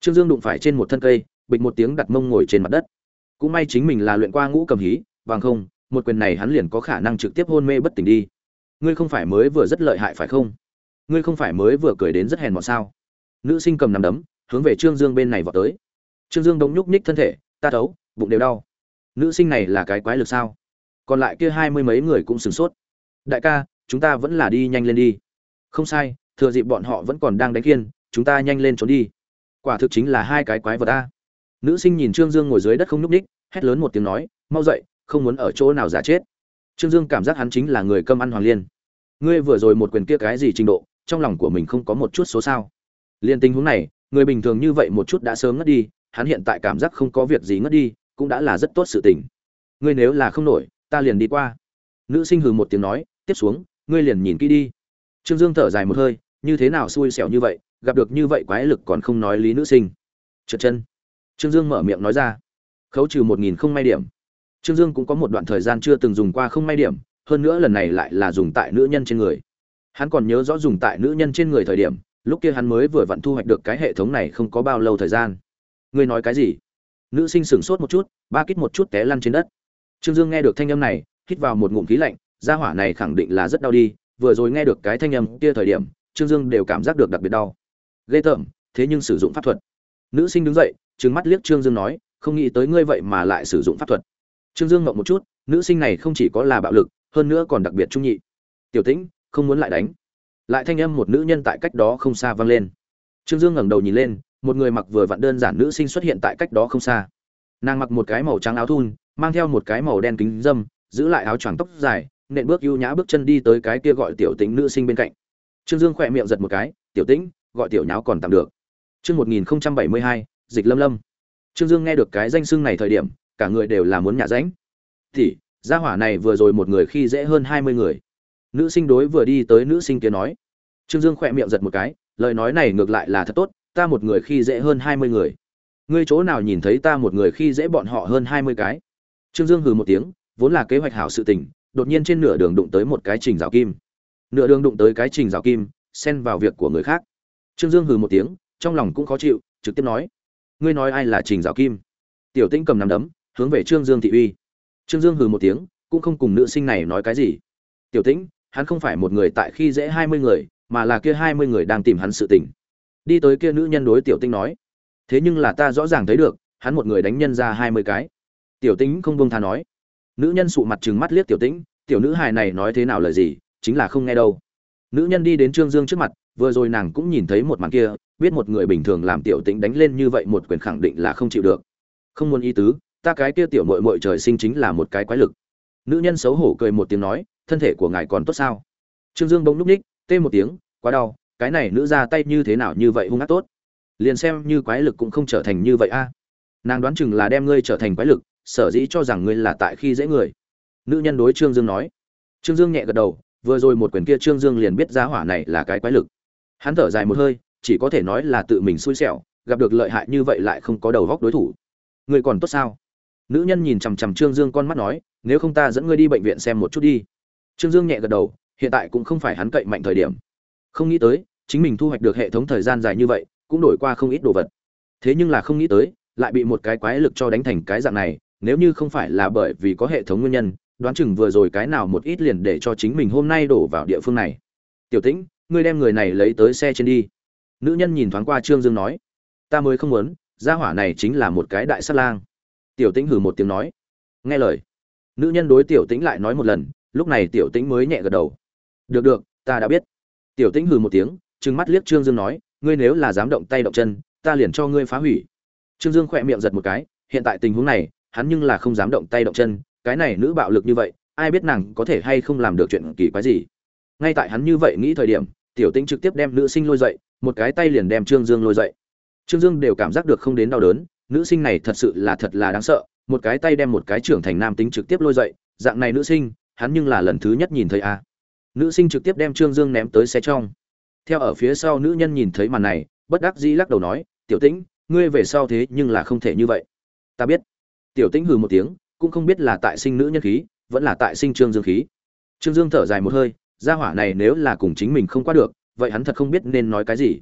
trương dương đụng phải trên một thân cây, bịch một tiếng đặt mông ngồi trên mặt đất. Cũng may chính mình là luyện qua ngũ cầm hí, bằng không, một quyền này hắn liền có khả năng trực tiếp hôn mê bất tỉnh đi. Ngươi không phải mới vừa rất lợi hại phải không? Ngươi không phải mới vừa cười đến rất hèn mọn sao? Nữ sinh cầm nằm đấm, hướng về trương dương bên này vào tới. Trương dương đông nhúc nhích thân thể, ta thấu, bụng đều đau. Nữ sinh này là cái quái lực sao? Còn lại kia hai mươi mấy người cũng sửng sốt. Đại ca, chúng ta vẫn là đi nhanh lên đi. Không sai, thừa dịp bọn họ vẫn còn đang đánh kiên chúng ta nhanh lên trốn đi quả thực chính là hai cái quái vật ta nữ sinh nhìn trương dương ngồi dưới đất không nhúc ních hét lớn một tiếng nói, mau dậy, không muốn ở chỗ nào giả chết. Trương dương cảm giác hắn chính là người cơm ăn hoàng liên. Ngươi vừa rồi một quyền kia cái gì trình độ, trong lòng của mình không có một chút số sao? Liên tình huống này, người bình thường như vậy một chút đã sớm ngất đi, hắn hiện tại cảm giác không có việc gì ngất đi, cũng đã là rất tốt sự tình. Ngươi nếu là không nổi, ta liền đi qua. Nữ sinh hừ một tiếng nói, tiếp xuống, ngươi liền nhìn kỹ đi. Trương dương thở dài một hơi, như thế nào xui xẻo như vậy gặp được như vậy quái lực còn không nói lý nữ sinh. Trượt chân. Trương dương mở miệng nói ra. Khấu trừ một nghìn không may điểm. Trương dương cũng có một đoạn thời gian chưa từng dùng qua không may điểm, hơn nữa lần này lại là dùng tại nữ nhân trên người. Hắn còn nhớ rõ dùng tại nữ nhân trên người thời điểm, lúc kia hắn mới vừa vặn thu hoạch được cái hệ thống này không có bao lâu thời gian. Ngươi nói cái gì? Nữ sinh sửng sốt một chút, ba kít một chút té lăn trên đất. Trương dương nghe được thanh âm này, hít vào một ngụm khí lạnh, gia hỏa này khẳng định là rất đau đi, vừa rồi nghe được cái thanh âm kia thời điểm, trương dương đều cảm giác được đặc biệt đau ghê tởm, thế nhưng sử dụng pháp thuật. Nữ sinh đứng dậy, trừng mắt liếc trương dương nói, không nghĩ tới ngươi vậy mà lại sử dụng pháp thuật. Trương dương ngậm một chút, nữ sinh này không chỉ có là bạo lực, hơn nữa còn đặc biệt trung nhị. Tiểu tĩnh, không muốn lại đánh. Lại thanh âm một nữ nhân tại cách đó không xa vang lên. Trương dương ngẩng đầu nhìn lên, một người mặc vừa vặn đơn giản nữ sinh xuất hiện tại cách đó không xa. Nàng mặc một cái màu trắng áo thun, mang theo một cái màu đen kính dâm, giữ lại áo choàng tóc dài, nện bước ưu nhã bước chân đi tới cái kia gọi tiểu tĩnh nữ sinh bên cạnh. Trương dương khỏe miệng giật một cái, tiểu tĩnh gọi tiểu nháo còn tạm được. Chương một nghìn bảy mươi hai, dịch lâm lâm. Trương dương nghe được cái danh xưng này thời điểm, cả người đều là muốn nhả ránh. Thì gia hỏa này vừa rồi một người khi dễ hơn hai mươi người. Nữ sinh đối vừa đi tới nữ sinh kia nói. Trương dương khỏe miệng giật một cái, lời nói này ngược lại là thật tốt, ta một người khi dễ hơn hai mươi người. Ngươi chỗ nào nhìn thấy ta một người khi dễ bọn họ hơn hai mươi cái? Trương dương hừ một tiếng, vốn là kế hoạch hảo sự tình, đột nhiên trên nửa đường đụng tới một cái trình rào kim. Nửa đường đụng tới cái trình rào kim, xen vào việc của người khác trương dương hừ một tiếng, trong lòng cũng khó chịu, trực tiếp nói, ngươi nói ai là trình rào kim? Tiểu tĩnh cầm nắm đấm, hướng về trương dương thị uy. Trương dương hừ một tiếng, cũng không cùng nữ sinh này nói cái gì. Tiểu tĩnh, hắn không phải một người tại khi dễ hai mươi người, mà là kia hai mươi người đang tìm hắn sự tình. Đi tới kia nữ nhân đối tiểu tĩnh nói, thế nhưng là ta rõ ràng thấy được, hắn một người đánh nhân ra hai mươi cái. Tiểu tĩnh không buông tha nói. Nữ nhân sụ mặt trừng mắt liếc tiểu tĩnh, tiểu nữ hài này nói thế nào lời gì, chính là không nghe đâu. Nữ nhân đi đến trương dương trước mặt vừa rồi nàng cũng nhìn thấy một màn kia, biết một người bình thường làm tiểu tĩnh đánh lên như vậy một quyền khẳng định là không chịu được. Không muốn ý tứ, ta cái kia tiểu mội mội trời sinh chính là một cái quái lực. Nữ nhân xấu hổ cười một tiếng nói, thân thể của ngài còn tốt sao? Trương dương bỗng núp ních, tê một tiếng, quá đau, cái này nữ ra tay như thế nào như vậy hung ác tốt? Liền xem như quái lực cũng không trở thành như vậy a. Nàng đoán chừng là đem ngươi trở thành quái lực, sở dĩ cho rằng ngươi là tại khi dễ người. Nữ nhân đối trương dương nói. Trương dương nhẹ gật đầu, vừa rồi một quyền kia trương dương liền biết giá hỏa này là cái quái lực hắn thở dài một hơi, chỉ có thể nói là tự mình xui xẻo, gặp được lợi hại như vậy lại không có đầu góc đối thủ. Ngươi còn tốt sao? Nữ nhân nhìn chằm chằm trương dương con mắt nói, nếu không ta dẫn ngươi đi bệnh viện xem một chút đi. Trương dương nhẹ gật đầu, hiện tại cũng không phải hắn cậy mạnh thời điểm. Không nghĩ tới, chính mình thu hoạch được hệ thống thời gian dài như vậy, cũng đổi qua không ít đồ vật. Thế nhưng là không nghĩ tới, lại bị một cái quái lực cho đánh thành cái dạng này, nếu như không phải là bởi vì có hệ thống nguyên nhân, đoán chừng vừa rồi cái nào một ít liền để cho chính mình hôm nay đổ vào địa phương này. Tiểu tĩnh ngươi đem người này lấy tới xe trên đi. Nữ nhân nhìn thoáng qua trương dương nói, ta mới không muốn, gia hỏa này chính là một cái đại sát lang. Tiểu tĩnh hừ một tiếng nói, nghe lời. Nữ nhân đối tiểu tĩnh lại nói một lần, lúc này tiểu tĩnh mới nhẹ gật đầu. Được được, ta đã biết. Tiểu tĩnh hừ một tiếng, trừng mắt liếc trương dương nói, ngươi nếu là dám động tay động chân, ta liền cho ngươi phá hủy. Trương dương khỏe miệng giật một cái, hiện tại tình huống này, hắn nhưng là không dám động tay động chân, cái này nữ bạo lực như vậy, ai biết nàng có thể hay không làm được chuyện kỳ quái gì. Ngay tại hắn như vậy nghĩ thời điểm tiểu tĩnh trực tiếp đem nữ sinh lôi dậy, một cái tay liền đem trương dương lôi dậy. Trương dương đều cảm giác được không đến đau đớn, nữ sinh này thật sự là thật là đáng sợ, một cái tay đem một cái trưởng thành nam tính trực tiếp lôi dậy, dạng này nữ sinh, hắn nhưng là lần thứ nhất nhìn thấy a. À. nữ sinh trực tiếp đem trương dương ném tới xe trong. Theo ở phía sau nữ nhân nhìn thấy màn này, bất đắc dĩ lắc đầu nói, tiểu tĩnh, ngươi về sau thế nhưng là không thể như vậy. Ta biết. Tiểu tĩnh hừ một tiếng, cũng không biết là tại sinh nữ nhân khí, vẫn là tại sinh trương dương khí. Trương dương thở dài một hơi gia hỏa này nếu là cùng chính mình không qua được, vậy hắn thật không biết nên nói cái gì.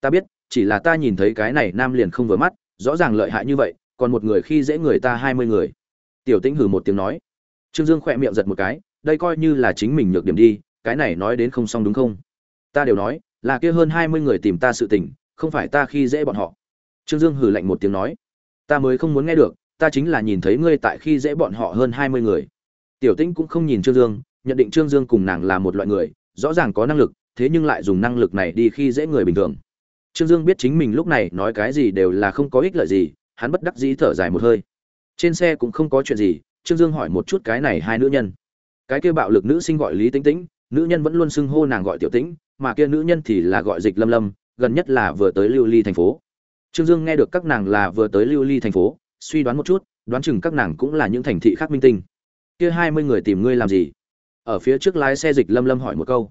Ta biết, chỉ là ta nhìn thấy cái này nam liền không vừa mắt, rõ ràng lợi hại như vậy, còn một người khi dễ người ta hai mươi người. Tiểu tĩnh hừ một tiếng nói. Trương dương khỏe miệng giật một cái, đây coi như là chính mình nhược điểm đi, cái này nói đến không xong đúng không? Ta đều nói, là kia hơn hai mươi người tìm ta sự tình, không phải ta khi dễ bọn họ. Trương dương hừ lạnh một tiếng nói. Ta mới không muốn nghe được, ta chính là nhìn thấy ngươi tại khi dễ bọn họ hơn hai mươi người. Tiểu tĩnh cũng không nhìn trương dương nhận định trương dương cùng nàng là một loại người, rõ ràng có năng lực, thế nhưng lại dùng năng lực này đi khi dễ người bình thường. Trương dương biết chính mình lúc này nói cái gì đều là không có ích lợi gì, hắn bất đắc dĩ thở dài một hơi. Trên xe cũng không có chuyện gì, trương dương hỏi một chút cái này hai nữ nhân. Cái kia bạo lực nữ sinh gọi lý tĩnh tĩnh, nữ nhân vẫn luôn xưng hô nàng gọi tiểu tĩnh, mà kia nữ nhân thì là gọi dịch lâm lâm, gần nhất là vừa tới lưu ly thành phố. Trương dương nghe được các nàng là vừa tới lưu ly thành phố, suy đoán một chút, đoán chừng các nàng cũng là những thành thị khác minh tinh. Kia hai mươi người tìm ngươi làm gì? Ở phía trước lái xe dịch lâm lâm hỏi một câu.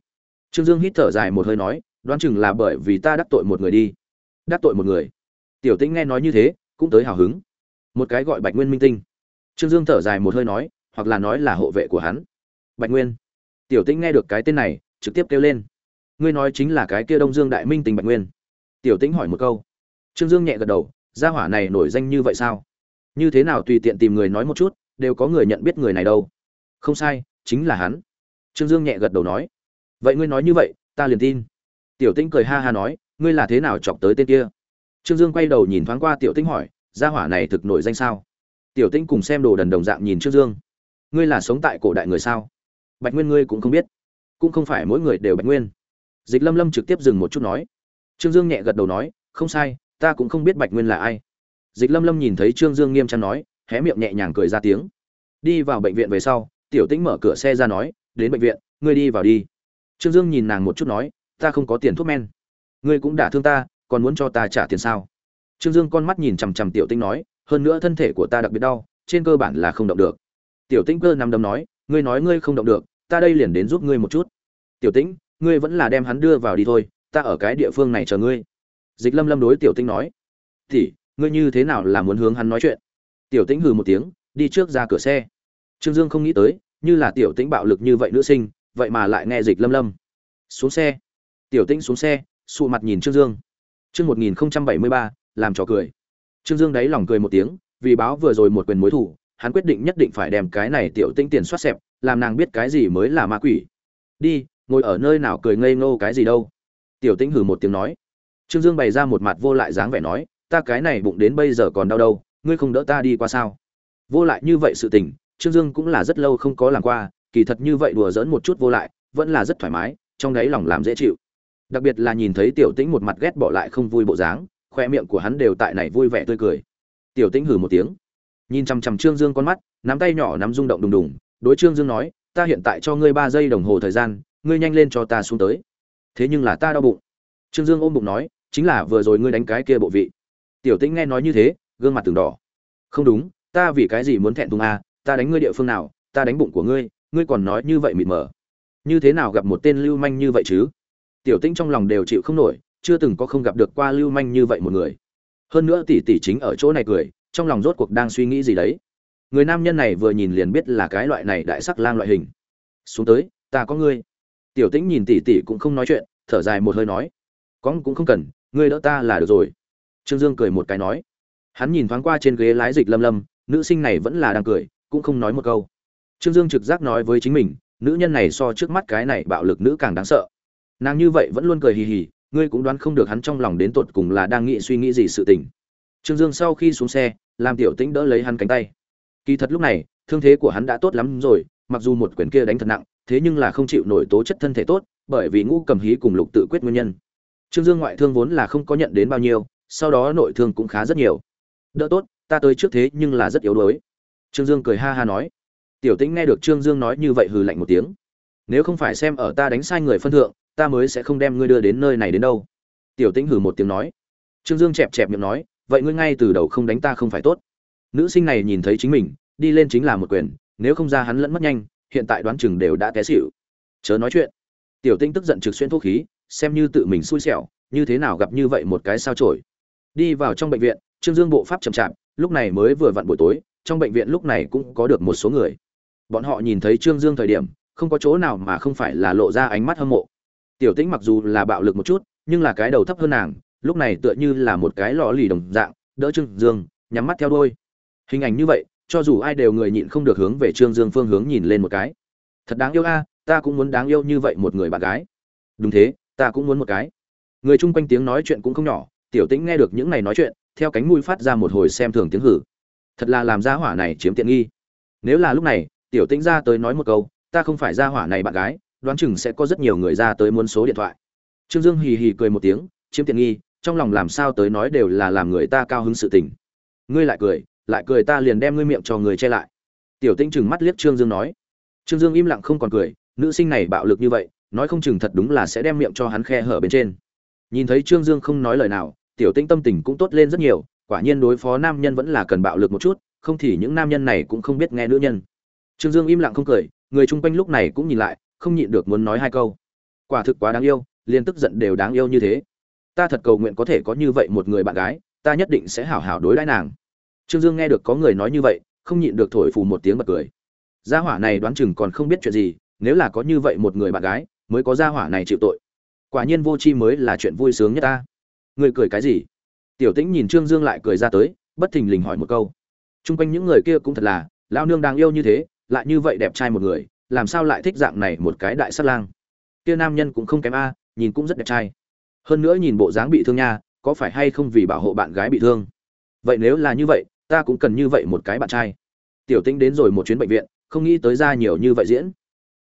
Trương dương hít thở dài một hơi nói, đoán chừng là bởi vì ta đắc tội một người đi. Đắc tội một người? Tiểu tĩnh nghe nói như thế, cũng tới hào hứng. Một cái gọi bạch nguyên minh tinh. Trương dương thở dài một hơi nói, hoặc là nói là hộ vệ của hắn. Bạch nguyên. Tiểu tĩnh nghe được cái tên này, trực tiếp kêu lên. Ngươi nói chính là cái kia đông dương đại minh tình bạch nguyên. Tiểu tĩnh hỏi một câu. Trương dương nhẹ gật đầu, gia hỏa này nổi danh như vậy sao? Như thế nào tùy tiện tìm người nói một chút, đều có người nhận biết người này đâu. Không sai, chính là hắn trương dương nhẹ gật đầu nói, vậy ngươi nói như vậy, ta liền tin. Tiểu tĩnh cười ha ha nói, ngươi là thế nào chọc tới tên kia? Trương dương quay đầu nhìn thoáng qua tiểu tĩnh hỏi, gia hỏa này thực nổi danh sao? Tiểu tĩnh cùng xem đồ đần đồng dạng nhìn trương dương. Ngươi là sống tại cổ đại người sao? Bạch nguyên ngươi cũng không biết, cũng không phải mỗi người đều bạch nguyên. Dịch lâm lâm trực tiếp dừng một chút nói. Trương dương nhẹ gật đầu nói, không sai, ta cũng không biết bạch nguyên là ai. Dịch lâm lâm nhìn thấy trương dương nghiêm trang nói, hé miệng nhẹ nhàng cười ra tiếng. Đi vào bệnh viện về sau, tiểu tĩnh mở cửa xe ra nói đến bệnh viện, ngươi đi vào đi. Trương dương nhìn nàng một chút nói, ta không có tiền thuốc men. Ngươi cũng đả thương ta, còn muốn cho ta trả tiền sao? Trương dương con mắt nhìn chằm chằm tiểu tinh nói, hơn nữa thân thể của ta đặc biệt đau, trên cơ bản là không động được. Tiểu tinh cơ nằm đấm nói, ngươi nói ngươi không động được, ta đây liền đến giúp ngươi một chút. Tiểu tĩnh, ngươi vẫn là đem hắn đưa vào đi thôi, ta ở cái địa phương này chờ ngươi. Dịch lâm lâm đối tiểu tinh nói thì ngươi như thế nào là muốn hướng hắn nói chuyện? Tiểu tĩnh hừ một tiếng, đi trước ra cửa xe. Trương dương không nghĩ tới như là tiểu tĩnh bạo lực như vậy nữ sinh, vậy mà lại nghe dịch lâm lâm. Xuống xe. Tiểu tĩnh xuống xe, sụ mặt nhìn trương dương. Chương một nghìn bảy mươi ba, làm trò cười. Trương dương đáy lòng cười một tiếng, vì báo vừa rồi một quyền mối thủ, hắn quyết định nhất định phải đem cái này tiểu tĩnh tiền soát xẹp, làm nàng biết cái gì mới là ma quỷ. Đi, ngồi ở nơi nào cười ngây ngô cái gì đâu. Tiểu tĩnh hừ một tiếng nói. Trương dương bày ra một mặt vô lại dáng vẻ nói, ta cái này bụng đến bây giờ còn đau đâu, ngươi không đỡ ta đi qua sao? Vô lại như vậy sự tình trương dương cũng là rất lâu không có làm qua kỳ thật như vậy đùa giỡn một chút vô lại vẫn là rất thoải mái trong đáy lòng làm dễ chịu. Đặc biệt là nhìn thấy tiểu tĩnh một mặt ghét bỏ lại không vui bộ dáng khoe miệng của hắn đều tại này vui vẻ tươi cười. Tiểu tĩnh hừ một tiếng nhìn chằm chằm trương dương con mắt nắm tay nhỏ nắm rung động đùng đùng đối trương dương nói ta hiện tại cho ngươi ba giây đồng hồ thời gian ngươi nhanh lên cho ta xuống tới. Thế nhưng là ta đau bụng. Trương dương ôm bụng nói chính là vừa rồi ngươi đánh cái kia bộ vị. Tiểu tĩnh nghe nói như thế gương mặt từng đỏ. Không đúng ta vì cái gì muốn thẹn thùng à, ta đánh ngươi địa phương nào, ta đánh bụng của ngươi ngươi còn nói như vậy mịt mờ. Như thế nào gặp một tên lưu manh như vậy chứ? Tiểu tĩnh trong lòng đều chịu không nổi, chưa từng có không gặp được qua lưu manh như vậy một người. Hơn nữa tỷ tỷ chính ở chỗ này cười, trong lòng rốt cuộc đang suy nghĩ gì đấy. Người nam nhân này vừa nhìn liền biết là cái loại này đại sắc lang loại hình. Xuống tới, ta có ngươi. Tiểu tĩnh nhìn tỷ tỷ cũng không nói chuyện, thở dài một hơi nói, có cũng không cần, ngươi đỡ ta là được rồi. Trương dương cười một cái nói. Hắn nhìn thoáng qua trên ghế lái dịch lâm lâm, nữ sinh này vẫn là đang cười cũng không nói một câu. Trương dương trực giác nói với chính mình, nữ nhân này so trước mắt cái này bạo lực nữ càng đáng sợ. Nàng như vậy vẫn luôn cười hì hì, ngươi cũng đoán không được hắn trong lòng đến tột cùng là đang nghĩ suy nghĩ gì sự tình. Trương dương sau khi xuống xe, làm tiểu tĩnh đỡ lấy hắn cánh tay. Kỳ thật lúc này, thương thế của hắn đã tốt lắm rồi, mặc dù một quyền kia đánh thật nặng, thế nhưng là không chịu nổi tố chất thân thể tốt, bởi vì ngũ cầm hí cùng lục tự quyết nguyên nhân. Trương dương ngoại thương vốn là không có nhận đến bao nhiêu, sau đó nội thương cũng khá rất nhiều. Đỡ tốt, ta tới trước thế nhưng là rất yếu đuối trương dương cười ha ha nói. Tiểu tĩnh nghe được trương dương nói như vậy hừ lạnh một tiếng. Nếu không phải xem ở ta đánh sai người phân thượng, ta mới sẽ không đem ngươi đưa đến nơi này đến đâu. Tiểu tĩnh hừ một tiếng nói. Trương dương chẹp chẹp miệng nói, vậy ngươi ngay từ đầu không đánh ta không phải tốt. Nữ sinh này nhìn thấy chính mình, đi lên chính là một quyền, nếu không ra hắn lẫn mất nhanh, hiện tại đoán chừng đều đã té xỉu. Chớ nói chuyện. Tiểu Tĩnh tức giận trực xuyên thuốc khí, xem như tự mình xui xẻo, như thế nào gặp như vậy một cái sao chổi. đi vào trong bệnh viện, trương dương bộ pháp chậm chạp, lúc này mới vừa vặn buổi tối trong bệnh viện lúc này cũng có được một số người. Bọn họ nhìn thấy trương dương thời điểm, không có chỗ nào mà không phải là lộ ra ánh mắt hâm mộ. Tiểu tĩnh mặc dù là bạo lực một chút, nhưng là cái đầu thấp hơn nàng, lúc này tựa như là một cái lò lì đồng dạng, đỡ trương dương, nhắm mắt theo đôi hình ảnh như vậy, cho dù ai đều người nhịn không được hướng về trương dương phương hướng nhìn lên một cái. Thật đáng yêu a, ta cũng muốn đáng yêu như vậy một người bạn gái. Đúng thế, ta cũng muốn một cái. Người chung quanh tiếng nói chuyện cũng không nhỏ, tiểu tĩnh nghe được những này nói chuyện, theo cánh mũi phát ra một hồi xem thường tiếng hử thật là làm gia hỏa này chiếm tiện nghi. Nếu là lúc này, tiểu tĩnh ra tới nói một câu, ta không phải gia hỏa này bạn gái, đoán chừng sẽ có rất nhiều người ra tới muốn số điện thoại. Trương dương hì hì cười một tiếng, chiếm tiện nghi, trong lòng làm sao tới nói đều là làm người ta cao hứng sự tình. Ngươi lại cười lại cười ta liền đem ngươi miệng cho người che lại. Tiểu tĩnh chừng mắt liếc trương dương nói. Trương dương im lặng không còn cười, nữ sinh này bạo lực như vậy, nói không chừng thật đúng là sẽ đem miệng cho hắn khe hở bên trên. Nhìn thấy trương dương không nói lời nào, tiểu tĩnh tâm tình cũng tốt lên rất nhiều quả nhiên đối phó nam nhân vẫn là cần bạo lực một chút, không thì những nam nhân này cũng không biết nghe nữ nhân. Trương dương im lặng không cười, người chung quanh lúc này cũng nhìn lại, không nhịn được muốn nói hai câu. Quả thực quá đáng yêu, liền tức giận đều đáng yêu như thế. Ta thật cầu nguyện có thể có như vậy một người bạn gái, ta nhất định sẽ hảo hảo đối đãi nàng. Trương dương nghe được có người nói như vậy, không nhịn được thổi phù một tiếng bật cười. Gia hỏa này đoán chừng còn không biết chuyện gì, nếu là có như vậy một người bạn gái, mới có gia hỏa này chịu tội. Quả nhiên vô tri mới là chuyện vui sướng nhất ta. Người cười cái gì? Tiểu tĩnh nhìn trương dương lại cười ra tới, bất thình lình hỏi một câu. T r u n g quanh những người kia cũng thật là lao nương đang yêu như thế, lại như vậy đẹp trai một người, làm sao lại thích dạng này một cái đại sát lang? Kia nam nhân cũng không kém a, nhìn cũng rất đẹp trai. Hơn nữa nhìn bộ dáng bị thương nha, có phải hay không vì bảo hộ bạn gái bị thương? Vậy nếu là như vậy, ta cũng cần như vậy một cái bạn trai. Tiểu tĩnh đến rồi một chuyến bệnh viện, không nghĩ tới ra nhiều như vậy diễn.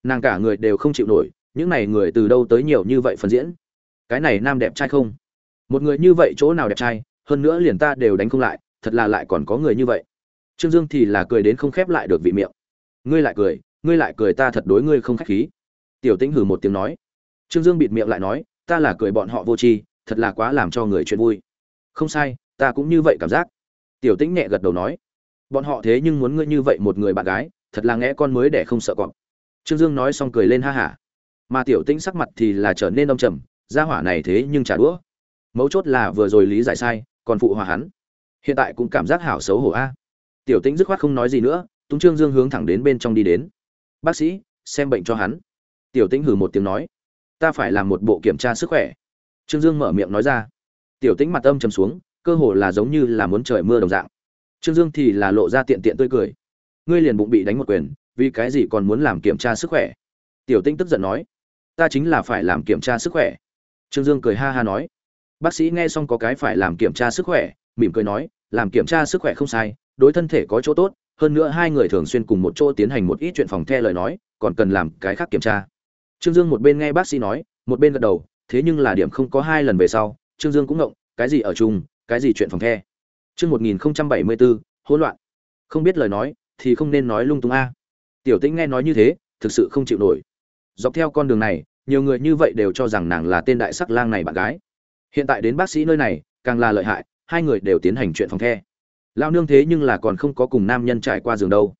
Nàng cả người đều không chịu nổi, những này người từ đâu tới nhiều như vậy phần diễn? Cái này nam đẹp trai không? Một người như vậy chỗ nào đẹp trai, hơn nữa liền ta đều đánh không lại, thật là lại còn có người như vậy. Trương dương thì là cười đến không khép lại được vị miệng. Ngươi lại cười, ngươi lại cười ta thật đối ngươi không khách khí. Tiểu tĩnh hử một tiếng nói. Trương dương bịt miệng lại nói, ta là cười bọn họ vô tri, thật là quá làm cho người chuyện vui. Không sai, ta cũng như vậy cảm giác. Tiểu tĩnh nhẹ gật đầu nói. Bọn họ thế nhưng muốn ngươi như vậy một người bạn gái, thật là nghe con mới để không sợ cọp. Trương dương nói xong cười lên ha hả. Mà tiểu tĩnh sắc mặt thì là trở nên đông trầm, gia hỏa này thế nhưng trả đũa mấu chốt là vừa rồi lý giải sai, còn phụ hòa hắn. Hiện tại cũng cảm giác hảo xấu hổ a. Tiểu tĩnh dứt khoát không nói gì nữa, túng trương dương hướng thẳng đến bên trong đi đến. Bác sĩ, xem bệnh cho hắn. Tiểu tĩnh hử một tiếng nói. Ta phải làm một bộ kiểm tra sức khỏe. Trương dương mở miệng nói ra. Tiểu tĩnh mặt âm trầm xuống, cơ hồ là giống như là muốn trời mưa đồng dạng. Trương dương thì là lộ ra tiện tiện tươi cười. Ngươi liền bụng bị đánh một quyền, vì cái gì còn muốn làm kiểm tra sức khỏe? Tiểu tĩnh tức giận nói. Ta chính là phải làm kiểm tra sức khỏe. Trương dương cười ha ha nói bác sĩ nghe xong có cái phải làm kiểm tra sức khỏe, mỉm cười nói, làm kiểm tra sức khỏe không sai, đối thân thể có chỗ tốt, hơn nữa hai người thường xuyên cùng một chỗ tiến hành một ít chuyện phòng the lời nói, còn cần làm cái khác kiểm tra. Trương dương một bên nghe bác sĩ nói, một bên gật đầu, thế nhưng là điểm không có hai lần về sau, trương dương cũng ngộng, cái gì ở chung, cái gì chuyện phòng the? Chương một nghìn bảy mươi bốn hỗn loạn. Không biết lời nói, thì không nên nói lung tung a. Tiểu tĩnh nghe nói như thế, thực sự không chịu nổi. Dọc theo con đường này, nhiều người như vậy đều cho rằng nàng là tên đại sắc lang này bạn gái hiện tại đến bác sĩ nơi này, càng là lợi hại, hai người đều tiến hành chuyện phòng the. Lao nương thế nhưng là còn không có cùng nam nhân trải qua giường đâu.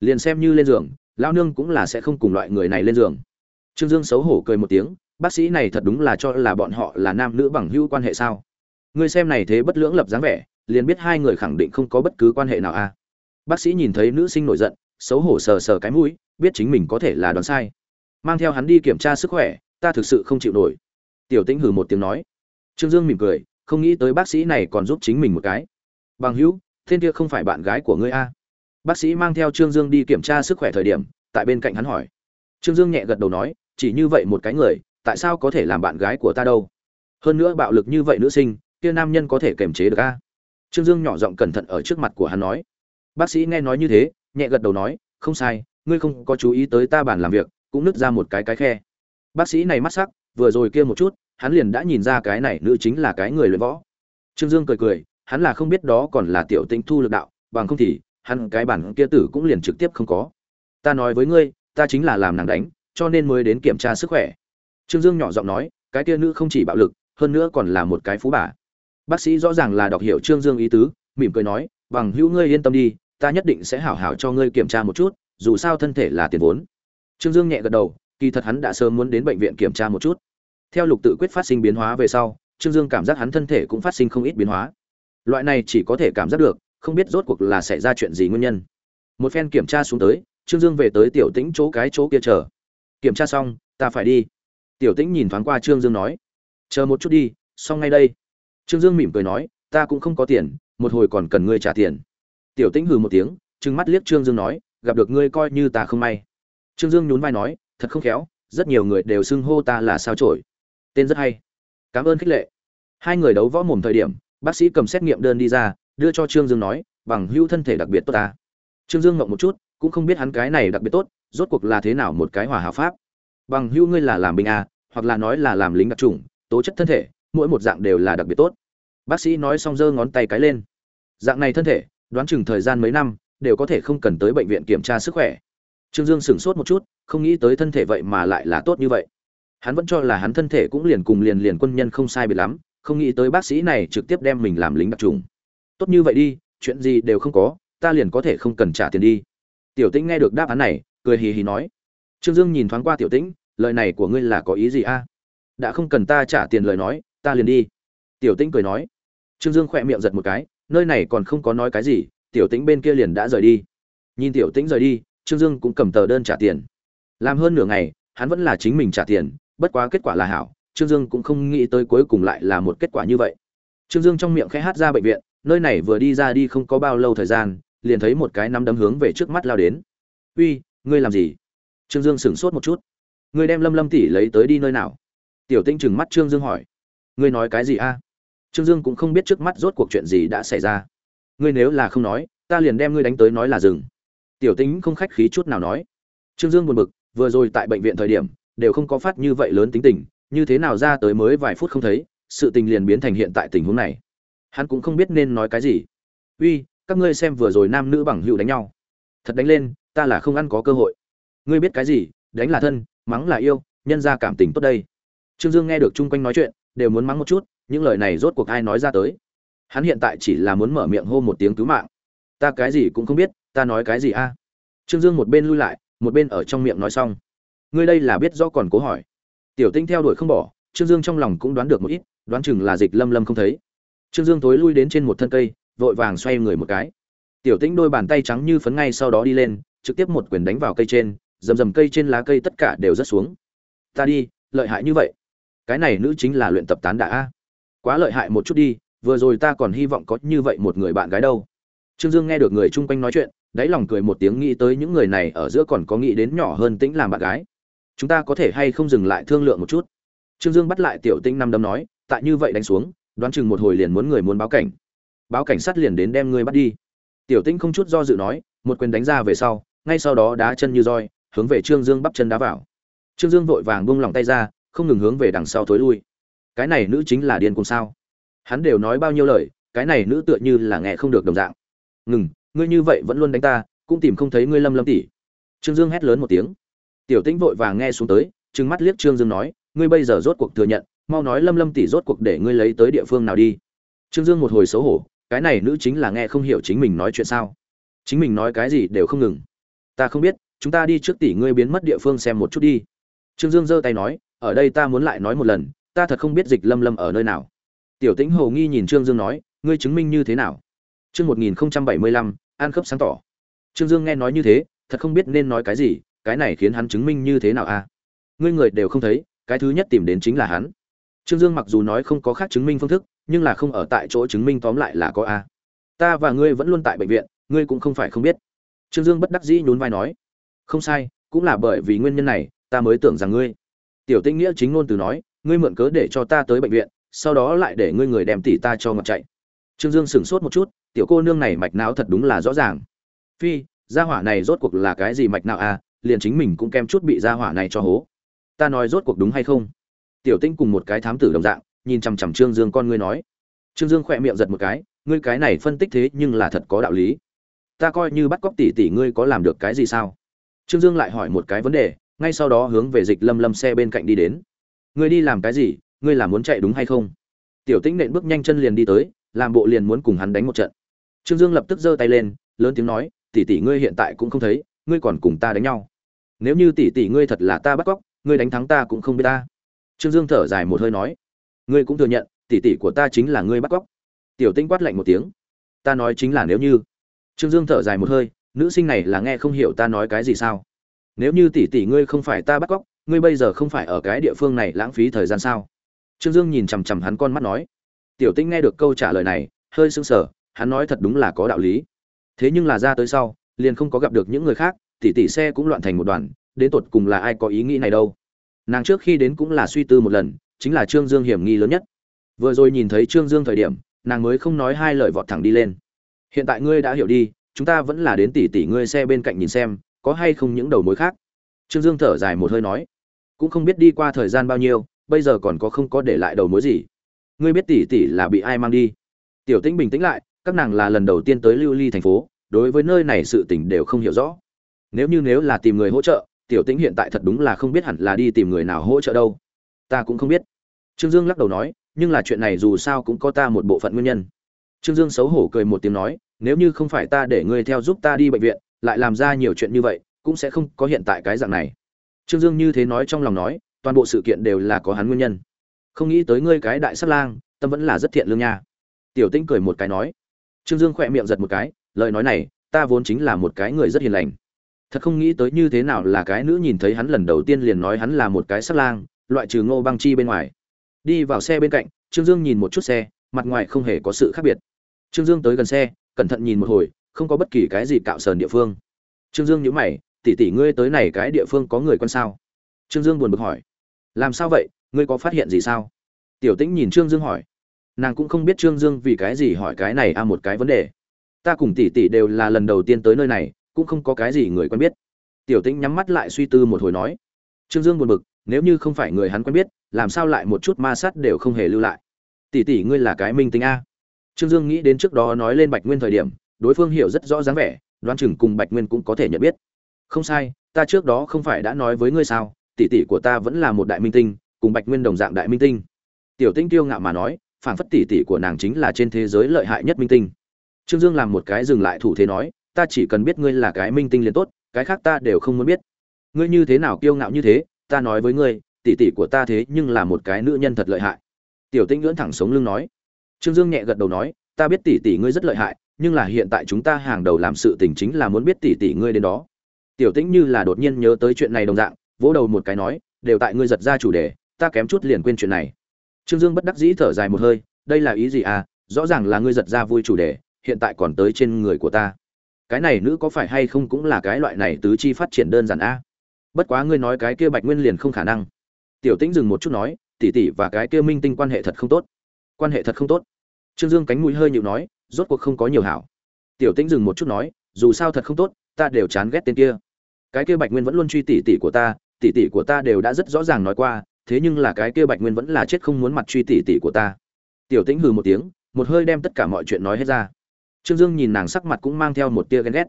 Liền xem như lên giường lao nương cũng là sẽ không cùng loại người này lên giường. Trương dương xấu hổ cười một tiếng, bác sĩ này thật đúng là cho là bọn họ là nam nữ bằng hữu quan hệ sao? Người xem này thế bất lưỡng lập dáng vẻ, liền biết hai người khẳng định không có bất cứ quan hệ nào a à. bác sĩ nhìn thấy nữ sinh nổi giận, xấu hổ sờ sờ cái mũi, biết chính mình có thể là đoán sai. Mang theo hắn đi kiểm tra sức khỏe, ta thực sự không chịu nổi. Tiểu tĩnh hử một tiếng nói trương dương mỉm cười, không nghĩ tới bác sĩ này còn giúp chính mình một cái. Bằng hữu, thiên kia không phải bạn gái của ngươi a? Bác sĩ mang theo trương dương đi kiểm tra sức khỏe thời điểm, tại bên cạnh hắn hỏi. Trương dương nhẹ gật đầu nói, chỉ như vậy một cái người, tại sao có thể làm bạn gái của ta đâu? Hơn nữa bạo lực như vậy nữ sinh, kia nam nhân có thể kiềm chế được a? Trương dương nhỏ giọng cẩn thận ở trước mặt của hắn nói. Bác sĩ nghe nói như thế, nhẹ gật đầu nói, không sai, ngươi không có chú ý tới ta bàn làm việc, cũng nứt ra một cái cái khe. Bác sĩ này mắt sắc, vừa rồi kia một chút hắn liền đã nhìn ra cái này nữ chính là cái người luyện võ. Trương dương cười cười, hắn là không biết đó còn là tiểu tĩnh thu lực đạo, bằng không thì, hắn cái bản kia tử cũng liền trực tiếp không có. Ta nói với ngươi, ta chính là làm nàng đánh, cho nên mới đến kiểm tra sức khỏe. Trương dương nhỏ giọng nói, cái kia nữ không chỉ bạo lực, hơn nữa còn là một cái phú bà. Bác sĩ rõ ràng là đọc hiểu trương dương ý tứ, mỉm cười nói, bằng hữu ngươi yên tâm đi, ta nhất định sẽ hảo hảo cho ngươi kiểm tra một chút, dù sao thân thể là tiền vốn. Trương dương nhẹ gật đầu, kỳ thật hắn đã sớm muốn đến bệnh viện kiểm tra một chút theo lục tự quyết phát sinh biến hóa về sau, trương dương cảm giác hắn thân thể cũng phát sinh không ít biến hóa. Loại này chỉ có thể cảm giác được, không biết rốt cuộc là xảy ra chuyện gì nguyên nhân. Một phen kiểm tra xuống tới, trương dương về tới tiểu tĩnh chỗ cái chỗ kia chờ. Kiểm tra xong, ta phải đi. Tiểu tĩnh nhìn thoáng qua trương dương nói. Chờ một chút đi, xong ngay đây. Trương dương mỉm cười nói, ta cũng không có tiền, một hồi còn cần ngươi trả tiền. Tiểu tĩnh hừ một tiếng, trừng mắt liếc trương dương nói, gặp được ngươi coi như ta không may. Trương dương nhún vai nói, thật không khéo, rất nhiều người đều xưng hô ta là sao trổi tên rất hay. Cảm ơn khích lệ. Hai người đấu võ mồm thời điểm bác sĩ cầm xét nghiệm đơn đi ra đưa cho trương dương nói bằng hữu thân thể đặc biệt tốt ta. Trương dương ngậm một chút cũng không biết hắn cái này đặc biệt tốt rốt cuộc là thế nào một cái hòa hảo pháp. Bằng hữu ngươi là làm binh à, hoặc là nói là làm lính đặc trùng tố chất thân thể mỗi một dạng đều là đặc biệt tốt. Bác sĩ nói xong giơ ngón tay cái lên. Dạng này thân thể đoán chừng thời gian mấy năm đều có thể không cần tới bệnh viện kiểm tra sức khỏe. Trương dương sửng sốt một chút không nghĩ tới thân thể vậy mà lại là tốt như vậy hắn vẫn cho là hắn thân thể cũng liền cùng liền liền quân nhân không sai biệt lắm, không nghĩ tới bác sĩ này trực tiếp đem mình làm lính đặc trùng. Tốt như vậy đi, chuyện gì đều không có, ta liền có thể không cần trả tiền đi. Tiểu tĩnh nghe được đáp án này, cười hì hì nói, trương dương nhìn thoáng qua tiểu tĩnh, lời này của ngươi là có ý gì a? Đã không cần ta trả tiền lời nói, ta liền đi. Tiểu tĩnh cười nói. Trương dương khỏe miệng giật một cái, nơi này còn không có nói cái gì, tiểu tĩnh bên kia liền đã rời đi. Nhìn tiểu tĩnh rời đi, trương dương cũng cầm tờ đơn trả tiền. Làm hơn nửa ngày, hắn vẫn là chính mình trả tiền bất quá kết quả là hảo, trương dương cũng không nghĩ tới cuối cùng lại là một kết quả như vậy. Trương dương trong miệng khẽ hát ra bệnh viện, nơi này vừa đi ra đi không có bao lâu thời gian, liền thấy một cái nắm đấm hướng về trước mắt lao đến. Uy, ngươi làm gì? Trương dương sửng sốt một chút. Ngươi đem lâm lâm tỷ lấy tới đi nơi nào? Tiểu tinh chừng mắt trương dương hỏi. Ngươi nói cái gì a? Trương dương cũng không biết trước mắt rốt cuộc chuyện gì đã xảy ra. Ngươi nếu là không nói, ta liền đem ngươi đánh tới nói là dừng. Tiểu tính không khách khí chút nào nói. Trương dương buồn bực, vừa rồi tại bệnh viện thời điểm đều không có phát như vậy lớn tính tình, như thế nào ra tới mới vài phút không thấy, sự tình liền biến thành hiện tại tình huống này. Hắn cũng không biết nên nói cái gì. Uy, các ngươi xem vừa rồi nam nữ bằng hữu đánh nhau. Thật đánh lên, ta là không ăn có cơ hội. Ngươi biết cái gì, đánh là thân, mắng là yêu, nhân ra cảm tình tốt đây. Trương dương nghe được chung quanh nói chuyện, đều muốn mắng một chút, những lời này rốt cuộc ai nói ra tới. Hắn hiện tại chỉ là muốn mở miệng hô một tiếng cứu mạng. Ta cái gì cũng không biết, ta nói cái gì a? Trương dương một bên lui lại, một bên ở trong miệng nói xong ngươi đây là biết rõ còn cố hỏi. Tiểu tinh theo đuổi không bỏ, trương dương trong lòng cũng đoán được một ít, đoán chừng là dịch lâm lâm không thấy. Trương dương tối lui đến trên một thân cây, vội vàng xoay người một cái. Tiểu tĩnh đôi bàn tay trắng như phấn ngay sau đó đi lên, trực tiếp một quyền đánh vào cây trên, rầm rầm cây trên lá cây tất cả đều rớt xuống. Ta đi, lợi hại như vậy. Cái này nữ chính là luyện tập tán đả a. Quá lợi hại một chút đi, vừa rồi ta còn hy vọng có như vậy một người bạn gái đâu. Trương dương nghe được người chung quanh nói chuyện, đáy lòng cười một tiếng nghĩ tới những người này ở giữa còn có nghĩ đến nhỏ hơn tĩnh làm bạn gái chúng ta có thể hay không dừng lại thương lượng một chút? Trương dương bắt lại tiểu Tinh năm đấm nói tại như vậy đánh xuống, đoán chừng một hồi liền muốn người muốn báo cảnh. Báo cảnh sát liền đến đem ngươi bắt đi. Tiểu Tinh không chút do dự nói, một quyền đánh ra về sau, ngay sau đó đá chân như roi, hướng về trương dương bắp chân đá vào. Trương dương vội vàng buông lỏng tay ra, không ngừng hướng về đằng sau thối lui. Cái này nữ chính là điên cùng sao? Hắn đều nói bao nhiêu lời, cái này nữ tựa như là nghe không được đồng dạng. Ngừng, ngươi như vậy vẫn luôn đánh ta, cũng tìm không thấy ngươi lâm lâm tỷ. Trương dương hét lớn một tiếng tiểu tĩnh vội vàng nghe xuống tới, trừng mắt liếc trương dương nói, ngươi bây giờ rốt cuộc thừa nhận, mau nói lâm lâm tỷ rốt cuộc để ngươi lấy tới địa phương nào đi. Trương dương một hồi xấu hổ, cái này nữ chính là nghe không hiểu chính mình nói chuyện sao? Chính mình nói cái gì đều không ngừng. Ta không biết, chúng ta đi trước tỷ ngươi biến mất địa phương xem một chút đi. Trương dương giơ tay nói, ở đây ta muốn lại nói một lần, ta thật không biết dịch lâm lâm ở nơi nào. Tiểu tĩnh hồ nghi nhìn trương dương nói, ngươi chứng minh như thế nào? Chương một nghìn bảy mươi lăm, an khớp sáng tỏ. Trương dương nghe nói như thế, thật không biết nên nói cái gì cái này khiến hắn chứng minh như thế nào a à? ngươi người đều không thấy, cái thứ nhất tìm đến chính là hắn. Trương dương mặc dù nói không có khác chứng minh phương thức, nhưng là không ở tại chỗ chứng minh tóm lại là có a. Ta và ngươi vẫn luôn tại bệnh viện, ngươi cũng không phải không biết. Trương dương bất đắc dĩ nhún vai nói. Không sai, cũng là bởi vì nguyên nhân này, ta mới tưởng rằng ngươi. Tiểu tinh nghĩa chính ngôn từ nói, ngươi mượn cớ để cho ta tới bệnh viện, sau đó lại để ngươi người đem tỷ ta cho ngọc chạy. Trương dương sửng sốt một chút, tiểu cô nương này mạch não thật đúng là rõ ràng. Phi, gia hỏa này rốt cuộc là cái gì mạch não à? Liền chính mình cũng kem chút bị gia hỏa này cho hố. Ta nói rốt cuộc đúng hay không? Tiểu tinh cùng một cái thám tử đồng dạng, nhìn chằm chằm trương dương con ngươi nói. Trương dương khỏe miệng giật một cái, ngươi cái này phân tích thế nhưng là thật có đạo lý. Ta coi như bắt cóc tỷ tỷ ngươi có làm được cái gì sao? Trương dương lại hỏi một cái vấn đề, ngay sau đó hướng về dịch lâm lâm xe bên cạnh đi đến. Ngươi đi làm cái gì? Ngươi là muốn chạy đúng hay không? Tiểu tĩnh nện bước nhanh chân liền đi tới, làm bộ liền muốn cùng hắn đánh một trận. Trương dương lập tức giơ tay lên, lớn tiếng nói, tỷ tỷ ngươi hiện tại cũng không thấy ngươi còn cùng ta đánh nhau. Nếu như tỷ tỷ ngươi thật là ta bắt cóc, ngươi đánh thắng ta cũng không biết ta. Trương dương thở dài một hơi nói, ngươi cũng thừa nhận, tỷ tỷ của ta chính là ngươi bắt cóc. Tiểu tinh quát lạnh một tiếng, ta nói chính là nếu như. Trương dương thở dài một hơi, nữ sinh này là nghe không hiểu ta nói cái gì sao? Nếu như tỷ tỷ ngươi không phải ta bắt cóc, ngươi bây giờ không phải ở cái địa phương này lãng phí thời gian sao? Trương dương nhìn chằm chằm hắn con mắt nói, tiểu Tinh nghe được câu trả lời này, hơi sưng sờ, hắn nói thật đúng là có đạo lý. Thế nhưng là ra tới sau liền không có gặp được những người khác, tỉ tỉ xe cũng loạn thành một đoàn, đến tột cùng là ai có ý nghĩ này đâu. Nàng trước khi đến cũng là suy tư một lần, chính là trương dương hiểm nghi lớn nhất. Vừa rồi nhìn thấy trương dương thời điểm, nàng mới không nói hai lời vọt thẳng đi lên. Hiện tại ngươi đã hiểu đi, chúng ta vẫn là đến tỉ tỉ ngươi xe bên cạnh nhìn xem, có hay không những đầu mối khác? Trương dương thở dài một hơi nói. Cũng không biết đi qua thời gian bao nhiêu, bây giờ còn có không có để lại đầu mối gì. Ngươi biết tỉ tỉ là bị ai mang đi? Tiểu tĩnh bình tĩnh lại, các nàng là lần đầu tiên tới lưu ly thành phố đối với nơi này sự tình đều không hiểu rõ. Nếu như nếu là tìm người hỗ trợ, tiểu tĩnh hiện tại thật đúng là không biết hẳn là đi tìm người nào hỗ trợ đâu. Ta cũng không biết. Trương dương lắc đầu nói, nhưng là chuyện này dù sao cũng có ta một bộ phận nguyên nhân. Trương dương xấu hổ cười một tiếng nói, nếu như không phải ta để ngươi theo giúp ta đi bệnh viện, lại làm ra nhiều chuyện như vậy, cũng sẽ không có hiện tại cái dạng này. Trương dương như thế nói trong lòng nói, toàn bộ sự kiện đều là có hắn nguyên nhân. Không nghĩ tới ngươi cái đại sát lang, tâm vẫn là rất thiện lương nha. Tiểu tĩnh cười một cái nói. Trương dương khỏe miệng giật một cái lời nói này, ta vốn chính là một cái người rất hiền lành. Thật không nghĩ tới như thế nào là cái nữ nhìn thấy hắn lần đầu tiên liền nói hắn là một cái sát lang, loại trừ ngô băng chi bên ngoài. Đi vào xe bên cạnh, trương dương nhìn một chút xe, mặt ngoài không hề có sự khác biệt. Trương dương tới gần xe, cẩn thận nhìn một hồi, không có bất kỳ cái gì cạo sờn địa phương. Trương dương nhíu mày, tỷ tỷ ngươi tới này cái địa phương có người quan sao? Trương dương buồn bực hỏi. Làm sao vậy? Ngươi có phát hiện gì sao? Tiểu tĩnh nhìn trương dương hỏi. Nàng cũng không biết trương dương vì cái gì hỏi cái này a một cái vấn đề ta cùng tỷ tỷ đều là lần đầu tiên tới nơi này, cũng không có cái gì người quen biết. Tiểu tĩnh nhắm mắt lại suy tư một hồi nói, trương dương buồn bực, nếu như không phải người hắn quen biết, làm sao lại một chút ma sát đều không hề lưu lại. Tỷ tỷ ngươi là cái minh tính a. Trương dương nghĩ đến trước đó nói lên bạch nguyên thời điểm, đối phương hiểu rất rõ dáng vẻ, đoán chừng cùng bạch nguyên cũng có thể nhận biết. Không sai, ta trước đó không phải đã nói với ngươi sao, tỷ tỷ của ta vẫn là một đại minh tinh, cùng bạch nguyên đồng dạng đại minh tinh. Tiểu tinh tiêu ngạo mà nói, phảng phất tỷ tỷ của nàng chính là trên thế giới lợi hại nhất minh tinh trương dương làm một cái dừng lại thủ thế nói, ta chỉ cần biết ngươi là cái minh tinh liền tốt, cái khác ta đều không muốn biết. Ngươi như thế nào kiêu ngạo như thế, ta nói với ngươi, tỷ tỷ của ta thế nhưng là một cái nữ nhân thật lợi hại. Tiểu Tĩnh ngưỡng thẳng sống lưng nói. Trương dương nhẹ gật đầu nói, ta biết tỷ tỷ ngươi rất lợi hại, nhưng là hiện tại chúng ta hàng đầu làm sự tình chính là muốn biết tỷ tỷ ngươi đến đó. Tiểu tĩnh như là đột nhiên nhớ tới chuyện này đồng dạng, vỗ đầu một cái nói, đều tại ngươi giật ra chủ đề, ta kém chút liền quên chuyện này. Trương dương bất đắc dĩ thở dài một hơi, đây là ý gì à? Rõ ràng là ngươi giật ra vui chủ đề hiện tại còn tới trên người của ta. Cái này nữ có phải hay không cũng là cái loại này tứ chi phát triển đơn giản a? Bất quá ngươi nói cái kia bạch nguyên liền không khả năng. Tiểu tĩnh dừng một chút nói, tỷ tỷ và cái kia minh tinh quan hệ thật không tốt. Quan hệ thật không tốt? Trương dương cánh mũi hơi nhịu nói, rốt cuộc không có nhiều hảo. Tiểu tĩnh dừng một chút nói, dù sao thật không tốt, ta đều chán ghét tên kia. Cái kia bạch nguyên vẫn luôn truy tỷ tỷ của ta, tỷ tỷ của ta đều đã rất rõ ràng nói qua, thế nhưng là cái kia bạch nguyên vẫn là chết không muốn mặt truy tỷ tỷ của ta. Tiểu tĩnh hừ một tiếng, một hơi đem tất cả mọi chuyện nói hết ra trương dương nhìn nàng sắc mặt cũng mang theo một tia ghen ghét.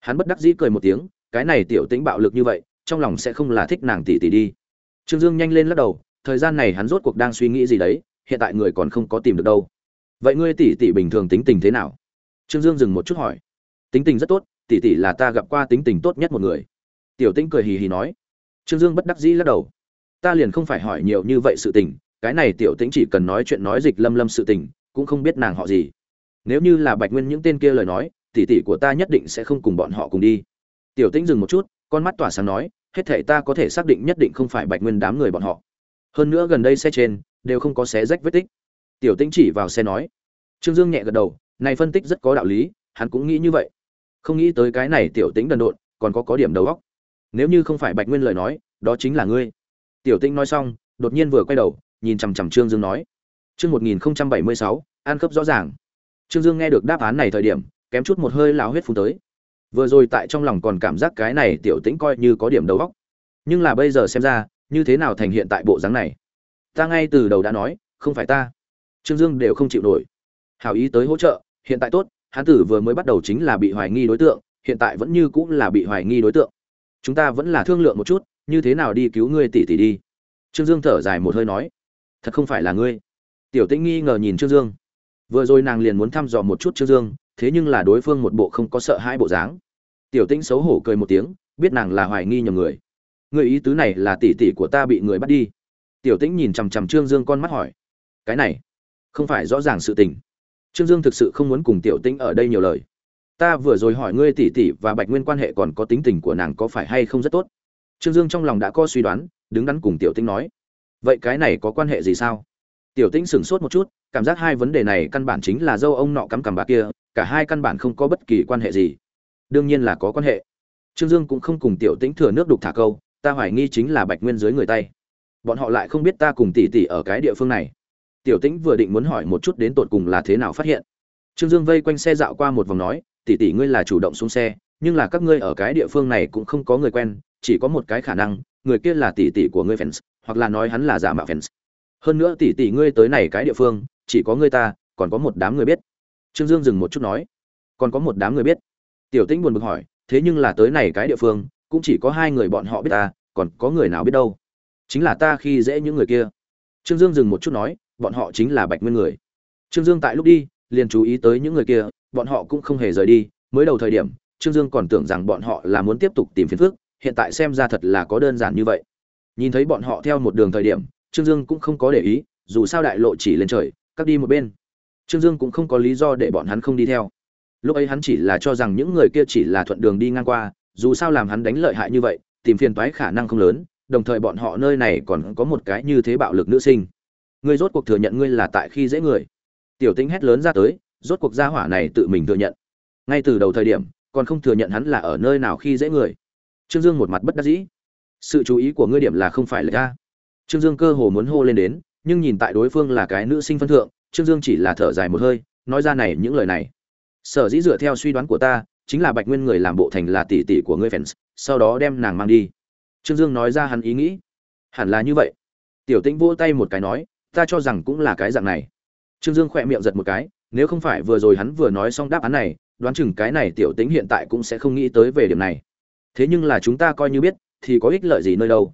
Hắn bất đắc dĩ cười một tiếng, cái này tiểu tính bạo lực như vậy, trong lòng sẽ không là thích nàng tỷ tỷ đi. Trương dương nhanh lên lắc đầu, thời gian này hắn rốt cuộc đang suy nghĩ gì đấy, hiện tại người còn không có tìm được đâu. Vậy ngươi tỷ tỷ bình thường tính tình thế nào? Trương dương dừng một chút hỏi. Tính tình rất tốt, tỷ tỷ là ta gặp qua tính tình tốt nhất một người. Tiểu tĩnh cười hì hì nói. Trương dương bất đắc dĩ lắc đầu. Ta liền không phải hỏi nhiều như vậy sự tình, cái này tiểu tĩnh chỉ cần nói chuyện nói dịch lâm lâm sự tình, cũng không biết nàng họ gì nếu như là bạch nguyên những tên kia lời nói, tỷ tỷ của ta nhất định sẽ không cùng bọn họ cùng đi. Tiểu tĩnh dừng một chút, con mắt tỏa sáng nói, hết thể ta có thể xác định nhất định không phải bạch nguyên đám người bọn họ. Hơn nữa gần đây xe trên, đều không có xé rách vết tích. Tiểu tĩnh chỉ vào xe nói. Trương dương nhẹ gật đầu, này phân tích rất có đạo lý, hắn cũng nghĩ như vậy. Không nghĩ tới cái này tiểu tĩnh đần độn, còn có có điểm đầu óc. Nếu như không phải bạch nguyên lời nói, đó chính là ngươi. Tiểu tĩnh nói xong, đột nhiên vừa quay đầu, nhìn chằm chằm trương dương nói. Chương một nghìn bảy mươi sáu, an cấp rõ ràng trương dương nghe được đáp án này thời điểm, kém chút một hơi lao huyết phun tới. Vừa rồi tại trong lòng còn cảm giác cái này tiểu tĩnh coi như có điểm đầu óc. Nhưng là bây giờ xem ra, như thế nào thành hiện tại bộ dáng này? Ta ngay từ đầu đã nói, không phải ta. Trương dương đều không chịu nổi. Hảo ý tới hỗ trợ, hiện tại tốt hắn tử vừa mới bắt đầu chính là bị hoài nghi đối tượng, hiện tại vẫn như cũng là bị hoài nghi đối tượng. Chúng ta vẫn là thương lượng một chút, như thế nào đi cứu ngươi tỷ tỷ đi. Trương dương thở dài một hơi nói, thật không phải là ngươi. Tiểu tĩnh nghi ngờ nhìn trương dương vừa rồi nàng liền muốn thăm dò một chút trương dương, thế nhưng là đối phương một bộ không có sợ hai bộ dáng. Tiểu tĩnh xấu hổ cười một tiếng, biết nàng là hoài nghi nhầm người. Người ý tứ này là tỷ tỷ của ta bị người bắt đi. Tiểu tĩnh nhìn chằm chằm trương dương con mắt hỏi. Cái này, không phải rõ ràng sự tình. Trương dương thực sự không muốn cùng tiểu tĩnh ở đây nhiều lời. Ta vừa rồi hỏi ngươi tỷ tỷ và bạch nguyên quan hệ còn có tính tình của nàng có phải hay không rất tốt? Trương dương trong lòng đã có suy đoán, đứng đắn cùng tiểu tĩnh nói. Vậy cái này có quan hệ gì sao? Tiểu tĩnh sửng sốt một chút, cảm giác hai vấn đề này căn bản chính là dâu ông nọ cắm cằm bà kia, cả hai căn bản không có bất kỳ quan hệ gì. Đương nhiên là có quan hệ. Trương dương cũng không cùng tiểu tĩnh thừa nước đục thả câu, ta hoài nghi chính là bạch nguyên dưới người tay. Bọn họ lại không biết ta cùng tỷ tỷ ở cái địa phương này. Tiểu tĩnh vừa định muốn hỏi một chút đến tột cùng là thế nào phát hiện. Trương dương vây quanh xe dạo qua một vòng nói, tỷ tỷ ngươi là chủ động xuống xe, nhưng là các ngươi ở cái địa phương này cũng không có người quen, chỉ có một cái khả năng, người kia là tỷ tỷ của ngươi fans, hoặc là nói hắn là giả mạo fans hơn nữa tỷ tỷ ngươi tới này cái địa phương, chỉ có ngươi ta, còn có một đám người biết. Trương dương dừng một chút nói, còn có một đám người biết. Tiểu tĩnh buồn bực hỏi, thế nhưng là tới này cái địa phương, cũng chỉ có hai người bọn họ biết ta, còn có người nào biết đâu? Chính là ta khi dễ những người kia. Trương dương dừng một chút nói, bọn họ chính là bạch nguyên người. Trương dương tại lúc đi, liền chú ý tới những người kia, bọn họ cũng không hề rời đi. Mới đầu thời điểm, trương dương còn tưởng rằng bọn họ là muốn tiếp tục tìm phiền phức, hiện tại xem ra thật là có đơn giản như vậy. Nhìn thấy bọn họ theo một đường thời điểm trương dương cũng không có để ý, dù sao đại lộ chỉ lên trời cắt đi một bên. Trương dương cũng không có lý do để bọn hắn không đi theo. Lúc ấy hắn chỉ là cho rằng những người kia chỉ là thuận đường đi ngang qua, dù sao làm hắn đánh lợi hại như vậy, tìm phiền toái khả năng không lớn, đồng thời bọn họ nơi này còn có một cái như thế bạo lực nữ sinh. Ngươi rốt cuộc thừa nhận ngươi là tại khi dễ người. Tiểu tĩnh hét lớn ra tới, rốt cuộc gia hỏa này tự mình thừa nhận. Ngay từ đầu thời điểm, còn không thừa nhận hắn là ở nơi nào khi dễ người. Trương dương một mặt bất đắc dĩ. Sự chú ý của ngươi điểm là không phải là ta trương dương cơ hồ muốn hô lên đến, nhưng nhìn tại đối phương là cái nữ sinh phân thượng, trương dương chỉ là thở dài một hơi, nói ra này những lời này. Sở dĩ dựa theo suy đoán của ta, chính là bạch nguyên người làm bộ thành là tỷ tỷ của ngươi fans, sau đó đem nàng mang đi. Trương dương nói ra hắn ý nghĩ. Hẳn là như vậy. Tiểu tĩnh vỗ tay một cái nói, ta cho rằng cũng là cái dạng này. Trương dương khỏe miệng giật một cái, nếu không phải vừa rồi hắn vừa nói xong đáp án này, đoán chừng cái này tiểu tĩnh hiện tại cũng sẽ không nghĩ tới về điểm này. Thế nhưng là chúng ta coi như biết, thì có ích lợi gì nơi đâu?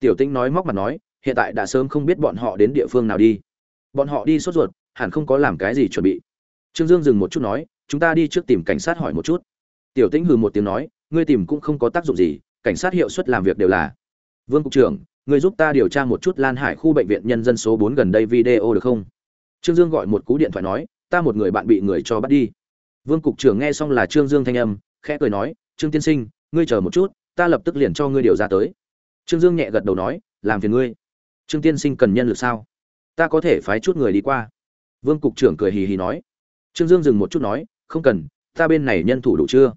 Tiểu tĩnh nói móc mặt nói hiện tại đã sớm không biết bọn họ đến địa phương nào đi. Bọn họ đi sốt ruột, hẳn không có làm cái gì chuẩn bị. Trương dương dừng một chút nói, chúng ta đi trước tìm cảnh sát hỏi một chút. Tiểu tĩnh hừ một tiếng nói, ngươi tìm cũng không có tác dụng gì, cảnh sát hiệu suất làm việc đều là. Vương cục trưởng, ngươi giúp ta điều tra một chút lan hải khu bệnh viện nhân dân số bốn gần đây video được không? Trương dương gọi một cú điện thoại nói, ta một người bạn bị người cho bắt đi. Vương cục trưởng nghe xong là trương dương thanh âm, khẽ cười nói, trương tiên sinh, ngươi chờ một chút, ta lập tức liền cho ngươi điều ra tới. Trương dương nhẹ gật đầu nói, làm phiền ngươi trương tiên sinh cần nhân lực sao? Ta có thể phái chút người đi qua. Vương cục trưởng cười hì hì nói. Trương dương dừng một chút nói, không cần, ta bên này nhân thủ đủ chưa?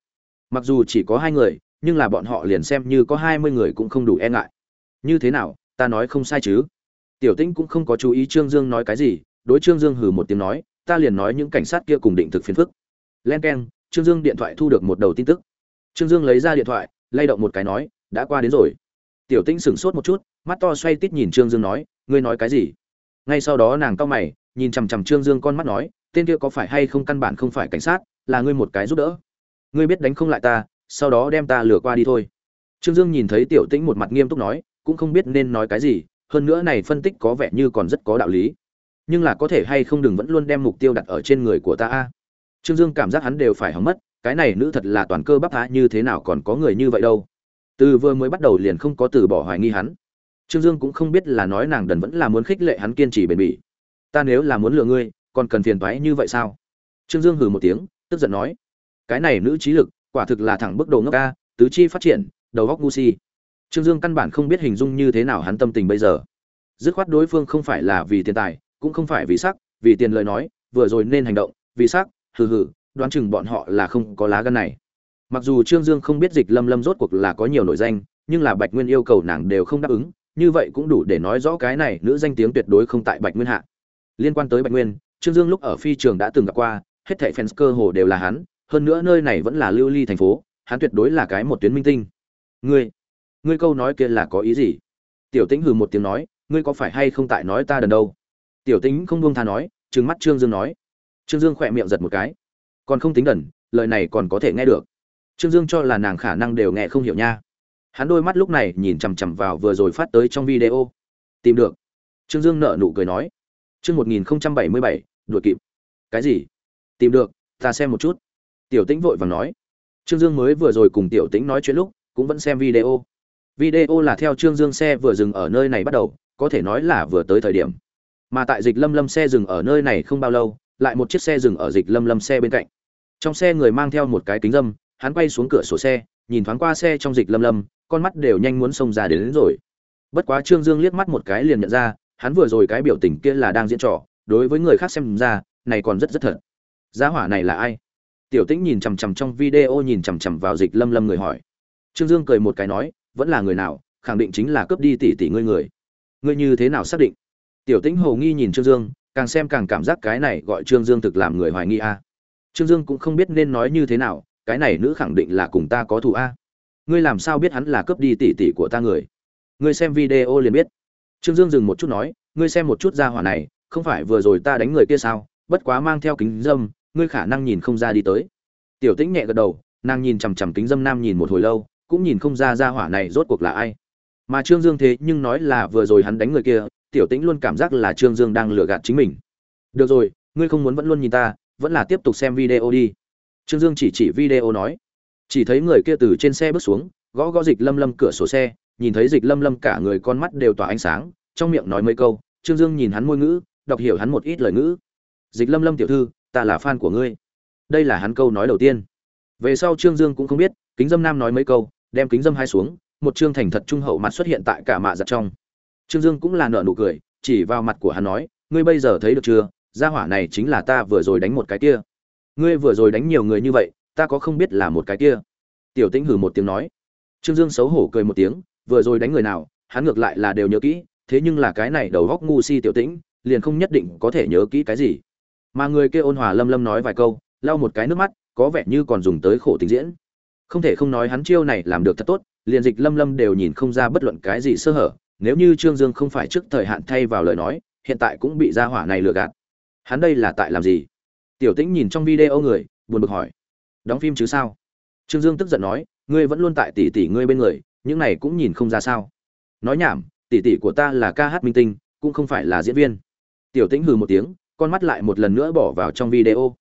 Mặc dù chỉ có hai người, nhưng là bọn họ liền xem như có hai mươi người cũng không đủ e ngại. Như thế nào, ta nói không sai chứ? Tiểu tĩnh cũng không có chú ý trương dương nói cái gì, đối trương dương hừ một tiếng nói, ta liền nói những cảnh sát kia cùng định thực phiền phức. Len k e n trương dương điện thoại thu được một đầu tin tức. Trương dương lấy ra điện thoại, lay động một cái nói, đã qua đến rồi tiểu tĩnh sửng sốt một chút, mắt to xoay tít nhìn trương dương nói, ngươi nói cái gì? Ngay sau đó nàng cau mày, nhìn chằm chằm trương dương con mắt nói, tên kia có phải hay không căn bản không phải cảnh sát, là ngươi một cái giúp đỡ. Ngươi biết đánh không lại ta, sau đó đem ta lừa qua đi thôi. Trương dương nhìn thấy tiểu tĩnh một mặt nghiêm túc nói, cũng không biết nên nói cái gì, hơn nữa này phân tích có vẻ như còn rất có đạo lý. Nhưng là có thể hay không đừng vẫn luôn đem mục tiêu đặt ở trên người của ta a. Trương dương cảm giác hắn đều phải hỏng mất, cái này nữ thật là toàn cơ bắp phá như thế nào còn có người như vậy đâu từ vừa mới bắt đầu liền không có từ bỏ hoài nghi hắn. Trương dương cũng không biết là nói nàng đần vẫn là muốn khích lệ hắn kiên trì bền bỉ. Ta nếu là muốn lừa ngươi, còn cần phiền toái như vậy sao? Trương dương hừ một tiếng, tức giận nói, cái này nữ trí lực, quả thực là thẳng bước đầu ngốc ca tứ chi phát triển, đầu góc ngu si. Trương dương căn bản không biết hình dung như thế nào hắn tâm tình bây giờ. Dứt khoát đối phương không phải là vì tiền tài, cũng không phải vì sắc, vì tiền lời nói, vừa rồi nên hành động, vì sắc, hừ hừ, đoán chừng bọn họ là không có lá gan này mặc dù trương dương không biết dịch lâm lâm rốt cuộc là có nhiều nội danh, nhưng là bạch nguyên yêu cầu nàng đều không đáp ứng, như vậy cũng đủ để nói rõ cái này nữ danh tiếng tuyệt đối không tại bạch nguyên hạ. Liên quan tới bạch nguyên, trương dương lúc ở phi trường đã từng gặp qua, hết thảy fans cơ hồ đều là hắn, hơn nữa nơi này vẫn là lưu ly thành phố, hắn tuyệt đối là cái một tuyến minh tinh. Ngươi ngươi câu nói kia là có ý gì? Tiểu tĩnh hừ một tiếng nói, ngươi có phải hay không tại nói ta đần đâu? Tiểu tĩnh không buông tha nói, trừng mắt trương dương nói. Trương dương khỏe miệng giật một cái. Còn không tính đần, lời này còn có thể nghe được trương dương cho là nàng khả năng đều nghe không hiểu nha. Hắn đôi mắt lúc này nhìn chằm chằm vào vừa rồi phát tới trong video. Tìm được. Trương dương nợ nụ cười nói. Chương một nghìn bảy mươi bảy, đuổi kịp. Cái gì? Tìm được, ta xem một chút. Tiểu tĩnh vội vàng nói. Trương dương mới vừa rồi cùng tiểu tĩnh nói chuyện lúc, cũng vẫn xem video. Video là theo trương dương xe vừa dừng ở nơi này bắt đầu, có thể nói là vừa tới thời điểm. Mà tại dịch lâm lâm xe dừng ở nơi này không bao lâu, lại một chiếc xe dừng ở dịch lâm lâm xe bên cạnh. Trong xe người mang theo một cái kính dâm hắn quay xuống cửa sổ xe nhìn thoáng qua xe trong dịch lâm lâm con mắt đều nhanh muốn xông ra đến, đến rồi. Bất quá trương dương liếc mắt một cái liền nhận ra hắn vừa rồi cái biểu tình kia là đang diễn trò đối với người khác xem ra này còn rất rất thật. Gia hỏa này là ai? Tiểu tĩnh nhìn chằm chằm trong video nhìn chằm chằm vào dịch lâm lâm người hỏi. Trương dương cười một cái nói vẫn là người nào khẳng định chính là cướp đi tỷ tỷ ngươi người. Ngươi như thế nào xác định? Tiểu tĩnh hồ nghi nhìn trương dương càng xem càng cảm giác cái này gọi trương dương thực làm người hoài nghi a. Trương dương cũng không biết nên nói như thế nào cái này nữ khẳng định là cùng ta có thù a. Ngươi làm sao biết hắn là cướp đi tỷ tỷ của ta người? Ngươi xem video liền biết. Trương dương dừng một chút nói, ngươi xem một chút ra hỏa này, không phải vừa rồi ta đánh người kia sao? Bất quá mang theo kính dâm, ngươi khả năng nhìn không ra đi tới. Tiểu tĩnh nhẹ gật đầu, nàng nhìn chằm chằm kính dâm nam nhìn một hồi lâu, cũng nhìn không ra ra hỏa này rốt cuộc là ai. Mà trương dương thế nhưng nói là vừa rồi hắn đánh người kia, tiểu tĩnh luôn cảm giác là trương dương đang lừa gạt chính mình. Được rồi, ngươi không muốn vẫn luôn nhìn ta, vẫn là tiếp tục xem video đi trương dương chỉ chỉ video nói. Chỉ thấy người kia từ trên xe bước xuống, gõ gõ dịch lâm lâm cửa sổ xe, nhìn thấy dịch lâm lâm cả người con mắt đều tỏa ánh sáng, trong miệng nói mấy câu, trương dương nhìn hắn môi ngữ, đọc hiểu hắn một ít lời ngữ. Dịch lâm lâm tiểu thư, ta là fan của ngươi. Đây là hắn câu nói đầu tiên. Về sau trương dương cũng không biết, kính dâm nam nói mấy câu, đem kính dâm hai xuống, một trương thành thật trung hậu mặt xuất hiện tại cả mạ giặt trong. Trương dương cũng là nợ nụ cười, chỉ vào mặt của hắn nói, ngươi bây giờ thấy được chưa? Gia hỏa này chính là ta vừa rồi đánh một cái kia ngươi vừa rồi đánh nhiều người như vậy, ta có không biết là một cái kia. Tiểu tĩnh hử một tiếng nói. Trương dương xấu hổ cười một tiếng, vừa rồi đánh người nào, hắn ngược lại là đều nhớ kỹ, thế nhưng là cái này đầu góc ngu si tiểu tĩnh, liền không nhất định có thể nhớ kỹ cái gì. Mà người kia ôn hòa lâm lâm nói vài câu, lau một cái nước mắt, có vẻ như còn dùng tới khổ tình diễn. Không thể không nói hắn chiêu này làm được thật tốt, liền dịch lâm lâm đều nhìn không ra bất luận cái gì sơ hở, nếu như trương dương không phải trước thời hạn thay vào lời nói, hiện tại cũng bị gia hỏa này lừa gạt. Hắn đây là tại làm gì? Tiểu tĩnh nhìn trong video người, buồn bực hỏi. Đóng phim chứ sao? Trương dương tức giận nói, ngươi vẫn luôn tại tỷ tỷ ngươi bên người, những này cũng nhìn không ra sao. Nói nhảm, tỷ tỷ của ta là ca hát minh tinh, cũng không phải là diễn viên. Tiểu tĩnh hừ một tiếng, con mắt lại một lần nữa bỏ vào trong video.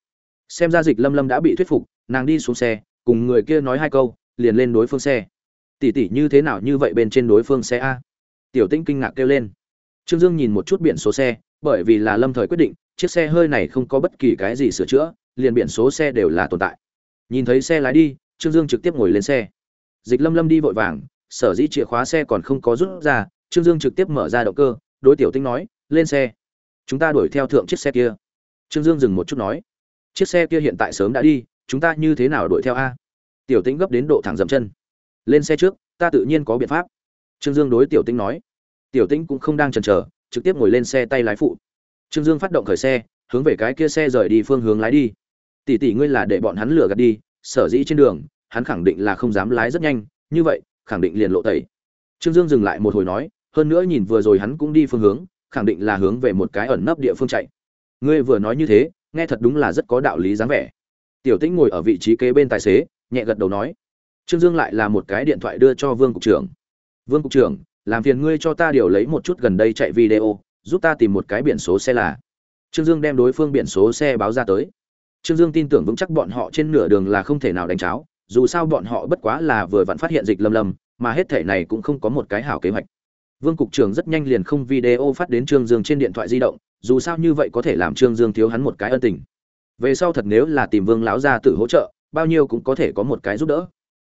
Xem ra dịch lâm lâm đã bị thuyết phục, nàng đi xuống xe, cùng người kia nói hai câu, liền lên đối phương xe. Tỷ tỷ như thế nào như vậy bên trên đối phương xe a? Tiểu tĩnh kinh ngạc kêu lên. Trương dương nhìn một chút biển số xe, bởi vì là lâm thời quyết định chiếc xe hơi này không có bất kỳ cái gì sửa chữa, liền biển số xe đều là tồn tại. Nhìn thấy xe lái đi, trương dương trực tiếp ngồi lên xe. Dịch lâm lâm đi vội vàng, sở dĩ chìa khóa xe còn không có rút ra, trương dương trực tiếp mở ra động cơ, đối tiểu tinh nói, lên xe. Chúng ta đuổi theo thượng chiếc xe kia. Trương dương dừng một chút nói, chiếc xe kia hiện tại sớm đã đi, chúng ta như thế nào đuổi theo a? Tiểu tĩnh gấp đến độ thẳng dậm chân. Lên xe trước, ta tự nhiên có biện pháp. Trương dương đối tiểu tĩnh nói. Tiểu tĩnh cũng không đang chần chờ, trực tiếp ngồi lên xe tay lái phụ trương dương phát động khởi xe, hướng về cái kia xe rời đi phương hướng lái đi. Tỷ tỷ ngươi là để bọn hắn lừa gạt đi, sở dĩ trên đường, hắn khẳng định là không dám lái rất nhanh, như vậy, khẳng định liền lộ tẩy. Trương dương dừng lại một hồi nói, hơn nữa nhìn vừa rồi hắn cũng đi phương hướng, khẳng định là hướng về một cái ẩn nấp địa phương chạy. Ngươi vừa nói như thế, nghe thật đúng là rất có đạo lý dáng vẻ. Tiểu tĩnh ngồi ở vị trí kế bên tài xế, nhẹ gật đầu nói. Trương dương lại là một cái điện thoại đưa cho vương cục trưởng. Vương cục trưởng, làm phiền ngươi cho ta điều lấy một chút gần đây chạy video giúp ta tìm một cái biển số xe là. Trương dương đem đối phương biển số xe báo ra tới. Trương dương tin tưởng vững chắc bọn họ trên nửa đường là không thể nào đánh cháo, dù sao bọn họ bất quá là vừa vặn phát hiện dịch lâm lâm mà hết thể này cũng không có một cái hảo kế hoạch. Vương cục trưởng rất nhanh liền không video phát đến trương dương trên điện thoại di động, dù sao như vậy có thể làm trương dương thiếu hắn một cái ân tình. Về sau thật nếu là tìm vương láo gia tự hỗ trợ, bao nhiêu cũng có thể có một cái giúp đỡ.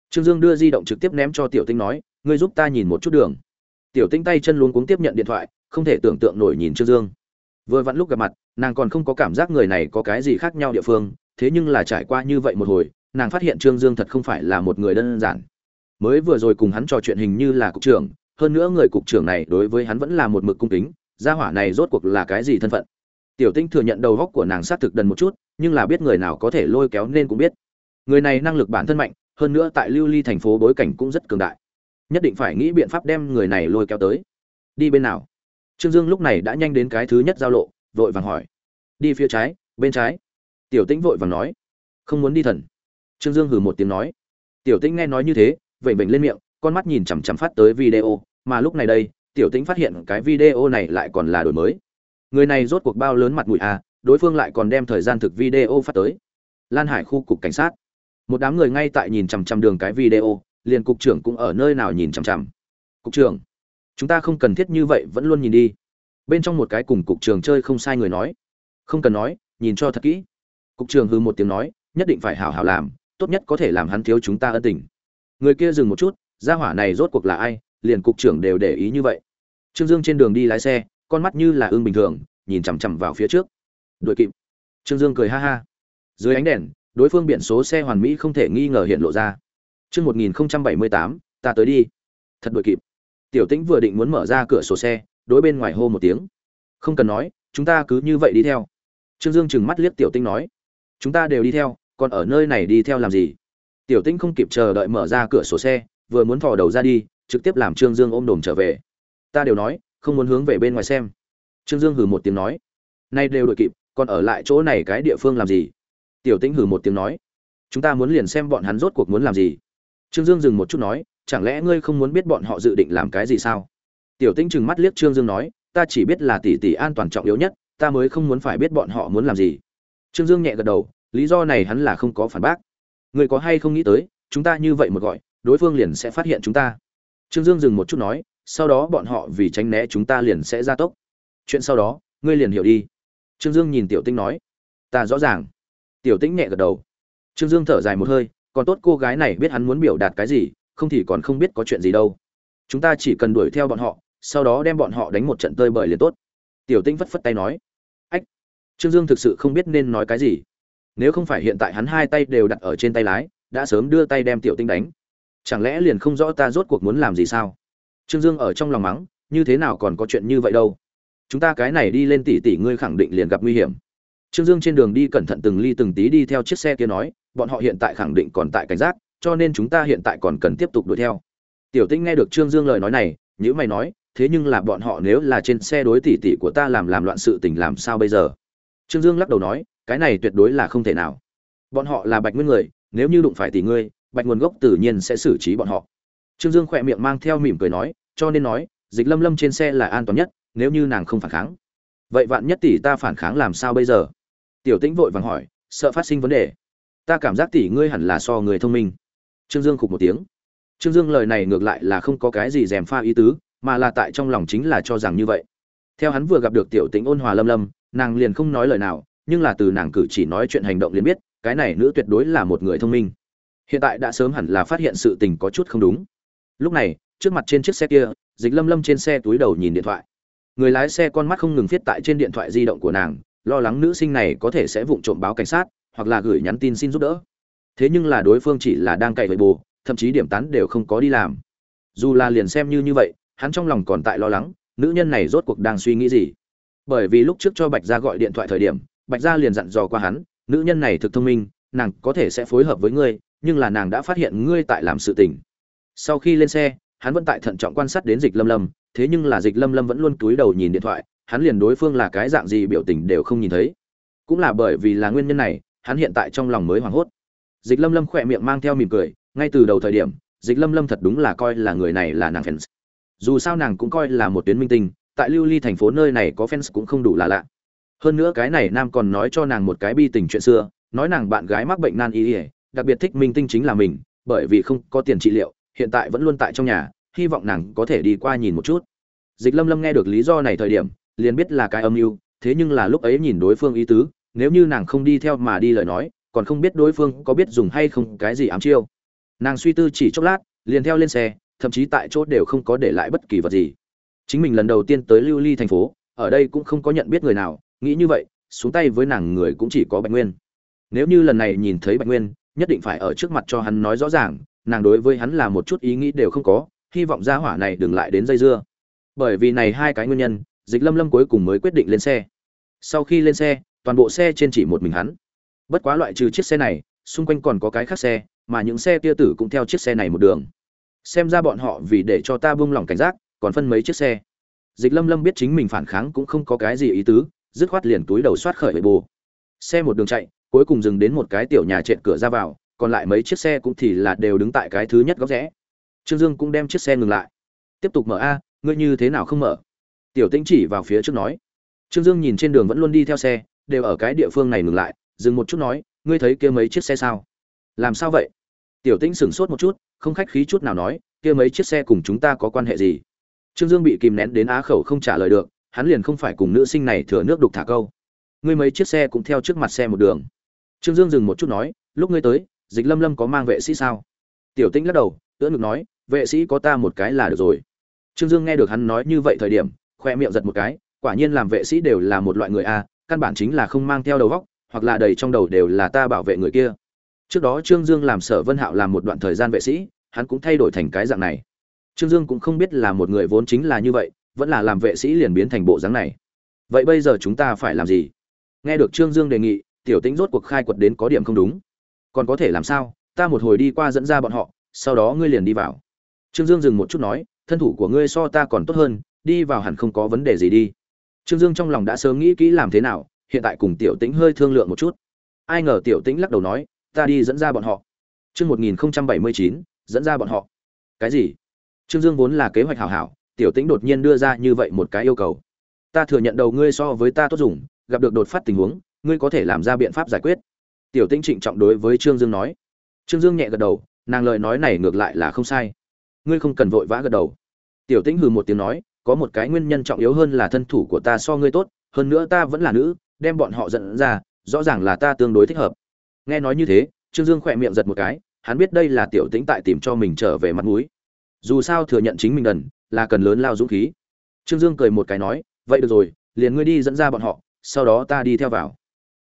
Trương dương đưa di động trực tiếp ném cho tiểu tinh nói, ngươi giúp ta nhìn một chút đường. Tiểu tinh tay chân luôn cuống tiếp nhận điện thoại không thể tưởng tượng nổi nhìn trương dương. Vừa vặn lúc gặp mặt, nàng còn không có cảm giác người này có cái gì khác nhau địa phương, thế nhưng là trải qua như vậy một hồi, nàng phát hiện trương dương thật không phải là một người đơn giản. Mới vừa rồi cùng hắn trò chuyện hình như là cục trưởng, hơn nữa người cục trưởng này đối với hắn vẫn là một mực cung kính, gia hỏa này rốt cuộc là cái gì thân phận? Tiểu tinh thừa nhận đầu góc của nàng xác thực đần một chút, nhưng là biết người nào có thể lôi kéo nên cũng biết. Người này năng lực bản thân mạnh, hơn nữa tại lưu ly thành phố bối cảnh cũng rất cường đại. Nhất định phải nghĩ biện pháp đem người này lôi kéo tới. Đi bên nào? Trương dương lúc này đã nhanh đến cái thứ nhất giao lộ, vội vàng hỏi. Đi phía trái, bên trái. Tiểu tĩnh vội vàng nói. Không muốn đi thần. Trương dương hừ một tiếng nói. Tiểu tĩnh nghe nói như thế, vểnh vểnh lên miệng, con mắt nhìn chằm chằm phát tới video, mà lúc này đây, tiểu tĩnh phát hiện cái video này lại còn là đổi mới. Người này rốt cuộc bao lớn mặt mũi à đối phương lại còn đem thời gian thực video phát tới. Lan hải khu cục cảnh sát. Một đám người ngay tại nhìn chằm chằm đường cái video, liền cục trưởng cũng ở nơi nào nhìn chằm chằm. Cục trưởng chúng ta không cần thiết như vậy vẫn luôn nhìn đi. Bên trong một cái cùng cục trưởng chơi không sai người nói. Không cần nói, nhìn cho thật kỹ. Cục trưởng hư một tiếng nói, nhất định phải hảo hảo làm, tốt nhất có thể làm hắn thiếu chúng ta ân tình. Người kia dừng một chút, gia hỏa này rốt cuộc là ai, liền cục trưởng đều để ý như vậy. Trương dương trên đường đi lái xe, con mắt như là ương bình thường, nhìn chằm chằm vào phía trước. Đuổi kịp. Trương dương cười ha ha. Dưới ánh đèn, đối phương biển số xe hoàn mỹ không thể nghi ngờ hiện lộ ra. Chương một nghìn bảy mươi tám, ta tới đi. Thật đuổi kịp tiểu tĩnh vừa định muốn mở ra cửa sổ xe, đối bên ngoài hô một tiếng. Không cần nói, chúng ta cứ như vậy đi theo. Trương dương chừng mắt liếc tiểu tĩnh nói. Chúng ta đều đi theo, còn ở nơi này đi theo làm gì? Tiểu tĩnh không kịp chờ đợi mở ra cửa sổ xe, vừa muốn thò đầu ra đi, trực tiếp làm trương dương ôm đồm trở về. Ta đều nói, không muốn hướng về bên ngoài xem. Trương dương hừ một tiếng nói. Nay đều đội kịp, còn ở lại chỗ này cái địa phương làm gì? Tiểu tĩnh hừ một tiếng nói. Chúng ta muốn liền xem bọn hắn rốt cuộc muốn làm gì. Trương dương dừng một chút nói chẳng lẽ ngươi không muốn biết bọn họ dự định làm cái gì sao? Tiểu tĩnh trừng mắt liếc trương dương nói, ta chỉ biết là tỷ tỷ an toàn trọng yếu nhất, ta mới không muốn phải biết bọn họ muốn làm gì. Trương dương nhẹ gật đầu, lý do này hắn là không có phản bác. Người có hay không nghĩ tới, chúng ta như vậy một gọi, đối phương liền sẽ phát hiện chúng ta. Trương dương dừng một chút nói, sau đó bọn họ vì tránh né chúng ta liền sẽ ra tốc. Chuyện sau đó, ngươi liền hiểu đi. Trương dương nhìn tiểu tinh nói, ta rõ ràng. Tiểu tĩnh nhẹ gật đầu. Trương dương thở dài một hơi, còn tốt cô gái này biết hắn muốn biểu đạt cái gì không thì còn không biết có chuyện gì đâu. Chúng ta chỉ cần đuổi theo bọn họ, sau đó đem bọn họ đánh một trận tơi bời liền tốt. Tiểu tĩnh phất phất tay nói. Ách, trương dương thực sự không biết nên nói cái gì. Nếu không phải hiện tại hắn hai tay đều đặt ở trên tay lái, đã sớm đưa tay đem tiểu tinh đánh. Chẳng lẽ liền không rõ ta rốt cuộc muốn làm gì sao? Trương dương ở trong lòng mắng, như thế nào còn có chuyện như vậy đâu? Chúng ta cái này đi lên tỷ tỷ ngươi khẳng định liền gặp nguy hiểm. Trương dương trên đường đi cẩn thận từng ly từng tí đi theo chiếc xe kia nói, bọn họ hiện tại khẳng định còn tại cảnh giác cho nên chúng ta hiện tại còn cần tiếp tục đuổi theo. Tiểu Tĩnh nghe được trương dương lời nói này nhữ mày nói, thế nhưng là bọn họ nếu là trên xe đối tỷ tỷ của ta làm làm loạn sự tình làm sao bây giờ? Trương dương lắc đầu nói, cái này tuyệt đối là không thể nào. Bọn họ là bạch nguyên người, nếu như đụng phải tỷ ngươi, bạch nguồn gốc tự nhiên sẽ xử trí bọn họ. Trương dương khỏe miệng mang theo mỉm cười nói, cho nên nói, dịch lâm lâm trên xe là an toàn nhất, nếu như nàng không phản kháng. Vậy vạn nhất tỷ ta phản kháng làm sao bây giờ? Tiểu tĩnh vội vàng hỏi, sợ phát sinh vấn đề. Ta cảm giác tỷ ngươi hẳn là so người thông minh trương dương khục một tiếng. Trương dương lời này ngược lại là không có cái gì dèm pha ý tứ, mà là tại trong lòng chính là cho rằng như vậy. Theo hắn vừa gặp được tiểu tĩnh ôn hòa lâm lâm, nàng liền không nói lời nào, nhưng là từ nàng cử chỉ nói chuyện hành động liền biết, cái này nữ tuyệt đối là một người thông minh. Hiện tại đã sớm hẳn là phát hiện sự tình có chút không đúng. Lúc này, trước mặt trên chiếc xe kia, dịch lâm lâm trên xe túi đầu nhìn điện thoại. Người lái xe con mắt không ngừng viết tại trên điện thoại di động của nàng, lo lắng nữ sinh này có thể sẽ vụng trộm báo cảnh sát, hoặc là gửi nhắn tin xin giúp đỡ thế nhưng là đối phương chỉ là đang cậy vậy bù thậm chí điểm tán đều không có đi làm. Dù là liền xem như như vậy, hắn trong lòng còn tại lo lắng, nữ nhân này rốt cuộc đang suy nghĩ gì. Bởi vì lúc trước cho bạch gia gọi điện thoại thời điểm, bạch gia liền dặn dò qua hắn, nữ nhân này thực thông minh, nàng có thể sẽ phối hợp với ngươi, nhưng là nàng đã phát hiện ngươi tại làm sự tình. Sau khi lên xe, hắn vẫn tại thận trọng quan sát đến dịch lâm lâm, thế nhưng là dịch lâm lâm vẫn luôn cúi đầu nhìn điện thoại, hắn liền đối phương là cái dạng gì biểu tình đều không nhìn thấy. Cũng là bởi vì là nguyên nhân này, hắn hiện tại trong lòng mới hoảng hốt dịch lâm lâm khỏe miệng mang theo mỉm cười, ngay từ đầu thời điểm, dịch lâm lâm thật đúng là coi là người này là nàng fans. Dù sao nàng cũng coi là một tuyến minh tinh, tại lưu ly thành phố nơi này có fans cũng không đủ là lạ. Hơn nữa cái này nam còn nói cho nàng một cái bi tình chuyện xưa, nói nàng bạn gái mắc bệnh nan y ỉa đặc biệt thích minh tinh chính là mình, bởi vì không có tiền trị liệu, hiện tại vẫn luôn tại trong nhà, hy vọng nàng có thể đi qua nhìn một chút. Dịch lâm lâm nghe được lý do này thời điểm, liền biết là cái âm mưu, thế nhưng là lúc ấy nhìn đối phương ý tứ, nếu như nàng không đi theo mà đi lời nói còn không biết đối phương có biết dùng hay không cái gì ám chiêu. Nàng suy tư chỉ chốc lát, liền theo lên xe, thậm chí tại chỗ đều không có để lại bất kỳ vật gì. Chính mình lần đầu tiên tới lưu ly thành phố, ở đây cũng không có nhận biết người nào, nghĩ như vậy, xuống tay với nàng người cũng chỉ có bạch nguyên. Nếu như lần này nhìn thấy bạch nguyên, nhất định phải ở trước mặt cho hắn nói rõ ràng, nàng đối với hắn là một chút ý nghĩ đều không có, hy vọng gia hỏa này đừng lại đến dây dưa. Bởi vì này hai cái nguyên nhân, dịch lâm lâm cuối cùng mới quyết định lên xe. Sau khi lên xe, toàn bộ xe trên chỉ một mình hắn bất quá loại trừ chiếc xe này, xung quanh còn có cái khác xe, mà những xe kia tử cũng theo chiếc xe này một đường. Xem ra bọn họ vì để cho ta buông lỏng cảnh giác, còn phân mấy chiếc xe. Dịch lâm lâm biết chính mình phản kháng cũng không có cái gì ý tứ, dứt khoát liền túi đầu soát khởi bề bồ xe một đường chạy, cuối cùng dừng đến một cái tiểu nhà trệt cửa ra vào, còn lại mấy chiếc xe cũng thì là đều đứng tại cái thứ nhất góc rẽ. Trương dương cũng đem chiếc xe ngừng lại. Tiếp tục mở a, ngươi như thế nào không mở? Tiểu tĩnh chỉ vào phía trước nói. Trương dương nhìn trên đường vẫn luôn đi theo xe, đều ở cái địa phương này ngừng lại dừng một chút nói, ngươi thấy kia mấy chiếc xe sao? Làm sao vậy? Tiểu tĩnh sửng sốt một chút, không khách khí chút nào nói, kia mấy chiếc xe cùng chúng ta có quan hệ gì? Trương dương bị kìm nén đến á khẩu không trả lời được, hắn liền không phải cùng nữ sinh này thừa nước đục thả câu. Ngươi mấy chiếc xe cũng theo trước mặt xe một đường. Trương dương dừng một chút nói, lúc ngươi tới, dịch lâm lâm có mang vệ sĩ sao? Tiểu tĩnh lắc đầu, ưỡn ngực nói, vệ sĩ có ta một cái là được rồi. Trương dương nghe được hắn nói như vậy thời điểm, khoe miệng giật một cái, quả nhiên làm vệ sĩ đều là một loại người a, căn bản chính là không mang theo đầu vóc hoặc là đầy trong đầu đều là ta bảo vệ người kia. Trước đó trương dương làm sở vân hạo làm một đoạn thời gian vệ sĩ, hắn cũng thay đổi thành cái dạng này. Trương dương cũng không biết là một người vốn chính là như vậy, vẫn là làm vệ sĩ liền biến thành bộ dáng này. Vậy bây giờ chúng ta phải làm gì? Nghe được trương dương đề nghị, tiểu tĩnh rốt cuộc khai quật đến có điểm không đúng. Còn có thể làm sao? Ta một hồi đi qua dẫn ra bọn họ, sau đó ngươi liền đi vào. Trương dương dừng một chút nói, thân thủ của ngươi so ta còn tốt hơn, đi vào hẳn không có vấn đề gì đi. Trương dương trong lòng đã sớm nghĩ kỹ làm thế nào hiện tại cùng tiểu tĩnh hơi thương lượng một chút. Ai ngờ tiểu tĩnh lắc đầu nói, ta đi dẫn ra bọn họ. Chương một nghìn bảy mươi chín, dẫn ra bọn họ. Cái gì? Trương dương vốn là kế hoạch hảo hảo, tiểu tĩnh đột nhiên đưa ra như vậy một cái yêu cầu. Ta thừa nhận đầu ngươi so với ta tốt dùng, gặp được đột phát tình huống, ngươi có thể làm ra biện pháp giải quyết. Tiểu tĩnh trịnh trọng đối với trương dương nói. Trương dương nhẹ gật đầu, nàng lời nói này ngược lại là không sai. Ngươi không cần vội vã gật đầu. Tiểu tĩnh hừ một tiếng nói, có một cái nguyên nhân trọng yếu hơn là thân thủ của ta so ngươi tốt, hơn nữa ta vẫn là nữ đem bọn họ dẫn ra, rõ ràng là ta tương đối thích hợp. Nghe nói như thế, trương dương khỏe miệng giật một cái, hắn biết đây là tiểu tĩnh tại tìm cho mình trở về mặt mũi. Dù sao thừa nhận chính mình đần là cần lớn lao dũng khí. Trương dương cười một cái nói, vậy được rồi, liền ngươi đi dẫn ra bọn họ, sau đó ta đi theo vào.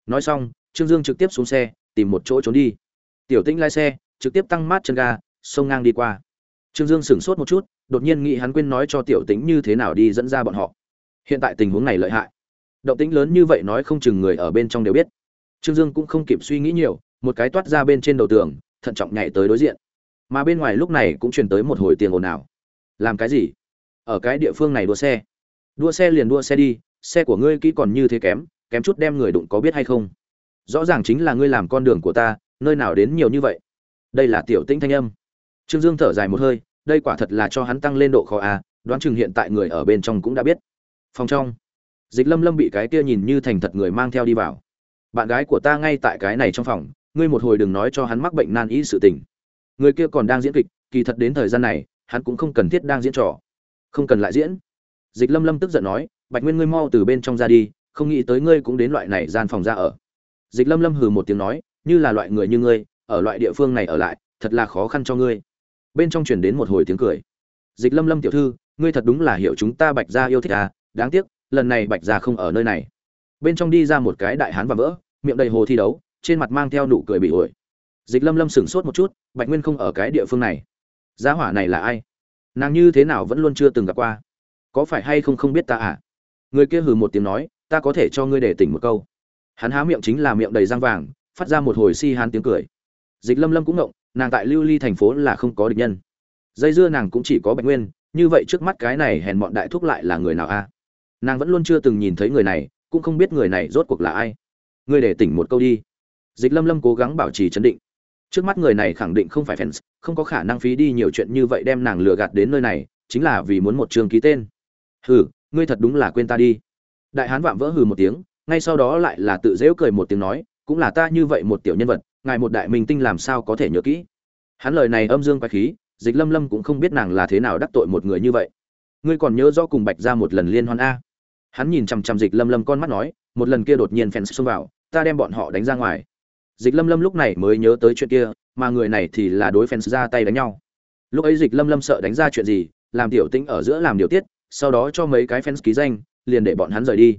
Nói xong, trương dương trực tiếp xuống xe, tìm một chỗ trốn đi. Tiểu tĩnh lái xe, trực tiếp tăng mát chân ga, sông ngang đi qua. Trương dương sửng sốt một chút, đột nhiên nghĩ hắn quên nói cho tiểu tĩnh như thế nào đi dẫn ra bọn họ. Hiện tại tình huống này lợi hại động tĩnh lớn như vậy nói không chừng người ở bên trong đều biết. Trương dương cũng không kịp suy nghĩ nhiều, một cái toát ra bên trên đầu tường, thận trọng nhảy tới đối diện. Mà bên ngoài lúc này cũng truyền tới một hồi tiền ồn ào. Làm cái gì? Ở cái địa phương này đua xe. Đua xe liền đua xe đi, xe của ngươi kỹ còn như thế kém kém chút đem người đụng có biết hay không? Rõ ràng chính là ngươi làm con đường của ta, nơi nào đến nhiều như vậy? Đây là tiểu tĩnh thanh âm. Trương dương thở dài một hơi, đây quả thật là cho hắn tăng lên độ khó a, đoán chừng hiện tại người ở bên trong cũng đã biết. Phòng trong dịch lâm lâm bị cái kia nhìn như thành thật người mang theo đi vào. Bạn gái của ta ngay tại cái này trong phòng, ngươi một hồi đừng nói cho hắn mắc bệnh nan y sự tình. Người kia còn đang diễn kịch, kỳ thật đến thời gian này, hắn cũng không cần thiết đang diễn trò. Không cần lại diễn. Dịch lâm lâm tức giận nói, bạch nguyên, ngươi mau từ bên trong ra đi, không nghĩ tới ngươi cũng đến loại này gian phòng ra ở. Dịch lâm lâm hừ một tiếng nói, như là loại người như ngươi, ở loại địa phương này ở lại, thật là khó khăn cho ngươi. Bên trong truyền đến một hồi tiếng cười. Dịch lâm lâm tiểu thư, ngươi thật đúng là hiểu chúng ta bạch gia yêu thích à đáng tiếc lần này bạch gia không ở nơi này. Bên trong đi ra một cái đại hán và vỡ, miệng đầy hồ thi đấu, trên mặt mang theo nụ cười bị ổi. Dịch lâm lâm sửng sốt một chút, bạch nguyên không ở cái địa phương này. Giá hỏa này là ai? Nàng như thế nào vẫn luôn chưa từng gặp qua? Có phải hay không không biết ta à? Người kia hừ một tiếng nói, ta có thể cho ngươi để tỉnh một câu. Hắn há miệng chính là miệng đầy răng vàng, phát ra một hồi si hán tiếng cười. Dịch lâm lâm cũng ngộng, nàng tại lưu ly thành phố là không có địch nhân. Dây dưa nàng cũng chỉ có bạch nguyên, như vậy trước mắt cái này hèn bọn đại thúc lại là người nào a? Nàng vẫn luôn chưa từng nhìn thấy người này, cũng không biết người này rốt cuộc là ai. Ngươi để tỉnh một câu đi. Dịch lâm lâm cố gắng bảo trì chấn định. Trước mắt người này khẳng định không phải fans, không có khả năng phí đi nhiều chuyện như vậy đem nàng lừa gạt đến nơi này, chính là vì muốn một trường ký tên. Hừ, ngươi thật đúng là quên ta đi. Đại hán vạm vỡ hừ một tiếng, ngay sau đó lại là tự dễu cười một tiếng nói, cũng là ta như vậy một tiểu nhân vật, ngài một đại minh tinh làm sao có thể nhớ kỹ? Hắn lời này âm dương quái khí, dịch lâm lâm cũng không biết nàng là thế nào đắc tội một người như vậy. Ngươi còn nhớ rõ cùng bạch ra một lần liên hoan a? Hắn nhìn chằm chằm dịch lâm lâm con mắt nói, một lần kia đột nhiên fans xông vào, ta đem bọn họ đánh ra ngoài. Dịch lâm lâm lúc này mới nhớ tới chuyện kia, mà người này thì là đối fans ra tay đánh nhau. Lúc ấy dịch lâm lâm sợ đánh ra chuyện gì, làm tiểu tĩnh ở giữa làm điều tiết, sau đó cho mấy cái fans ký danh, liền để bọn hắn rời đi.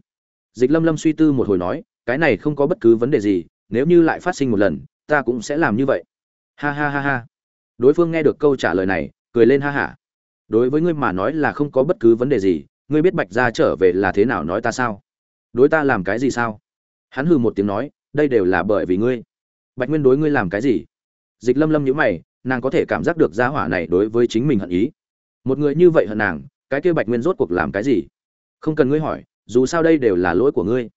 Dịch lâm lâm suy tư một hồi nói, cái này không có bất cứ vấn đề gì, nếu như lại phát sinh một lần, ta cũng sẽ làm như vậy. Ha ha ha ha. Đối phương nghe được câu trả lời này, cười lên ha hả đối với ngươi mà nói là không có bất cứ vấn đề gì ngươi biết bạch gia trở về là thế nào nói ta sao? Đối ta làm cái gì sao? Hắn hừ một tiếng nói, đây đều là bởi vì ngươi. Bạch nguyên đối ngươi làm cái gì? Dịch lâm lâm nhữ mày, nàng có thể cảm giác được gia hỏa này đối với chính mình hận ý. Một người như vậy hận nàng, cái kia bạch nguyên rốt cuộc làm cái gì? Không cần ngươi hỏi, dù sao đây đều là lỗi của ngươi.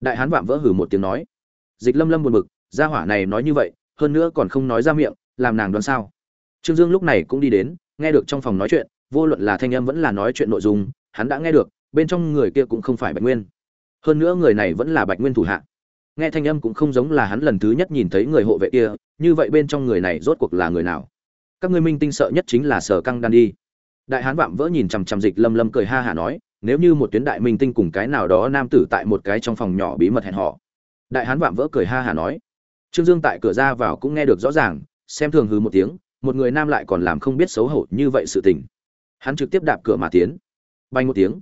Đại hán vạm vỡ hử một tiếng nói. Dịch lâm lâm buồn bực, gia hỏa này nói như vậy, hơn nữa còn không nói ra miệng, làm nàng đoán sao? Trương dương lúc này cũng đi đến, nghe được trong phòng nói chuyện, vô luận là thanh âm vẫn là nói chuyện nội dung hắn đã nghe được, bên trong người kia cũng không phải bạch nguyên. Hơn nữa người này vẫn là bạch nguyên thủ hạ. Nghe thanh âm cũng không giống là hắn lần thứ nhất nhìn thấy người hộ vệ kia, như vậy bên trong người này rốt cuộc là người nào? Các ngươi minh tinh sợ nhất chính là sở căng đan đi. Đại hán vạm vỡ nhìn chằm chằm dịch lâm lâm cười ha hả nói, nếu như một tuyến đại minh tinh cùng cái nào đó nam tử tại một cái trong phòng nhỏ bí mật hẹn họ. Đại hán vạm vỡ cười ha hả nói, trương dương tại cửa ra vào cũng nghe được rõ ràng, xem thường hừ một tiếng, một người nam lại còn làm không biết xấu hổ như vậy sự tình. Hắn trực tiếp đạp cửa mà tiến bay một tiếng.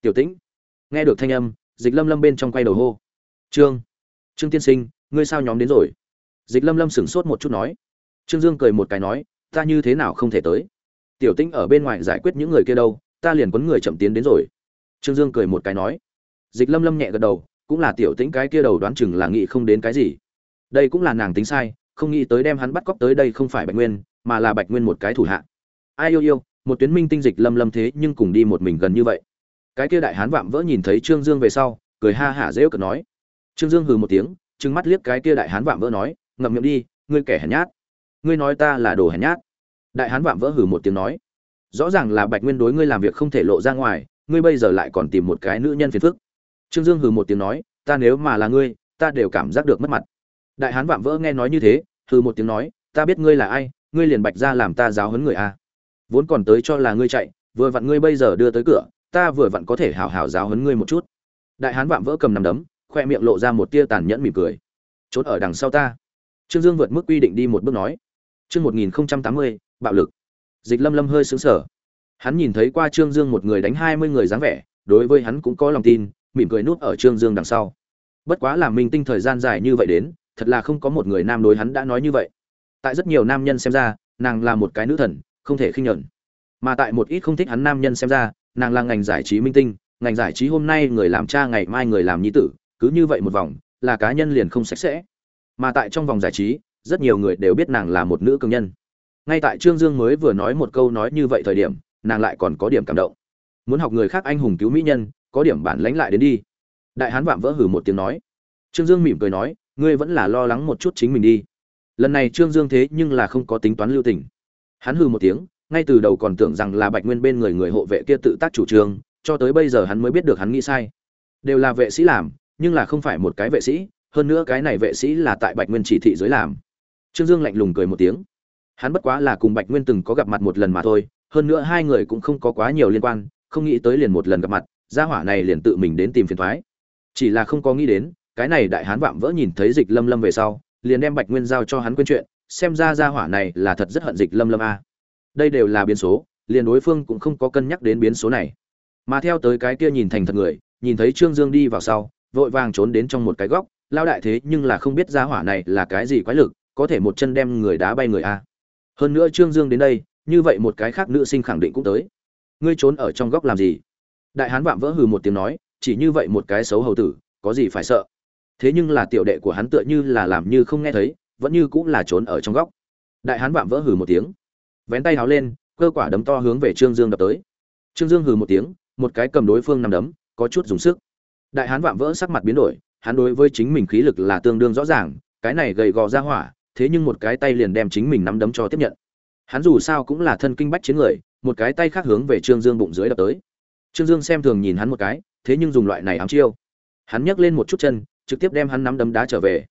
Tiểu tĩnh. Nghe được thanh âm, dịch lâm lâm bên trong quay đầu hô. Trương trương tiên sinh, ngươi sao nhóm đến rồi? Dịch lâm lâm sửng sốt một chút nói. Trương dương cười một cái nói, ta như thế nào không thể tới? Tiểu tĩnh ở bên ngoài giải quyết những người kia đâu, ta liền quấn người chậm tiến đến rồi. Trương dương cười một cái nói. Dịch lâm lâm nhẹ gật đầu, cũng là tiểu tĩnh cái kia đầu đoán chừng là nghĩ không đến cái gì. Đây cũng là nàng tính sai, không nghĩ tới đem hắn bắt cóc tới đây không phải bạch nguyên, mà là bạch nguyên một cái thủ hạ. Ai yêu yêu một tuyến minh tinh dịch lâm lâm thế nhưng cùng đi một mình gần như vậy. Cái kia đại hán vạm vỡ nhìn thấy trương dương về sau, cười ha hả dễ cợt nói. Trương dương hừ một tiếng, trừng mắt liếc cái kia đại hán vạm vỡ nói, ngậm miệng đi, ngươi kẻ hèn nhát. Ngươi nói ta là đồ hèn nhát. Đại hán vạm vỡ hừ một tiếng nói, rõ ràng là bạch nguyên đối ngươi làm việc không thể lộ ra ngoài, ngươi bây giờ lại còn tìm một cái nữ nhân phiền phức. Trương dương hừ một tiếng nói, ta nếu mà là ngươi, ta đều cảm giác được mất mặt. Đại hán vạm vỡ nghe nói như thế, hừ một tiếng nói, ta biết ngươi là ai, ngươi liền bạch ra làm ta giáo huấn người a vốn còn tới cho là ngươi chạy, vừa vặn ngươi bây giờ đưa tới cửa, ta vừa vặn có thể hào hào giáo huấn ngươi một chút. Đại hán vạm vỡ cầm nằm đấm, khoe miệng lộ ra một tia tàn nhẫn mỉm cười. Trốn ở đằng sau ta. Trương dương vượt mức quy định đi một bước nói. Chương một nghìn tám mươi, bạo lực. Dịch lâm lâm hơi xứng sở hắn nhìn thấy qua trương dương một người đánh hai mươi người dáng vẻ, đối với hắn cũng có lòng tin, mỉm cười nuốt ở trương dương đằng sau. Bất quá làm minh tinh thời gian dài như vậy đến, thật là không có một người nam đối hắn đã nói như vậy. Tại rất nhiều nam nhân xem ra, nàng là một cái nữ thần không thể khinh nhẫn. Mà tại một ít không thích hắn nam nhân xem ra, nàng là ngành giải trí minh tinh, ngành giải trí hôm nay người làm cha ngày mai người làm nhi tử, cứ như vậy một vòng, là cá nhân liền không sạch sẽ. Mà tại trong vòng giải trí, rất nhiều người đều biết nàng là một nữ cường nhân. Ngay tại trương dương mới vừa nói một câu nói như vậy thời điểm, nàng lại còn có điểm cảm động. Muốn học người khác anh hùng cứu mỹ nhân, có điểm bản lãnh lại đến đi. Đại hán vạm vỡ hử một tiếng nói. Trương dương mỉm cười nói, ngươi vẫn là lo lắng một chút chính mình đi. Lần này trương dương thế nhưng là không có tính toán lưu tình hắn hừ một tiếng, ngay từ đầu còn tưởng rằng là bạch nguyên bên người người hộ vệ kia tự tác chủ trương, cho tới bây giờ hắn mới biết được hắn nghĩ sai. Đều là vệ sĩ làm, nhưng là không phải một cái vệ sĩ, hơn nữa cái này vệ sĩ là tại bạch nguyên chỉ thị dưới làm. Trương dương lạnh lùng cười một tiếng. Hắn bất quá là cùng bạch nguyên từng có gặp mặt một lần mà thôi, hơn nữa hai người cũng không có quá nhiều liên quan, không nghĩ tới liền một lần gặp mặt, gia hỏa này liền tự mình đến tìm phiền thoái. Chỉ là không có nghĩ đến, cái này đại hán vạm vỡ nhìn thấy dịch lâm lâm về sau, liền đem bạch nguyên giao cho hắn quên chuyện xem ra gia hỏa này là thật rất hận dịch lâm lâm a. Đây đều là biến số, liền đối phương cũng không có cân nhắc đến biến số này. Mà theo tới cái kia nhìn thành thật người, nhìn thấy trương dương đi vào sau, vội vàng trốn đến trong một cái góc lao đại thế nhưng là không biết gia hỏa này là cái gì quái lực, có thể một chân đem người đá bay người a. Hơn nữa trương dương đến đây, như vậy một cái khác nữ sinh khẳng định cũng tới. Ngươi trốn ở trong góc làm gì? Đại hán vạm vỡ hừ một tiếng nói, chỉ như vậy một cái xấu hầu tử, có gì phải sợ? Thế nhưng là tiểu đệ của hắn tựa như là làm như không nghe thấy vẫn như cũng là trốn ở trong góc. Đại hán vạm vỡ hừ một tiếng, vén tay háo lên, cơ quả đấm to hướng về trương dương đập tới. Trương dương hừ một tiếng, một cái cầm đối phương nằm đấm, có chút dùng sức. Đại hán vạm vỡ sắc mặt biến đổi, hắn đối với chính mình khí lực là tương đương rõ ràng, cái này gầy gò ra hỏa, thế nhưng một cái tay liền đem chính mình nắm đấm cho tiếp nhận. Hắn dù sao cũng là thân kinh bách chiến người, một cái tay khác hướng về trương dương bụng dưới đập tới. Trương dương xem thường nhìn hắn một cái, thế nhưng dùng loại này ám chiêu. Hắn nhấc lên một chút chân, trực tiếp đem hắn nắm đấm đá trở về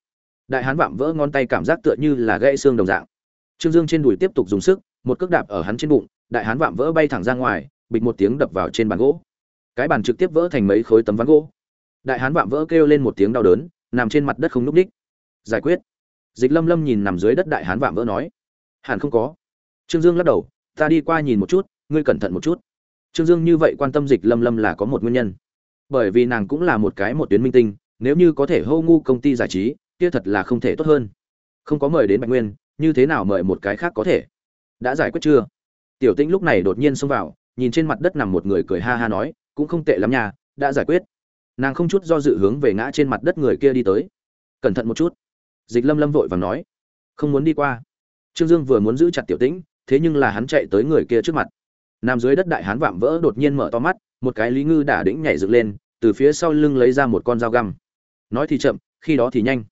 đại hán vạm vỡ ngón tay cảm giác tựa như là gãy xương đồng dạng. Trương dương trên đùi tiếp tục dùng sức, một cước đạp ở hắn trên bụng, đại hán vạm vỡ bay thẳng ra ngoài, bịch một tiếng đập vào trên bàn gỗ. Cái bàn trực tiếp vỡ thành mấy khối tấm ván gỗ. Đại hán vạm vỡ kêu lên một tiếng đau đớn, nằm trên mặt đất không n ú c đích giải quyết. Dịch lâm lâm nhìn nằm dưới đất đại hán vạm vỡ nói, hẳn không có. Trương dương lắc đầu, ta đi qua nhìn một chút, ngươi cẩn thận một chút. Trương dương như vậy quan tâm dịch lâm lâm là có một nguyên nhân. Bởi vì nàng cũng là một cái một tuyến minh tinh, nếu như có thể hô ngu công ty giải trí kia thật là không thể tốt hơn. Không có mời đến bạch nguyên, như thế nào mời một cái khác có thể? Đã giải quyết chưa? Tiểu tĩnh lúc này đột nhiên xông vào, nhìn trên mặt đất nằm một người cười ha ha nói, cũng không tệ lắm nha, đã giải quyết. Nàng không chút do dự hướng về ngã trên mặt đất người kia đi tới. Cẩn thận một chút. Dịch lâm lâm vội vàng nói, không muốn đi qua. Trương dương vừa muốn giữ chặt tiểu tĩnh, thế nhưng là hắn chạy tới người kia trước mặt. Nằm dưới đất đại hán vạm vỡ đột nhiên mở to mắt, một cái lý ngư đả đĩnh nhảy dựng lên, từ phía sau lưng lấy ra một con dao găm. Nói thì chậm, khi đó thì nhanh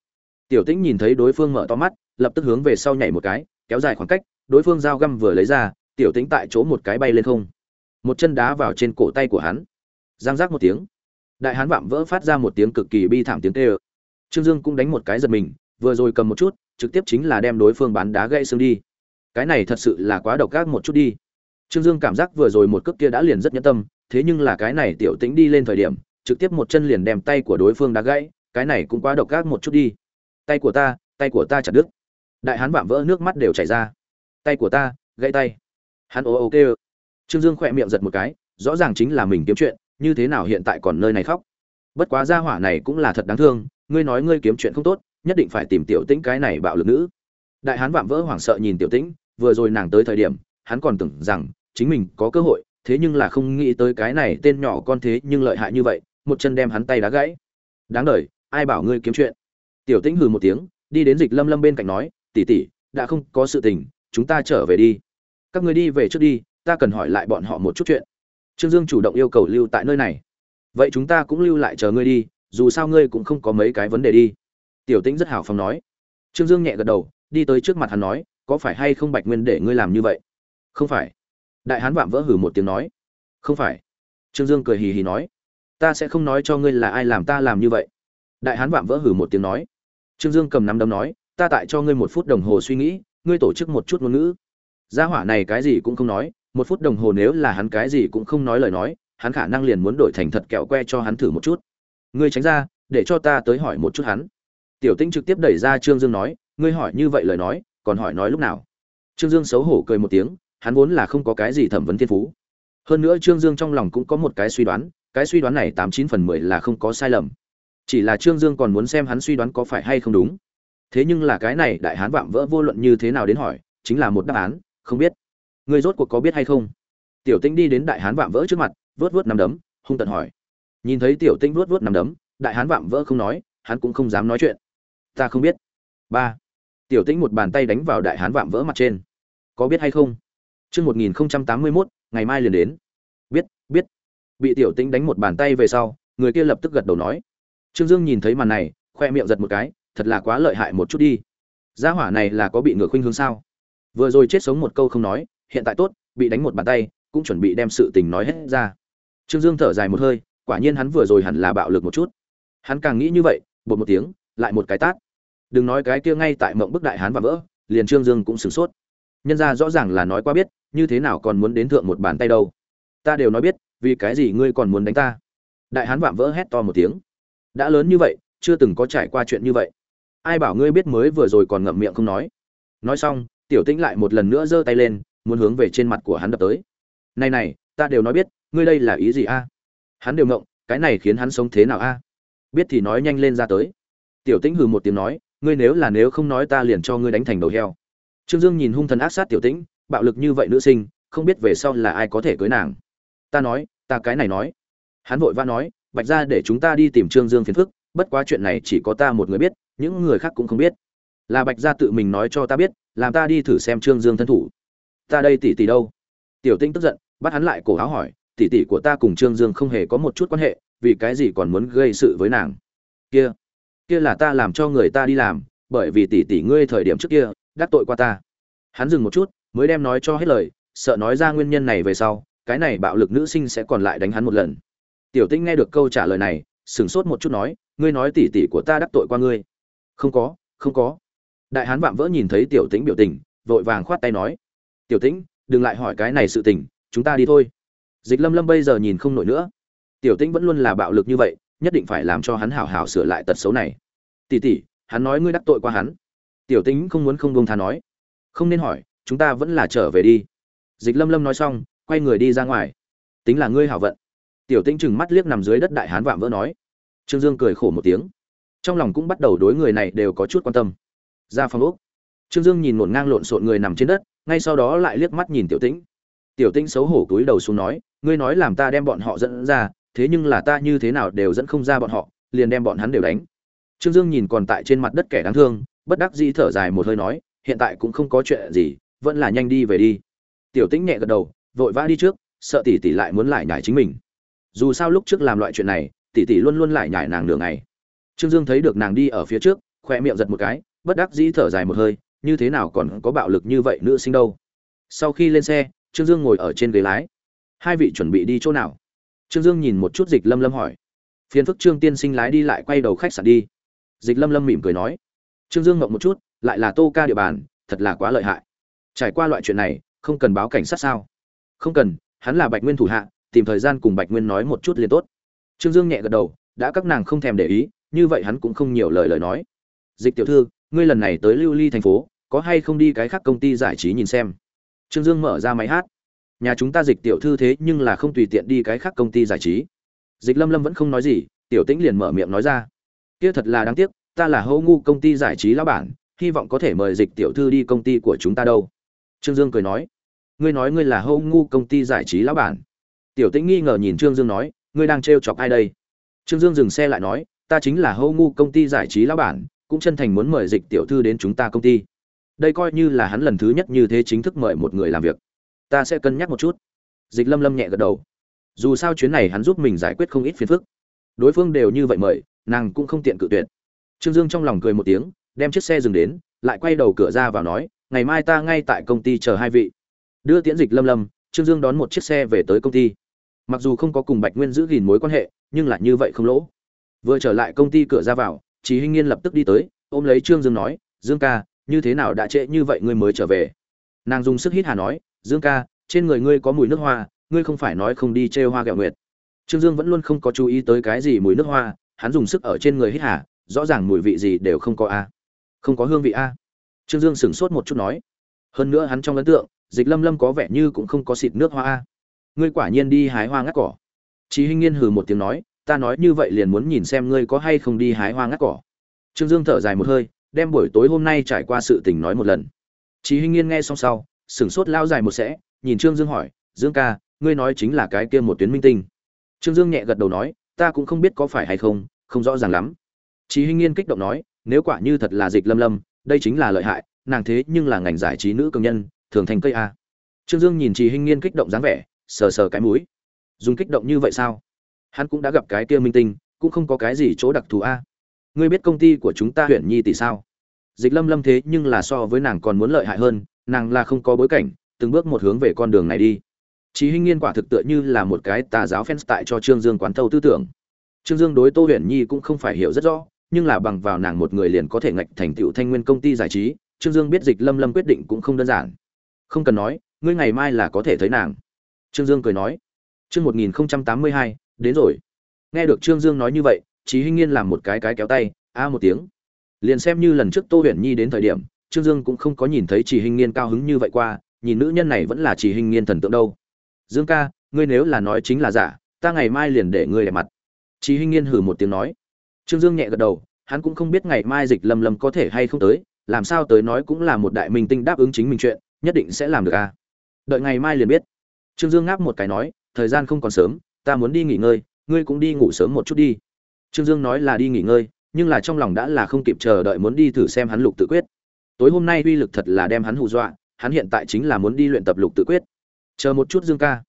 tiểu tĩnh nhìn thấy đối phương mở to mắt, lập tức hướng về sau nhảy một cái, kéo dài khoảng cách, đối phương dao găm vừa lấy ra, tiểu tĩnh tại chỗ một cái bay lên không. Một chân đá vào trên cổ tay của hắn. Giang giác một tiếng. Đại hán vạm vỡ phát ra một tiếng cực kỳ bi thảm tiếng tê ơ trương dương cũng đánh một cái giật mình, vừa rồi cầm một chút, trực tiếp chính là đem đối phương bán đá gãy xương đi. Cái này thật sự là quá độc ác một chút đi. Trương dương cảm giác vừa rồi một cước kia đã liền rất nhẫn tâm, thế nhưng là cái này tiểu tĩnh đi lên thời điểm, trực tiếp một chân liền đem tay của đối phương đá gãy, cái này cũng quá độc ác một chút đi tay của ta, tay của ta chặt đứt. Đại hán vạm vỡ nước mắt đều chảy ra. Tay của ta, gãy tay. Hắn ồ ồ kêu. Trương dương khỏe miệng giật một cái, rõ ràng chính là mình kiếm chuyện, như thế nào hiện tại còn nơi này khóc. Bất quá gia hỏa này cũng là thật đáng thương, ngươi nói ngươi kiếm chuyện không tốt, nhất định phải tìm tiểu tĩnh cái này bạo lực nữ. Đại hán vạm vỡ hoảng sợ nhìn tiểu tĩnh, vừa rồi nàng tới thời điểm, hắn còn tưởng rằng chính mình có cơ hội, thế nhưng là không nghĩ tới cái này tên nhỏ con thế nhưng lợi hại như vậy, một chân đem hắn tay đá gãy. Đáng đ ai bảo ngươi kiếm chuyện? Tiểu tĩnh hừ một tiếng, đi đến dịch lâm lâm bên cạnh nói tỉ tỉ đã không có sự tình, chúng ta trở về đi. Các người đi về trước đi, ta cần hỏi lại bọn họ một chút chuyện. Trương dương chủ động yêu cầu lưu tại nơi này. Vậy chúng ta cũng lưu lại chờ ngươi đi, dù sao ngươi cũng không có mấy cái vấn đề đi. Tiểu tĩnh rất hào phóng nói. Trương dương nhẹ gật đầu, đi tới trước mặt hắn nói, có phải hay không bạch nguyên để ngươi làm như vậy? Không phải. Đại hán vạm vỡ hử một tiếng nói. Không phải. Trương dương cười hì hì nói. Ta sẽ không nói cho ngươi là ai làm ta làm như vậy. Đại hán vạm vỡ hử một tiếng nói trương dương cầm nắm đấm nói, ta tại cho ngươi một phút đồng hồ suy nghĩ, ngươi tổ chức một chút ngôn ngữ. Gia hỏa này cái gì cũng không nói, một phút đồng hồ nếu là hắn cái gì cũng không nói lời nói, hắn khả năng liền muốn đổi thành thật kẹo que cho hắn thử một chút. Ngươi tránh ra, để cho ta tới hỏi một chút hắn. Tiểu tinh trực tiếp đẩy ra trương dương nói, ngươi hỏi như vậy lời nói, còn hỏi nói lúc nào? Trương dương xấu hổ cười một tiếng, hắn vốn là không có cái gì thẩm vấn thiên phú. Hơn nữa trương dương trong lòng cũng có một cái suy đoán, cái suy đoán này tám chín phần mười là không có sai lầm chỉ là trương dương còn muốn xem hắn suy đoán có phải hay không đúng. Thế nhưng là cái này đại hán vạm vỡ vô luận như thế nào đến hỏi, chính là một đáp án, không biết. Người rốt cuộc có biết hay không? Tiểu tĩnh đi đến đại hán vạm vỡ trước mặt vớt vớt nằm đấm, hung tận hỏi. Nhìn thấy tiểu tĩnh vớt vớt nằm đấm, đại hán vạm vỡ không nói, hắn cũng không dám nói chuyện. Ta không biết. Ba. Tiểu tĩnh một bàn tay đánh vào đại hán vạm vỡ mặt trên. Có biết hay không? Chương một nghìn tám mươi mốt, ngày mai liền đến. Biết biết. Bị tiểu tĩnh đánh một bàn tay về sau, người kia lập tức gật đầu nói trương dương nhìn thấy màn này, khoe miệng giật một cái, thật là quá lợi hại một chút đi. Gia hỏa này là có bị ngược khuynh hướng sao? Vừa rồi chết sống một câu không nói, hiện tại tốt, bị đánh một bàn tay, cũng chuẩn bị đem sự tình nói hết ra. Trương dương thở dài một hơi, quả nhiên hắn vừa rồi hẳn là bạo lực một chút. Hắn càng nghĩ như vậy, bột một tiếng, lại một cái tát. Đừng nói cái kia ngay tại mộng bức đại hán và vỡ, liền trương dương cũng sửng sốt. Nhân ra rõ ràng là nói qua biết, như thế nào còn muốn đến thượng một bàn tay đâu. Ta đều nói biết, vì cái gì ngươi còn muốn đánh ta? Đại hán vạm vỡ hét to một tiếng đã lớn như vậy, chưa từng có trải qua chuyện như vậy. Ai bảo ngươi biết mới vừa rồi còn ngậm miệng không nói. Nói xong, tiểu tĩnh lại một lần nữa giơ tay lên, muốn hướng về trên mặt của hắn đập tới. Này này, ta đều nói biết, ngươi đây là ý gì a? Hắn đều ngộng cái này khiến hắn sống thế nào a? Biết thì nói nhanh lên ra tới. Tiểu tĩnh hừ một tiếng nói, ngươi nếu là nếu không nói ta liền cho ngươi đánh thành đầu heo. Trương dương nhìn hung thần ác sát tiểu tĩnh, bạo lực như vậy nữ sinh, không biết về sau là ai có thể cưới nàng. Ta nói, ta cái này nói. Hắn vội vã nói bạch ra để chúng ta đi tìm trương dương phiền phức, bất quá chuyện này chỉ có ta một người biết, những người khác cũng không biết. Là bạch gia tự mình nói cho ta biết, làm ta đi thử xem trương dương thân thủ. Ta đây tỷ tỷ đâu? Tiểu tinh tức giận, bắt hắn lại cổ áo hỏi, tỷ tỷ của ta cùng trương dương không hề có một chút quan hệ, vì cái gì còn muốn gây sự với nàng? Kia kia là ta làm cho người ta đi làm, bởi vì tỷ tỷ ngươi thời điểm trước kia, đắc tội qua ta. Hắn dừng một chút, mới đem nói cho hết lời, sợ nói ra nguyên nhân này về sau, cái này bạo lực nữ sinh sẽ còn lại đánh hắn một lần tiểu tinh nghe được câu trả lời này, sửng sốt một chút nói, ngươi nói tỷ tỷ của ta đắc tội qua ngươi. Không có không có. Đại hán vạm vỡ nhìn thấy tiểu tĩnh biểu tình, vội vàng khoát tay nói, tiểu tĩnh, đừng lại hỏi cái này sự tình, chúng ta đi thôi. Dịch lâm lâm bây giờ nhìn không nổi nữa. Tiểu tĩnh vẫn luôn là bạo lực như vậy, nhất định phải làm cho hắn hảo hảo sửa lại tật xấu này. Tỷ tỷ hắn nói ngươi đắc tội qua hắn. Tiểu tĩnh không muốn không buông tha nói, không nên hỏi, chúng ta vẫn là trở về đi. Dịch lâm lâm nói xong, quay người đi ra ngoài. Tính là ngươi hảo vận tiểu tĩnh chừng mắt liếc nằm dưới đất đại hán vạm vỡ nói. Trương dương cười khổ một tiếng. Trong lòng cũng bắt đầu đối người này đều có chút quan tâm. Ra phòng úc trương dương nhìn ngổn ngang lộn xộn người nằm trên đất, ngay sau đó lại liếc mắt nhìn tiểu tĩnh. Tiểu tĩnh xấu hổ cúi đầu xuống nói, ngươi nói làm ta đem bọn họ dẫn ra, thế nhưng là ta như thế nào đều dẫn không ra bọn họ, liền đem bọn hắn đều đánh. Trương dương nhìn còn tại trên mặt đất kẻ đáng thương, bất đắc dĩ thở dài một hơi nói, hiện tại cũng không có chuyện gì, vẫn là nhanh đi về đi. Tiểu tĩnh nhẹ gật đầu, vội vã đi trước, sợ tỷ tỷ lại muốn lại nhải chính mình dù sao lúc trước làm loại chuyện này, tỷ tỷ luôn luôn lại nhải nàng nửa ngày. Trương dương thấy được nàng đi ở phía trước, khoe miệng giật một cái, bất đắc dĩ thở dài một hơi, như thế nào còn có bạo lực như vậy nữ sinh đâu. Sau khi lên xe, trương dương ngồi ở trên ghế lái. Hai vị chuẩn bị đi chỗ nào? Trương dương nhìn một chút dịch lâm lâm hỏi. Phiền phức trương tiên sinh lái đi lại quay đầu khách sạn đi. Dịch lâm lâm mỉm cười nói. Trương dương ngậm một chút, lại là tô ca địa bàn, thật là quá lợi hại. Trải qua loại chuyện này, không cần báo cảnh sát sao? Không cần, hắn là bạch nguyên thủ hạ tìm thời gian cùng bạch nguyên nói một chút liền tốt. Trương dương nhẹ gật đầu, đã các nàng không thèm để ý, như vậy hắn cũng không nhiều lời lời nói. Dịch tiểu thư, ngươi lần này tới lưu ly thành phố, có hay không đi cái khác công ty giải trí nhìn xem? Trương dương mở ra máy hát. Nhà chúng ta dịch tiểu thư thế nhưng là không tùy tiện đi cái khác công ty giải trí. Dịch lâm lâm vẫn không nói gì, tiểu tĩnh liền mở miệng nói ra. Kia thật là đáng tiếc, ta là hô ngu công ty giải trí lão bản, hy vọng có thể mời dịch tiểu thư đi công ty của chúng ta đâu. Trương dương cười nói. Ngươi nói ngươi là hô ngu công ty giải trí lão bản tiểu tĩnh nghi ngờ nhìn trương dương nói, ngươi đang trêu chọc ai đây? Trương dương dừng xe lại nói, ta chính là hô ngu công ty giải trí lão bản, cũng chân thành muốn mời dịch tiểu thư đến chúng ta công ty. Đây coi như là hắn lần thứ nhất như thế chính thức mời một người làm việc. Ta sẽ cân nhắc một chút. Dịch lâm lâm nhẹ gật đầu. Dù sao chuyến này hắn giúp mình giải quyết không ít phiền phức. Đối phương đều như vậy mời, nàng cũng không tiện cự tuyệt. Trương dương trong lòng cười một tiếng, đem chiếc xe dừng đến, lại quay đầu cửa ra vào nói, ngày mai ta ngay tại công ty chờ hai vị. Đưa tiễn dịch lâm lâm, trương dương đón một chiếc xe về tới công ty mặc dù không có cùng bạch nguyên giữ gìn mối quan hệ, nhưng lại như vậy không lỗ. Vừa trở lại công ty cửa ra vào chị hinh nghiên lập tức đi tới, ôm lấy trương dương nói, dương ca, như thế nào đã trễ như vậy ngươi mới trở về? Nàng dùng sức hít hà nói, dương ca, trên người ngươi có mùi nước hoa, ngươi không phải nói không đi trêu hoa kẹo nguyệt. Trương dương vẫn luôn không có chú ý tới cái gì mùi nước hoa, hắn dùng sức ở trên người hít hà, rõ ràng mùi vị gì đều không có a. Không có hương vị a. Trương dương sửng sốt một chút nói, hơn nữa hắn trong ấn tượng, dịch lâm lâm có vẻ như cũng không có xịt nước hoa a ngươi quả nhiên đi hái hoa ngắt cỏ Chí Hinh Nghiên hừ một tiếng nói, ta nói như vậy liền muốn nhìn xem ngươi có hay không đi hái hoa ngắt cỏ. Trương Dương thở dài một hơi, đem buổi tối hôm nay trải qua sự tình nói một lần. Chí Hinh Nghiên nghe xong sau, sửng sốt lao dài một sẽ, nhìn Trương Dương hỏi, "Dương ca, ngươi nói chính là cái kia một tuyến minh tinh?" Trương Dương nhẹ gật đầu nói, "Ta cũng không biết có phải hay không, không rõ ràng lắm." Chí Hinh Nghiên kích động nói, "Nếu quả như thật là Dịch Lâm Lâm, đây chính là lợi hại, nàng thế nhưng là ngành giải trí nữ công nhân, thường thành cây a." Trương Dương nhìn chị Hinh Nghiên kích động dáng vẻ, sờ sờ cái mũi dùng kích động như vậy sao hắn cũng đã gặp cái kia minh tinh cũng không có cái gì chỗ đặc thù a ngươi biết công ty của chúng ta huyện nhi tỷ sao dịch lâm lâm thế nhưng là so với nàng còn muốn lợi hại hơn nàng là không có bối cảnh từng bước một hướng về con đường này đi Chí Hinh Nghiên quả thực tựa như là một cái tà giáo fans tại cho Trương Dương quán thâu tư tưởng. Trương Dương đối Tô Huyền Nhi cũng không phải hiểu rất rõ, nhưng là bằng vào nàng một người liền có thể ngạch thành tựu Thanh Nguyên công ty giải trí, Trương Dương biết Dịch Lâm Lâm quyết định cũng không đơn giản. Không cần nói, ngươi ngày mai là có thể thấy nàng. Trương Dương cười nói. Chương 1082, đến rồi. Nghe được Trương Dương nói như vậy, Chí Hinh Nghiên làm một cái cái kéo tay, a một tiếng. Liền xem như lần trước Tô Huyền Nhi đến thời điểm, Trương Dương cũng không có nhìn thấy Chỉ Hinh Nghiên cao hứng như vậy qua, nhìn nữ nhân này vẫn là Chỉ Hinh Nghiên thần tượng đâu. Dương ca, ngươi nếu là nói chính là giả, ta ngày mai liền để ngươi để mặt. Chí Hinh Nghiên hừ một tiếng nói. Trương Dương nhẹ gật đầu, hắn cũng không biết ngày mai Dịch Lâm Lâm có thể hay không tới, làm sao tới nói cũng là một đại minh tinh đáp ứng chính mình chuyện, nhất định sẽ làm được a. Đợi ngày mai liền biết. Trương Dương ngáp một cái nói, thời gian không còn sớm ta muốn đi nghỉ ngơi ngươi cũng đi ngủ sớm một chút đi trương dương nói là đi nghỉ ngơi nhưng là trong lòng đã là không kịp chờ đợi muốn đi thử xem hắn lục tự quyết tối hôm nay uy lực thật là đem hắn hù dọa hắn hiện tại chính là muốn đi luyện tập lục tự quyết chờ một chút dương ca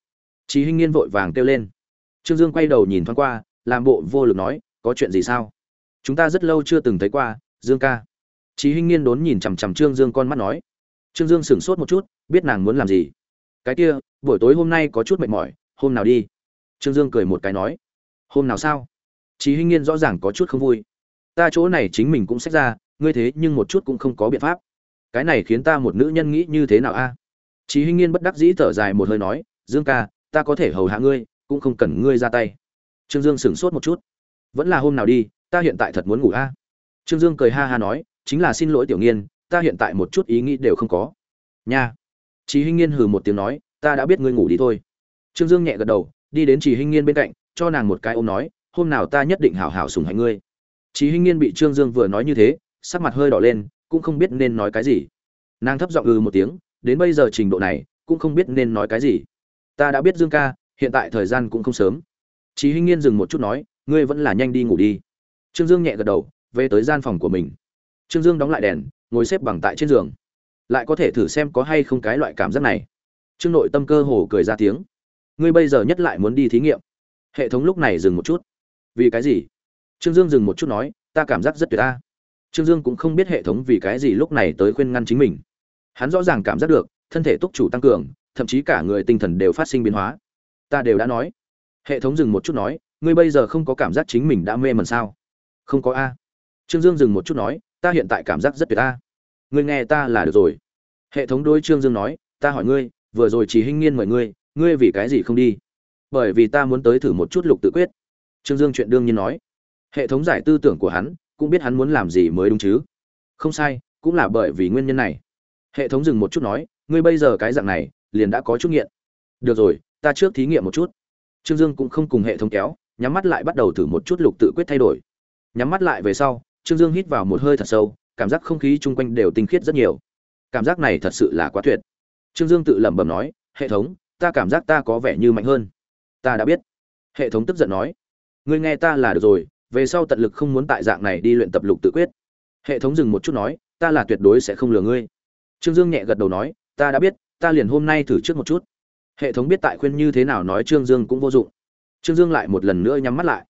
Chí Hinh Nghiên vội vàng kêu lên. Trương Dương quay đầu nhìn thoáng qua, làm bộ vô lực nói, có chuyện gì sao? Chúng ta rất lâu chưa từng thấy qua, Dương ca. Chí Hinh Nghiên đốn nhìn chằm chằm Trương Dương con mắt nói. Trương Dương sững sốt một chút, biết nàng muốn làm gì. Cái kia, buổi tối hôm nay có chút mệt mỏi, hôm nào đi trương dương cười một cái nói hôm nào sao Chí Hinh Nghiên rõ ràng có chút không vui. Ta chỗ này chính mình cũng xét ra, ngươi thế nhưng một chút cũng không có biện pháp. Cái này khiến ta một nữ nhân nghĩ như thế nào a? Chí Hinh Nghiên bất đắc dĩ thở dài một hơi nói, Dương ca, ta có thể hầu hạ ngươi, cũng không cần ngươi ra tay. Trương Dương sững sốt một chút. Vẫn là hôm nào đi, ta hiện tại thật muốn ngủ a. Trương Dương cười ha ha nói, chính là xin lỗi Tiểu Nghiên, ta hiện tại một chút ý nghĩ đều không có. Nha. Chí Hinh Nghiên hừ một tiếng nói, ta đã biết ngươi ngủ đi thôi. Trương Dương nhẹ gật đầu, đi đến Trì Hinh Nghiên bên cạnh, cho nàng một cái ôm nói, hôm nào ta nhất định hảo hảo sủng hạnh ngươi. Trì Hinh Nghiên bị Trương Dương vừa nói như thế, sắc mặt hơi đỏ lên, cũng không biết nên nói cái gì. Nàng thấp giọng ư một tiếng, đến bây giờ trình độ này, cũng không biết nên nói cái gì. Ta đã biết Dương ca, hiện tại thời gian cũng không sớm. Trì Hinh Nghiên dừng một chút nói, ngươi vẫn là nhanh đi ngủ đi. Trương Dương nhẹ gật đầu, về tới gian phòng của mình. Trương Dương đóng lại đèn, ngồi xếp bằng tại trên giường. Lại có thể thử xem có hay không cái loại cảm giác này. Trương Nội Tâm cơ hồ cười ra tiếng. Ngươi bây giờ nhất lại muốn đi thí nghiệm. Hệ thống lúc này dừng một chút. Vì cái gì? Trương dương dừng một chút nói, ta cảm giác rất tuyệt ta trương dương cũng không biết hệ thống vì cái gì lúc này tới khuyên ngăn chính mình. Hắn rõ ràng cảm giác được, thân thể túc chủ tăng cường, thậm chí cả người tinh thần đều phát sinh biến hóa. Ta đều đã nói. Hệ thống dừng một chút nói, ngươi bây giờ không có cảm giác chính mình đã mê mẩn sao? Không có a. Trương dương dừng một chút nói, ta hiện tại cảm giác rất tuyệt a. Ngươi nghe ta là được rồi. Hệ thống đôi trương dương nói, ta hỏi ngươi vừa rồi chỉ hinh nghiên mời ngươi ngươi vì cái gì không đi? Bởi vì ta muốn tới thử một chút lục tự quyết. Trương dương chuyện đương nhiên nói. Hệ thống giải tư tưởng của hắn cũng biết hắn muốn làm gì mới đúng chứ. Không sai, cũng là bởi vì nguyên nhân này. Hệ thống dừng một chút nói, ngươi bây giờ cái dạng này, liền đã có chút nghiện. Được rồi, ta trước thí nghiệm một chút. Trương dương cũng không cùng hệ thống kéo, nhắm mắt lại bắt đầu thử một chút lục tự quyết thay đổi. Nhắm mắt lại về sau, trương dương hít vào một hơi thật sâu, cảm giác không khí chung quanh đều tinh khiết rất nhiều. Cảm giác này thật sự là quá tuyệt trương dương tự lẩm bẩm nói, hệ thống, ta cảm giác ta có vẻ như mạnh hơn. Ta đã biết. Hệ thống tức giận nói, ngươi nghe ta là được rồi, về sau tận lực không muốn tại dạng này đi luyện tập lục tự quyết. Hệ thống dừng một chút nói, ta là tuyệt đối sẽ không lừa ngươi. Trương dương nhẹ gật đầu nói, ta đã biết, ta liền hôm nay thử trước một chút. Hệ thống biết tại khuyên như thế nào nói trương dương cũng vô dụng. Trương dương lại một lần nữa nhắm mắt lại.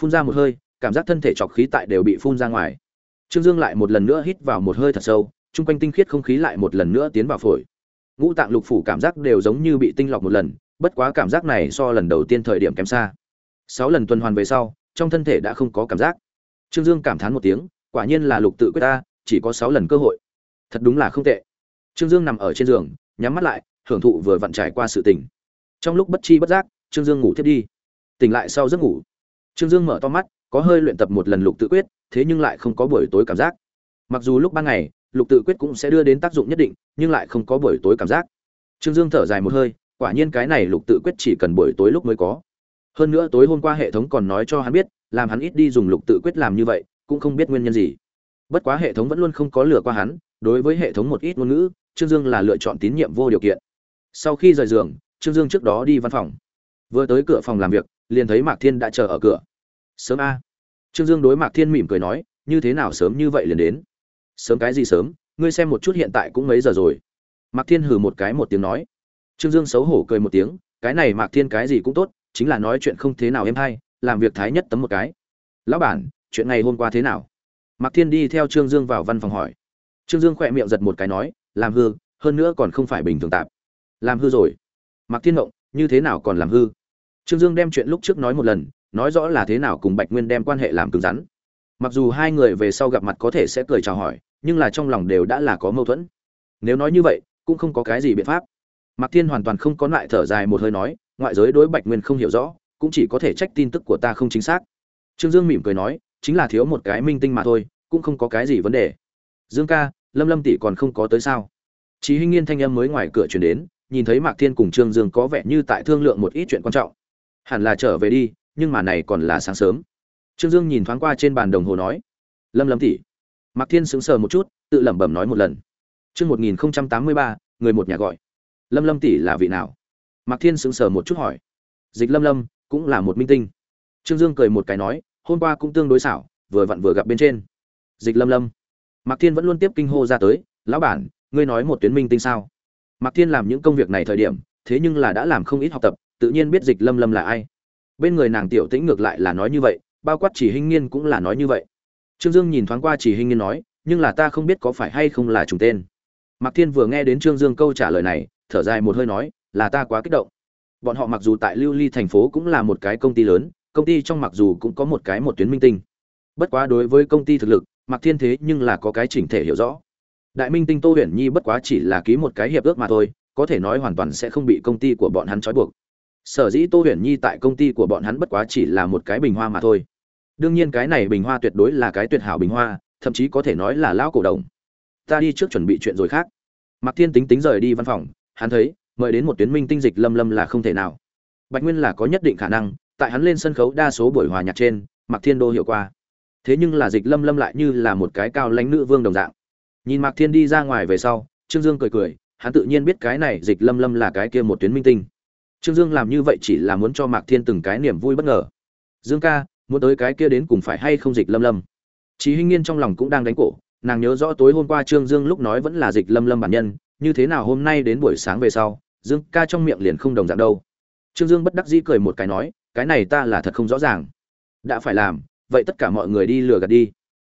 Phun ra một hơi, cảm giác thân thể trọc khí tại đều bị phun ra ngoài. Trương dương lại một lần nữa hít vào một hơi thật sâu, chung quanh tinh khiết không khí lại một lần nữa tiến vào phổi ngũ tạng lục phủ cảm giác đều giống như bị tinh lọc một lần, bất quá cảm giác này so lần đầu tiên thời điểm kém xa. Sáu lần tuần hoàn về sau, trong thân thể đã không có cảm giác. Trương dương cảm thán một tiếng, quả nhiên là lục tự quyết ta, chỉ có sáu lần cơ hội. Thật đúng là không tệ. Trương dương nằm ở trên giường, nhắm mắt lại, hưởng thụ vừa vặn trải qua sự tỉnh trong lúc bất chi bất giác, trương dương ngủ thiếp đi. Tỉnh lại sau giấc ngủ. Trương dương mở to mắt, có hơi luyện tập một lần lục tự quyết, thế nhưng lại không có buổi tối cảm giác. Mặc dù lúc ban ngày lục tự quyết cũng sẽ đưa đến tác dụng nhất định, nhưng lại không có buổi tối cảm giác. Trương dương thở dài một hơi, quả nhiên cái này lục tự quyết chỉ cần buổi tối lúc mới có. Hơn nữa tối hôm qua hệ thống còn nói cho hắn biết, làm hắn ít đi dùng lục tự quyết làm như vậy, cũng không biết nguyên nhân gì. Bất quá hệ thống vẫn luôn không có lừa qua hắn, đối với hệ thống một ít ngôn ngữ, trương dương là lựa chọn tín nhiệm vô điều kiện. Sau khi rời giường, trương dương trước đó đi văn phòng. Vừa tới cửa phòng làm việc, liền thấy mạc thiên đã chờ ở cửa. Sớm a. Trương dương đối mạc thiên mỉm cười nói, như thế nào sớm như vậy liền đến? Sớm cái gì sớm, ngươi xem một chút hiện tại cũng mấy giờ rồi. Mạc thiên hừ một cái một tiếng nói. Trương dương xấu hổ cười một tiếng, cái này mạc thiên cái gì cũng tốt, chính là nói chuyện không thế nào em hay, làm việc thái nhất tấm một cái. Lão bản, chuyện ngày hôm qua thế nào? Mạc thiên đi theo trương dương vào văn phòng hỏi. Trương dương khỏe miệng giật một cái nói, làm hư, hơn nữa còn không phải bình thường tạp. Làm hư rồi. Mạc thiên ngộng, như thế nào còn làm hư? Trương dương đem chuyện lúc trước nói một lần, nói rõ là thế nào cùng bạch nguyên đem quan hệ làm cứng rắn mặc dù hai người về sau gặp mặt có thể sẽ cười chào hỏi nhưng là trong lòng đều đã là có mâu thuẫn. Nếu nói như vậy cũng không có cái gì biện pháp. Mạc thiên hoàn toàn không có lại thở dài một hơi nói ngoại giới đối bạch nguyên không hiểu rõ cũng chỉ có thể trách tin tức của ta không chính xác. Trương dương mỉm cười nói chính là thiếu một cái minh tinh mà thôi cũng không có cái gì vấn đề. Dương ca lâm lâm tỷ còn không có tới sao? Chí Hinh Nghiên thanh âm mới ngoài cửa truyền đến, nhìn thấy Mạc Thiên cùng Trương Dương có vẻ như tại thương lượng một ít chuyện quan trọng. Hẳn là trở về đi, nhưng mà này còn là sáng sớm. Trương Dương nhìn thoáng qua trên bàn đồng hồ nói: "Lâm Lâm tỷ." Mạc Thiên sững sờ một chút, tự lẩm bẩm nói một lần. Chương 1083, người một nhà gọi. Lâm Lâm tỷ là vị nào? Mạc Thiên sững sờ một chút hỏi. Dịch Lâm Lâm cũng là một minh tinh. Trương Dương cười một cái nói, hôm qua cũng tương đối xảo, vừa vặn vừa gặp bên trên. Dịch Lâm Lâm. Mạc Thiên vẫn luôn tiếp kinh hô ra tới, "Lão bản, ngươi nói một tuyến minh tinh sao mạc thiên làm những công việc này thời điểm thế nhưng là đã làm không ít học tập tự nhiên biết dịch lâm lâm là ai bên người nàng tiểu tĩnh ngược lại là nói như vậy bao quát chỉ hình nghiên cũng là nói như vậy. Trương dương nhìn thoáng qua chỉ hình nghiên nói, nhưng là ta không biết có phải hay không là trùng tên. Mạc thiên vừa nghe đến trương dương câu trả lời này, thở dài một hơi nói, là ta quá kích động. Bọn họ mặc dù tại lưu ly thành phố cũng là một cái công ty lớn, công ty trong mặc dù cũng có một cái một tuyến minh tinh. Bất quá đối với công ty thực lực, mạc thiên thế nhưng là có cái chỉnh thể hiểu rõ. Đại minh tinh tô huyền nhi bất quá chỉ là ký một cái hiệp ước mà thôi, có thể nói hoàn toàn sẽ không bị công ty của bọn hắn trói buộc. Sở dĩ tô huyền nhi tại công ty của bọn hắn bất quá chỉ là một cái bình hoa mà thôi đương nhiên cái này bình hoa tuyệt đối là cái tuyệt hảo bình hoa, thậm chí có thể nói là lão cổ đồng. Ta đi trước chuẩn bị chuyện rồi khác. Mạc thiên tính tính rời đi văn phòng, hắn thấy, mời đến một tuyến minh tinh dịch lâm lâm là không thể nào. Bạch nguyên là có nhất định khả năng, tại hắn lên sân khấu đa số buổi hòa nhạc trên, mạc thiên đô hiệu qua. Thế nhưng là dịch lâm lâm lại như là một cái cao lãnh nữ vương đồng dạng. Nhìn mạc thiên đi ra ngoài về sau, trương dương cười cười, hắn tự nhiên biết cái này dịch lâm lâm là cái kia một tuyến minh tinh. Trương dương làm như vậy chỉ là muốn cho mạc thiên từng cái niềm vui bất ngờ. Dương ca muốn tới cái kia đến cùng phải hay không dịch lâm lâm Chí Hinh Nghiên trong lòng cũng đang đánh cổ, nàng nhớ rõ tối hôm qua Trương Dương lúc nói vẫn là dịch Lâm Lâm bản nhân, như thế nào hôm nay đến buổi sáng về sau, Dương ca trong miệng liền không đồng dạng đâu. Trương Dương bất đắc dĩ cười một cái nói, cái này ta là thật không rõ ràng. Đã phải làm, vậy tất cả mọi người đi lừa gạt đi.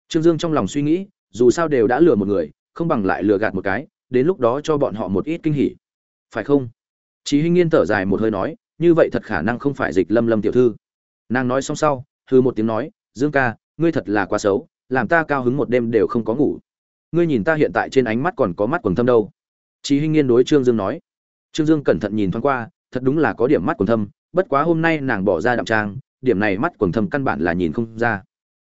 Trương Dương trong lòng suy nghĩ, dù sao đều đã lừa một người không bằng lại lừa gạt một cái đến lúc đó cho bọn họ một ít kinh hỉ phải không chí hinh nghiên thở dài một hơi nói như vậy thật khả năng không phải dịch lâm lâm tiểu thư nàng nói xong sau hư một tiếng nói, dương ca, ngươi thật là quá xấu, làm ta cao hứng một đêm đều không có ngủ. Ngươi nhìn ta hiện tại trên ánh mắt còn có mắt quần thâm đâu. Chí hinh nghiên đối trương dương nói. Trương dương cẩn thận nhìn thoáng qua, thật đúng là có điểm mắt quần thâm, bất quá hôm nay nàng bỏ ra đạm trang, điểm này mắt quần thâm căn bản là nhìn không ra.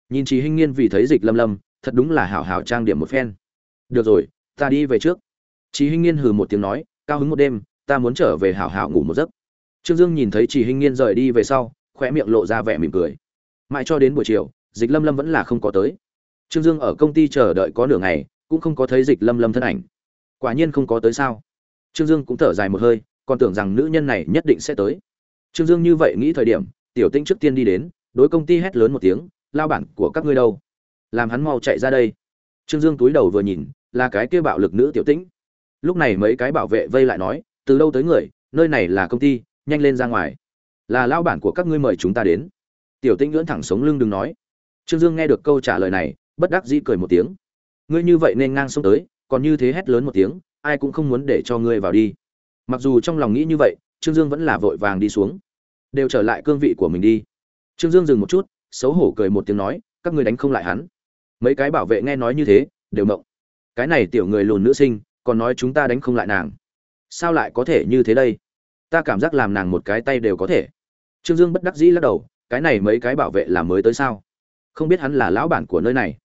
Nhìn chí hinh nghiên vì thấy dịch lâm lâm, thật đúng là hảo hảo trang điểm một phen. Được rồi, ta đi về trước. Chí hinh nghiên hừ một tiếng nói, cao hứng một đêm, ta muốn trở về hảo hảo ngủ một giấc. Trương dương nhìn thấy chị hinh nghiên rời đi về sau, khóe miệng lộ ra vẻ mỉm cười mãi cho đến buổi chiều, dịch lâm lâm vẫn là không có tới. Trương dương ở công ty chờ đợi có nửa ngày, cũng không có thấy dịch lâm lâm thân ảnh. Quả nhiên không có tới sao? Trương dương cũng thở dài một hơi, còn tưởng rằng nữ nhân này nhất định sẽ tới. Trương dương như vậy nghĩ thời điểm, tiểu tinh trước tiên đi đến, đối công ty hét lớn một tiếng, lao bản của các ngươi đâu? Làm hắn mau chạy ra đây. Trương dương túi đầu vừa nhìn, là cái kia bạo lực nữ tiểu tĩnh. Lúc này mấy cái bảo vệ vây lại nói, từ đâu tới người, nơi này là công ty, nhanh lên ra ngoài. Là lao bản của các ngươi mời chúng ta đến tiểu tĩnh ngưỡng thẳng sống lưng đừng nói. Trương dương nghe được câu trả lời này, bất đắc dĩ cười một tiếng. Ngươi như vậy nên ngang xông tới, còn như thế hét lớn một tiếng, ai cũng không muốn để cho ngươi vào đi. Mặc dù trong lòng nghĩ như vậy, trương dương vẫn là vội vàng đi xuống. Đều trở lại cương vị của mình đi. Trương dương dừng một chút, xấu hổ cười một tiếng nói, các ngươi đánh không lại hắn. Mấy cái bảo vệ nghe nói như thế, đều mộng cái này tiểu người lùn nữ sinh, còn nói chúng ta đánh không lại nàng. Sao lại có thể như thế đây? Ta cảm giác làm nàng một cái tay đều có thể. Trương dương bất đắc dĩ lắc đầu cái này mấy cái bảo vệ là mới tới sao? Không biết hắn là lão bản của nơi này.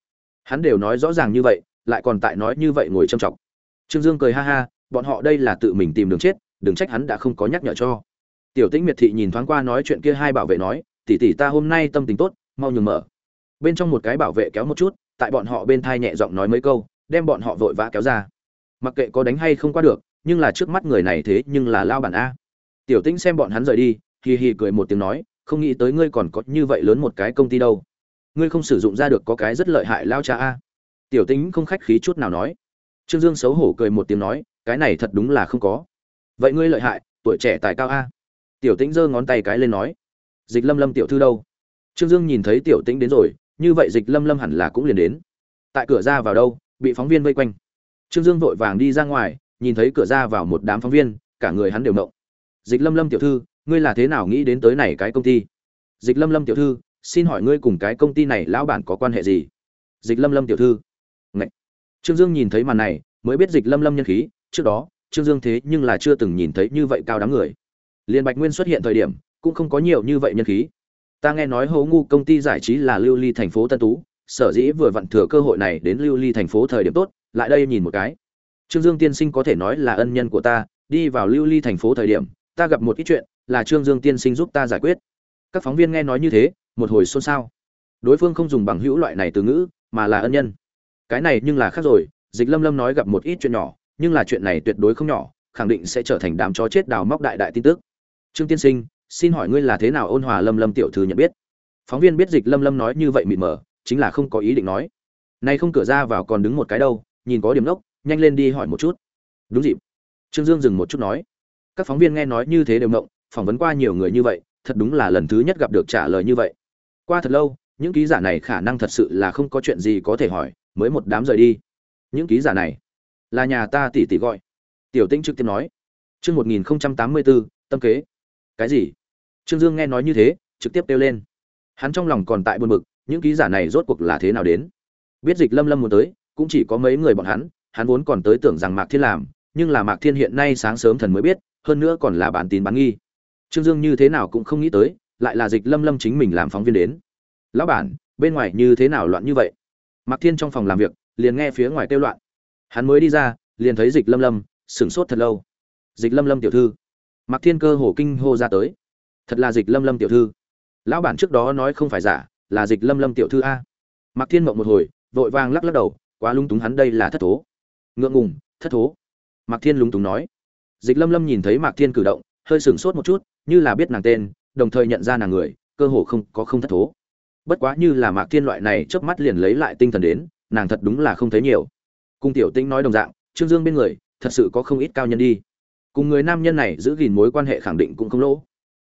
Hắn đều nói rõ ràng như vậy, lại còn tại nói như vậy ngồi trầm trọng trương dương cười ha ha, bọn họ đây là tự mình tìm đường chết, đừng trách hắn đã không có nhắc nhở cho. Tiểu tĩnh miệt thị nhìn thoáng qua nói chuyện kia hai bảo vệ nói, tỷ tỷ ta hôm nay tâm tình tốt, mau nhường mở. Bên trong một cái bảo vệ kéo một chút, tại bọn họ bên thai nhẹ giọng nói mấy câu, đem bọn họ vội vã kéo ra. Mặc kệ có đánh hay không qua được, nhưng là trước mắt người này thế nhưng là lao bản a. Tiểu tĩnh xem bọn hắn rời đi, hì hì cười một tiếng nói không nghĩ tới ngươi còn có như vậy lớn một cái công ty đâu. Ngươi không sử dụng ra được có cái rất lợi hại lao cha a. Tiểu tĩnh không khách khí chút nào nói. Trương dương xấu hổ cười một tiếng nói, cái này thật đúng là không có. Vậy ngươi lợi hại, tuổi trẻ tài cao a. Tiểu tĩnh giơ ngón tay cái lên nói. Dịch lâm lâm tiểu thư đâu? Trương dương nhìn thấy tiểu tĩnh đến rồi, như vậy dịch lâm lâm hẳn là cũng liền đến. Tại cửa ra vào đâu, bị phóng viên vây quanh. Trương dương vội vàng đi ra ngoài, nhìn thấy cửa ra vào một đám phóng viên, cả người hắn đều nộng dịch lâm lâm tiểu thư ngươi là thế nào nghĩ đến tới này cái công ty? Dịch lâm lâm tiểu thư, xin hỏi ngươi cùng cái công ty này lão bản có quan hệ gì? Dịch lâm lâm tiểu thư. Ngậy. trương dương nhìn thấy màn này, mới biết dịch lâm lâm nhân khí, trước đó, trương dương thế nhưng là chưa từng nhìn thấy như vậy cao đám người. Liên bạch nguyên xuất hiện thời điểm, cũng không có nhiều như vậy nhân khí. Ta nghe nói hố ngu công ty giải trí là lưu ly thành phố tân tú, sở dĩ vừa vặn thừa cơ hội này đến lưu ly thành phố thời điểm tốt, lại đây nhìn một cái. Trương dương tiên sinh có thể nói là ân nhân của ta, đi vào lưu ly thành phố thời điểm, ta gặp một ít chuyện là trương dương tiên sinh giúp ta giải quyết. Các phóng viên nghe nói như thế, một hồi xôn xao. Đối phương không dùng bằng hữu loại này từ ngữ, mà là ân nhân. Cái này nhưng là khác rồi, dịch lâm lâm nói gặp một ít chuyện nhỏ, nhưng là chuyện này tuyệt đối không nhỏ, khẳng định sẽ trở thành đám chó chết đào móc đại đại tin tức. Trương tiên sinh, xin hỏi ngươi là thế nào ôn hòa lâm lâm tiểu thư nhận biết? Phóng viên biết dịch lâm lâm nói như vậy mịt mờ, chính là không có ý định nói. Nay không cửa ra vào còn đứng một cái đâu, nhìn có điểm đốc, nhanh lên đi hỏi một chút. Đúng dịp. Trương dương dừng một chút nói. Các phóng viên nghe nói như thế đều mộng phỏng vấn qua nhiều người như vậy, thật đúng là lần thứ nhất gặp được trả lời như vậy. Qua thật lâu, những ký giả này khả năng thật sự là không có chuyện gì có thể hỏi, mới một đám rời đi. Những ký giả này, là nhà ta tỷ tỷ gọi. Tiểu tinh trực tiếp nói. Chương một nghìn tám mươi bốn tâm kế. Cái gì? Trương dương nghe nói như thế, trực tiếp kêu lên. Hắn trong lòng còn tại buồn bực, những ký giả này rốt cuộc là thế nào đến? Biết dịch lâm lâm muốn tới, cũng chỉ có mấy người bọn hắn hắn vốn còn tới tưởng rằng mạc thiên làm, nhưng là mạc thiên hiện nay sáng sớm thần mới biết, hơn nữa còn là bán tín bán nghi trương dương như thế nào cũng không nghĩ tới, lại là dịch lâm lâm chính mình làm phóng viên đến. Lão bản, bên ngoài như thế nào loạn như vậy? Mạc thiên trong phòng làm việc, liền nghe phía ngoài kêu loạn. Hắn mới đi ra, liền thấy dịch lâm lâm, sửng sốt thật lâu. Dịch lâm lâm tiểu thư. Mạc thiên cơ hồ kinh hô ra tới. Thật là dịch lâm lâm tiểu thư. Lão bản trước đó nói không phải giả, là dịch lâm lâm tiểu thư a. Mạc thiên mộng một hồi, vội vàng lắc lắc đầu, quá lung túng hắn đây là thất thố. Ngượng ngùng, thất thố. Mạc thiên lúng túng nói. Dịch lâm lâm nhìn thấy mạc thiên cử động, hơi sửng sốt một chút như là biết nàng tên, đồng thời nhận ra nàng người, cơ hồ không có không thất thố. Bất quá như là mạc thiên loại này chớp mắt liền lấy lại tinh thần đến, nàng thật đúng là không thấy nhiều. Cung tiểu tĩnh nói đồng dạng, trương dương bên người, thật sự có không ít cao nhân đi. Cùng người nam nhân này giữ gìn mối quan hệ khẳng định cũng không lỗ.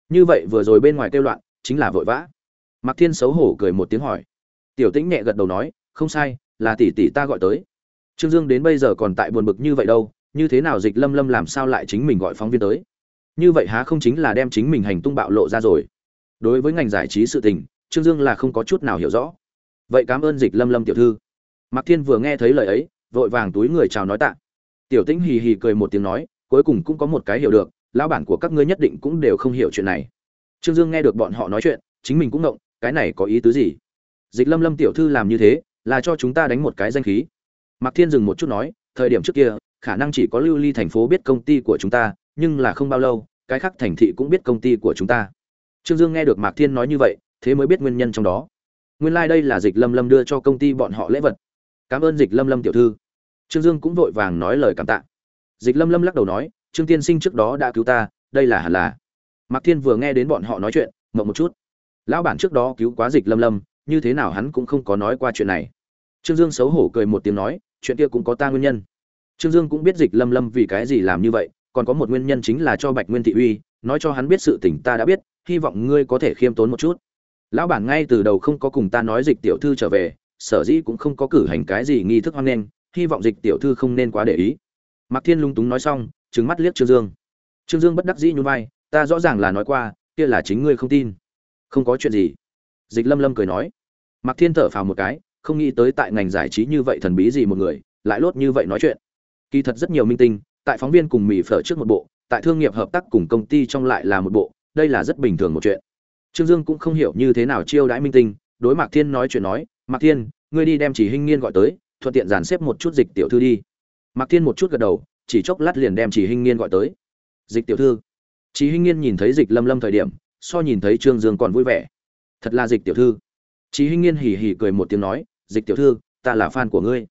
Như vậy vừa rồi bên ngoài kêu loạn, chính là vội vã. Mạc thiên xấu hổ cười một tiếng hỏi. Tiểu tĩnh nhẹ gật đầu nói, không sai, là tỷ tỷ ta gọi tới. Trương dương đến bây giờ còn tại buồn bực như vậy đâu, như thế nào dịch lâm lâm làm sao lại chính mình gọi phóng viên tới? Như vậy há không chính là đem chính mình hành tung bạo lộ ra rồi. Đối với ngành giải trí sự tình, trương dương là không có chút nào hiểu rõ. Vậy cảm ơn dịch lâm lâm tiểu thư. Mạc thiên vừa nghe thấy lời ấy, vội vàng túi người chào nói tạ. Tiểu tĩnh hì hì cười một tiếng nói, cuối cùng cũng có một cái hiểu được, lão bản của các ngươi nhất định cũng đều không hiểu chuyện này. Trương dương nghe được bọn họ nói chuyện, chính mình cũng ngộng, cái này có ý tứ gì? Dịch lâm lâm tiểu thư làm như thế, là cho chúng ta đánh một cái danh khí. Mạc thiên dừng một chút nói, thời điểm trước kia, khả năng chỉ có lưu ly thành phố biết công ty của chúng ta nhưng là không bao lâu, cái khác thành thị cũng biết công ty của chúng ta. Trương dương nghe được mạc thiên nói như vậy, thế mới biết nguyên nhân trong đó. Nguyên lai、like、đây là dịch lâm lâm đưa cho công ty bọn họ lễ vật. Cảm ơn dịch lâm lâm tiểu thư. Trương dương cũng vội vàng nói lời cảm tạ. Dịch lâm lâm lắc đầu nói, trương tiên sinh trước đó đã cứu ta, đây là hẳn là. Mạc thiên vừa nghe đến bọn họ nói chuyện mộng một chút. Lão bản trước đó cứu quá dịch lâm lâm, như thế nào hắn cũng không có nói qua chuyện này. Trương dương xấu hổ cười một tiếng nói, chuyện kia cũng có ta nguyên nhân. Trương dương cũng biết dịch lâm lâm vì cái gì làm như vậy còn có một nguyên nhân chính là cho bạch nguyên thị uy, nói cho hắn biết sự tình ta đã biết, hy vọng ngươi có thể khiêm tốn một chút. Lão bản ngay từ đầu không có cùng ta nói dịch tiểu thư trở về, sở dĩ cũng không có cử hành cái gì nghi thức hoan nghênh, hy vọng dịch tiểu thư không nên quá để ý. Mạc thiên lung túng nói xong, trừng mắt liếc trương dương. Trương dương bất đắc dĩ nhún vai, ta rõ ràng là nói qua, kia là chính ngươi không tin. Không có chuyện gì. Dịch lâm lâm cười nói. Mạc thiên thở phào một cái, không nghĩ tới tại ngành giải trí như vậy thần bí gì một người, lại lốt như vậy nói chuyện. Kỳ thật rất nhiều minh tinh tại phóng viên cùng mỹ phở trước một bộ tại thương nghiệp hợp tác cùng công ty trong lại là một bộ đây là rất bình thường một chuyện. Trương dương cũng không hiểu như thế nào chiêu đãi minh tinh đối mạc thiên nói chuyện nói mạc thiên ngươi đi đem chỉ hinh nghiên gọi tới thuận tiện dàn xếp một chút dịch tiểu thư đi. Mạc thiên một chút gật đầu chỉ chốc lát liền đem chỉ hinh nghiên gọi tới. Dịch tiểu thư. Chỉ hinh nghiên nhìn thấy dịch lâm lâm thời điểm so nhìn thấy trương dương còn vui vẻ. Thật là dịch tiểu thư. Chỉ Hinh Nghiên hỉ hỉ cười một tiếng nói, "Dịch tiểu thư, ta là fan của ngươi."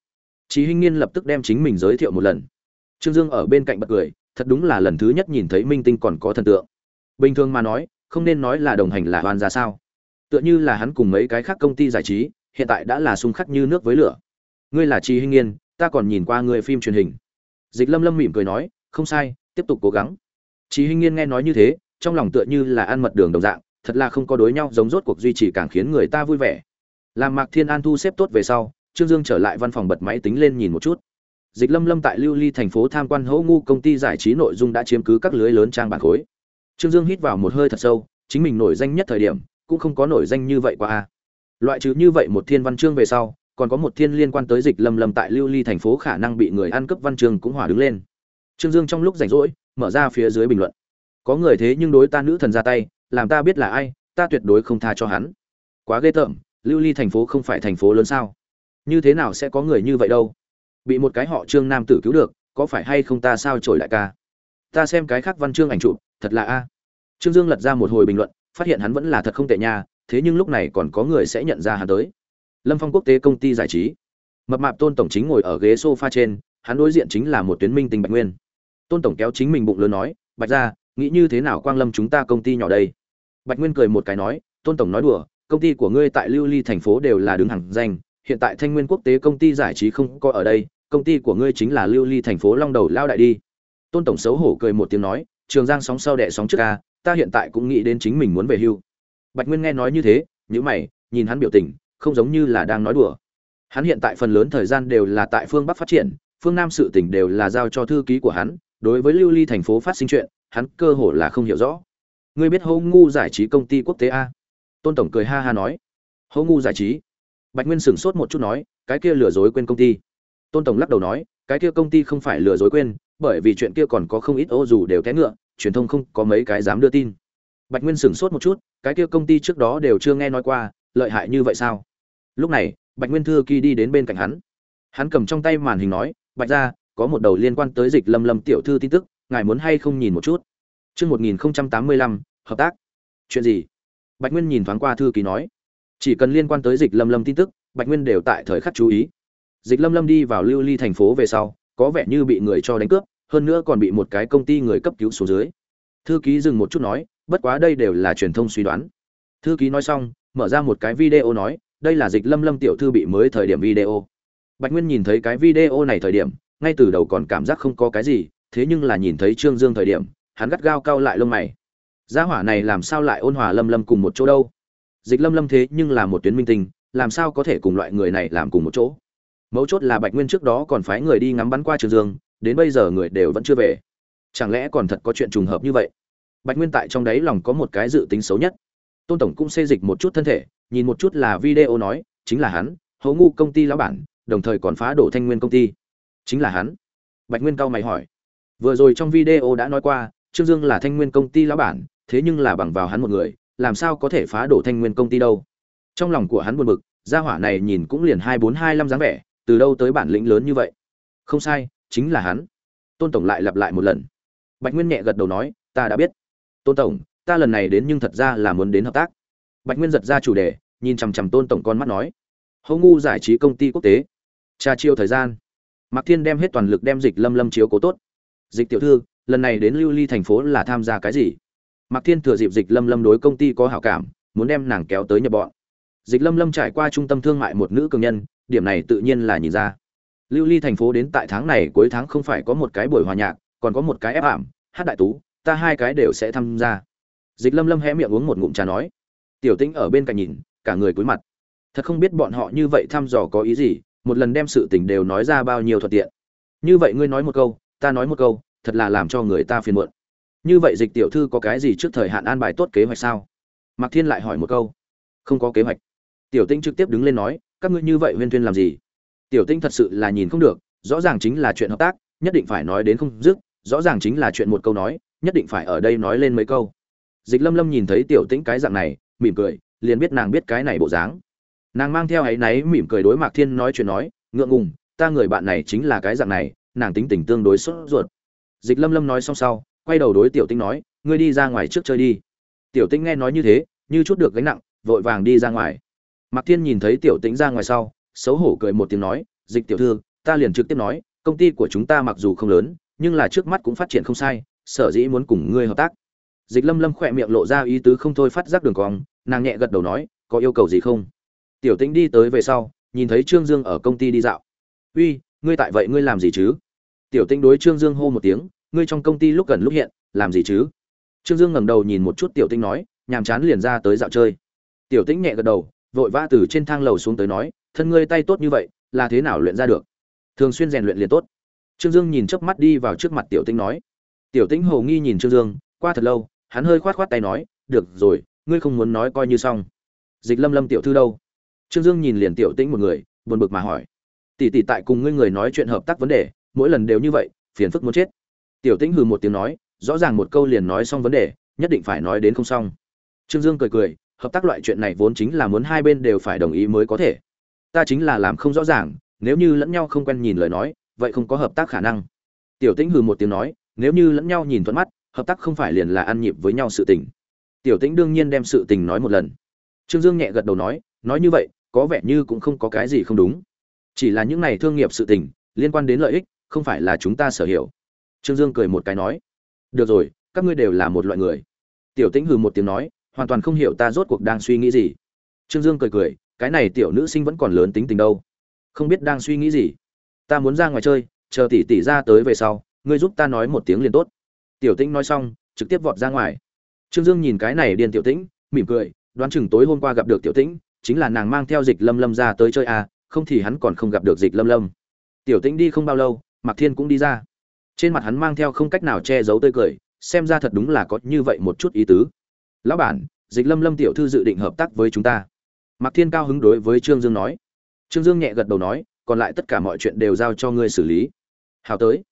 Chỉ Hinh Nghiên lập tức đem chính mình giới thiệu một lần. Trương Dương ở bên cạnh bật cười, thật đúng là lần thứ nhất nhìn thấy minh tinh còn có thần tượng. Bình thường mà nói, không nên nói là đồng hành là hoàn ra sao? Tựa như là hắn cùng mấy cái khác công ty giải trí, hiện tại đã là xung khắc như nước với lửa. Ngươi là Trì Hinh Nghiên, ta còn nhìn qua ngươi phim truyền hình. Dịch Lâm Lâm mỉm cười nói, "Không sai, tiếp tục cố gắng." Trì Hinh Nghiên nghe nói như thế, trong lòng tựa như là ăn mật đường đồng dạng, thật là không có đối nhau giống rốt cuộc duy trì càng khiến người ta vui vẻ làm mạc thiên an thu xếp tốt về sau trương dương trở lại văn phòng bật máy tính lên nhìn một chút dịch lâm lâm tại lưu ly thành phố tham quan hỗ ngu công ty giải trí nội dung đã chiếm cứ các lưới lớn trang bản khối. Trương dương hít vào một hơi thật sâu, chính mình nổi danh nhất thời điểm, cũng không có nổi danh như vậy qua a. Loại trừ như vậy một thiên văn chương về sau, còn có một thiên liên quan tới dịch lâm lâm tại lưu ly thành phố khả năng bị người ăn cướp văn chương cũng hỏa đứng lên. Trương dương trong lúc rảnh rỗi, mở ra phía dưới bình luận. Có người thế nhưng đối ta nữ thần ra tay, làm ta biết là ai, ta tuyệt đối không tha cho hắn. Quá ghê tởm, lưu ly thành phố không phải thành phố lớn sao? Như thế nào sẽ có người như vậy đâu? Bị một cái họ trương nam tử cứu được, có phải hay không ta sao trổi đại ca? Ta xem cái khác văn chương ảnh chụp, thật là a. Trương dương lật ra một hồi bình luận, phát hiện hắn vẫn là thật không tệ nha, thế nhưng lúc này còn có người sẽ nhận ra hắn tới. Lâm phong quốc tế công ty giải trí. Mập mạp tôn tổng chính ngồi ở ghế s o f a trên, hắn đối diện chính là một tuyến minh tình bạch nguyên. Tôn tổng kéo chính mình bụng lớn nói, bạch ra nghĩ như thế nào quang lâm chúng ta công ty nhỏ đây? Bạch nguyên cười một cái nói, tôn tổng nói đùa, công ty của ngươi tại lưu ly thành phố đều là đứng hàng danh, hiện tại thanh nguyên quốc tế công ty giải trí không có ở đây công ty của ngươi chính là lưu ly thành phố long đầu lao đại đi. Tôn tổng xấu hổ cười một tiếng nói, trường giang sóng sau đẻ sóng trước ca, ta hiện tại cũng nghĩ đến chính mình muốn về hưu. Bạch nguyên nghe nói như thế nhữ mày, nhìn hắn biểu tình, không giống như là đang nói đùa. Hắn hiện tại phần lớn thời gian đều là tại phương bắc phát triển, phương nam sự tỉnh đều là giao cho thư ký của hắn, đối với lưu ly thành phố phát sinh chuyện, hắn cơ hồ là không hiểu rõ. Ngươi biết hô ngu giải trí công ty quốc tế a? Tôn tổng cười ha ha nói. Hô ngu giải trí? Bạch nguyên sửng sốt một chút nói, cái kia lừa dối quên công ty tôn tổng lắc đầu nói, cái kia công ty không phải lừa dối quên, bởi vì chuyện kia còn có không ít ô dù đều té ngựa, truyền thông không có mấy cái dám đưa tin. Bạch nguyên sửng sốt một chút, cái kia công ty trước đó đều chưa nghe nói qua, lợi hại như vậy sao? Lúc này, bạch nguyên thư kỳ đi đến bên cạnh hắn. Hắn cầm trong tay màn hình nói, bạch ra có một đầu liên quan tới dịch lâm lâm tiểu thư tin tức, ngài muốn hay không nhìn một chút? Chương một nghìn tám mươi lăm, hợp tác. Chuyện gì? Bạch nguyên nhìn thoáng qua thư ký nói. Chỉ cần liên quan tới dịch lâm lâm tin tức, bạch nguyên đều tại thời khắc chú ý dịch lâm lâm đi vào lưu ly thành phố về sau, có vẻ như bị người cho đánh cướp, hơn nữa còn bị một cái công ty người cấp cứu xuống dưới. Thư ký dừng một chút nói, bất quá đây đều là truyền thông suy đoán. Thư ký nói xong, mở ra một cái video nói, đây là dịch lâm lâm tiểu thư bị mới thời điểm video. Bạch nguyên nhìn thấy cái video này thời điểm, ngay từ đầu còn cảm giác không có cái gì, thế nhưng là nhìn thấy trương dương thời điểm, hắn gắt gao cau lại lông mày. Gia hỏa này làm sao lại ôn hòa lâm lâm cùng một chỗ đâu? Dịch lâm lâm thế nhưng là một tuyến minh tinh, làm sao có thể cùng loại người này làm cùng một chỗ? Mấu chốt là bạch nguyên trước đó còn phái người đi ngắm bắn qua trường dương, đến bây giờ người đều vẫn chưa về. Chẳng lẽ còn thật có chuyện trùng hợp như vậy? Bạch nguyên tại trong đấy lòng có một cái dự tính xấu nhất. Tôn tổng cũng xê dịch một chút thân thể, nhìn một chút là video nói, chính là hắn hấu ngu công ty lão bản, đồng thời còn phá đổ thanh nguyên công ty. Chính là hắn. Bạch nguyên cao mày hỏi. Vừa rồi trong video đã nói qua, trương dương là thanh nguyên công ty lão bản, thế nhưng là bằng vào hắn một người, làm sao có thể phá đổ thanh nguyên công ty đâu? Trong lòng của hắn buồn bực, gia hỏa này nhìn cũng liền hai bốn hai năm dáng vẻ từ đâu tới bản lĩnh lớn như vậy? Không sai, chính là hắn. Tôn tổng lại lặp lại một lần. Bạch nguyên nhẹ gật đầu nói, ta đã biết. Tôn tổng, ta lần này đến nhưng thật ra là muốn đến hợp tác. Bạch nguyên giật ra chủ đề, nhìn chằm chằm tôn tổng con mắt nói, hầu ngu giải trí công ty quốc tế. Trà chiêu thời gian. Mạc thiên đem hết toàn lực đem dịch lâm lâm chiếu cố tốt. Dịch tiểu thư, lần này đến lưu ly thành phố là tham gia cái gì? Mạc thiên thừa dịp dịch lâm lâm đối công ty có hảo cảm, muốn đem nàng kéo tới nhập bọn dịch lâm lâm trải qua trung tâm thương mại một nữ cường nhân, điểm này tự nhiên là nhìn ra. Lưu ly thành phố đến tại tháng này cuối tháng không phải có một cái buổi hòa nhạc, còn có một cái ép ảm, hát đại tú, ta hai cái đều sẽ tham gia. Dịch lâm lâm hé miệng uống một ngụm trà nói. Tiểu tĩnh ở bên cạnh nhìn, cả người cúi mặt. Thật không biết bọn họ như vậy thăm dò có ý gì, một lần đem sự tình đều nói ra bao nhiêu thuận tiện. Như vậy ngươi nói một câu, ta nói một câu, thật là làm cho người ta phiền muộn. Như vậy dịch tiểu thư có cái gì trước thời hạn an bài tốt kế hoạch sao? Mạc thiên lại hỏi một câu. Không có kế hoạch tiểu tinh trực tiếp đứng lên nói, các ngươi như vậy huyên thuyên làm gì? Tiểu tinh thật sự là nhìn không được, rõ ràng chính là chuyện hợp tác, nhất định phải nói đến không dứt, rõ ràng chính là chuyện một câu nói, nhất định phải ở đây nói lên mấy câu. Dịch lâm lâm nhìn thấy tiểu tĩnh cái dạng này, mỉm cười, liền biết nàng biết cái này bộ dáng. Nàng mang theo áy náy mỉm cười đối mạc thiên nói chuyện nói, ngượng ngùng, ta người bạn này chính là cái dạng này, nàng tính tình tương đối sốt ruột. Dịch lâm lâm nói xong sau, quay đầu đối tiểu tinh nói, ngươi đi ra ngoài trước chơi đi. Tiểu tinh nghe nói như thế, như chút được gánh nặng, vội vàng đi ra ngoài mạc thiên nhìn thấy tiểu tĩnh ra ngoài sau, xấu hổ cười một tiếng nói, dịch tiểu thư, ta liền trực tiếp nói, công ty của chúng ta mặc dù không lớn, nhưng là trước mắt cũng phát triển không sai, sở dĩ muốn cùng ngươi hợp tác. Dịch lâm lâm khỏe miệng lộ ra ý tứ không thôi phát giác đường cong, nàng nhẹ gật đầu nói, có yêu cầu gì không? Tiểu tĩnh đi tới về sau, nhìn thấy trương dương ở công ty đi dạo. Uy, ngươi tại vậy ngươi làm gì chứ? Tiểu tĩnh đối trương dương hô một tiếng, ngươi trong công ty lúc gần lúc hiện, làm gì chứ? Trương dương ngẩng đầu nhìn một chút tiểu tĩnh nói, nhàm chán liền ra tới dạo chơi. Tiểu tĩnh nhẹ gật đầu vội vã từ trên thang lầu xuống tới nói, thân ngươi tay tốt như vậy, là thế nào luyện ra được? Thường xuyên rèn luyện liền tốt. Trương dương nhìn chớp mắt đi vào trước mặt tiểu tĩnh nói. Tiểu tĩnh hồ nghi nhìn trương dương, qua thật lâu, hắn hơi khoát khoát tay nói, được rồi, ngươi không muốn nói coi như xong. Dịch lâm lâm tiểu thư đâu? Trương dương nhìn liền tiểu tĩnh một người, buồn bực mà hỏi. Tỷ tỷ tại cùng ngươi người nói chuyện hợp tác vấn đề, mỗi lần đều như vậy, phiền phức muốn chết. Tiểu tĩnh hừ một tiếng nói, rõ ràng một câu liền nói xong vấn đề, nhất định phải nói đến không xong. Trương dương cười cười hợp tác loại chuyện này vốn chính là muốn hai bên đều phải đồng ý mới có thể. Ta chính là làm không rõ ràng, nếu như lẫn nhau không quen nhìn lời nói, vậy không có hợp tác khả năng. Tiểu tĩnh hừ một tiếng nói, nếu như lẫn nhau nhìn thuận mắt, hợp tác không phải liền là ăn nhịp với nhau sự tình. Tiểu tĩnh đương nhiên đem sự tình nói một lần. Trương dương nhẹ gật đầu nói nói như vậy, có vẻ như cũng không có cái gì không đúng. Chỉ là những này thương nghiệp sự tình, liên quan đến lợi ích, không phải là chúng ta sở hiểu. Trương dương cười một cái nói, được rồi, các ngươi đều là một loại người. Tiểu tĩnh hừ một tiếng nói hoàn toàn không hiểu ta rốt cuộc đang suy nghĩ gì. Trương dương cười cười, cái này tiểu nữ sinh vẫn còn lớn tính tình đâu. Không biết đang suy nghĩ gì. Ta muốn ra ngoài chơi, chờ tỷ tỷ ra tới về sau, ngươi giúp ta nói một tiếng liền tốt. Tiểu tĩnh nói xong, trực tiếp vọt ra ngoài. Trương dương nhìn cái này điên tiểu tĩnh, mỉm cười, đoán chừng tối hôm qua gặp được tiểu tĩnh, chính là nàng mang theo dịch lâm lâm ra tới chơi à không thì hắn còn không gặp được dịch lâm lâm. Tiểu tĩnh đi không bao lâu, mạc thiên cũng đi ra. Trên mặt hắn mang theo không cách nào che giấu tươi cười, xem ra thật đúng là có như vậy một chút ý tứ lão bản, dịch lâm lâm tiểu thư dự định hợp tác với chúng ta. Mạc thiên cao hứng đối với trương dương nói. Trương dương nhẹ gật đầu nói, còn lại tất cả mọi chuyện đều giao cho ngươi xử lý. Hào tới.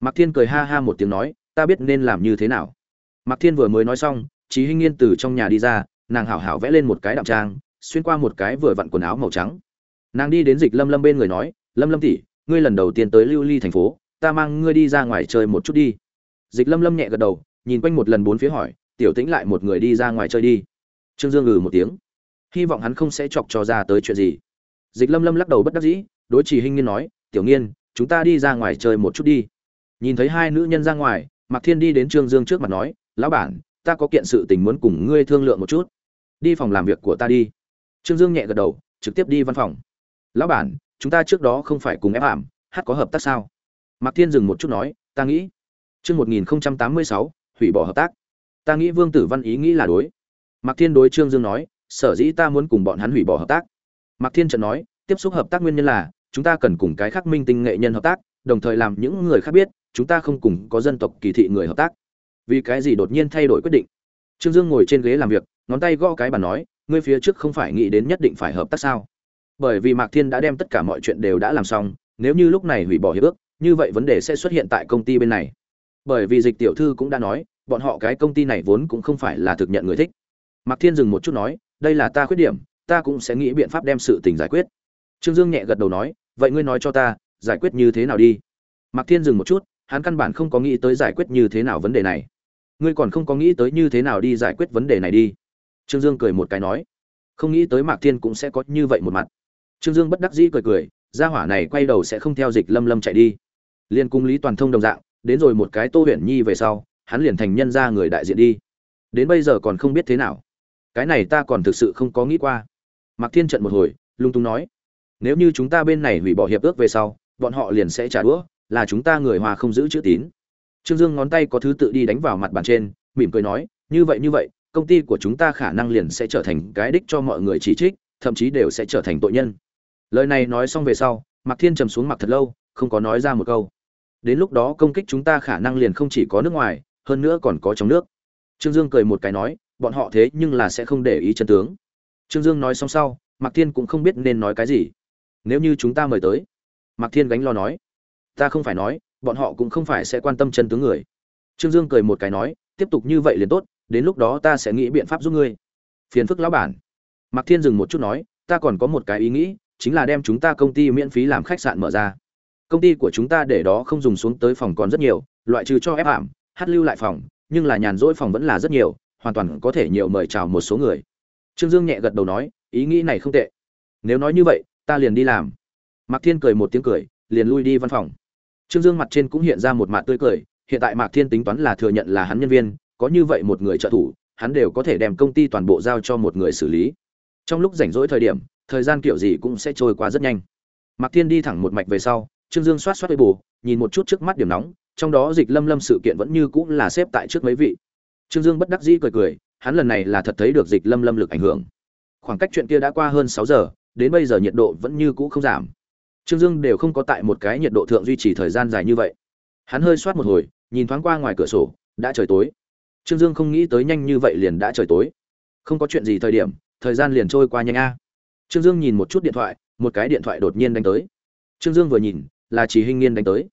Mạc thiên cười ha ha một tiếng nói, ta biết nên làm như thế nào. Mạc thiên vừa mới nói xong trí hinh nghiên từ trong nhà đi ra, nàng hảo hảo vẽ lên một cái đạm trang, xuyên qua một cái vừa vặn quần áo màu trắng. Nàng đi đến dịch lâm lâm bên người nói, lâm lâm tỉ ngươi lần đầu tiên tới lưu ly thành phố, ta mang ngươi đi ra ngoài chơi một chút đi. Dịch lâm lâm nhẹ gật đầu, nhìn quanh một lần bốn phía hỏi tiểu tĩnh lại một người đi ra ngoài chơi đi. Trương dương ngừ một tiếng. Hy vọng hắn không sẽ chọc cho ra tới chuyện gì. Dịch lâm lâm lắc đầu bất đắc dĩ, đối chỉ hinh nghiên nói, tiểu nghiên, chúng ta đi ra ngoài chơi một chút đi. Nhìn thấy hai nữ nhân ra ngoài, mạc thiên đi đến trương dương trước mặt nói, lão bản, ta có kiện sự tình muốn cùng ngươi thương lượng một chút. Đi phòng làm việc của ta đi. Trương dương nhẹ gật đầu, trực tiếp đi văn phòng. Lão bản, chúng ta trước đó không phải cùng ép ảm hát có hợp tác sao? Mạc thiên dừng một chút nói, ta nghĩ. Chương một nghìn tám mươi sáu, hủy bỏ hợp tác ta nghĩ vương tử văn ý nghĩ là đối. Mạc thiên đối trương dương nói, sở dĩ ta muốn cùng bọn hắn hủy bỏ hợp tác. Mạc thiên trận nói, tiếp xúc hợp tác nguyên nhân là, chúng ta cần cùng cái khác minh tinh nghệ nhân hợp tác, đồng thời làm những người khác biết, chúng ta không cùng có dân tộc kỳ thị người hợp tác. Vì cái gì đột nhiên thay đổi quyết định? Trương dương ngồi trên ghế làm việc, ngón tay gõ cái bàn nói, ngươi phía trước không phải nghĩ đến nhất định phải hợp tác sao? Bởi vì mạc thiên đã đem tất cả mọi chuyện đều đã làm xong, nếu như lúc này hủy bỏ hiệp ước, như vậy vấn đề sẽ xuất hiện tại công ty bên này. Bởi vì dịch tiểu thư cũng đã nói bọn họ cái công ty này vốn cũng không phải là thực nhận người thích. Mạc thiên dừng một chút nói, đây là ta khuyết điểm, ta cũng sẽ nghĩ biện pháp đem sự tình giải quyết. Trương dương nhẹ gật đầu nói, vậy ngươi nói cho ta, giải quyết như thế nào đi? Mạc thiên dừng một chút, hắn căn bản không có nghĩ tới giải quyết như thế nào vấn đề này. Ngươi còn không có nghĩ tới như thế nào đi giải quyết vấn đề này đi? Trương dương cười một cái nói. Không nghĩ tới mạc thiên cũng sẽ có như vậy một mặt. Trương dương bất đắc dĩ cười cười, gia hỏa này quay đầu sẽ không theo dịch lâm lâm chạy đi. Liên cung lý toàn thông đồng dạng, đến rồi một cái tô huyền nhi về sau hắn liền thành nhân ra người đại diện đi. Đến bây giờ còn không biết thế nào. Cái này ta còn thực sự không có nghĩ qua. Mạc thiên trận một hồi, lung tung nói, nếu như chúng ta bên này hủy bỏ hiệp ước về sau, bọn họ liền sẽ trả đũa, là chúng ta người hòa không giữ chữ tín. Trương dương ngón tay có thứ tự đi đánh vào mặt bàn trên, mỉm cười nói, như vậy như vậy, công ty của chúng ta khả năng liền sẽ trở thành cái đích cho mọi người chỉ trích, thậm chí đều sẽ trở thành tội nhân. Lời này nói xong về sau, mạc thiên trầm xuống mặt thật lâu, không có nói ra một câu. Đến lúc đó công kích chúng ta khả năng liền không chỉ có nước ngoài hơn nữa còn có trong nước. Trương dương cười một cái nói, bọn họ thế nhưng là sẽ không để ý chân tướng. Trương dương nói xong sau, mạc thiên cũng không biết nên nói cái gì. Nếu như chúng ta mời tới, mạc thiên gánh lo nói, ta không phải nói, bọn họ cũng không phải sẽ quan tâm chân tướng người. Trương dương cười một cái nói, tiếp tục như vậy liền tốt, đến lúc đó ta sẽ nghĩ biện pháp giúp ngươi. Phiền phức lão bản. Mạc thiên dừng một chút nói, ta còn có một cái ý nghĩ, chính là đem chúng ta công ty miễn phí làm khách sạn mở ra. Công ty của chúng ta để đó không dùng xuống tới phòng còn rất nhiều, loại trừ cho ép ảm hát lưu lại phòng, nhưng là nhàn rỗi phòng vẫn là rất nhiều, hoàn toàn có thể nhiều mời chào một số người. Trương dương nhẹ gật đầu nói, ý nghĩ này không tệ. Nếu nói như vậy, ta liền đi làm. Mạc thiên cười một tiếng cười, liền lui đi văn phòng. Trương dương mặt trên cũng hiện ra một mặt tươi cười, hiện tại mạc thiên tính toán là thừa nhận là hắn nhân viên, có như vậy một người trợ thủ, hắn đều có thể đem công ty toàn bộ giao cho một người xử lý. Trong lúc rảnh rỗi thời điểm, thời gian kiểu gì cũng sẽ trôi qua rất nhanh. Mạc thiên đi thẳng một mạch về sau trương dương xoát xoát với bù nhìn một chút trước mắt điểm nóng, trong đó dịch lâm lâm sự kiện vẫn như cũng là xếp tại trước mấy vị. Trương dương bất đắc dĩ cười cười, hắn lần này là thật thấy được dịch lâm lâm lực ảnh hưởng. Khoảng cách chuyện kia đã qua hơn sáu giờ, đến bây giờ nhiệt độ vẫn như cũ không giảm. Trương dương đều không có tại một cái nhiệt độ thượng duy trì thời gian dài như vậy. Hắn hơi soát một hồi, nhìn thoáng qua ngoài cửa sổ, đã trời tối. Trương dương không nghĩ tới nhanh như vậy liền đã trời tối. Không có chuyện gì thời điểm, thời gian liền trôi qua nhanh a. Trương dương nhìn một chút điện thoại, một cái điện thoại đột nhiên đánh tới. Trương dương vừa nhìn là Trí hinh nghiên đánh tới.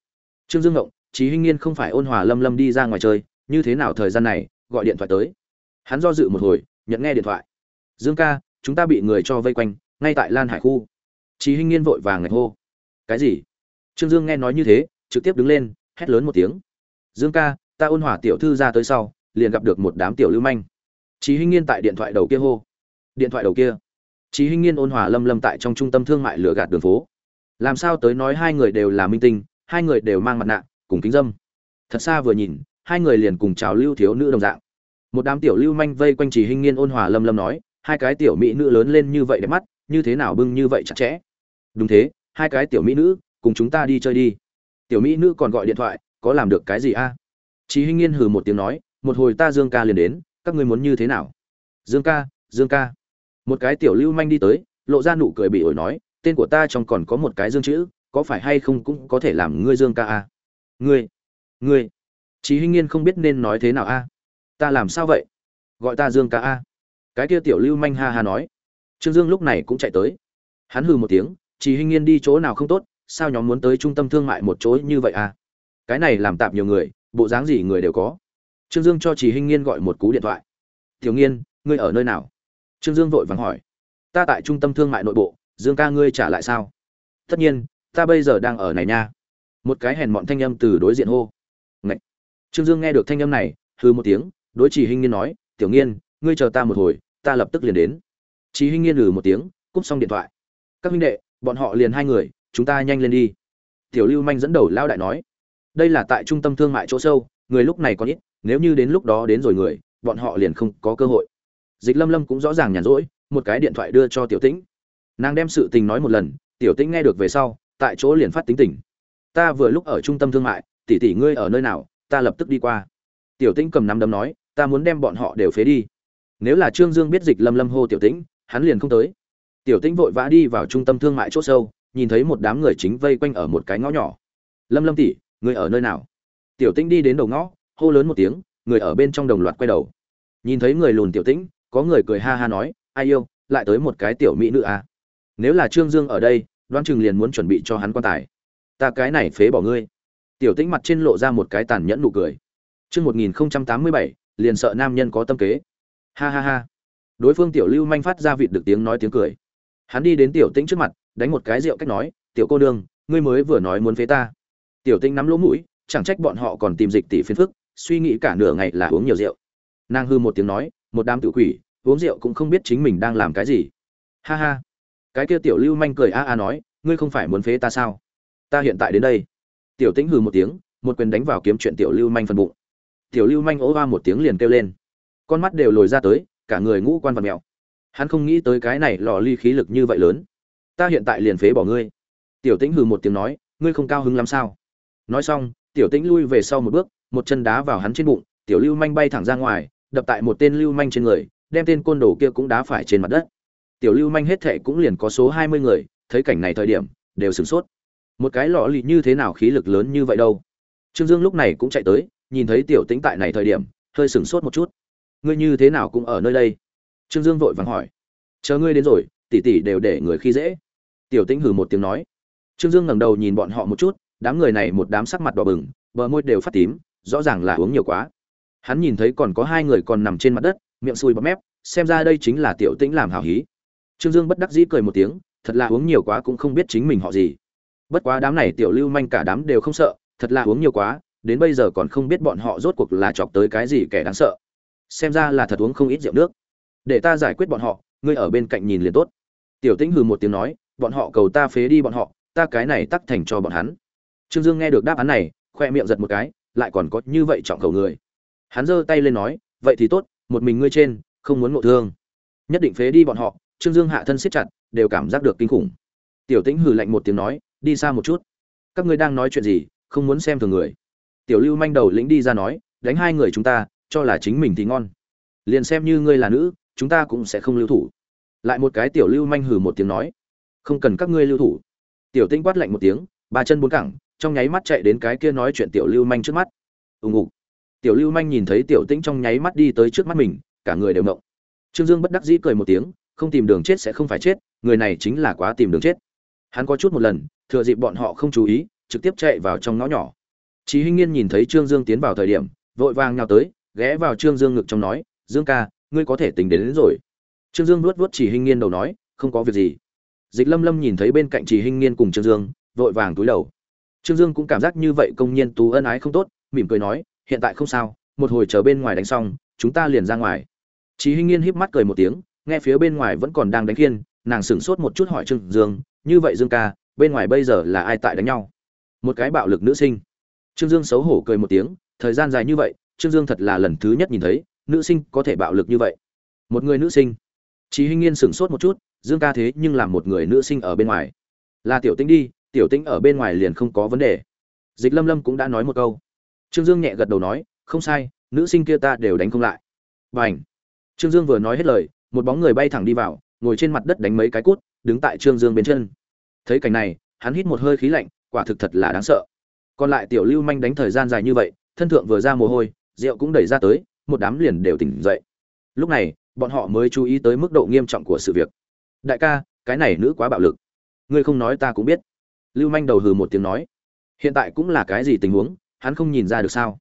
Trương dương ngộng Trí hinh nghiên không phải ôn hòa lâm lâm đi ra ngoài chơi, như thế nào thời gian này, gọi điện thoại tới. Hắn do dự một hồi, nhận nghe điện thoại. Dương ca, chúng ta bị người cho vây quanh, ngay tại lan hải khu. Trí hinh nghiên vội vàng ngạch hô. Cái gì? Trương dương nghe nói như thế, trực tiếp đứng lên, hét lớn một tiếng. Dương ca, ta ôn hòa tiểu thư ra tới sau, liền gặp được một đám tiểu lưu manh. Trí hinh nghiên tại điện thoại đầu kia hô. Điện thoại đầu kia. Trí hinh nghiên ôn hòa lâm lâm tại trong trung tâm thương mại lửa gạt đường phố làm sao tới nói hai người đều là minh tinh, hai người đều mang mặt nạ, cùng kính dâm. Thật xa vừa nhìn, hai người liền cùng chào lưu thiếu nữ đồng dạng. Một đám tiểu lưu manh vây quanh trì hinh nghiên ôn hòa lâm lâm nói, hai cái tiểu mỹ nữ lớn lên như vậy đẹp mắt, như thế nào bưng như vậy chặt chẽ? Đúng thế, hai cái tiểu mỹ nữ, cùng chúng ta đi chơi đi. Tiểu mỹ nữ còn gọi điện thoại, có làm được cái gì a? À? chị hinh nghiên hừ một tiếng nói, một hồi ta dương ca liền đến, các ngươi muốn như thế nào? Dương ca dương ca. Một cái tiểu lưu manh đi tới, lộ ra nụ cười bị ổi nói tên của ta trong còn có một cái dương chữ, có phải hay không cũng có thể làm ngươi dương ca a ngươi ngươi, Chí hinh nghiên không biết nên nói thế nào a ta làm sao vậy? Gọi ta dương ca a cái kia tiểu lưu manh ha ha nói. Trương dương lúc này cũng chạy tới. Hắn hừ một tiếng, Chí Hinh nghiên đi chỗ nào không tốt, sao nhóm muốn tới trung tâm thương mại một chỗ như vậy à? Cái này làm tạm nhiều người, bộ dáng gì người đều có. Trương dương cho Chí Hinh nghiên gọi một cú điện thoại. Tiểu nghiên, ngươi ở nơi nào? Trương dương vội vàng hỏi. Ta tại trung tâm thương mại nội bộ dương ca ngươi trả lại sao? Tất nhiên, ta bây giờ đang ở này nha. Một cái hèn mọn thanh âm từ đối diện hô. Ngậy. trương dương nghe được thanh âm này hư một tiếng, đối chỉ hình nghiên nói, tiểu nghiên, ngươi chờ ta một hồi, ta lập tức liền đến. Chỉ hình nghiên lừ một tiếng, cúp xong điện thoại. Các huynh đệ, bọn họ liền hai người, chúng ta nhanh lên đi. Tiểu lưu manh dẫn đầu lao đại nói, đây là tại trung tâm thương mại chỗ sâu, người lúc này có ít, nếu như đến lúc đó đến rồi người, bọn họ liền không có cơ hội. Dịch lâm lâm cũng rõ ràng nhàn rỗi, một cái điện thoại đưa cho tiểu tĩnh nàng đem sự tình nói một lần, tiểu tĩnh nghe được về sau, tại chỗ liền phát tính tình. Ta vừa lúc ở trung tâm thương mại, tỷ tỷ ngươi ở nơi nào, ta lập tức đi qua. Tiểu tĩnh cầm nắm đấm nói, ta muốn đem bọn họ đều phế đi. Nếu là trương dương biết dịch lâm lâm hô tiểu tĩnh, hắn liền không tới. Tiểu tĩnh vội vã đi vào trung tâm thương mại chỗ sâu, nhìn thấy một đám người chính vây quanh ở một cái ngõ nhỏ. Lâm lâm tỷ người ở nơi nào? Tiểu tĩnh đi đến đầu ngõ, hô lớn một tiếng, người ở bên trong đồng loạt quay đầu. Nhìn thấy người lùn tiểu tĩnh, có người cười ha ha nói, ai yêu, lại tới một cái tiểu mỹ nữ à nếu là trương dương ở đây đoan chừng liền muốn chuẩn bị cho hắn quan tài. Ta cái này phế bỏ ngươi. Tiểu tĩnh mặt trên lộ ra một cái tàn nhẫn nụ cười. Chương một nghìn tám mươi bảy, liền sợ nam nhân có tâm kế. Ha ha ha. Đối phương tiểu lưu manh phát ra vịt được tiếng nói tiếng cười. Hắn đi đến tiểu tĩnh trước mặt, đánh một cái rượu cách nói, tiểu cô đương ngươi mới vừa nói muốn phế ta. Tiểu tĩnh nắm lỗ mũi, chẳng trách bọn họ còn tìm dịch tỷ phiền phức, suy nghĩ cả nửa ngày là uống nhiều rượu. Nàng hư một tiếng nói, một đám tự quỷ, uống rượu cũng không biết chính mình đang làm cái gì. Ha ha cái kia tiểu lưu manh cười a a nói, ngươi không phải muốn phế ta sao? Ta hiện tại đến đây. Tiểu tĩnh hừ một tiếng, một quyền đánh vào kiếm chuyện tiểu lưu manh phần bụng. Tiểu lưu manh ố va một tiếng liền kêu lên. Con mắt đều lồi ra tới, cả người ngũ quan vật mèo. Hắn không nghĩ tới cái này lò ly khí lực như vậy lớn. Ta hiện tại liền phế bỏ ngươi. Tiểu tĩnh hừ một tiếng nói, ngươi không cao hứng lắm sao? Nói xong, tiểu tĩnh lui về sau một bước, một chân đá vào hắn trên bụng, tiểu lưu manh bay thẳng ra ngoài, đập tại một tên lưu manh trên người, đem tên côn đồ kia cũng đá phải trên mặt đất tiểu lưu manh hết thệ cũng liền có số hai mươi người, thấy cảnh này thời điểm, đều sửng sốt. Một cái lọ lì như thế nào khí lực lớn như vậy đâu? Trương dương lúc này cũng chạy tới, nhìn thấy tiểu tĩnh tại này thời điểm, hơi sửng sốt một chút. Ngươi như thế nào cũng ở nơi đây? Trương dương vội vàng hỏi. Chờ ngươi đến rồi, tỷ tỷ đều để người khi dễ. Tiểu tĩnh hừ một tiếng nói. Trương dương ngẩng đầu nhìn bọn họ một chút, đám người này một đám sắc mặt đỏ bừng, bờ môi đều phát tím, rõ ràng là uống nhiều quá. Hắn nhìn thấy còn có hai người còn nằm trên mặt đất, miệng sùi bọt mép, xem ra đây chính là tiểu tĩnh làm hào hí trương dương bất đắc dĩ cười một tiếng, thật là uống nhiều quá cũng không biết chính mình họ gì. Bất quá đám này tiểu lưu manh cả đám đều không sợ, thật là uống nhiều quá, đến bây giờ còn không biết bọn họ rốt cuộc là chọc tới cái gì kẻ đáng sợ. Xem ra là thật uống không ít rượu nước. Để ta giải quyết bọn họ, ngươi ở bên cạnh nhìn liền tốt. Tiểu tĩnh hừ một tiếng nói, bọn họ cầu ta phế đi bọn họ, ta cái này tắc thành cho bọn hắn. Trương dương nghe được đáp án này, khoe miệng giật một cái, lại còn có như vậy trọng cầu người. Hắn giơ tay lên nói, vậy thì tốt, một mình ngươi trên, không muốn ngộ thương. Nhất định phế đi bọn họ trương dương hạ thân siết chặt, đều cảm giác được kinh khủng. Tiểu tĩnh hừ lạnh một tiếng nói, đi xa một chút. Các ngươi đang nói chuyện gì, không muốn xem thường người. Tiểu lưu manh đầu lĩnh đi ra nói, đánh hai người chúng ta, cho là chính mình thì ngon. Liền xem như ngươi là nữ, chúng ta cũng sẽ không lưu thủ. Lại một cái tiểu lưu manh hừ một tiếng nói, không cần các ngươi lưu thủ. Tiểu Tĩnh quát lạnh một tiếng, ba chân bốn cẳng, trong nháy mắt chạy đến cái kia nói chuyện tiểu lưu manh trước mắt. Ùng ục. Tiểu lưu manh nhìn thấy tiểu tĩnh trong nháy mắt đi tới trước mắt mình, cả người đều ngộng. Trương dương bất đắc dĩ cười một tiếng không tìm đường chết sẽ không phải chết người này chính là quá tìm đường chết hắn có chút một lần thừa dịp bọn họ không chú ý trực tiếp chạy vào trong ngõ nhỏ Chí Hinh Nghiên nhìn thấy Trương Dương tiến vào thời điểm, vội vàng nhào tới, ghé vào Trương Dương ngực trong nói, "Dương ca, ngươi có thể tính đến, đến rồi." Trương Dương nuốt vuốt Chỉ Hinh Nghiên đầu nói, "Không có việc gì." Dịch Lâm Lâm nhìn thấy bên cạnh Chỉ Hinh Nghiên cùng Trương Dương, vội vàng túi đầu. Trương Dương cũng cảm giác như vậy công nhiên tú ân ái không tốt, mỉm cười nói, "Hiện tại không sao, một hồi chờ bên ngoài đánh xong, chúng ta liền ra ngoài." Chỉ Hinh Nghiên híp mắt cười một tiếng, nghe phía bên ngoài vẫn còn đang đánh khiên, nàng sững sốt một chút hỏi Trương Dương, "Như vậy Dương ca, bên ngoài bây giờ là ai tại đánh nhau?" Một cái bạo lực nữ sinh. Trương Dương xấu hổ cười một tiếng, thời gian dài như vậy, Trương Dương thật là lần thứ nhất nhìn thấy nữ sinh có thể bạo lực như vậy. Một người nữ sinh. chị Hinh Nghiên sửng sốt một chút, Dương ca thế nhưng làm một người nữ sinh ở bên ngoài. Là Tiểu Tĩnh đi, Tiểu Tĩnh ở bên ngoài liền không có vấn đề. Dịch Lâm Lâm cũng đã nói một câu. Trương Dương nhẹ gật đầu nói, không sai, nữ sinh kia ta đều đánh không lại. Bành. Trương Dương vừa nói hết lời, một bóng người bay thẳng đi vào, ngồi trên mặt đất đánh mấy cái cút, đứng tại Trương Dương bên chân. Thấy cảnh này, hắn hít một hơi khí lạnh, quả thực thật là đáng sợ. Còn lại tiểu lưu manh đánh thời gian dài như vậy thân thượng vừa ra mồ hôi rượu cũng đẩy ra tới một đám liền đều tỉnh dậy. Lúc này bọn họ mới chú ý tới mức độ nghiêm trọng của sự việc. Đại ca cái này nữ quá bạo lực. Ngươi không nói ta cũng biết. Lưu manh đầu hừ một tiếng nói. Hiện tại cũng là cái gì tình huống hắn không nhìn ra được sao?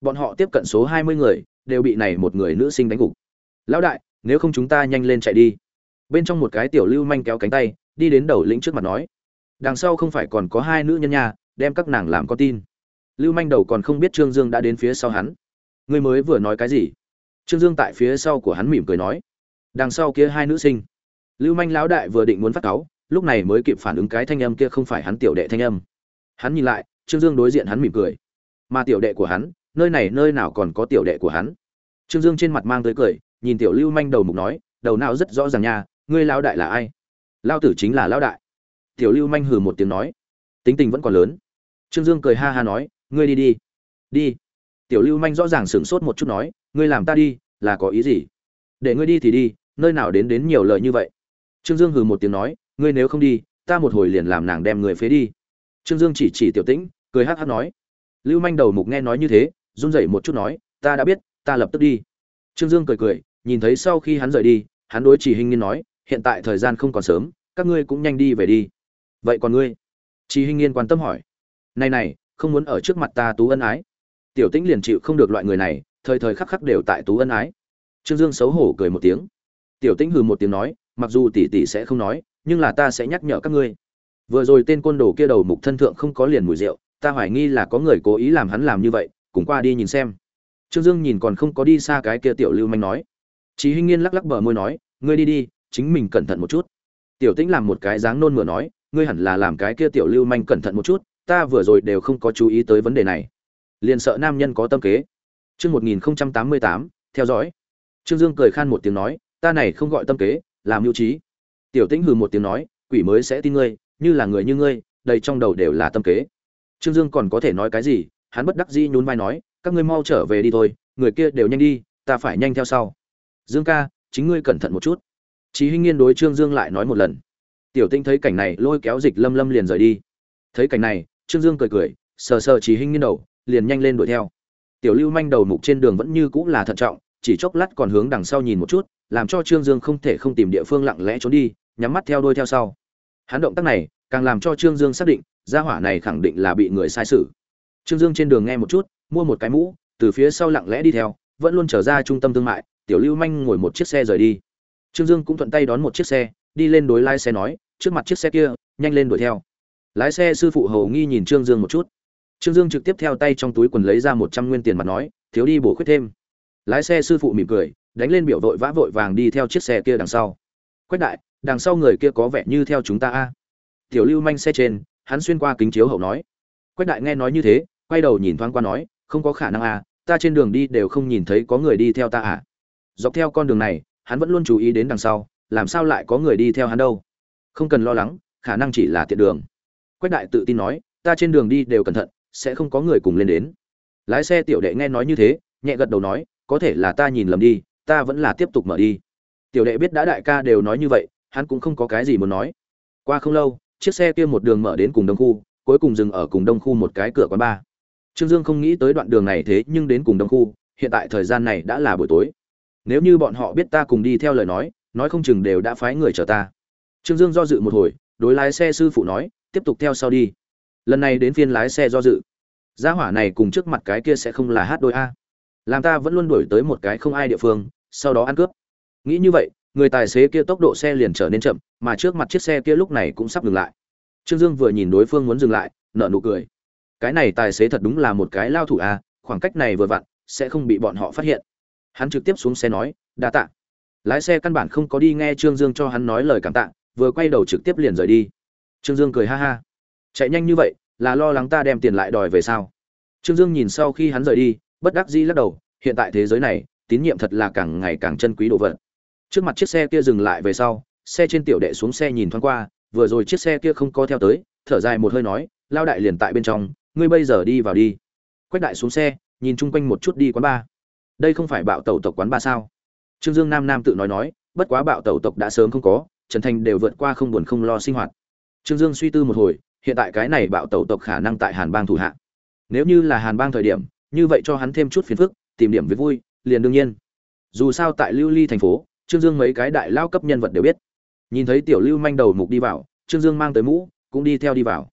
Bọn họ tiếp cận số hai mươi người đều bị này một người nữ sinh đánh gục. Lão đại nếu không chúng ta nhanh lên chạy đi. Bên trong một cái tiểu lưu manh kéo cánh tay, đi đến đầu lĩnh trước mặt nói, đằng sau không phải còn có hai nữ nhân nhà đem các nàng làm con tin. Lưu manh đầu còn không biết trương dương đã đến phía sau hắn. Ngươi mới vừa nói cái gì? Trương dương tại phía sau của hắn mỉm cười nói, đằng sau kia hai nữ sinh. Lưu manh lão đại vừa định muốn phát cáu, lúc này mới kịp phản ứng cái thanh âm kia không phải hắn tiểu đệ thanh âm. Hắn nhìn lại, trương dương đối diện hắn mỉm cười. Mà tiểu đệ của hắn, nơi này nơi nào còn có tiểu đệ của hắn? Trương dương trên mặt mang tới cười nhìn tiểu lưu manh đầu mục nói, đầu nào rất rõ ràng nha, ngươi lão đại là ai? Lao tử chính là lão đại. Tiểu lưu manh hừ một tiếng nói, tính tình vẫn còn lớn. Trương dương cười ha ha nói, ngươi đi đi. Đi. Tiểu lưu manh rõ ràng sửng sốt một chút nói, ngươi làm ta đi, là có ý gì? Để ngươi đi thì đi, nơi nào đến đến nhiều lời như vậy? Trương dương hừ một tiếng nói, ngươi nếu không đi, ta một hồi liền làm nàng đem người phế đi. Trương dương chỉ chỉ tiểu tĩnh, cười hắc hắc nói. Lưu manh đầu mục nghe nói như thế, run rẩy một chút nói, ta đã biết, ta lập tức đi. Trương dương cười cười nhìn thấy sau khi hắn rời đi, hắn đối chỉ hình nghiên nói, hiện tại thời gian không còn sớm, các ngươi cũng nhanh đi về đi. Vậy còn ngươi? Chỉ hình nghiên quan tâm hỏi. Này này, không muốn ở trước mặt ta tú ân ái. Tiểu tĩnh liền chịu không được loại người này, thời thời khắc khắc đều tại tú ân ái. Trương dương xấu hổ cười một tiếng. Tiểu tĩnh hừ một tiếng nói, mặc dù tỷ tỷ sẽ không nói, nhưng là ta sẽ nhắc nhở các ngươi. Vừa rồi tên côn đồ kia đầu mục thân thượng không có liền mùi rượu, ta hoài nghi là có người cố ý làm hắn làm như vậy, cùng qua đi nhìn xem. Trương dương nhìn còn không có đi xa cái kia tiểu lưu manh nói chí hinh nghiên lắc lắc bờ môi nói, ngươi đi đi, chính mình cẩn thận một chút. Tiểu tĩnh làm một cái dáng nôn mửa nói, ngươi hẳn là làm cái kia tiểu lưu manh cẩn thận một chút, ta vừa rồi đều không có chú ý tới vấn đề này. Liền sợ nam nhân có tâm kế. Chương một nghìn tám mươi tám, theo dõi. Trương dương cười khan một tiếng nói, ta này không gọi tâm kế làm lưu trí. Tiểu tĩnh hừ một tiếng nói, quỷ mới sẽ tin ngươi, như là người như ngươi, đầy trong đầu đều là tâm kế. Trương dương còn có thể nói cái gì, hắn bất đắc dĩ nhún vai nói, các ngươi mau trở về đi thôi, người kia đều nhanh đi, ta phải nhanh theo sau dương ca chính ngươi cẩn thận một chút Chí Hinh Nghiên đối Trương Dương lại nói một lần. Tiểu Tinh thấy cảnh này, lôi kéo Dịch Lâm Lâm liền rời đi. Thấy cảnh này, Trương Dương cười cười, sờ sờ Chí Hinh Nghiên đầu, liền nhanh lên đuổi theo. Tiểu Lưu manh đầu mục trên đường vẫn như cũ là thận trọng, chỉ chốc lát còn hướng đằng sau nhìn một chút, làm cho Trương Dương không thể không tìm địa phương lặng lẽ trốn đi, nhắm mắt theo đuôi theo sau. Hắn động tác này, càng làm cho Trương Dương xác định, gia hỏa này khẳng định là bị người sai sử. Trương Dương trên đường nghe một chút, mua một cái mũ, từ phía sau lặng lẽ đi theo, vẫn luôn trở ra trung tâm thương mại, Tiểu Lưu manh ngồi một chiếc xe rời đi. Trương Dương cũng thuận tay đón một chiếc xe, đi lên đối lái xe nói, trước mặt chiếc xe kia, nhanh lên đuổi theo. Lái xe sư phụ hầu nghi nhìn Trương Dương một chút. Trương Dương trực tiếp theo tay trong túi quần lấy ra một trăm nguyên tiền mặt nói, thiếu đi bổ khuyết thêm. Lái xe sư phụ mỉm cười, đánh lên biểu vội vã vội vàng đi theo chiếc xe kia đằng sau. Quách đại, đằng sau người kia có vẻ như theo chúng ta a. Tiểu Lưu manh xe trên, hắn xuyên qua kính chiếu hậu nói. Quách đại nghe nói như thế, quay đầu nhìn thoáng qua nói, không có khả năng a, ta trên đường đi đều không nhìn thấy có người đi theo ta à. Dọc theo con đường này, hắn vẫn luôn chú ý đến đằng sau làm sao lại có người đi theo hắn đâu. Không cần lo lắng khả năng chỉ là tiện đường. Quách đại tự tin nói ta trên đường đi đều cẩn thận sẽ không có người cùng lên đến. Lái xe tiểu đệ nghe nói như thế nhẹ gật đầu nói có thể là ta nhìn lầm đi ta vẫn là tiếp tục mở đi. Tiểu đệ biết đã đại ca đều nói như vậy hắn cũng không có cái gì muốn nói. Qua không lâu chiếc xe kia một đường mở đến cùng đông khu cuối cùng dừng ở cùng đông khu một cái cửa quán bar. Trương dương không nghĩ tới đoạn đường này thế nhưng đến cùng đông khu hiện tại thời gian này đã là buổi tối nếu như bọn họ biết ta cùng đi theo lời nói nói không chừng đều đã phái người chờ ta. Trương dương do dự một hồi, đối lái xe sư phụ nói, tiếp tục theo sau đi. Lần này đến phiên lái xe do dự. Gia hỏa này cùng trước mặt cái kia sẽ không là hát đôi a. Làm ta vẫn luôn đuổi tới một cái không ai địa phương, sau đó ăn cướp. Nghĩ như vậy, người tài xế kia tốc độ xe liền trở nên chậm, mà trước mặt chiếc xe kia lúc này cũng sắp dừng lại. Trương dương vừa nhìn đối phương muốn dừng lại nợ nụ cười. Cái này tài xế thật đúng là một cái lao thủ a, khoảng cách này vừa vặn, sẽ không bị bọn họ phát hiện hắn trực tiếp xuống xe nói, đa tạ. Lái xe căn bản không có đi nghe trương dương cho hắn nói lời cảm tạ, vừa quay đầu trực tiếp liền rời đi. Trương dương cười ha ha. Chạy nhanh như vậy, là lo lắng ta đem tiền lại đòi về sao? Trương dương nhìn sau khi hắn rời đi, bất đắc dĩ lắc đầu, hiện tại thế giới này, tín nhiệm thật là càng ngày càng chân quý đồ vật. Trước mặt chiếc xe kia dừng lại về sau, xe trên tiểu đệ xuống xe nhìn thoáng qua, vừa rồi chiếc xe kia không có theo tới, thở dài một hơi nói, lao đại liền tại bên trong, ngươi bây giờ đi vào đi. Quách đại xuống xe, nhìn chung quanh một chút đi quán ba đây không phải bạo tẩu tộc quán ba sao? Trương dương nam nam tự nói nói, bất quá bạo tẩu tộc đã sớm không có, trần thành đều vượt qua không buồn không lo sinh hoạt. Trương dương suy tư một hồi, hiện tại cái này bạo tẩu tộc khả năng tại hàn bang thủ hạ. Nếu như là hàn bang thời điểm, như vậy cho hắn thêm chút phiền phức, tìm điểm với vui, liền đương nhiên. Dù sao tại lưu ly thành phố, trương dương mấy cái đại lao cấp nhân vật đều biết. Nhìn thấy tiểu lưu manh đầu mục đi vào, trương dương mang tới mũ, cũng đi theo đi vào.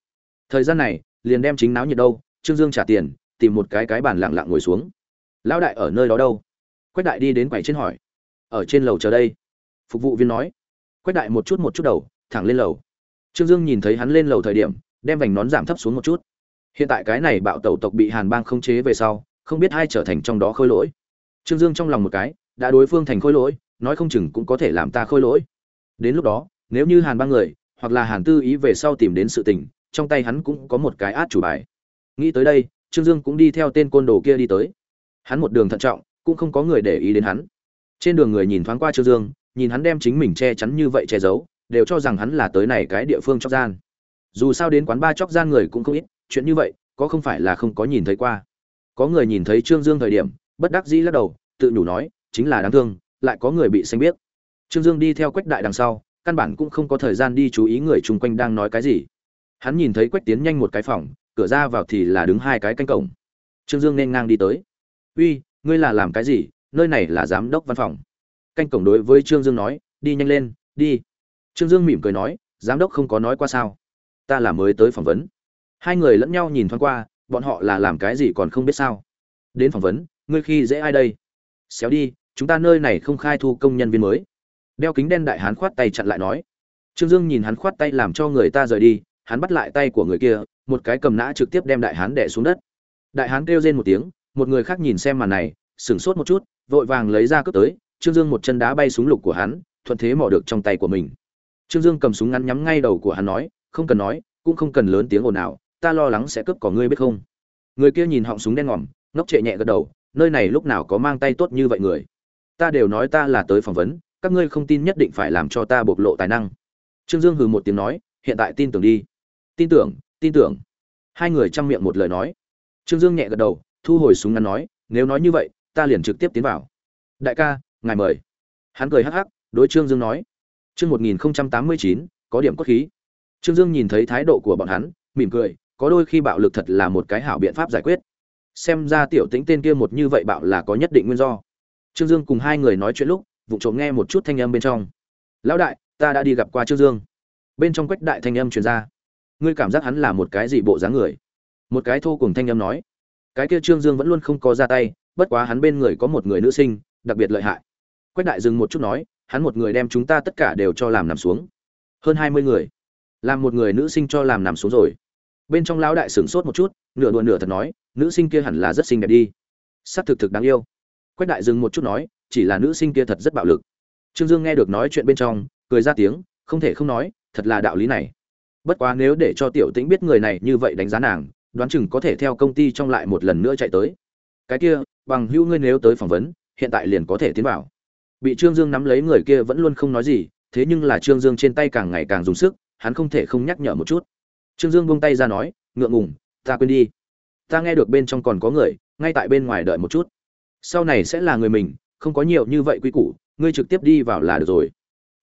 Thời gian này, liền đem chính náo nhiệt đâu, trương dương trả tiền, tìm một cái cái bàn lặng lặng ngồi xuống lão đại ở nơi đó đâu? Quách đại đi đến quầy trên hỏi. Ở trên lầu chờ đây. Phục vụ viên nói. Quách đại một chút một chút đầu, thẳng lên lầu. Trương dương nhìn thấy hắn lên lầu thời điểm, đem vành nón giảm thấp xuống một chút. Hiện tại cái này bạo tẩu tộc bị hàn bang không chế về sau, không biết ai trở thành trong đó khôi lỗi. Trương dương trong lòng một cái, đã đối phương thành khôi lỗi, nói không chừng cũng có thể làm ta khôi lỗi. Đến lúc đó, nếu như hàn bang người, hoặc là hàn tư ý về sau tìm đến sự tình, trong tay hắn cũng có một cái át chủ bài. Nghĩ tới đây, trương dương cũng đi theo tên côn đồ kia đi tới hắn một đường thận trọng, cũng không có người để ý đến hắn. Trên đường người nhìn thoáng qua trương dương, nhìn hắn đem chính mình che chắn như vậy che giấu, đều cho rằng hắn là tới này cái địa phương chóc gian. Dù sao đến quán ba chóc gian người cũng không ít, chuyện như vậy, có không phải là không có nhìn thấy qua. Có người nhìn thấy trương dương thời điểm, bất đắc dĩ lắc đầu, tự nhủ nói, chính là đáng thương, lại có người bị xanh biết trương dương đi theo quách đại đằng sau, căn bản cũng không có thời gian đi chú ý người chung quanh đang nói cái gì. Hắn nhìn thấy quách tiến nhanh một cái phòng, cửa ra vào thì là đứng hai cái canh cổng. Trương dương nên ngang đi tới uy, ngươi là làm cái gì? Nơi này là giám đốc văn phòng. Canh cổng đối với trương dương nói, đi nhanh lên, đi. Trương dương mỉm cười nói, giám đốc không có nói qua sao? Ta là mới tới phỏng vấn. Hai người lẫn nhau nhìn thoáng qua, bọn họ là làm cái gì còn không biết sao? Đến phỏng vấn, ngươi khi dễ ai đây? Xéo đi, chúng ta nơi này không khai thu công nhân viên mới. Đeo kính đen đại hán khoát tay chặn lại nói. Trương dương nhìn hắn khoát tay làm cho người ta rời đi, hắn bắt lại tay của người kia, một cái cầm nã trực tiếp đem đại hán đẻ xuống đất. Đại hán kêu rên một tiếng một người khác nhìn xem màn này, sửng sốt một chút, vội vàng lấy ra cướp tới, trương dương một chân đá bay súng lục của hắn, thuận thế mò được trong tay của mình. Trương dương cầm súng ngắn nhắm ngay đầu của hắn nói, không cần nói, cũng không cần lớn tiếng ồn ào, ta lo lắng sẽ cướp có ngươi biết không? Người kia nhìn họng súng đen ngòm, ngốc trệ nhẹ gật đầu, nơi này lúc nào có mang tay tốt như vậy người? Ta đều nói ta là tới phỏng vấn, các ngươi không tin nhất định phải làm cho ta bộc lộ tài năng. Trương dương hừ một tiếng nói, hiện tại tin tưởng đi. Tin tưởng tin tưởng. Hai người chăm miệng một lời nói. Trương dương nhẹ gật đầu thu hồi súng ngắn nói, nếu nói như vậy, ta liền trực tiếp tiến vào. Đại ca, ngài mời. Hắn cười hắc hắc, đối trương dương nói, chương một nghìn tám mươi chín, có điểm cốt khí. Trương dương nhìn thấy thái độ của bọn hắn, mỉm cười, có đôi khi bạo lực thật là một cái hảo biện pháp giải quyết. Xem ra tiểu tĩnh tên kia một như vậy bạo là có nhất định nguyên do. Trương dương cùng hai người nói chuyện lúc vụ trộm nghe một chút thanh âm bên trong. Lão đại, ta đã đi gặp qua trương dương. Bên trong quách đại thanh âm truyền ra. Ngươi cảm giác hắn là một cái gì bộ dáng người? Một cái thô cùng thanh âm nói cái kia trương dương vẫn luôn không có ra tay, bất quá hắn bên người có một người nữ sinh, đặc biệt lợi hại. Quách đại dừng một chút nói, hắn một người đem chúng ta tất cả đều cho làm nằm xuống. Hơn hai mươi người. Làm một người nữ sinh cho làm nằm xuống rồi. Bên trong lão đại sửng sốt một chút, nửa đùa nửa thật nói, nữ sinh kia hẳn là rất xinh đẹp đi. S ắ c thực thực đáng yêu. Quách đại dừng một chút nói, chỉ là nữ sinh kia thật rất bạo lực. Trương dương nghe được nói chuyện bên trong, cười ra tiếng, không thể không nói, thật là đạo lý này. Bất quá nếu để cho tiểu tĩnh biết người này như vậy đánh giá nàng đoán chừng có thể theo công ty trong lại một lần nữa chạy tới. Cái kia, bằng hữu ngươi nếu tới phỏng vấn, hiện tại liền có thể tiến vào. Bị trương dương nắm lấy người kia vẫn luôn không nói gì, thế nhưng là trương dương trên tay càng ngày càng dùng sức, hắn không thể không nhắc nhở một chút. Trương dương buông tay ra nói, ngượng ngùng, ta quên đi. Ta nghe được bên trong còn có người, ngay tại bên ngoài đợi một chút. Sau này sẽ là người mình, không có nhiều như vậy quy củ, ngươi trực tiếp đi vào là được rồi.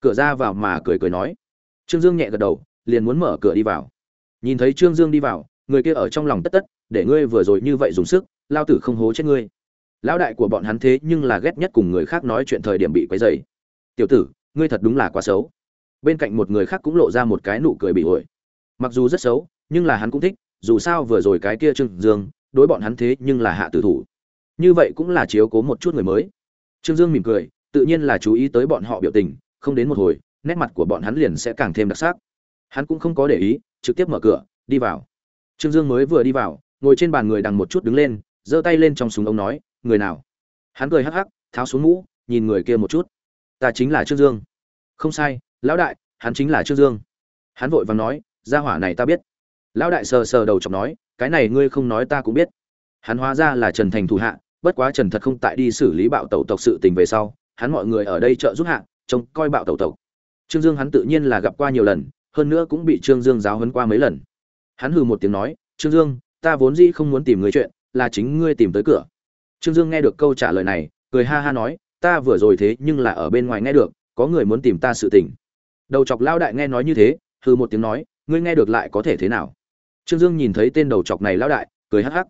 Cửa ra vào mà cười cười nói. Trương dương nhẹ gật đầu, liền muốn mở cửa đi vào. Nhìn thấy trương dương đi vào người kia ở trong lòng tất tất, để ngươi vừa rồi như vậy dùng sức, lao tử không hố chết ngươi. Lão đại của bọn hắn thế nhưng là ghét nhất cùng người khác nói chuyện thời điểm bị quấy dày tiểu tử, ngươi thật đúng là quá xấu. Bên cạnh một người khác cũng lộ ra một cái nụ cười bị ổi mặc dù rất xấu, nhưng là hắn cũng thích, dù sao vừa rồi cái kia trương dương, đối bọn hắn thế nhưng là hạ tử thủ. Như vậy cũng là chiếu cố một chút người mới. Trương dương mỉm cười, tự nhiên là chú ý tới bọn họ biểu tình, không đến một hồi, nét mặt của bọn hắn liền sẽ càng thêm đặc sắc. Hắn cũng không có để ý, trực tiếp mở cửa, đi vào trương dương mới vừa đi vào, ngồi trên bàn người đằng một chút đứng lên, giơ tay lên trong súng ông nói, người nào? Hắn cười hắc hắc, tháo xuống mũ, nhìn người kia một chút. Ta chính là trương dương. Không sai, lão đại, hắn chính là trương dương. Hắn vội vàng nói, gia hỏa này ta biết. Lão đại sờ sờ đầu chọc nói, cái này ngươi không nói ta cũng biết. Hắn hóa ra là trần thành thủ hạ, bất quá trần thật không tại đi xử lý bạo tẩu tộc sự tình về sau, hắn mọi người ở đây trợ giúp hạ, trông coi bạo tẩu tộc. Trương dương hắn tự nhiên là gặp qua nhiều lần, hơn nữa cũng bị trương dương giáo huấn qua mấy lần hắn hừ một tiếng nói, trương dương, ta vốn dĩ không muốn tìm người chuyện, là chính ngươi tìm tới cửa. Trương dương nghe được câu trả lời này, cười ha ha nói, ta vừa rồi thế nhưng là ở bên ngoài nghe được, có người muốn tìm ta sự tình. Đầu chọc lao đại nghe nói như thế, hừ một tiếng nói, ngươi nghe được lại có thể thế nào? Trương dương nhìn thấy tên đầu chọc này lao đại, cười hắc hắc.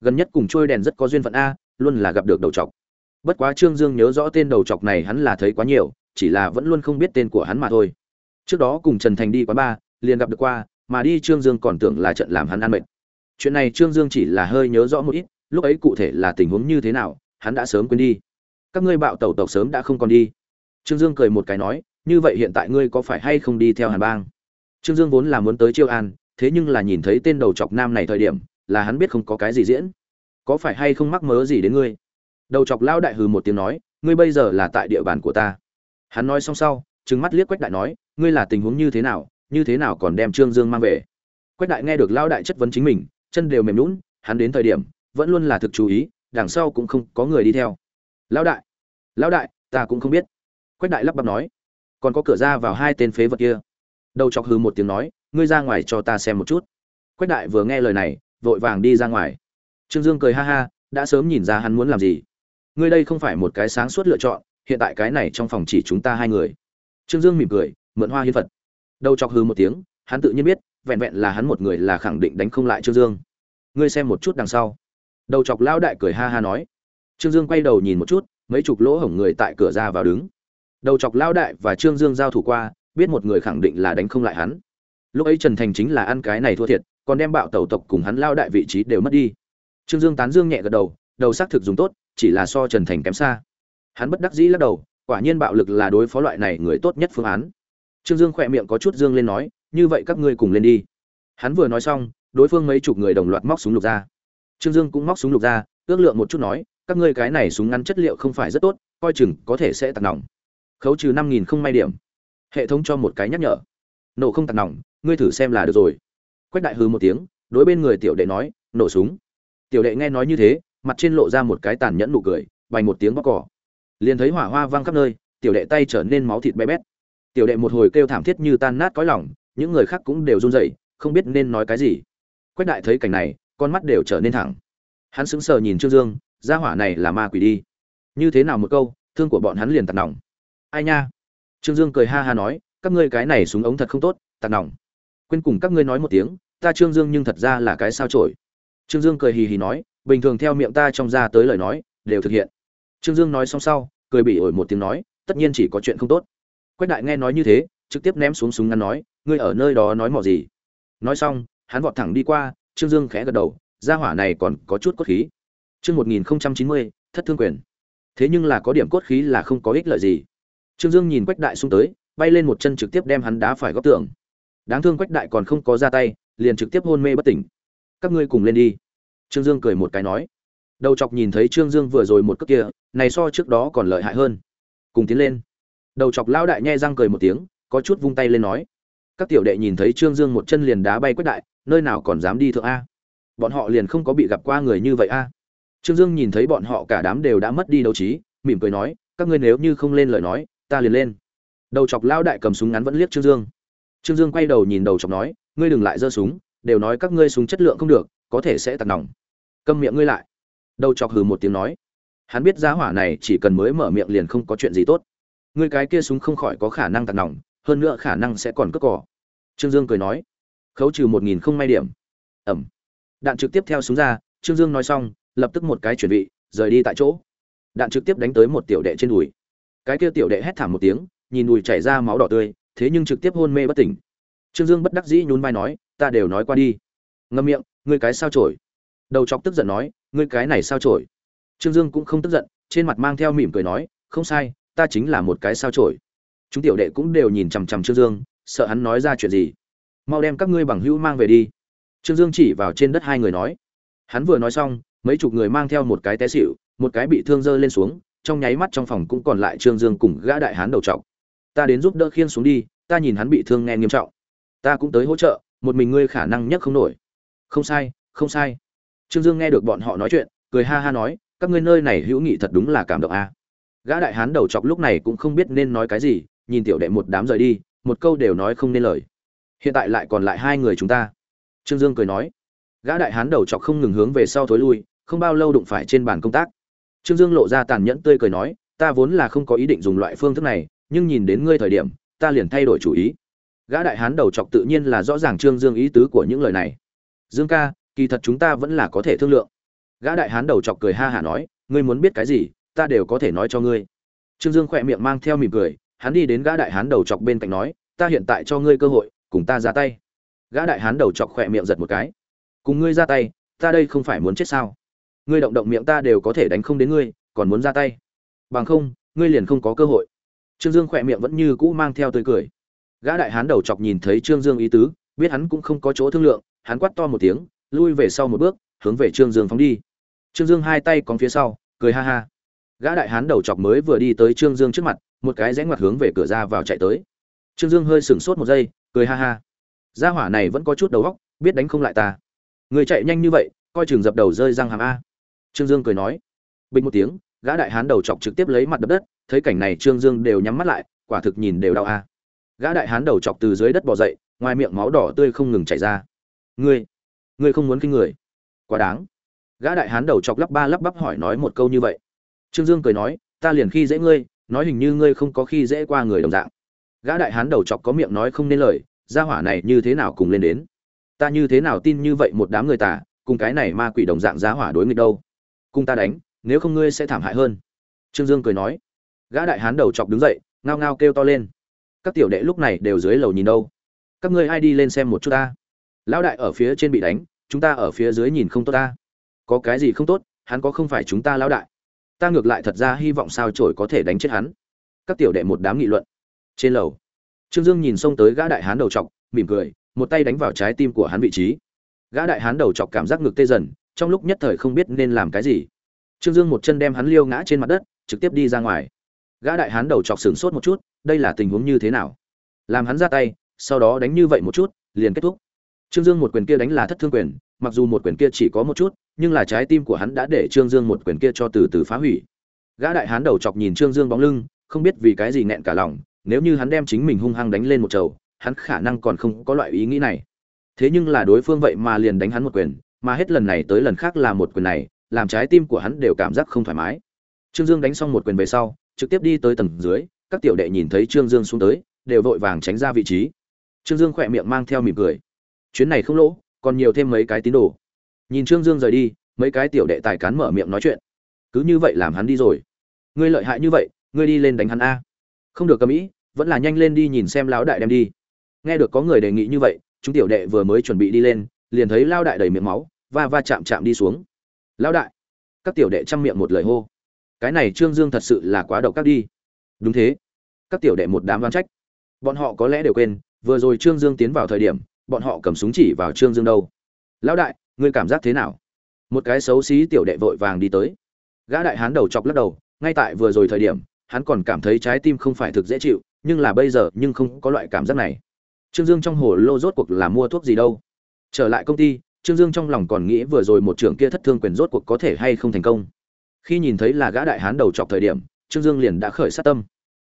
Gần nhất cùng trôi đèn rất có duyên phận a, luôn là gặp được đầu chọc. Bất quá trương dương nhớ rõ tên đầu chọc này hắn là thấy quá nhiều, chỉ là vẫn luôn không biết tên của hắn mà thôi. Trước đó cùng trần thành đi quán ba liền gặp được qua mà đi trương dương còn tưởng là trận làm hắn ăn mệt. Chuyện này trương dương chỉ là hơi nhớ rõ một ít, lúc ấy cụ thể là tình huống như thế nào, hắn đã sớm quên đi. Các ngươi bạo tẩu tộc sớm đã không còn đi. Trương dương cười một cái nói, như vậy hiện tại ngươi có phải hay không đi theo hàn bang? Trương dương vốn là muốn tới chiêu an, thế nhưng là nhìn thấy tên đầu chọc nam này thời điểm, là hắn biết không có cái gì diễn. Có phải hay không mắc mớ gì đến ngươi? Đầu chọc lao đại hừ một tiếng nói, ngươi bây giờ là tại địa bàn của ta. Hắn nói xong sau, trừng mắt liếc quách đại nói, ngươi là tình huống như thế nào? Như thế nào còn đem trương dương mang về? Quách đại nghe được lao đại chất vấn chính mình chân đều mềm nhũn, hắn đến thời điểm vẫn luôn là thực chú ý đằng sau cũng không có người đi theo. Lão đại lão đại ta cũng không biết. Quách đại lắp bắp nói. Còn có cửa ra vào hai tên phế vật kia. Đầu chọc hừ một tiếng nói ngươi ra ngoài cho ta xem một chút. Quách đại vừa nghe lời này vội vàng đi ra ngoài. Trương dương cười ha ha đã sớm nhìn ra hắn muốn làm gì. Ngươi đây không phải một cái sáng suốt lựa chọn hiện tại cái này trong phòng chỉ chúng ta hai người. Trương dương mỉm cười mượn hoa hiến phật đầu chọc hừ một tiếng, hắn tự nhiên biết, vẹn vẹn là hắn một người là khẳng định đánh không lại trương dương. Ngươi xem một chút đằng sau. Đầu chọc lão đại cười ha ha nói. Trương dương quay đầu nhìn một chút, mấy chục lỗ hổng người tại cửa ra vào đứng. Đầu chọc lão đại và trương dương giao thủ qua, biết một người khẳng định là đánh không lại hắn. Lúc ấy trần thành chính là ăn cái này thua thiệt, còn đem bạo tẩu tộc cùng hắn lao đại vị trí đều mất đi. Trương dương tán dương nhẹ gật đầu đầu xác thực dùng tốt, chỉ là so trần thành kém xa. Hắn bất đắc dĩ lắc đầu, quả nhiên bạo lực là đối phó loại này người tốt nhất phương án trương dương khỏe miệng có chút dương lên nói, như vậy các ngươi cùng lên đi. Hắn vừa nói xong, đối phương mấy chục người đồng loạt móc súng lục ra. Trương dương cũng móc súng lục ra, ước lượng một chút nói, các ngươi cái này súng ngắn chất liệu không phải rất tốt, coi chừng có thể sẽ tạt nòng. Khấu trừ năm nghìn không may điểm. Hệ thống cho một cái nhắc nhở. Nổ không tạt nòng, ngươi thử xem là được rồi. Quách đại hừ một tiếng, đối bên người tiểu đệ nói, nổ súng. Tiểu đệ nghe nói như thế, mặt trên lộ ra một cái tàn nhẫn nụ cười, bành một tiếng bóc cỏ liền thấy hỏa hoa vang khắp nơi, tiểu đệ tay trở nên máu thịt bé bét tiểu đệ một hồi kêu thảm thiết như tan nát cõi lòng, những người khác cũng đều run rẩy, không biết nên nói cái gì. Quách đại thấy cảnh này, con mắt đều trở nên thẳng. Hắn sững sờ nhìn trương dương, gia hỏa này là ma quỷ đi. Như thế nào một câu, thương của bọn hắn liền tạt nòng. Ai nha? Trương dương cười ha ha nói, các ngươi cái này súng ống thật không tốt, tạt nòng. Quên cùng các ngươi nói một tiếng, ta trương dương nhưng thật ra là cái sao trổi trương dương cười hì hì nói, bình thường theo miệng ta trong ra tới lời nói, đều thực hiện. Trương dương nói xong sau, cười bị ổi một tiếng nói, tất nhiên chỉ có chuyện không tốt quách đại nghe nói như thế, trực tiếp ném xuống súng ngắn nói, ngươi ở nơi đó nói mò gì? Nói xong, hắn vọt thẳng đi qua, trương dương khẽ gật đầu, gia hỏa này còn có chút cốt khí. Chương một nghìn chín mươi, thất thương quyền. Thế nhưng là có điểm cốt khí là không có ích lợi gì. Trương dương nhìn quách đại xuống tới, bay lên một chân trực tiếp đem hắn đá phải góc tường. Đáng thương quách đại còn không có ra tay, liền trực tiếp hôn mê bất tỉnh. Các ngươi cùng lên đi. Trương dương cười một cái nói. Đầu chọc nhìn thấy trương dương vừa rồi một cước kia, này so trước đó còn lợi hại hơn. Cùng tiến lên đầu chọc lão đại nhe răng cười một tiếng, có chút vung tay lên nói, các tiểu đệ nhìn thấy trương dương một chân liền đá bay quách đại, nơi nào còn dám đi thượng a? Bọn họ liền không có bị gặp qua người như vậy a. Trương dương nhìn thấy bọn họ cả đám đều đã mất đi đấu trí, mỉm cười nói, các ngươi nếu như không lên lời nói, ta liền lên. Đầu chọc lão đại cầm súng ngắn vẫn liếc trương dương. Trương dương quay đầu nhìn đầu chọc nói, ngươi đừng lại giơ súng, đều nói các ngươi súng chất lượng không được, có thể sẽ tặc nòng. Câm miệng ngươi lại. Đầu chọc hừ một tiếng nói. Hắn biết giá hỏa này chỉ cần mới mở miệng liền không có chuyện gì tốt ngươi cái kia súng không khỏi có khả năng tạt nòng, hơn nữa khả năng sẽ còn cất cỏ. Trương dương cười nói, khấu trừ một nghìn không may điểm. Ẩm. Đạn trực tiếp theo súng ra, trương dương nói xong, lập tức một cái chuẩn bị rời đi tại chỗ. Đạn trực tiếp đánh tới một tiểu đệ trên đùi. Cái kia tiểu đệ hét thảm một tiếng, nhìn đùi chảy ra máu đỏ tươi, thế nhưng trực tiếp hôn mê bất tỉnh. Trương dương bất đắc dĩ nhún vai nói, ta đều nói qua đi. Ngâm miệng, ngươi cái sao trổi đầu chọc tức giận nói, ngươi cái này sao trổi trương dương cũng không tức giận, trên mặt mang theo mỉm cười nói, không sai ta chính là một cái sao trổi chúng tiểu đệ cũng đều nhìn chằm chằm trương dương, sợ hắn nói ra chuyện gì. Mau đem các ngươi bằng hữu mang về đi. Trương dương chỉ vào trên đất hai người nói. Hắn vừa nói xong, mấy chục người mang theo một cái té xịu một cái bị thương dơ lên xuống, trong nháy mắt trong phòng cũng còn lại trương dương cùng gã đại hán đầu trọc. Ta đến giúp đỡ khiên xuống đi, ta nhìn hắn bị thương nghe nghiêm trọng. Ta cũng tới hỗ trợ, một mình ngươi khả năng nhất không nổi. Không sai không sai. Trương dương nghe được bọn họ nói chuyện, cười ha ha nói, các ngươi nơi này hữu nghị thật đúng là cảm động a gã đại hán đầu chọc lúc này cũng không biết nên nói cái gì, nhìn tiểu đệ một đám rời đi, một câu đều nói không nên lời. Hiện tại lại còn lại hai người chúng ta. Trương dương cười nói. Gã đại hán đầu chọc không ngừng hướng về sau thối lui, không bao lâu đụng phải trên bàn công tác. Trương dương lộ ra tàn nhẫn tươi cười nói, ta vốn là không có ý định dùng loại phương thức này, nhưng nhìn đến ngươi thời điểm, ta liền thay đổi chủ ý. Gã đại hán đầu chọc tự nhiên là rõ ràng trương dương ý tứ của những lời này. Dương ca, kỳ thật chúng ta vẫn là có thể thương lượng. Gã đại hán đầu chọc cười ha hả nói, ngươi muốn biết cái gì ta đều có thể nói cho ngươi. Trương dương khỏe miệng mang theo mỉm cười, hắn đi đến gã đại hán đầu chọc bên cạnh nói, ta hiện tại cho ngươi cơ hội, cùng ta ra tay. Gã đại hán đầu chọc khỏe miệng giật một cái. Cùng ngươi ra tay, ta đây không phải muốn chết sao? Ngươi động động miệng ta đều có thể đánh không đến ngươi, còn muốn ra tay. Bằng không, ngươi liền không có cơ hội. Trương dương khỏe miệng vẫn như cũ mang theo tươi cười. Gã đại hán đầu chọc nhìn thấy trương dương ý tứ, biết hắn cũng không có chỗ thương lượng, hắn quát to một tiếng, lui về sau một bước, hướng về trương dương phóng đi. Trương dương hai tay còn phía sau, cười ha ha gã đại hán đầu chọc mới vừa đi tới trương dương trước mặt, một cái rẽ ngoặt hướng về cửa ra vào chạy tới. Trương dương hơi sửng sốt một giây, cười ha ha. Gia hỏa này vẫn có chút đầu óc, biết đánh không lại ta. Người chạy nhanh như vậy, coi chừng dập đầu rơi răng hàm a. Trương dương cười nói. Bình một tiếng, gã đại hán đầu chọc trực tiếp lấy mặt đập đất, thấy cảnh này trương dương đều nhắm mắt lại, quả thực nhìn đều đau a. Gã đại hán đầu chọc từ dưới đất bò dậy, ngoài miệng máu đỏ tươi không ngừng chảy ra. Ngươi ngươi không muốn kinh người. Quá đáng. Gã đại hán đầu chọc lắp ba lắp bắp hỏi nói một câu như vậy trương dương cười nói ta liền khi dễ ngươi nói hình như ngươi không có khi dễ qua người đồng dạng. Gã đại hán đầu chọc có miệng nói không nên lời gia hỏa này như thế nào cùng lên đến? Ta như thế nào tin như vậy một đám người tà, cùng cái này ma quỷ đồng dạng giá hỏa đối nghịch đâu? Cùng ta đánh nếu không ngươi sẽ thảm hại hơn. Trương dương cười nói. Gã đại hán đầu chọc đứng dậy ngao ngao kêu to lên. Các tiểu đệ lúc này đều dưới lầu nhìn đâu? Các ngươi ai đi lên xem một chút ta? Lão đại ở phía trên bị đánh chúng ta ở phía dưới nhìn không tốt ta. Có cái gì không tốt hắn có không phải chúng ta lão đại? Ta ngược lại thật ra hy vọng sao trổi có thể đánh chết hắn. Các tiểu đệ một đám nghị luận. Trên lầu, trương dương nhìn xông tới gã đại hán đầu chọc, mỉm cười, một tay đánh vào trái tim của hắn vị trí. Gã đại hán đầu chọc cảm giác ngực tê dần, trong lúc nhất thời không biết nên làm cái gì. Trương dương một chân đem hắn liêu ngã trên mặt đất, trực tiếp đi ra ngoài. Gã đại hán đầu chọc sửng sốt một chút, đây là tình huống như thế nào? Làm hắn ra tay, sau đó đánh như vậy một chút, liền kết thúc. Trương dương một quyền kia đánh là thất thương quyền mặc dù một quyền kia chỉ có một chút, nhưng là trái tim của hắn đã để trương dương một quyền kia cho từ từ phá hủy. Gã đại hán đầu chọc nhìn trương dương bóng lưng, không biết vì cái gì nẹn cả lòng, nếu như hắn đem chính mình hung hăng đánh lên một chầu, hắn khả năng còn không có loại ý nghĩ này. Thế nhưng là đối phương vậy mà liền đánh hắn một quyền, mà hết lần này tới lần khác là một quyền này, làm trái tim của hắn đều cảm giác không thoải mái. Trương dương đánh xong một quyền về sau, trực tiếp đi tới tầng dưới, các tiểu đệ nhìn thấy trương dương xuống tới, đều vội vàng tránh ra vị trí. Trương dương khỏe miệng mang theo mỉm cười. Chuyến này không lỗ còn nhiều thêm mấy cái tín đồ. Nhìn trương dương rời đi, mấy cái tiểu đệ tài cán mở miệng nói chuyện. Cứ như vậy làm hắn đi rồi. Ngươi lợi hại như vậy, ngươi đi lên đánh hắn a. Không được cầm ý, vẫn là nhanh lên đi nhìn xem lão đại đem đi. Nghe được có người đề nghị như vậy, chúng tiểu đệ vừa mới chuẩn bị đi lên, liền thấy lao đại đầy miệng máu và va chạm chạm đi xuống. Lão đại. Các tiểu đệ chăm miệng một lời hô. Cái này trương dương thật sự là quá độc các đi. Đúng thế. Các tiểu đệ một đám đoán trách. Bọn họ có lẽ đều quên, vừa rồi trương dương tiến vào thời điểm bọn họ cầm súng chỉ vào trương dương đâu. Lão đại ngươi cảm giác thế nào? Một cái xấu xí tiểu đệ vội vàng đi tới. Gã đại hán đầu chọc lắc đầu ngay tại vừa rồi thời điểm hắn còn cảm thấy trái tim không phải thực dễ chịu nhưng là bây giờ nhưng không có loại cảm giác này. Trương dương trong hồ lô rốt cuộc là mua thuốc gì đâu? Trở lại công ty trương dương trong lòng còn nghĩ vừa rồi một trưởng kia thất thương quyền rốt cuộc có thể hay không thành công. Khi nhìn thấy là gã đại hán đầu chọc thời điểm trương dương liền đã khởi sát tâm.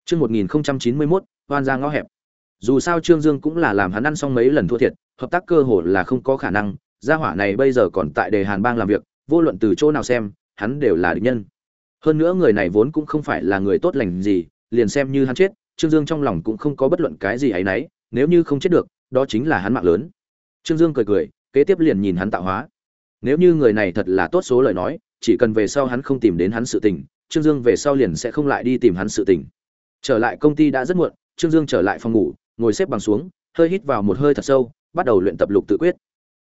Chương 1091, hoan ra ngõ hẹp. Dù sao Trương Dương cũng là làm hắn ăn xong mấy lần thua thiệt, hợp tác cơ hội là không có khả năng, gia hỏa này bây giờ còn tại đề Hàn Bang làm việc, vô luận từ chỗ nào xem, hắn đều là địch nhân. Hơn nữa người này vốn cũng không phải là người tốt lành gì, liền xem như hắn chết, Trương Dương trong lòng cũng không có bất luận cái gì ấy nấy, nếu như không chết được, đó chính là hắn mạng lớn. Trương Dương cười cười, kế tiếp liền nhìn hắn tạo hóa. Nếu như người này thật là tốt số lời nói, chỉ cần về sau hắn không tìm đến hắn sự tình, Trương Dương về sau liền sẽ không lại đi tìm hắn sự tình trở lại công ty đã rất muộn trương dương trở lại phòng ngủ ngồi xếp bằng xuống hơi hít vào một hơi thật sâu bắt đầu luyện tập lục tự quyết.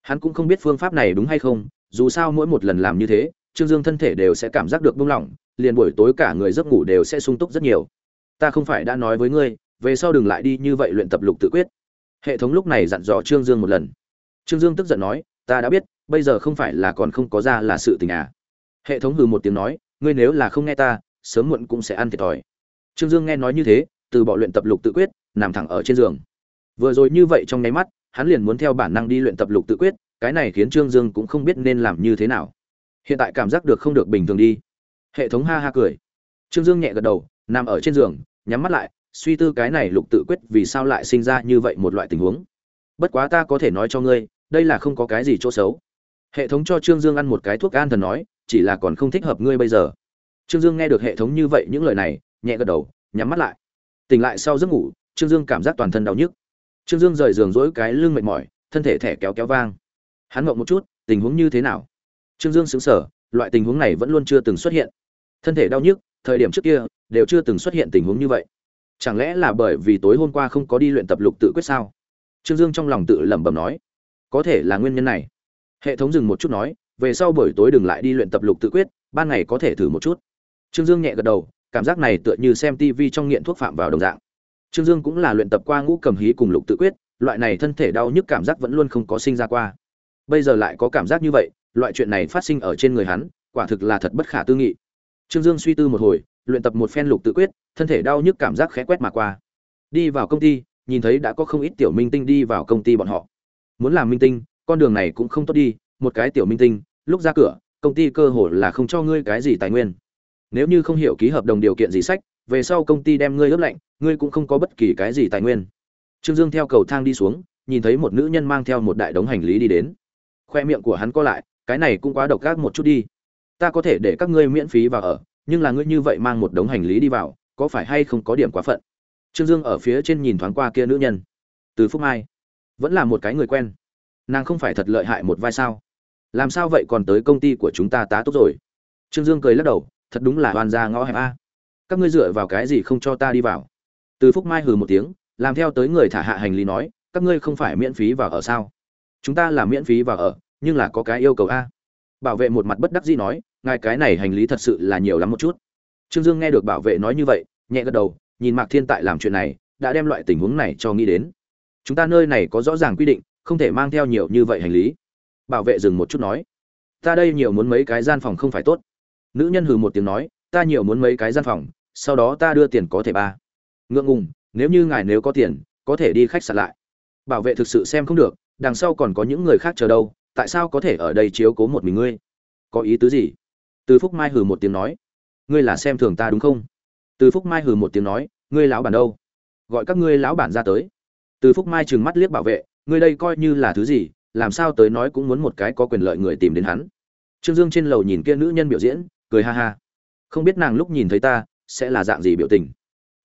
Hắn cũng không biết phương pháp này đúng hay không dù sao mỗi một lần làm như thế trương dương thân thể đều sẽ cảm giác được buông lỏng liền buổi tối cả người giấc ngủ đều sẽ sung túc rất nhiều. Ta không phải đã nói với ngươi về sau đừng lại đi như vậy luyện tập lục tự quyết. Hệ thống lúc này dặn dò trương dương một lần. Trương dương tức giận nói ta đã biết bây giờ không phải là còn không có ra là sự tình à. Hệ thống hừ một tiếng nói ngươi nếu là không nghe ta sớm muộn cũng sẽ ăn thiệt thòi. Trương Dương nghe nói như thế, từ bỏ luyện tập lục tự quyết, nằm thẳng ở trên giường. Vừa rồi như vậy trong nháy mắt, hắn liền muốn theo bản năng đi luyện tập lục tự quyết, cái này khiến Trương Dương cũng không biết nên làm như thế nào. Hiện tại cảm giác được không được bình thường đi. Hệ thống ha ha cười. Trương Dương nhẹ gật đầu, nằm ở trên giường, nhắm mắt lại, suy tư cái này lục tự quyết vì sao lại sinh ra như vậy một loại tình huống. Bất quá ta có thể nói cho ngươi, đây là không có cái gì chỗ xấu. Hệ thống cho Trương Dương ăn một cái thuốc an thần nói, chỉ là còn không thích hợp ngươi bây giờ. Trương Dương nghe được hệ thống như vậy những lời này, nhẹ gật đầu nhắm mắt lại tỉnh lại sau giấc ngủ trương dương cảm giác toàn thân đau nhức. Trương dương rời giường dỗi cái lưng mệt mỏi, thân thể thẻ kéo kéo vang. Hắn ngậm một chút, tình huống như thế nào? Trương dương xứng sở loại tình huống này vẫn luôn chưa từng xuất hiện. Thân thể đau nhức, thời điểm trước kia, đều chưa từng xuất hiện tình huống như vậy. Chẳng lẽ là bởi vì tối hôm qua không có đi luyện tập lục tự quyết sao? Trương dương trong lòng tự lẩm bẩm nói. Có thể là nguyên nhân này. Hệ thống dừng một chút nói, về sau buổi tối đừng lại đi luyện tập lục tự quyết, ban ngày có thể thử một chút. Trương dương nhẹ gật đầu, cảm giác này tựa như xem TV trong nghiện thuốc phạm vào đồng dạng. Trương Dương cũng là luyện tập qua ngũ cầm hí cùng lục tự quyết, loại này thân thể đau nhức cảm giác vẫn luôn không có sinh ra qua. Bây giờ lại có cảm giác như vậy, loại chuyện này phát sinh ở trên người hắn, quả thực là thật bất khả tư nghị. Trương Dương suy tư một hồi, luyện tập một phen lục tự quyết, thân thể đau nhức cảm giác khẽ quét mà qua. Đi vào công ty, nhìn thấy đã có không ít tiểu minh tinh đi vào công ty bọn họ. Muốn làm minh tinh, con đường này cũng không tốt đi, một cái tiểu minh tinh, lúc ra cửa, công ty cơ hồ là không cho ngươi cái gì tài nguyên nếu như không hiểu ký hợp đồng điều kiện gì sách về sau công ty đem ngươi ướp lạnh ngươi cũng không có bất kỳ cái gì tài nguyên. Trương dương theo cầu thang đi xuống, nhìn thấy một nữ nhân mang theo một đại đống hành lý đi đến. Khoe miệng của hắn co lại, cái này cũng quá độc ác một chút đi. Ta có thể để các ngươi miễn phí vào ở, nhưng là ngươi như vậy mang một đống hành lý đi vào, có phải hay không có điểm quá phận? Trương dương ở phía trên nhìn thoáng qua kia nữ nhân. Từ phúc mai, vẫn là một cái người quen. Nàng không phải thật lợi hại một vai sao? Làm sao vậy còn tới công ty của chúng ta tá tốt rồi? Trương dương cười lắc đầu, thật đúng là oan ra ngõ hẹp a. Các ngươi dựa vào cái gì không cho ta đi vào? Từ phúc mai hừ một tiếng, làm theo tới người thả hạ hành lý nói, các ngươi không phải miễn phí vào ở sao? Chúng ta là miễn phí vào ở, nhưng là có cái yêu cầu a. Bảo vệ một mặt bất đắc dĩ nói, ngài cái này hành lý thật sự là nhiều lắm một chút. Trương dương nghe được bảo vệ nói như vậy, nhẹ gật đầu, nhìn mạc thiên tại làm chuyện này, đã đem loại tình huống này cho nghĩ đến. Chúng ta nơi này có rõ ràng quy định, không thể mang theo nhiều như vậy hành lý. Bảo vệ dừng một chút nói, ta đây nhiều muốn mấy cái gian phòng không phải tốt. Nữ nhân hừ một tiếng nói, ta nhiều muốn mấy cái gian phòng, sau đó ta đưa tiền có thể ba ngượng ngùng, nếu như ngài nếu có tiền, có thể đi khách sạn lại. Bảo vệ thực sự xem không được, đằng sau còn có những người khác chờ đâu, tại sao có thể ở đây chiếu cố một mình ngươi? Có ý tứ gì? Từ phúc mai hừ một tiếng nói. Ngươi là xem thường ta đúng không? Từ phúc mai hừ một tiếng nói, ngươi lão bản đâu? Gọi các ngươi lão bản ra tới. Từ phúc mai trừng mắt liếc bảo vệ, ngươi đây coi như là thứ gì, làm sao tới nói cũng muốn một cái có quyền lợi người tìm đến hắn. Trương dương trên lầu nhìn kia nữ nhân biểu diễn, cười ha ha. Không biết nàng lúc nhìn thấy ta, sẽ là dạng gì biểu tình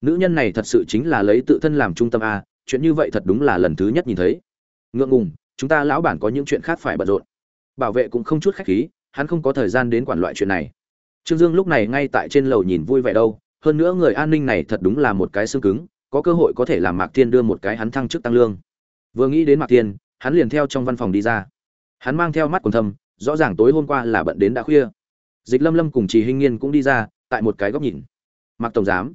nữ nhân này thật sự chính là lấy tự thân làm trung tâm a, chuyện như vậy thật đúng là lần thứ nhất nhìn thấy. Ngượng ngùng, chúng ta lão bản có những chuyện khác phải bận rộn. Bảo vệ cũng không chút khách khí, hắn không có thời gian đến quản loại chuyện này. Trương dương lúc này ngay tại trên lầu nhìn vui vẻ đâu, hơn nữa người an ninh này thật đúng là một cái xương cứng, có cơ hội có thể làm mạc thiên đưa một cái hắn thăng chức tăng lương. Vừa nghĩ đến mạc thiên, hắn liền theo trong văn phòng đi ra. Hắn mang theo mắt còn thâm, rõ ràng tối hôm qua là bận đến đã khuya. Dịch lâm lâm cùng trì hinh nghiên cũng đi ra, tại một cái góc nhìn. Mạc tổng giám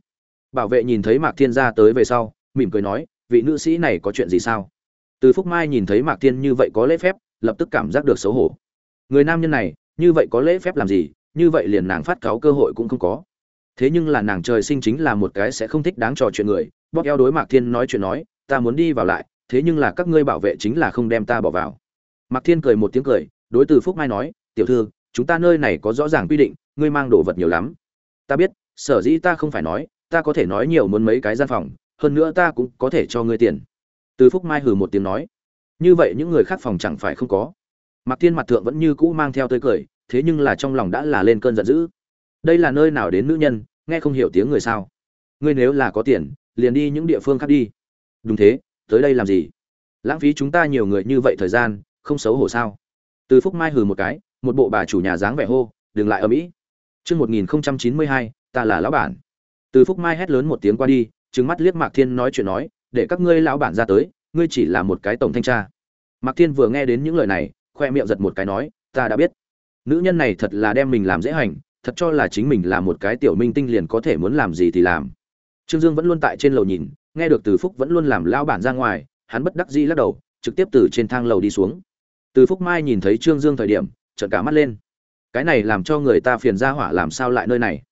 bảo vệ nhìn thấy mạc thiên ra tới về sau, mỉm cười nói, vị nữ sĩ này có chuyện gì sao? Từ phúc mai nhìn thấy mạc thiên như vậy có lễ phép, lập tức cảm giác được xấu hổ. Người nam nhân này, như vậy có lễ phép làm gì, như vậy liền nàng phát cáo cơ hội cũng không có. Thế nhưng là nàng trời sinh chính là một cái sẽ không thích đáng trò chuyện người, bóp eo đối mạc thiên nói chuyện nói, ta muốn đi vào lại, thế nhưng là các ngươi bảo vệ chính là không đem ta bỏ vào. Mạc thiên cười một tiếng cười, đối từ phúc mai nói, tiểu thư, chúng ta nơi này có rõ ràng quy định, ngươi mang đồ vật nhiều lắm. Ta biết, sở dĩ ta không phải nói ta có thể nói nhiều muốn mấy cái gian phòng, hơn nữa ta cũng có thể cho ngươi tiền. Từ phúc mai hừ một tiếng nói. Như vậy những người khác phòng chẳng phải không có. Mặc thiên mặt thượng vẫn như cũ mang theo tươi cười, thế nhưng là trong lòng đã là lên cơn giận dữ. Đây là nơi nào đến nữ nhân, nghe không hiểu tiếng người sao? Ngươi nếu là có tiền, liền đi những địa phương khác đi. Đúng thế, tới đây làm gì? Lãng phí chúng ta nhiều người như vậy thời gian, không xấu hổ sao? Từ phúc mai hừ một cái, một bộ bà chủ nhà dáng vẻ hô, đừng lại ở mỹ. Chương một nghìn chín mươi hai, ta là lão bản từ phúc mai hét lớn một tiếng qua đi, trừng mắt liếc mạc thiên nói chuyện nói, để các ngươi lão bản ra tới, ngươi chỉ là một cái tổng thanh tra. Mạc thiên vừa nghe đến những lời này, khoe miệng giật một cái nói, ta đã biết. Nữ nhân này thật là đem mình làm dễ hành, thật cho là chính mình là một cái tiểu minh tinh liền có thể muốn làm gì thì làm. Trương dương vẫn luôn tại trên lầu nhìn, nghe được từ phúc vẫn luôn làm lão bản ra ngoài, hắn bất đắc dĩ lắc đầu, trực tiếp từ trên thang lầu đi xuống. Từ phúc mai nhìn thấy trương dương thời điểm, trợn cả mắt lên. Cái này làm cho người ta phiền ra hỏa làm sao lại nơi này?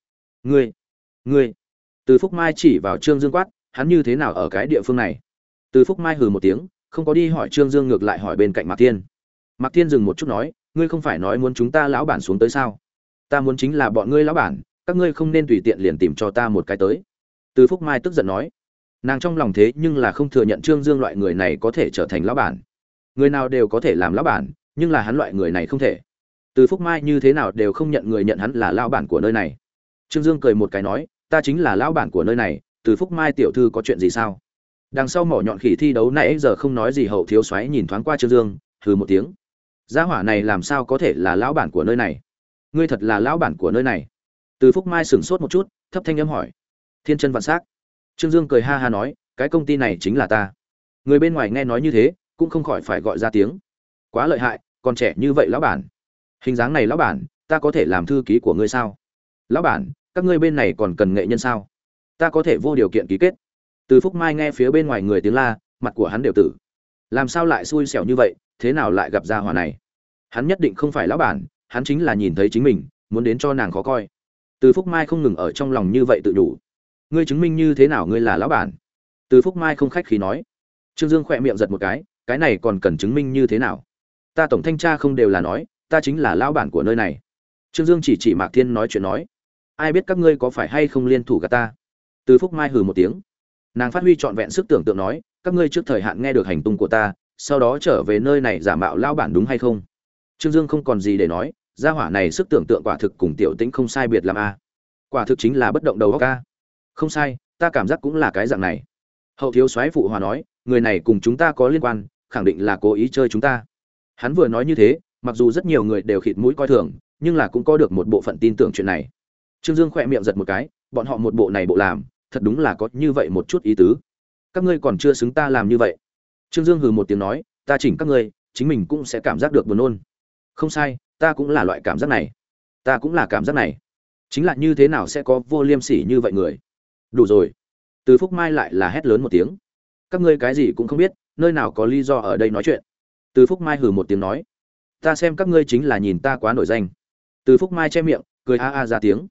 Ngươi ngươi từ phúc mai chỉ vào trương dương quát, hắn như thế nào ở cái địa phương này? Từ phúc mai hừ một tiếng, không có đi hỏi trương dương ngược lại hỏi bên cạnh mạc thiên. Mạc thiên dừng một chút nói, ngươi không phải nói muốn chúng ta lão bản xuống tới sao? Ta muốn chính là bọn ngươi lão bản, các ngươi không nên tùy tiện liền tìm cho ta một cái tới. Từ phúc mai tức giận nói, nàng trong lòng thế nhưng là không thừa nhận trương dương loại người này có thể trở thành lão bản. Người nào đều có thể làm lão bản, nhưng là hắn loại người này không thể. Từ phúc mai như thế nào đều không nhận người nhận hắn là lão bản của nơi này. Trương dương cười một cái nói ta chính là lão bản của nơi này, từ phúc mai tiểu thư có chuyện gì sao? Đằng sau mỏ nhọn khỉ thi đấu nãy giờ không nói gì, hậu thiếu xoáy nhìn thoáng qua trương dương, hừ một tiếng. Gia hỏa này làm sao có thể là lão bản của nơi này? Ngươi thật là lão bản của nơi này. Từ phúc mai sửng sốt một chút, thấp thanh âm hỏi. Thiên chân vạn s á c trương dương cười ha ha nói, cái công ty này chính là ta. Người bên ngoài nghe nói như thế, cũng không khỏi phải gọi ra tiếng. Quá lợi hại, còn trẻ như vậy lão bản. Hình dáng này lão bản, ta có thể làm thư ký của ngươi sao? Lão bản các ngươi bên này còn cần nghệ nhân sao? Ta có thể vô điều kiện ký kết. Từ phúc mai nghe phía bên ngoài người tiếng la, mặt của hắn đều tử. Làm sao lại xui xẻo như vậy, thế nào lại gặp gia hỏa này? Hắn nhất định không phải lão bản, hắn chính là nhìn thấy chính mình, muốn đến cho nàng khó coi. Từ phúc mai không ngừng ở trong lòng như vậy tự đủ. Ngươi chứng minh như thế nào ngươi là lão bản? Từ phúc mai không khách khí nói. Trương dương khỏe miệng giật một cái cái này còn cần chứng minh như thế nào? Ta tổng thanh tra không đều là nói, ta chính là lão bản của nơi này. Trương dương chỉ chỉ mạc thiên nói chuyện nói ai biết các ngươi có phải hay không liên thủ gạt ta? Từ phúc mai hừ một tiếng. Nàng phát huy trọn vẹn sức tưởng tượng nói, các ngươi trước thời hạn nghe được hành tung của ta, sau đó trở về nơi này giả mạo lao bản đúng hay không? Trương dương không còn gì để nói, gia hỏa này sức tưởng tượng quả thực cùng tiểu tĩnh không sai biệt làm a. Quả thực chính là bất động đầu óc a. Không sai, ta cảm giác cũng là cái dạng này. Hậu thiếu soái phụ hòa nói, người này cùng chúng ta có liên quan, khẳng định là cố ý chơi chúng ta. Hắn vừa nói như thế, mặc dù rất nhiều người đều khịt mũi coi thường, nhưng là cũng có được một bộ phận tin tưởng chuyện này trương dương khỏe miệng giật một cái, bọn họ một bộ này bộ làm, thật đúng là có như vậy một chút ý tứ. Các ngươi còn chưa xứng ta làm như vậy. Trương dương hừ một tiếng nói, ta chỉnh các ngươi, chính mình cũng sẽ cảm giác được buồn nôn. Không sai, ta cũng là loại cảm giác này. Ta cũng là cảm giác này. Chính là như thế nào sẽ có vô liêm sỉ như vậy người? Đủ rồi. Từ phúc mai lại là hét lớn một tiếng. Các ngươi cái gì cũng không biết, nơi nào có lý do ở đây nói chuyện. Từ phúc mai hừ một tiếng nói, ta xem các ngươi chính là nhìn ta quá nổi danh. Từ phúc mai che miệng, cười a a ra tiếng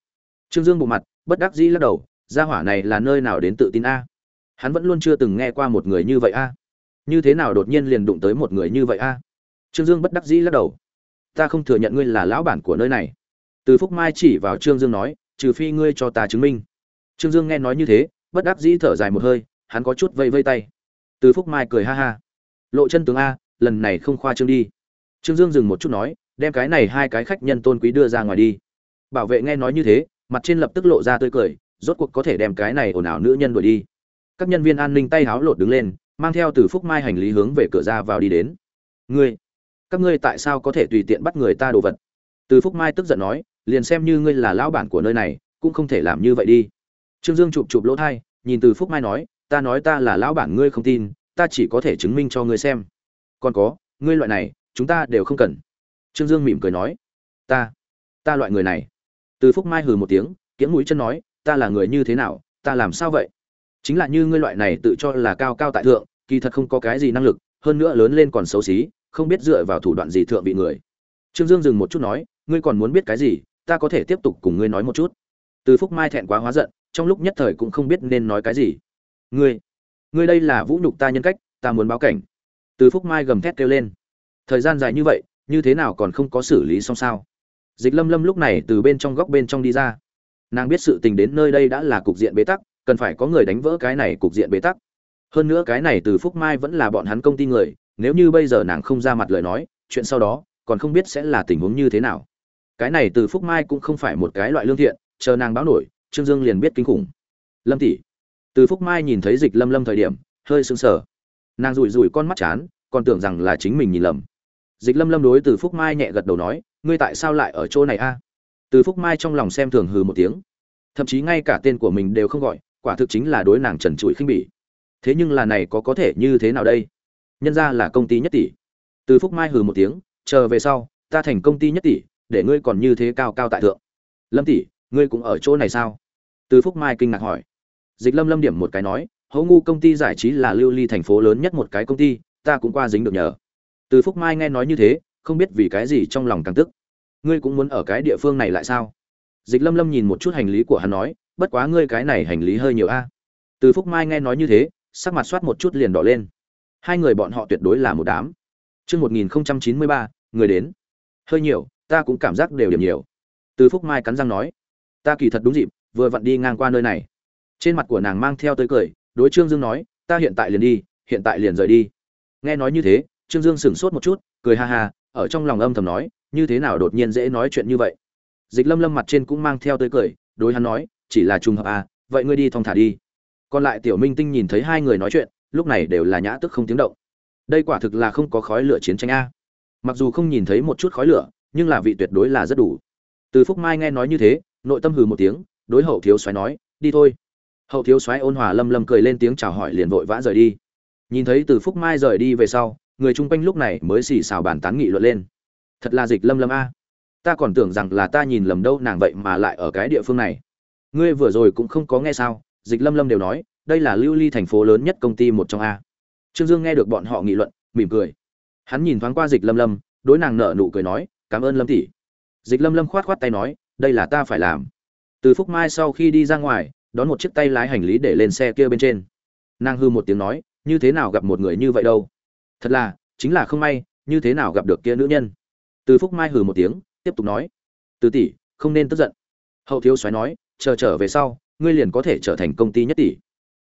trương dương bộ mặt, bất đắc dĩ lắc đầu, gia hỏa này là nơi nào đến tự tin a? Hắn vẫn luôn chưa từng nghe qua một người như vậy a. Như thế nào đột nhiên liền đụng tới một người như vậy a? Trương dương bất đắc dĩ lắc đầu. Ta không thừa nhận ngươi là lão bản của nơi này. Từ phúc mai chỉ vào trương dương nói, trừ phi ngươi cho ta chứng minh. Trương dương nghe nói như thế, bất đắc dĩ thở dài một hơi, hắn có chút vây vây tay. Từ phúc mai cười ha ha. Lộ chân tướng a, lần này không khoa trương đi. Trương dương dừng một chút nói, đem cái này hai cái khách nhân tôn quý đưa ra ngoài đi. Bảo vệ nghe nói như thế mặt trên lập tức lộ ra tươi cười, rốt cuộc có thể đem cái này ồn ào nữ nhân đuổi đi. Các nhân viên an ninh tay háo lột đứng lên, mang theo từ phúc mai hành lý hướng về cửa ra vào đi đến. Ngươi, các ngươi tại sao có thể tùy tiện bắt người ta đồ vật? Từ phúc mai tức giận nói, liền xem như ngươi là lão bản của nơi này, cũng không thể làm như vậy đi. Trương dương chụp chụp lỗ thai, nhìn từ phúc mai nói, ta nói ta là lão bản ngươi không tin, ta chỉ có thể chứng minh cho ngươi xem. Còn có, ngươi loại này, chúng ta đều không cần. Trương dương mỉm cười nói, ta ta loại người này từ phúc mai hừ một tiếng, kiễng mũi chân nói, ta là người như thế nào, ta làm sao vậy? Chính là như ngươi loại này tự cho là cao cao tại thượng, kỳ thật không có cái gì năng lực, hơn nữa lớn lên còn xấu xí, không biết dựa vào thủ đoạn gì thượng vị người. Trương dương dừng một chút nói, ngươi còn muốn biết cái gì, ta có thể tiếp tục cùng ngươi nói một chút. Từ phúc mai thẹn quá hóa giận, trong lúc nhất thời cũng không biết nên nói cái gì. Ngươi ngươi đây là vũ nhục ta nhân cách, ta muốn báo cảnh. Từ phúc mai gầm thét kêu lên. Thời gian dài như vậy, như thế nào còn không có xử lý xong sao? Dịch lâm lâm lúc này từ bên trong góc bên trong đi ra. Nàng biết sự tình đến nơi đây đã là cục diện bế tắc, cần phải có người đánh vỡ cái này cục diện bế tắc. Hơn nữa cái này từ phúc mai vẫn là bọn hắn công ty người, nếu như bây giờ nàng không ra mặt lời nói, chuyện sau đó, còn không biết sẽ là tình huống như thế nào. Cái này từ phúc mai cũng không phải một cái loại lương thiện, chờ nàng báo nổi, trương dương liền biết kinh khủng. Lâm tỷ. Từ phúc mai nhìn thấy dịch lâm lâm thời điểm, hơi sững sờ. Nàng rủi rủi con mắt chán, còn tưởng rằng là chính mình nhìn lầm dịch lâm lâm đối từ phúc mai nhẹ gật đầu nói, ngươi tại sao lại ở chỗ này a? Từ phúc mai trong lòng xem thường hừ một tiếng. Thậm chí ngay cả tên của mình đều không gọi, quả thực chính là đối nàng trần trụi khinh bỉ. Thế nhưng là này có có thể như thế nào đây? Nhân ra là công ty nhất tỷ. Từ phúc mai hừ một tiếng, chờ về sau, ta thành công ty nhất tỷ, để ngươi còn như thế cao cao tại thượng. Lâm tỷ, ngươi cũng ở chỗ này sao? Từ phúc mai kinh ngạc hỏi. Dịch lâm lâm điểm một cái nói hấu ngu công ty giải trí là lưu ly thành phố lớn nhất một cái công ty, ta cũng qua dính được nhờ từ phúc mai nghe nói như thế không biết vì cái gì trong lòng càng tức ngươi cũng muốn ở cái địa phương này lại sao dịch lâm lâm nhìn một chút hành lý của hắn nói bất quá ngươi cái này hành lý hơi nhiều a từ phúc mai nghe nói như thế sắc mặt soát một chút liền đỏ lên hai người bọn họ tuyệt đối là một đám Trước 1093, người đến. Hơi nhiều, ta cũng cảm giác đều điểm nhiều. Từ Phúc Mai cắn răng nói, ta kỳ thật đúng dịp, vừa vặn đi ngang qua nơi này. Trên mặt của nàng mang theo tới cười, đối Trương Dương nói, ta hiện tại liền đi, hiện tại liền rời đi. Nghe nói như thế, Trương Dương sững sốt một chút, cười ha ha, ở trong lòng âm thầm nói, như thế nào đột nhiên dễ nói chuyện như vậy. Dịch Lâm Lâm mặt trên cũng mang theo tới cười, đối hắn nói, chỉ là trùng hợp à, vậy ngươi đi thong thả đi. Còn lại Tiểu Minh Tinh nhìn thấy hai người nói chuyện, lúc này đều là nhã tức không tiếng động. Đây quả thực là không có khói lửa chiến tranh a. Mặc dù không nhìn thấy một chút khói lửa nhưng là vị tuyệt đối là rất đủ. Từ phúc mai nghe nói như thế nội tâm hừ một tiếng đối hậu thiếu soái nói đi thôi. Hậu thiếu soái ôn hòa lâm lâm cười lên tiếng chào hỏi liền vội vã rời đi. Nhìn thấy từ phúc mai rời đi về sau người chung quanh lúc này mới xì xào bàn tán nghị luận lên. Thật là dịch lâm lâm a. Ta còn tưởng rằng là ta nhìn lầm đâu, nàng vậy mà lại ở cái địa phương này. Ngươi vừa rồi cũng không có nghe sao? Dịch lâm lâm đều nói, đây là lưu ly thành phố lớn nhất công ty một trong a. Trương dương nghe được bọn họ nghị luận, mỉm cười. Hắn nhìn thoáng qua dịch lâm lâm, đối nàng nở nụ cười nói, cảm ơn lâm tỷ. Dịch lâm lâm khoát khoát tay nói, đây là ta phải làm. Từ phúc mai sau khi đi ra ngoài, đón một chiếc tay lái hành lý để lên xe kia bên trên. Nàng hư một tiếng nói, như thế nào gặp một người như vậy đâu? Thật là, chính là không may, như thế nào gặp được kia nữ nhân? Từ phúc mai hừ một tiếng, tiếp tục nói. Từ tỷ, không nên tức giận. Hậu thiếu soái nói, chờ trở về sau, ngươi liền có thể trở thành công ty nhất tỷ.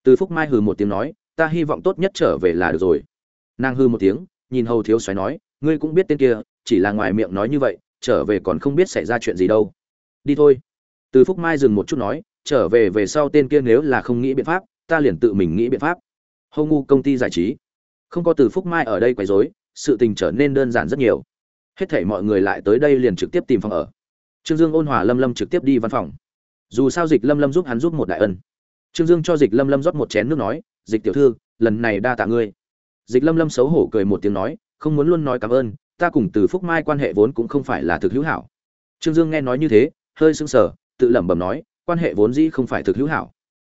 Từ phúc mai hừ một tiếng nói, ta hy vọng tốt nhất trở về là được rồi. Nàng hư một tiếng, nhìn hầu thiếu xoáy nói, ngươi cũng biết tên kia, chỉ là ngoài miệng nói như vậy, trở về còn không biết xảy ra chuyện gì đâu. Đi thôi. Từ phúc mai dừng một chút nói, trở về về sau tên kia nếu là không nghĩ biện pháp, ta liền tự mình nghĩ biện pháp. Hầu ngu công ty giải trí không có từ phúc mai ở đây quấy rối, sự tình trở nên đơn giản rất nhiều. Hết thảy mọi người lại tới đây liền trực tiếp tìm phòng ở. Trương dương ôn hòa lâm lâm trực tiếp đi văn phòng. Dù sao dịch lâm lâm giúp hắn giúp một đại ân. Trương dương cho dịch lâm lâm rót một chén nước nói, dịch tiểu thư, lần này đa tạ ngươi. Dịch lâm lâm xấu hổ cười một tiếng nói, không muốn luôn nói cảm ơn, ta cùng từ phúc mai quan hệ vốn cũng không phải là thực hữu hảo. Trương dương nghe nói như thế, hơi sững sờ, tự lẩm bẩm nói, quan hệ vốn dĩ không phải thực hữu hảo.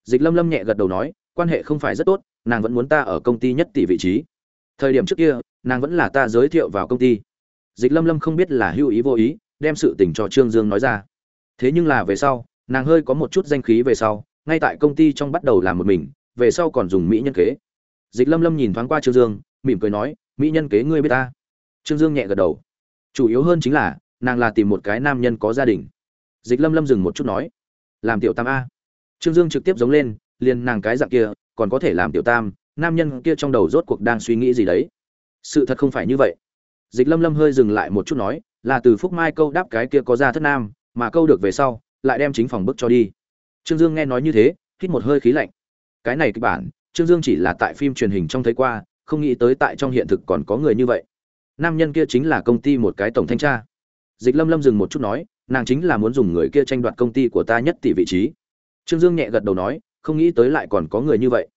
Dịch lâm lâm nhẹ gật đầu nói, quan hệ không phải rất tốt nàng vẫn muốn ta ở công ty nhất tỷ vị trí. Thời điểm trước kia, nàng vẫn là ta giới thiệu vào công ty. Dịch lâm lâm không biết là hữu ý vô ý, đem sự tình cho trương dương nói ra. Thế nhưng là về sau, nàng hơi có một chút danh khí về sau, ngay tại công ty trong bắt đầu làm một mình, về sau còn dùng mỹ nhân kế. Dịch lâm lâm nhìn thoáng qua trương dương, mỉm cười nói, mỹ nhân kế ngươi biết ta? Trương dương nhẹ gật đầu. Chủ yếu hơn chính là, nàng là tìm một cái nam nhân có gia đình. Dịch lâm lâm dừng một chút nói, làm tiểu tam a. Trương dương trực tiếp giống lên, liền nàng cái dạng kia còn có thể làm tiểu tam, nam nhân kia trong đầu rốt cuộc đang suy nghĩ gì đấy? Sự thật không phải như vậy. Dịch lâm lâm hơi dừng lại một chút nói, là từ phúc mai câu đáp cái kia có ra thất nam, mà câu được về sau, lại đem chính phòng bức cho đi. Trương dương nghe nói như thế, hít một hơi khí lạnh. Cái này kịch bản, trương dương chỉ là tại phim truyền hình trong thấy qua, không nghĩ tới tại trong hiện thực còn có người như vậy. Nam nhân kia chính là công ty một cái tổng thanh tra. Dịch lâm lâm dừng một chút nói, nàng chính là muốn dùng người kia tranh đoạt công ty của ta nhất tỷ vị trí. Trương dương nhẹ gật đầu nói không nghĩ tới lại còn có người như vậy.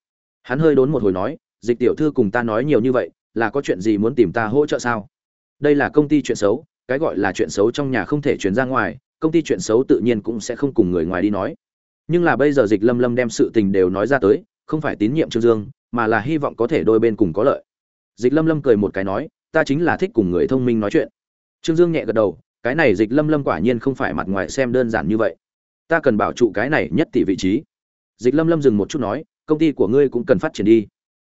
Hắn hơi đốn một hồi nói, dịch tiểu thư cùng ta nói nhiều như vậy, là có chuyện gì muốn tìm ta hỗ trợ sao? Đây là công ty chuyện xấu, cái gọi là chuyện xấu trong nhà không thể chuyển ra ngoài, công ty chuyện xấu tự nhiên cũng sẽ không cùng người ngoài đi nói. Nhưng là bây giờ dịch lâm lâm đem sự tình đều nói ra tới, không phải tín nhiệm trương dương, mà là hy vọng có thể đôi bên cùng có lợi. Dịch lâm lâm cười một cái nói, ta chính là thích cùng người thông minh nói chuyện. Trương dương nhẹ gật đầu, cái này dịch lâm lâm quả nhiên không phải mặt ngoài xem đơn giản như vậy. Ta cần bảo trụ cái này nhất tỷ vị trí dịch lâm lâm dừng một chút nói, công ty của ngươi cũng cần phát triển đi.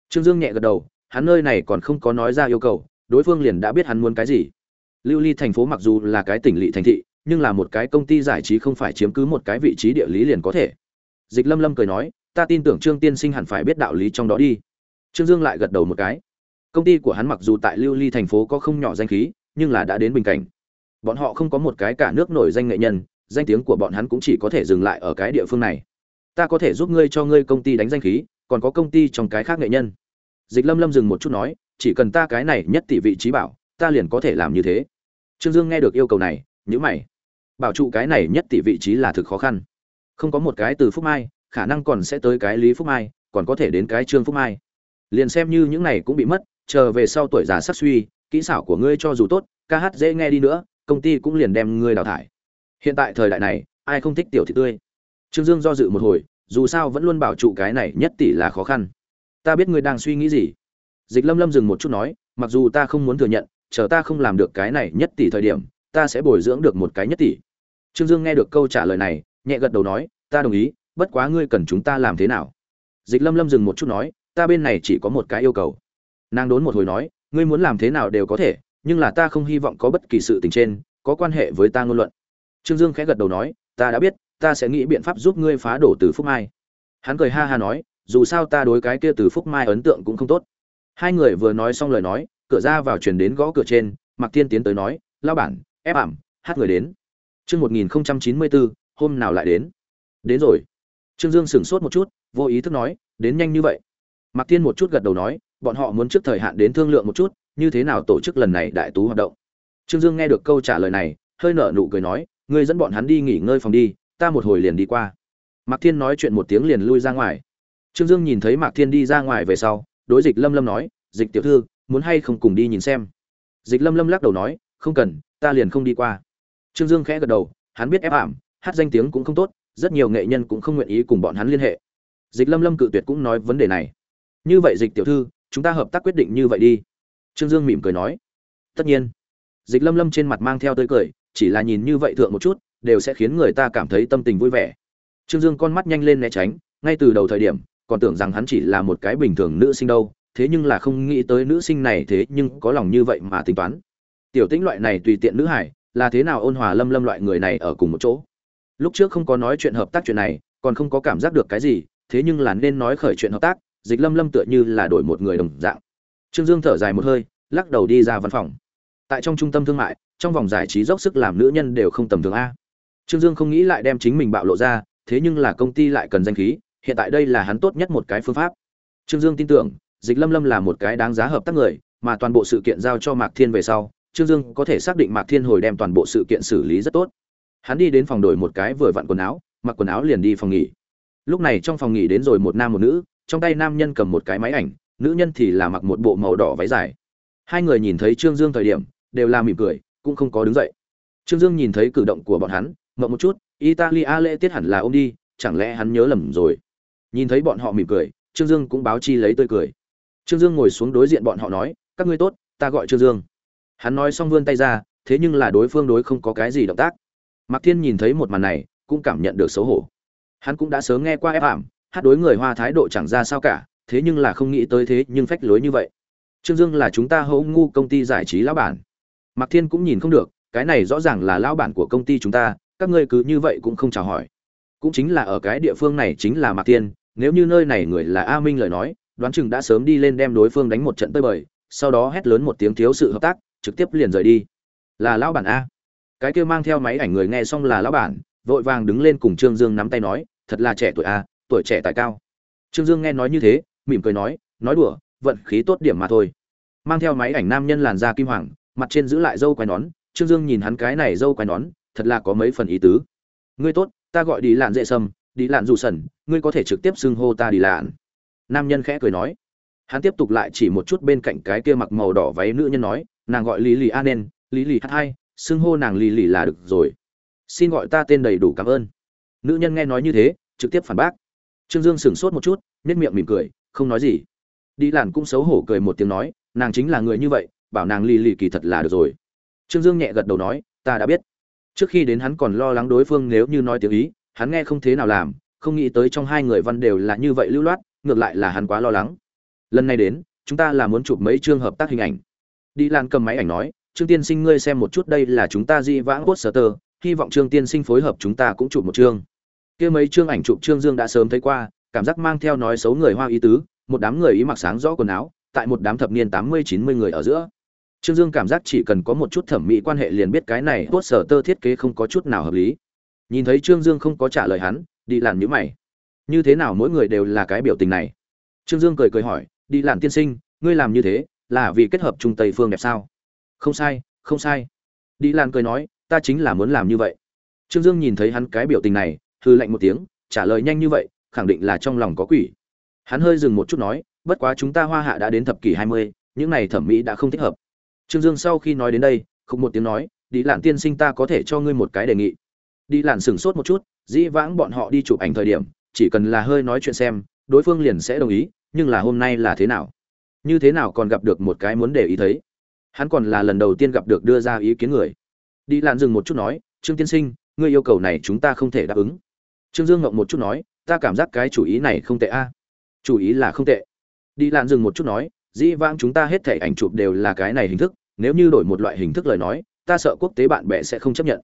Trương dương nhẹ gật đầu, hắn nơi này còn không có nói ra yêu cầu, đối phương liền đã biết hắn muốn cái gì. Lưu ly thành phố mặc dù là cái tỉnh lỵ thành thị, nhưng là một cái công ty giải trí không phải chiếm cứ một cái vị trí địa lý liền có thể. Dịch lâm lâm cười nói, ta tin tưởng trương tiên sinh hẳn phải biết đạo lý trong đó đi. Trương dương lại gật đầu một cái. Công ty của hắn mặc dù tại lưu ly thành phố có không nhỏ danh khí, nhưng là đã đến bình cảnh. Bọn họ không có một cái cả nước nổi danh nghệ nhân, danh tiếng của bọn hắn cũng chỉ có thể dừng lại ở cái địa phương này ta có thể giúp ngươi cho ngươi công ty đánh danh khí, còn có công ty trong cái khác nghệ nhân. Dịch lâm lâm dừng một chút nói, chỉ cần ta cái này nhất tỷ vị trí bảo, ta liền có thể làm như thế. Trương dương nghe được yêu cầu này nhữ mày. Bảo trụ cái này nhất tỷ vị trí là thực khó khăn. Không có một cái từ phúc mai, khả năng còn sẽ tới cái lý phúc mai, còn có thể đến cái trương phúc mai. Liền xem như những này cũng bị mất, chờ về sau tuổi già sắc suy, kỹ xảo của ngươi cho dù tốt, ca hát dễ nghe đi nữa, công ty cũng liền đem ngươi đào thải. Hiện tại thời đại này, ai không thích tiểu thị tươi? Trương dương do dự một hồi, dù sao vẫn luôn bảo trụ cái này nhất tỷ là khó khăn. Ta biết ngươi đang suy nghĩ gì. Dịch lâm lâm dừng một chút nói, mặc dù ta không muốn thừa nhận, chờ ta không làm được cái này nhất tỷ thời điểm, ta sẽ bồi dưỡng được một cái nhất tỷ. Trương dương nghe được câu trả lời này, nhẹ gật đầu nói, ta đồng ý, bất quá ngươi cần chúng ta làm thế nào? Dịch lâm lâm dừng một chút nói, ta bên này chỉ có một cái yêu cầu. Nàng đốn một hồi nói, ngươi muốn làm thế nào đều có thể, nhưng là ta không hy vọng có bất kỳ sự tình trên, có quan hệ với ta ngôn luận. Trương dương khẽ gật đầu nói, ta đã biết ta sẽ nghĩ biện pháp giúp ngươi phá đổ từ phúc mai. Hắn cười ha ha nói, dù sao ta đối cái kia từ phúc mai ấn tượng cũng không tốt. Hai người vừa nói xong lời nói, cửa ra vào chuyển đến gõ cửa trên, mạc thiên tiến tới nói lao bản, ép ảm, hát người đến. Chương một nghìn chín mươi bốn hôm nào lại đến? Đến rồi. Trương dương sửng sốt một chút, vô ý thức nói, đến nhanh như vậy. Mạc thiên một chút gật đầu nói, bọn họ muốn trước thời hạn đến thương lượng một chút, như thế nào tổ chức lần này đại tú hoạt động. Trương dương nghe được câu trả lời này, hơi nở nụ cười nói, ngươi dẫn bọn hắn đi nghỉ ngơi phòng đi ta một hồi liền đi qua. Mạc thiên nói chuyện một tiếng liền lui ra ngoài. Trương dương nhìn thấy mạc thiên đi ra ngoài về sau, đối dịch lâm lâm nói, dịch tiểu thư, muốn hay không cùng đi nhìn xem? Dịch lâm lâm lắc đầu nói, không cần, ta liền không đi qua. Trương dương khẽ gật đầu, hắn biết ép ảm, hát danh tiếng cũng không tốt, rất nhiều nghệ nhân cũng không nguyện ý cùng bọn hắn liên hệ. Dịch lâm lâm cự tuyệt cũng nói vấn đề này. Như vậy dịch tiểu thư, chúng ta hợp tác quyết định như vậy đi. Trương dương mỉm cười nói. Tất nhiên. Dịch lâm lâm trên mặt mang theo tươi cười, chỉ là nhìn như vậy thượng một chút đều sẽ khiến người ta cảm thấy tâm tình vui vẻ. Trương dương con mắt nhanh lên né tránh, ngay từ đầu thời điểm, còn tưởng rằng hắn chỉ là một cái bình thường nữ sinh đâu, thế nhưng là không nghĩ tới nữ sinh này thế nhưng có lòng như vậy mà tính toán. Tiểu tĩnh loại này tùy tiện nữ hải, là thế nào ôn hòa lâm lâm loại người này ở cùng một chỗ? Lúc trước không có nói chuyện hợp tác chuyện này, còn không có cảm giác được cái gì, thế nhưng là nên nói khởi chuyện hợp tác, dịch lâm lâm tựa như là đổi một người đồng dạng. Trương dương thở dài một hơi, lắc đầu đi ra văn phòng. Tại trong trung tâm thương mại, trong vòng giải trí dốc sức làm nữ nhân đều không tầm thường a trương dương không nghĩ lại đem chính mình bạo lộ ra, thế nhưng là công ty lại cần danh khí, hiện tại đây là hắn tốt nhất một cái phương pháp. Trương dương tin tưởng, dịch lâm lâm là một cái đáng giá hợp tác người, mà toàn bộ sự kiện giao cho mạc thiên về sau, trương dương có thể xác định mạc thiên hồi đem toàn bộ sự kiện xử lý rất tốt. Hắn đi đến phòng đổi một cái vừa vặn quần áo, mặc quần áo liền đi phòng nghỉ. Lúc này trong phòng nghỉ đến rồi một nam một nữ, trong tay nam nhân cầm một cái máy ảnh, nữ nhân thì là mặc một bộ màu đỏ váy dài. Hai người nhìn thấy trương dương thời điểm, đều là mỉm cười, cũng không có đứng dậy. Trương dương nhìn thấy cử động của bọn hắn mộng một chút, italia lễ tiết hẳn là ôm đi, chẳng lẽ hắn nhớ lầm rồi? Nhìn thấy bọn họ mỉm cười, trương dương cũng báo chi lấy tươi cười. Trương dương ngồi xuống đối diện bọn họ nói, các ngươi tốt, ta gọi trương dương. Hắn nói xong vươn tay ra, thế nhưng là đối phương đối không có cái gì động tác. Mạc thiên nhìn thấy một màn này, cũng cảm nhận được xấu hổ. Hắn cũng đã sớm nghe qua ép ảm, hát đối người hoa thái độ chẳng ra sao cả, thế nhưng là không nghĩ tới thế nhưng phách lối như vậy. Trương dương là chúng ta hỗ ngu công ty giải trí lão bản. Mạc thiên cũng nhìn không được, cái này rõ ràng là lão bản của công ty chúng ta các ngươi cứ như vậy cũng không chào hỏi. Cũng chính là ở cái địa phương này chính là mạc tiên, nếu như nơi này người là a minh lời nói đoán chừng đã sớm đi lên đem đối phương đánh một trận tơi bời sau đó hét lớn một tiếng thiếu sự hợp tác trực tiếp liền rời đi. Là lão bản a. Cái kia mang theo máy ảnh người nghe xong là lão bản vội vàng đứng lên cùng trương dương nắm tay nói thật là trẻ tuổi a tuổi trẻ tài cao. Trương dương nghe nói như thế mỉm cười nói nói đùa vận khí tốt điểm mà thôi. Mang theo máy ảnh nam nhân làn da kim hoàng mặt trên giữ lại dâu quai nón trương dương nhìn hắn cái này dâu quai nón thật là có mấy phần ý tứ. Ngươi tốt, ta gọi đi lạn dễ sâm, đi lạn dù sần ngươi có thể trực tiếp xưng hô ta đi lạn. Nam nhân khẽ cười nói. Hắn tiếp tục lại chỉ một chút bên cạnh cái kia mặc màu đỏ váy nữ nhân nói, nàng gọi lý lì a nên, lý lì h hai, xưng hô nàng lý lì là được rồi. Xin gọi ta tên đầy đủ cảm ơn. Nữ nhân nghe nói như thế, trực tiếp phản bác. Trương dương sửng sốt một chút nết miệng mỉm cười, không nói gì. Đi làn cũng xấu hổ cười một tiếng nói, nàng chính là người như vậy, bảo nàng lì lì kỳ thật là được rồi. Trương dương nhẹ gật đầu nói, ta đã biết trước khi đến hắn còn lo lắng đối phương nếu như nói tiếng ý, hắn nghe không thế nào làm, không nghĩ tới trong hai người văn đều là như vậy lưu loát, ngược lại là hắn quá lo lắng. Lần này đến, chúng ta là muốn chụp mấy chương hợp tác hình ảnh. Đi lan cầm máy ảnh nói, trương tiên sinh ngươi xem một chút đây là chúng ta di vãng poster hy vọng trương tiên sinh phối hợp chúng ta cũng chụp một chương. Kia mấy chương ảnh chụp trương dương đã sớm thấy qua, cảm giác mang theo nói xấu người hoa ý tứ, một đám người ý mặc sáng rõ quần áo, tại một đám thập niên tám mươi, chín mươi người ở giữa trương dương cảm giác chỉ cần có một chút thẩm mỹ quan hệ liền biết cái này tốt sở tơ thiết kế không có chút nào hợp lý. Nhìn thấy trương dương không có trả lời hắn, đi làn nhíu mày. Như thế nào mỗi người đều là cái biểu tình này? Trương dương cười cười hỏi, đi làn tiên sinh, ngươi làm như thế là vì kết hợp trung tây phương đẹp sao? Không sai không sai. Đi Lạn cười nói, ta chính là muốn làm như vậy. Trương dương nhìn thấy hắn cái biểu tình này, hừ lạnh một tiếng, trả lời nhanh như vậy, khẳng định là trong lòng có quỷ. Hắn hơi dừng một chút nói, bất quá chúng ta hoa hạ đã đến thập kỷ hai mươi, những này thẩm mỹ đã không thích hợp trương dương sau khi nói đến đây không một tiếng nói đi lạn tiên sinh ta có thể cho ngươi một cái đề nghị. Đi lạn sửng sốt một chút, dĩ vãng bọn họ đi chụp ảnh thời điểm, chỉ cần là hơi nói chuyện xem, đối phương liền sẽ đồng ý, nhưng là hôm nay là thế nào? Như thế nào còn gặp được một cái muốn để ý thấy? Hắn còn là lần đầu tiên gặp được đưa ra ý kiến người. Đi lạn dừng một chút nói, trương tiên sinh, ngươi yêu cầu này chúng ta không thể đáp ứng. Trương dương ngậm một chút nói, ta cảm giác cái chủ ý này không tệ a. Chủ ý là không tệ. Đi lạn dừng một chút nói dĩ vãng chúng ta hết thể ảnh chụp đều là cái này hình thức, nếu như đổi một loại hình thức lời nói, ta sợ quốc tế bạn bè sẽ không chấp nhận.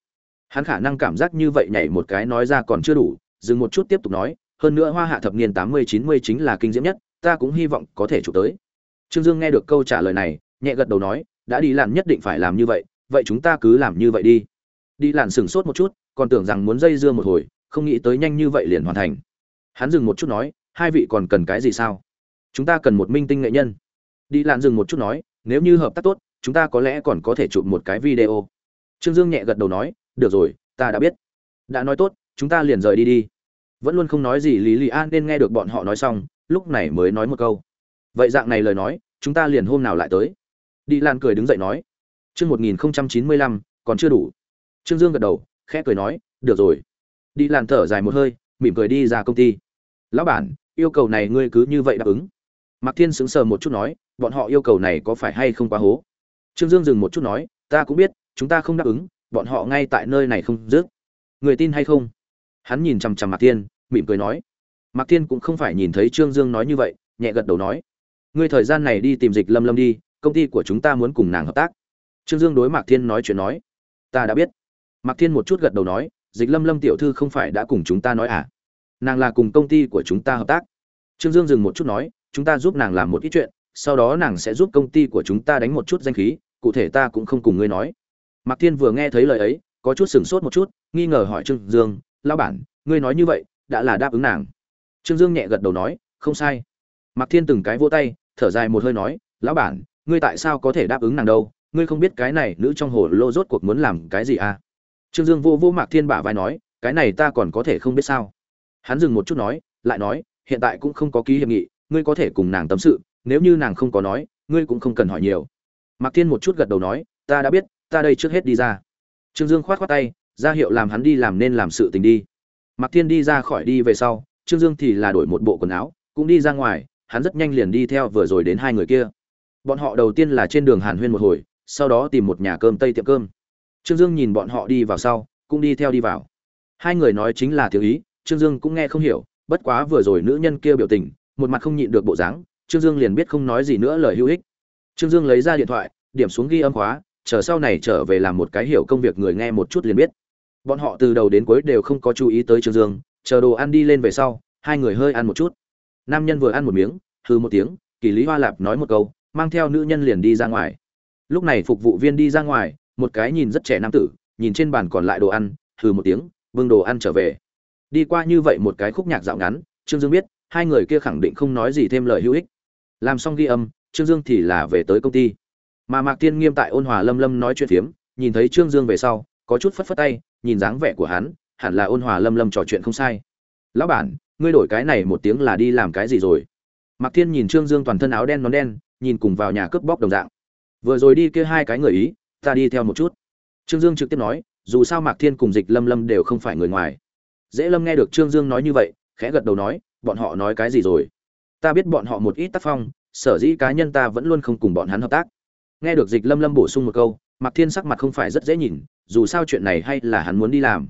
Hắn khả năng cảm giác như vậy nhảy một cái nói ra còn chưa đủ, dừng một chút tiếp tục nói, hơn nữa hoa hạ thập niên tám mươi, chín mươi chính là kinh diễm nhất, ta cũng hy vọng có thể chụp tới. Trương dương nghe được câu trả lời này, nhẹ gật đầu nói, đã đi làm nhất định phải làm như vậy vậy chúng ta cứ làm như vậy đi. Đi làn sửng sốt một chút, còn tưởng rằng muốn dây dưa một hồi, không nghĩ tới nhanh như vậy liền hoàn thành. Hắn dừng một chút nói, hai vị còn cần cái gì sao? Chúng ta cần một minh tinh nghệ nhân đi lạn dừng một chút nói, nếu như hợp tác tốt, chúng ta có lẽ còn có thể chụp một cái video. Trương dương nhẹ gật đầu nói, được rồi, ta đã biết. Đã nói tốt, chúng ta liền rời đi đi. Vẫn luôn không nói gì lý lý an nên nghe được bọn họ nói xong, lúc này mới nói một câu. Vậy dạng này lời nói, chúng ta liền hôm nào lại tới? Đi lan cười đứng dậy nói, chương một nghìn chín mươi lăm, còn chưa đủ. Trương dương gật đầu, khẽ cười nói, được rồi. Đi lan thở dài một hơi, mỉm cười đi ra công ty. Lão bản, yêu cầu này ngươi cứ như vậy đáp ứng. Mạc thiên sững sờ một chút nói bọn họ yêu cầu này có phải hay không quá hố? Trương dương dừng một chút nói, ta cũng biết, chúng ta không đáp ứng, bọn họ ngay tại nơi này không dứt. Người tin hay không? Hắn nhìn chằm chằm mạc thiên, mỉm cười nói. Mạc thiên cũng không phải nhìn thấy trương dương nói như vậy, nhẹ gật đầu nói, ngươi thời gian này đi tìm dịch lâm lâm đi, công ty của chúng ta muốn cùng nàng hợp tác. Trương dương đối mạc thiên nói chuyện nói, ta đã biết. Mạc thiên một chút gật đầu nói, dịch lâm lâm tiểu thư không phải đã cùng chúng ta nói à? Nàng là cùng công ty của chúng ta hợp tác. Trương dương dừng một chút nói, chúng ta giúp nàng làm một ít chuyện sau đó nàng sẽ giúp công ty của chúng ta đánh một chút danh khí, cụ thể ta cũng không cùng ngươi nói. Mạc thiên vừa nghe thấy lời ấy, có chút sửng sốt một chút, nghi ngờ hỏi trương dương lao bản, ngươi nói như vậy, đã là đáp ứng nàng? Trương dương nhẹ gật đầu nói, không sai. Mạc thiên từng cái vỗ tay, thở dài một hơi nói, lão bản, ngươi tại sao có thể đáp ứng nàng đâu? Ngươi không biết cái này nữ trong hồ lô rốt cuộc muốn làm cái gì à? Trương dương vô vô mạc thiên bả vai nói, cái này ta còn có thể không biết sao? Hắn dừng một chút nói, lại nói, hiện tại cũng không có ký hiệp nghị, ngươi có thể cùng nàng tâm sự nếu như nàng không có nói, ngươi cũng không cần hỏi nhiều. Mạc thiên một chút gật đầu nói, ta đã biết, ta đây trước hết đi ra. Trương dương khoát khoát tay, ra hiệu làm hắn đi làm nên làm sự tình đi. Mạc thiên đi ra khỏi đi về sau, trương dương thì là đổi một bộ quần áo, cũng đi ra ngoài, hắn rất nhanh liền đi theo vừa rồi đến hai người kia. Bọn họ đầu tiên là trên đường hàn huyên một hồi, sau đó tìm một nhà cơm tây tiệm cơm. Trương dương nhìn bọn họ đi vào sau, cũng đi theo đi vào. Hai người nói chính là thiếu ý, trương dương cũng nghe không hiểu, bất quá vừa rồi nữ nhân kia biểu tình, một mặt không nhịn được bộ dáng trương dương liền biết không nói gì nữa lời hữu ích. Trương dương lấy ra điện thoại, điểm xuống ghi âm khóa, chờ sau này trở về làm một cái hiểu công việc người nghe một chút liền biết. Bọn họ từ đầu đến cuối đều không có chú ý tới trương dương, chờ đồ ăn đi lên về sau, hai người hơi ăn một chút. Nam nhân vừa ăn một miếng, hừ một tiếng, kỳ lý hoa lạp nói một câu, mang theo nữ nhân liền đi ra ngoài. Lúc này phục vụ viên đi ra ngoài, một cái nhìn rất trẻ nam tử, nhìn trên bàn còn lại đồ ăn, hừ một tiếng vương đồ ăn trở về. Đi qua như vậy một cái khúc nhạc dạo ngắn, trương dương biết, hai người kia khẳng định không nói gì thêm lời hữu ích làm xong ghi âm, trương dương thì là về tới công ty. Mà mạc tiên nghiêm tại ôn hòa lâm lâm nói chuyện phiếm, nhìn thấy trương dương về sau, có chút phất phất tay, nhìn dáng vẻ của hắn, hẳn là ôn hòa lâm lâm trò chuyện không sai. Lão bản, ngươi đổi cái này một tiếng là đi làm cái gì rồi? Mạc thiên nhìn trương dương toàn thân áo đen nón đen, nhìn cùng vào nhà cướp bóc đồng dạng. Vừa rồi đi kia hai cái người ý, ta đi theo một chút. Trương dương trực tiếp nói, dù sao mạc thiên cùng dịch lâm lâm đều không phải người ngoài. Dễ lâm nghe được trương dương nói như vậy, khẽ gật đầu nói, bọn họ nói cái gì rồi? Ta biết bọn họ một ít tác phong, sở dĩ cá nhân ta vẫn luôn không cùng bọn hắn hợp tác. Nghe được dịch lâm lâm bổ sung một câu, mạc thiên sắc mặt không phải rất dễ nhìn, dù sao chuyện này hay là hắn muốn đi làm.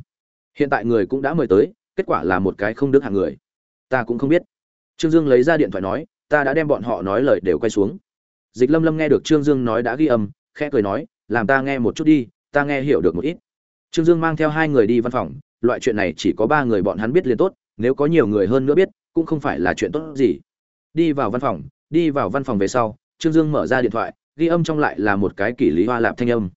Hiện tại người cũng đã mời tới, kết quả là một cái không đức hạng người. Ta cũng không biết. Trương dương lấy ra điện thoại nói, ta đã đem bọn họ nói lời đều quay xuống. Dịch lâm lâm nghe được trương dương nói đã ghi âm, khẽ cười nói, làm ta nghe một chút đi, ta nghe hiểu được một ít. Trương dương mang theo hai người đi văn phòng, loại chuyện này chỉ có ba người bọn hắn biết liền tốt, nếu có nhiều người hơn nữa biết, cũng không phải là chuyện tốt gì đi vào văn phòng, đi vào văn phòng về sau, trương dương mở ra điện thoại, ghi âm trong lại là một cái kỷ lý hoa lạp thanh âm.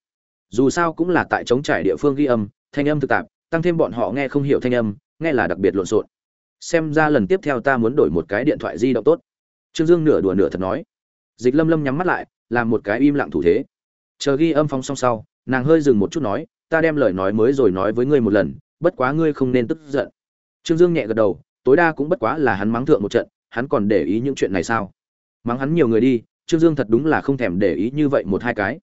Dù sao cũng là tại chống trải địa phương ghi âm, thanh âm thực tạp, tăng thêm bọn họ nghe không hiểu thanh âm, nghe là đặc biệt lộn xộn. Xem ra lần tiếp theo ta muốn đổi một cái điện thoại di động tốt. Trương dương nửa đùa nửa thật nói. Dịch lâm lâm nhắm mắt lại làm một cái im lặng thủ thế. Chờ ghi âm phong xong sau, nàng hơi dừng một chút nói, ta đem lời nói mới rồi nói với ngươi một lần, bất quá ngươi không nên tức giận. Trương dương nhẹ gật đầu, tối đa cũng bất quá là hắn mắng thượng một trận hắn còn để ý những chuyện này sao? Mắng hắn nhiều người đi, trương dương thật đúng là không thèm để ý như vậy một hai cái.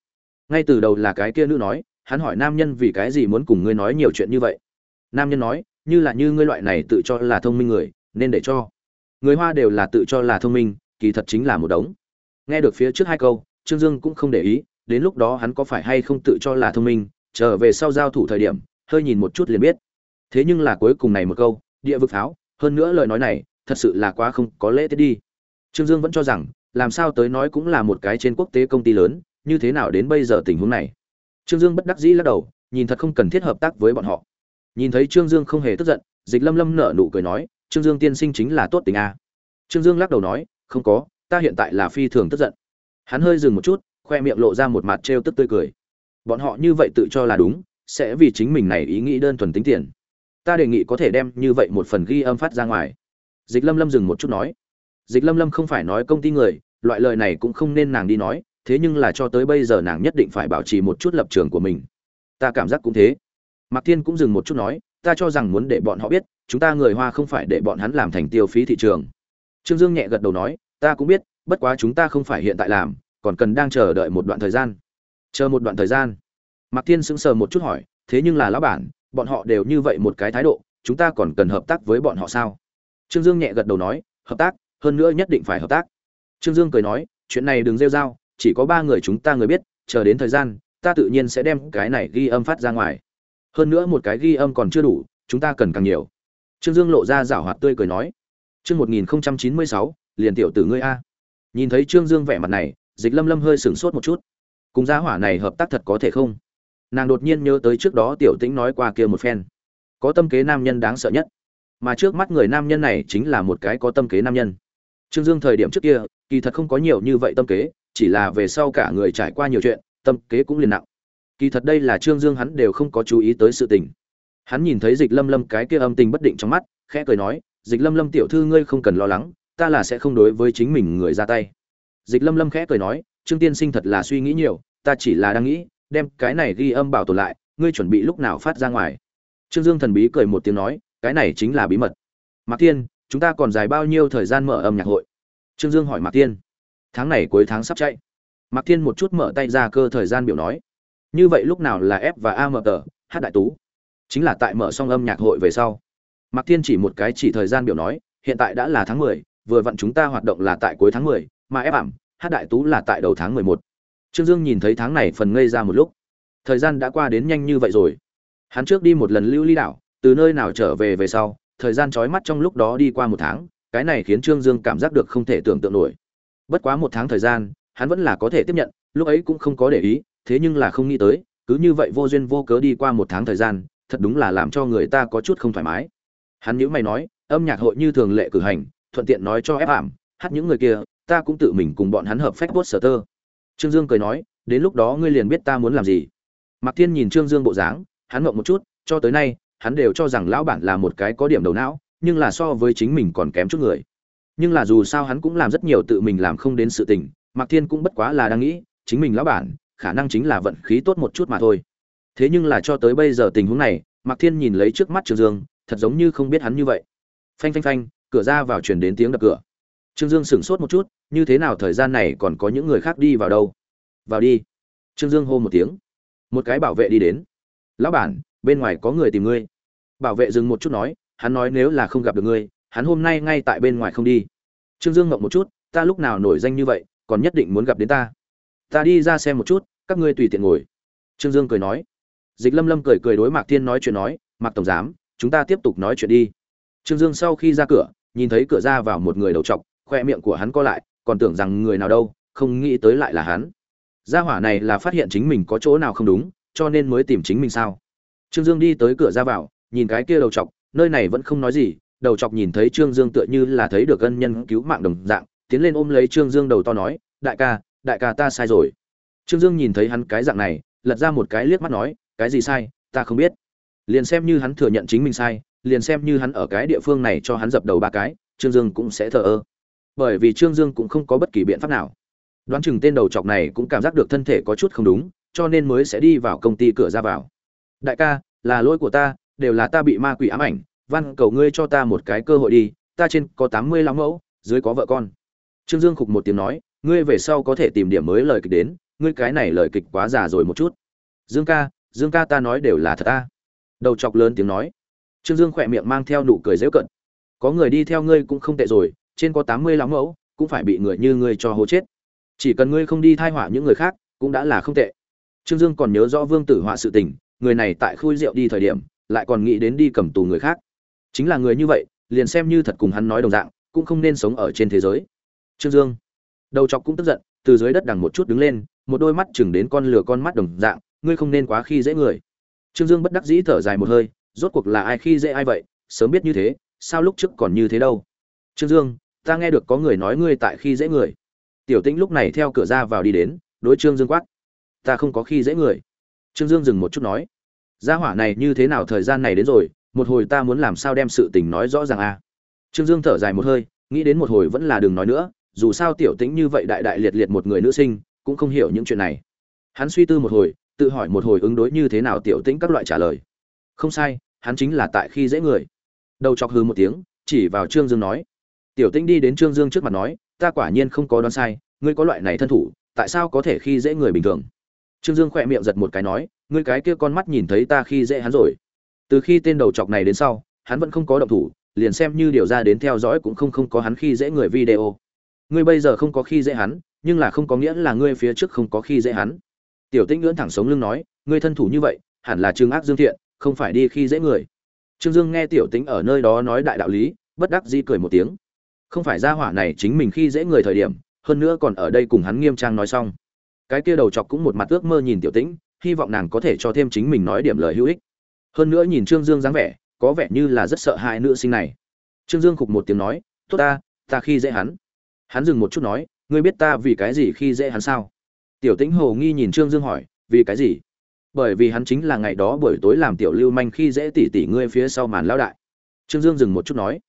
Ngay từ đầu là cái kia nữ nói, hắn hỏi nam nhân vì cái gì muốn cùng ngươi nói nhiều chuyện như vậy. Nam nhân nói, như là như ngươi loại này tự cho là thông minh người, nên để cho. Người hoa đều là tự cho là thông minh, kỳ thật chính là một đống. Nghe được phía trước hai câu, trương dương cũng không để ý, đến lúc đó hắn có phải hay không tự cho là thông minh, trở về sau giao thủ thời điểm, hơi nhìn một chút liền biết. Thế nhưng là cuối cùng này một câu, địa vực pháo, hơn nữa lời nói này thật sự là quá không có lễ tiết đi. Trương dương vẫn cho rằng, làm sao tới nói cũng là một cái trên quốc tế công ty lớn, như thế nào đến bây giờ tình huống này? Trương dương bất đắc dĩ lắc đầu, nhìn thật không cần thiết hợp tác với bọn họ. Nhìn thấy trương dương không hề tức giận, dịch lâm lâm nở nụ cười nói, trương dương tiên sinh chính là tốt tình a. Trương dương lắc đầu nói, không có, ta hiện tại là phi thường tức giận. Hắn hơi dừng một chút, khoe miệng lộ ra một mặt trêu tức tươi cười. Bọn họ như vậy tự cho là đúng, sẽ vì chính mình này ý nghĩ đơn thuần tính tiền. Ta đề nghị có thể đem như vậy một phần ghi âm phát ra ngoài dịch lâm lâm dừng một chút nói. Dịch lâm lâm không phải nói công ty người, loại lời này cũng không nên nàng đi nói, thế nhưng là cho tới bây giờ nàng nhất định phải bảo trì một chút lập trường của mình. Ta cảm giác cũng thế. Mạc thiên cũng dừng một chút nói, ta cho rằng muốn để bọn họ biết, chúng ta người hoa không phải để bọn hắn làm thành tiêu phí thị trường. Trương dương nhẹ gật đầu nói, ta cũng biết, bất quá chúng ta không phải hiện tại làm, còn cần đang chờ đợi một đoạn thời gian. Chờ một đoạn thời gian. Mạc thiên sững sờ một chút hỏi, thế nhưng là lão bản, bọn họ đều như vậy một cái thái độ, chúng ta còn cần hợp tác với bọn họ sao? Trương dương nhẹ gật đầu nói hợp tác hơn nữa nhất định phải hợp tác. Trương dương cười nói chuyện này đừng rêu rao, chỉ có ba người chúng ta người biết chờ đến thời gian ta tự nhiên sẽ đem cái này ghi âm phát ra ngoài. Hơn nữa một cái ghi âm còn chưa đủ chúng ta cần càng nhiều. Trương dương lộ ra rảo hoạt tươi cười nói chương một nghìn chín mươi sáu liền tiểu tử ngươi a. Nhìn thấy trương dương vẻ mặt này dịch lâm lâm hơi sửng sốt một chút. Cùng gia hỏa này hợp tác thật có thể không? Nàng đột nhiên nhớ tới trước đó tiểu tĩnh nói qua kia một phen. Có tâm kế nam nhân đáng sợ nhất mà trước mắt người nam nhân này chính là một cái có tâm kế nam nhân. Trương dương thời điểm trước kia, kỳ thật không có nhiều như vậy tâm kế, chỉ là về sau cả người trải qua nhiều chuyện, tâm kế cũng liền nặng. Kỳ thật đây là trương dương hắn đều không có chú ý tới sự tình. Hắn nhìn thấy dịch lâm lâm cái kia âm tình bất định trong mắt, khẽ cười nói, dịch lâm lâm tiểu thư ngươi không cần lo lắng, ta là sẽ không đối với chính mình người ra tay. Dịch lâm lâm khẽ cười nói, trương tiên sinh thật là suy nghĩ nhiều, ta chỉ là đang nghĩ, đem cái này ghi âm bảo tồn lại, ngươi chuẩn bị lúc nào phát ra ngoài? Trương dương thần bí cười một tiếng nói cái này chính là bí mật. Mạc thiên, chúng ta còn dài bao nhiêu thời gian mở âm nhạc hội? Trương dương hỏi mạc thiên. Tháng này cuối tháng sắp chạy. Mạc thiên một chút mở tay ra cơ thời gian biểu nói. Như vậy lúc nào là f và a mở tờ, hát đại tú? Chính là tại mở xong âm nhạc hội về sau. Mạc thiên chỉ một cái chỉ thời gian biểu nói, hiện tại đã là tháng mười, vừa vặn chúng ta hoạt động là tại cuối tháng mười, mà ép ảm, hát đại tú là tại đầu tháng mười một. Trương dương nhìn thấy tháng này phần ngây ra một lúc. Thời gian đã qua đến nhanh như vậy rồi. Hắn trước đi một lần lưu ly đảo từ nơi nào trở về về sau, thời gian trói mắt trong lúc đó đi qua một tháng, cái này khiến trương dương cảm giác được không thể tưởng tượng nổi. Bất quá một tháng thời gian, hắn vẫn là có thể tiếp nhận, lúc ấy cũng không có để ý, thế nhưng là không nghĩ tới, cứ như vậy vô duyên vô cớ đi qua một tháng thời gian, thật đúng là làm cho người ta có chút không thoải mái. Hắn nhữ mày nói, âm nhạc hội như thường lệ cử hành, thuận tiện nói cho ép ảm, hát những người kia, ta cũng tự mình cùng bọn hắn hợp phách bốt sở tơ trương dương cười nói, đến lúc đó ngươi liền biết ta muốn làm gì. Mạc thiên nhìn trương dương bộ dáng, hắn ngậm một chút, cho tới nay hắn đều cho rằng lão bản là một cái có điểm đầu não, nhưng là so với chính mình còn kém chút người. Nhưng là dù sao hắn cũng làm rất nhiều tự mình làm không đến sự tình, mạc thiên cũng bất quá là đang nghĩ, chính mình lão bản, khả năng chính là vận khí tốt một chút mà thôi. Thế nhưng là cho tới bây giờ tình huống này, mạc thiên nhìn lấy trước mắt trương dương, thật giống như không biết hắn như vậy. Phanh phanh phanh, cửa ra vào chuyển đến tiếng đập cửa. Trương dương sửng sốt một chút, như thế nào thời gian này còn có những người khác đi vào đâu? Vào đi. Trương dương hô một tiếng. Một cái bảo vệ đi đến. Lão bản, bên ngoài có người tìm ngươi bảo vệ dừng một chút nói, hắn nói nếu là không gặp được ngươi, hắn hôm nay ngay tại bên ngoài không đi. Trương dương ngậm một chút, ta lúc nào nổi danh như vậy, còn nhất định muốn gặp đến ta. Ta đi ra xem một chút, các ngươi tùy tiện ngồi. Trương dương cười nói. Dịch lâm lâm cười cười đối mạc thiên nói chuyện nói, mạc tổng giám, chúng ta tiếp tục nói chuyện đi. Trương dương sau khi ra cửa, nhìn thấy cửa ra vào một người đầu t khoe miệng của hắn co lại, còn tưởng rằng người nào đâu, không nghĩ tới lại là hắn. Gia hỏa này là phát hiện chính mình có chỗ nào không đúng, cho nên mới tìm chính mình sao? Trương dương đi tới cửa ra vào nhìn cái kia đầu chọc, nơi này vẫn không nói gì đầu chọc nhìn thấy trương dương tựa như là thấy được ân nhân cứu mạng đồng dạng tiến lên ôm lấy trương dương đầu to nói đại ca đại ca ta sai rồi. Trương dương nhìn thấy hắn cái dạng này lật ra một cái liếc mắt nói cái gì sai? Ta không biết. Liền xem như hắn thừa nhận chính mình sai liền xem như hắn ở cái địa phương này cho hắn dập đầu ba cái trương dương cũng sẽ thờ ơ. Bởi vì trương dương cũng không có bất kỳ biện pháp nào. Đoán chừng tên đầu chọc này cũng cảm giác được thân thể có chút không đúng cho nên mới sẽ đi vào công ty cửa ra vào. Đại ca là lỗi của ta đều là ta bị ma quỷ ám ảnh văn cầu ngươi cho ta một cái cơ hội đi, ta trên có tám mươi lăm mẫu, dưới có vợ con. Trương dương khục một tiếng nói, ngươi về sau có thể tìm điểm mới lời kịch đến, ngươi cái này lời kịch quá già rồi một chút. Dương ca dương ca ta nói đều là thật ta đầu chọc lớn tiếng nói. Trương dương khỏe miệng mang theo nụ cười dễu cận. Có người đi theo ngươi cũng không tệ rồi, trên có tám mươi lăm mẫu, cũng phải bị người như ngươi cho hố chết. Chỉ cần ngươi không đi thai họa những người khác, cũng đã là không tệ. Trương dương còn nhớ rõ vương tử họa sự tình, người này tại khui rượu đi thời điểm lại còn nghĩ đến đi cầm tù người khác. Chính là người như vậy, liền xem như thật cùng hắn nói đồng dạng, cũng không nên sống ở trên thế giới. Trương dương. Đầu chọc cũng tức giận, từ dưới đất đằng một chút đứng lên, một đôi mắt chừng đến con lửa con mắt đồng dạng, ngươi không nên quá khi dễ người. Trương dương bất đắc dĩ thở dài một hơi, rốt cuộc là ai khi dễ ai vậy, sớm biết như thế, sao lúc trước còn như thế đâu. Trương dương, ta nghe được có người nói ngươi tại khi dễ người. Tiểu tĩnh lúc này theo cửa ra vào đi đến, đối trương dương quát. Ta không có khi dễ người. Trương dương dừng một chút nói gia hỏa này như thế nào thời gian này đến rồi, một hồi ta muốn làm sao đem sự tình nói rõ ràng a trương dương thở dài một hơi, nghĩ đến một hồi vẫn là đừng nói nữa, dù sao tiểu tĩnh như vậy đại đại liệt liệt một người nữ sinh, cũng không hiểu những chuyện này. Hắn suy tư một hồi, tự hỏi một hồi ứng đối như thế nào tiểu tĩnh các loại trả lời. Không sai, hắn chính là tại khi dễ người. Đầu chọc hư một tiếng, chỉ vào trương dương nói. Tiểu tĩnh đi đến trương dương trước mặt nói, ta quả nhiên không có đoán sai, ngươi có loại này thân thủ, tại sao có thể khi dễ người bình thường? Trương dương khỏe miệng giật một cái nói ngươi cái kia con mắt nhìn thấy ta khi dễ hắn rồi. Từ khi tên đầu chọc này đến sau, hắn vẫn không có động thủ, liền xem như điều ra đến theo dõi cũng không không có hắn khi dễ người video. Ngươi bây giờ không có khi dễ hắn, nhưng là không có nghĩa là ngươi phía trước không có khi dễ hắn. Tiểu tĩnh ngưỡng thẳng sống lưng nói, ngươi thân thủ như vậy, hẳn là trương ác dương thiện, không phải đi khi dễ người. Trương dương nghe tiểu tĩnh ở nơi đó nói đại đạo lý, bất đắc dĩ cười một tiếng. Không phải ra hỏa này chính mình khi dễ người thời điểm, hơn nữa còn ở đây cùng hắn nghiêm trang nói xong. Cái kia đầu chọc cũng một mặt ước mơ nhìn tiểu tĩnh hy vọng nàng có thể cho thêm chính mình nói điểm lời hữu ích. Hơn nữa nhìn trương dương dáng vẻ, có vẻ như là rất sợ hai nữ sinh này. Trương dương khục một tiếng nói, tốt ta ta khi dễ hắn. Hắn dừng một chút nói, ngươi biết ta vì cái gì khi dễ hắn sao? Tiểu tĩnh hồ nghi nhìn trương dương hỏi, vì cái gì? Bởi vì hắn chính là ngày đó buổi tối làm tiểu lưu manh khi dễ tỉ tỉ ngươi phía sau màn lão đại. Trương dương dừng một chút nói.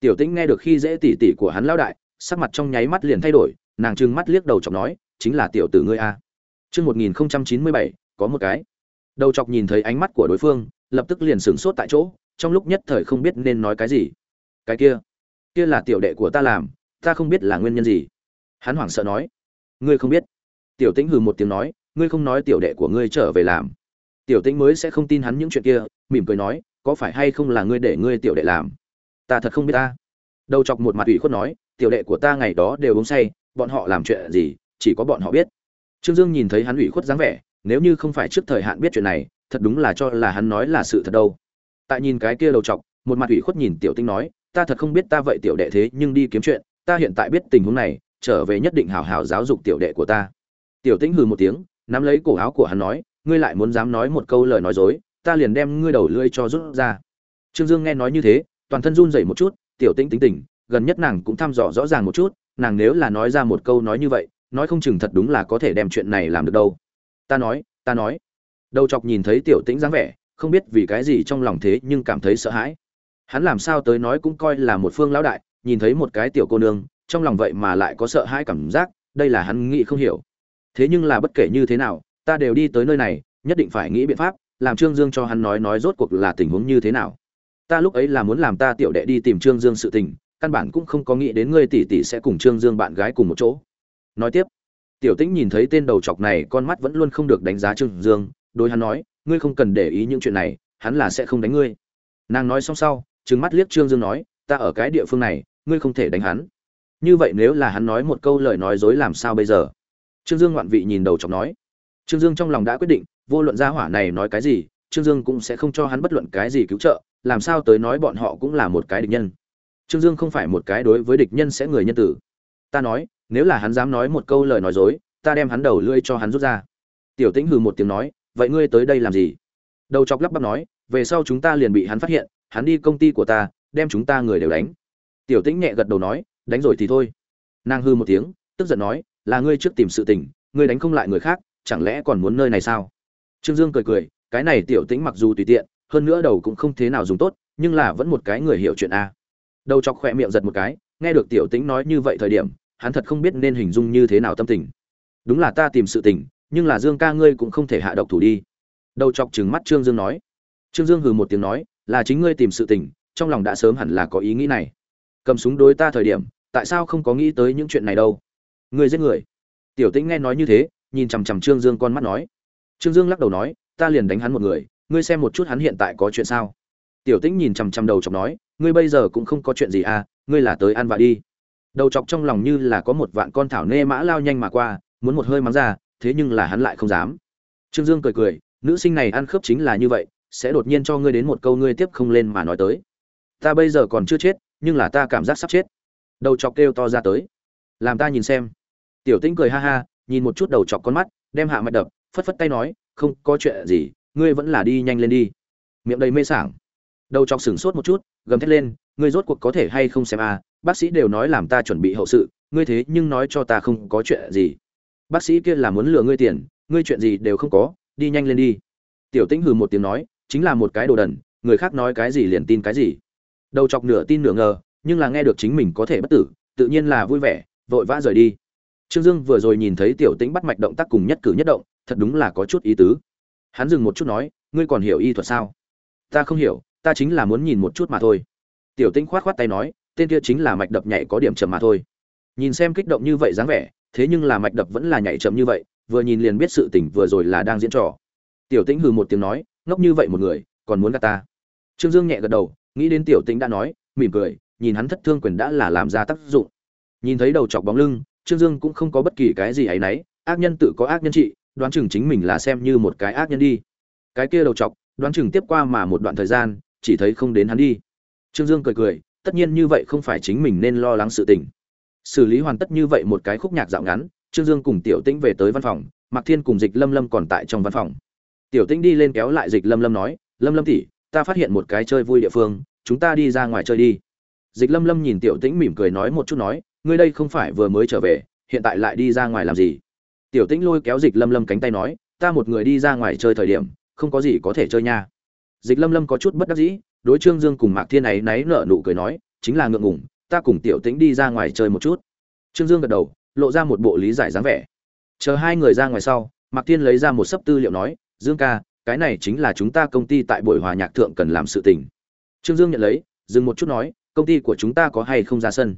Tiểu tĩnh nghe được khi dễ tỉ tỉ của hắn lão đại, sắc mặt trong nháy mắt liền thay đổi, nàng trừng mắt liếc đầu chọc nói, chính là tiểu tử ngươi a. Chương một nghìn chín mươi bảy có một cái. Đầu chọc nhìn thấy ánh mắt của đối phương, lập tức liền sửng sốt tại chỗ, trong lúc nhất thời không biết nên nói cái gì. Cái kia kia là tiểu đệ của ta làm, ta không biết là nguyên nhân gì. Hắn hoảng sợ nói, ngươi không biết. Tiểu tĩnh hừ một tiếng nói, ngươi không nói tiểu đệ của ngươi trở về làm. Tiểu tĩnh mới sẽ không tin hắn những chuyện kia, mỉm cười nói, có phải hay không là ngươi để ngươi tiểu đệ làm? Ta thật không biết ta. Đầu chọc một mặt ủy khuất nói, tiểu đệ của ta ngày đó đều uống say, bọn họ làm chuyện gì, chỉ có bọn họ biết. Trương dương nhìn thấy hắn ủy khuất dáng vẻ nếu như không phải trước thời hạn biết chuyện này, thật đúng là cho là hắn nói là sự thật đâu. Tại nhìn cái kia đầu trọc một mặt ủy khuất nhìn tiểu tinh nói, ta thật không biết ta vậy tiểu đệ thế, nhưng đi kiếm chuyện, ta hiện tại biết tình huống này, trở về nhất định hào hào giáo dục tiểu đệ của ta. Tiểu tinh hừ một tiếng, nắm lấy cổ áo của hắn nói, ngươi lại muốn dám nói một câu lời nói dối, ta liền đem ngươi đầu lưỡi cho rút ra. Trương dương nghe nói như thế, toàn thân run rẩy một chút, tiểu tinh tính tình, gần nhất nàng cũng thăm dò rõ ràng một chút, nàng nếu là nói ra một câu nói như vậy, nói không chừng thật đúng là có thể đem chuyện này làm được đâu ta nói ta nói. Đầu chọc nhìn thấy tiểu tĩnh dáng vẻ, không biết vì cái gì trong lòng thế nhưng cảm thấy sợ hãi. Hắn làm sao tới nói cũng coi là một phương lão đại, nhìn thấy một cái tiểu cô nương, trong lòng vậy mà lại có sợ hãi cảm giác, đây là hắn nghĩ không hiểu. Thế nhưng là bất kể như thế nào, ta đều đi tới nơi này, nhất định phải nghĩ biện pháp, làm trương dương cho hắn nói nói rốt cuộc là tình huống như thế nào. Ta lúc ấy là muốn làm ta tiểu đệ đi tìm trương dương sự tình, căn bản cũng không có nghĩ đến ngươi tỷ tỷ sẽ cùng trương dương bạn gái cùng một chỗ. Nói tiếp tiểu tĩnh nhìn thấy tên đầu chọc này, con mắt vẫn luôn không được đánh giá trương dương, đối hắn nói, ngươi không cần để ý những chuyện này, hắn là sẽ không đánh ngươi. Nàng nói xong sau, trừng mắt liếc trương dương nói, ta ở cái địa phương này, ngươi không thể đánh hắn. Như vậy nếu là hắn nói một câu lời nói dối làm sao bây giờ? Trương dương ngoạn vị nhìn đầu chọc nói. Trương dương trong lòng đã quyết định, vô luận gia hỏa này nói cái gì, trương dương cũng sẽ không cho hắn bất luận cái gì cứu trợ, làm sao tới nói bọn họ cũng là một cái địch nhân. Trương dương không phải một cái đối với địch nhân sẽ người nhân tử. Ta nói nếu là hắn dám nói một câu lời nói dối, ta đem hắn đầu lưỡi cho hắn rút ra. Tiểu tĩnh hừ một tiếng nói, vậy ngươi tới đây làm gì? Đầu chọc lắp bắp nói, về sau chúng ta liền bị hắn phát hiện, hắn đi công ty của ta, đem chúng ta người đều đánh. Tiểu tĩnh nhẹ gật đầu nói, đánh rồi thì thôi. Nàng hư một tiếng, tức giận nói, là ngươi trước tìm sự tình, ngươi đánh không lại người khác, chẳng lẽ còn muốn nơi này sao? Trương dương cười cười, cái này tiểu tĩnh mặc dù tùy tiện, hơn nữa đầu cũng không thế nào dùng tốt, nhưng là vẫn một cái người hiểu chuyện a. Đầu chọc khỏe miệng giật một cái, nghe được tiểu tĩnh nói như vậy thời điểm hắn thật không biết nên hình dung như thế nào tâm tình. Đúng là ta tìm sự tình, nhưng là dương ca ngươi cũng không thể hạ độc thủ đi. Đầu chọc trừng mắt trương dương nói. Trương dương hừ một tiếng nói, là chính ngươi tìm sự tình, trong lòng đã sớm hẳn là có ý nghĩ này. Cầm súng đối ta thời điểm, tại sao không có nghĩ tới những chuyện này đâu? Ngươi giết người. Tiểu tĩnh nghe nói như thế, nhìn chằm chằm trương dương con mắt nói. Trương dương lắc đầu nói, ta liền đánh hắn một người, ngươi xem một chút hắn hiện tại có chuyện sao. Tiểu tĩnh nhìn chằm chằm đầu chọc nói, ngươi bây giờ cũng không có chuyện gì à ngươi là tới ăn vạ đi đầu chọc trong lòng như là có một vạn con thảo nê mã lao nhanh mà qua, muốn một hơi mắng ra, thế nhưng là hắn lại không dám. Trương dương cười cười, nữ sinh này ăn khớp chính là như vậy, sẽ đột nhiên cho ngươi đến một câu ngươi tiếp không lên mà nói tới. Ta bây giờ còn chưa chết, nhưng là ta cảm giác sắp chết. Đầu chọc kêu to ra tới. Làm ta nhìn xem. Tiểu tĩnh cười ha ha, nhìn một chút đầu chọc con mắt, đem hạ mạch đập, phất phất tay nói, không có chuyện gì, ngươi vẫn là đi nhanh lên đi. Miệng đầy mê sảng. Đầu chọc sửng sốt một chút, gầm thét lên ngươi rốt cuộc có thể hay không xem à bác sĩ đều nói làm ta chuẩn bị hậu sự, ngươi thế nhưng nói cho ta không có chuyện gì. Bác sĩ kia là muốn lừa ngươi tiền, ngươi chuyện gì đều không có, đi nhanh lên đi. Tiểu tĩnh hừ một tiếng nói, chính là một cái đồ đần, người khác nói cái gì liền tin cái gì. Đầu chọc nửa tin nửa ngờ, nhưng là nghe được chính mình có thể bất tử, tự nhiên là vui vẻ, vội vã rời đi. Trương dương vừa rồi nhìn thấy tiểu tĩnh bắt mạch động tác cùng nhất cử nhất động, thật đúng là có chút ý tứ. Hắn dừng một chút nói, ngươi còn hiểu y thuật sao? Ta không hiểu, ta chính là muốn nhìn một chút mà thôi tiểu tĩnh khoát khoát tay nói, tên kia chính là mạch đập nhảy có điểm chậm mà thôi. Nhìn xem kích động như vậy dáng vẻ, thế nhưng là mạch đập vẫn là nhảy chậm như vậy, vừa nhìn liền biết sự tình vừa rồi là đang diễn trò. Tiểu tĩnh hừ một tiếng nói, ngốc như vậy một người, còn muốn gạt ta. Trương dương nhẹ gật đầu, nghĩ đến tiểu tĩnh đã nói, mỉm cười, nhìn hắn thất thương quyền đã là làm ra tác dụng. Nhìn thấy đầu chọc bóng lưng, trương dương cũng không có bất kỳ cái gì áy náy, ác nhân tự có ác nhân trị, đoán chừng chính mình là xem như một cái ác nhân đi. Cái kia đầu chọc, đoán chừng tiếp qua mà một đoạn thời gian, chỉ thấy không đến hắn đi trương dương cười cười tất nhiên như vậy không phải chính mình nên lo lắng sự tình. Xử lý hoàn tất như vậy một cái khúc nhạc dạo ngắn trương dương cùng tiểu tĩnh về tới văn phòng mạc thiên cùng dịch lâm lâm còn tại trong văn phòng. Tiểu tĩnh đi lên kéo lại dịch lâm lâm nói lâm lâm tỷ, ta phát hiện một cái chơi vui địa phương chúng ta đi ra ngoài chơi đi. Dịch lâm lâm nhìn tiểu tĩnh mỉm cười nói một chút nói ngươi đây không phải vừa mới trở về hiện tại lại đi ra ngoài làm gì? Tiểu tĩnh lôi kéo dịch lâm lâm cánh tay nói ta một người đi ra ngoài chơi thời điểm không có gì có thể chơi nha. Dịch lâm lâm có chút bất đắc dĩ đối trương dương cùng mạc thiên ấy náy nở nụ cười nói, chính là ngượng ngủng ta cùng tiểu tĩnh đi ra ngoài chơi một chút. Trương dương gật đầu, lộ ra một bộ lý giải dáng vẻ. Chờ hai người ra ngoài sau, mạc thiên lấy ra một sấp tư liệu nói, dương ca, cái này chính là chúng ta công ty tại buổi hòa nhạc thượng cần làm sự tình. Trương dương nhận lấy, dừng một chút nói, công ty của chúng ta có hay không ra sân?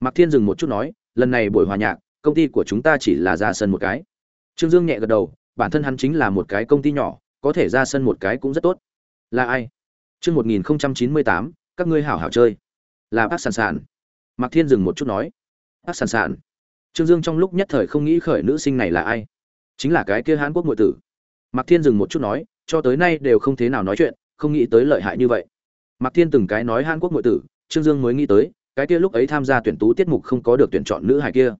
Mạc thiên dừng một chút nói, lần này buổi hòa nhạc, công ty của chúng ta chỉ là ra sân một cái. Trương dương nhẹ gật đầu, bản thân hắn chính là một cái công ty nhỏ, có thể ra sân một cái cũng rất tốt. Là ai? Chương một nghìn chín mươi tám, các ngươi hảo hảo chơi. Là bác sàn sàn. Mạc thiên dừng một chút nói. Bác sàn sàn. Trương dương trong lúc nhất thời không nghĩ khởi nữ sinh này là ai. Chính là cái kia hán quốc ngụy tử. Mạc thiên dừng một chút nói, cho tới nay đều không thế nào nói chuyện, không nghĩ tới lợi hại như vậy. Mạc thiên từng cái nói hàn quốc ngụy tử, trương dương mới nghĩ tới, cái kia lúc ấy tham gia tuyển tú tiết mục không có được tuyển chọn nữ hài kia.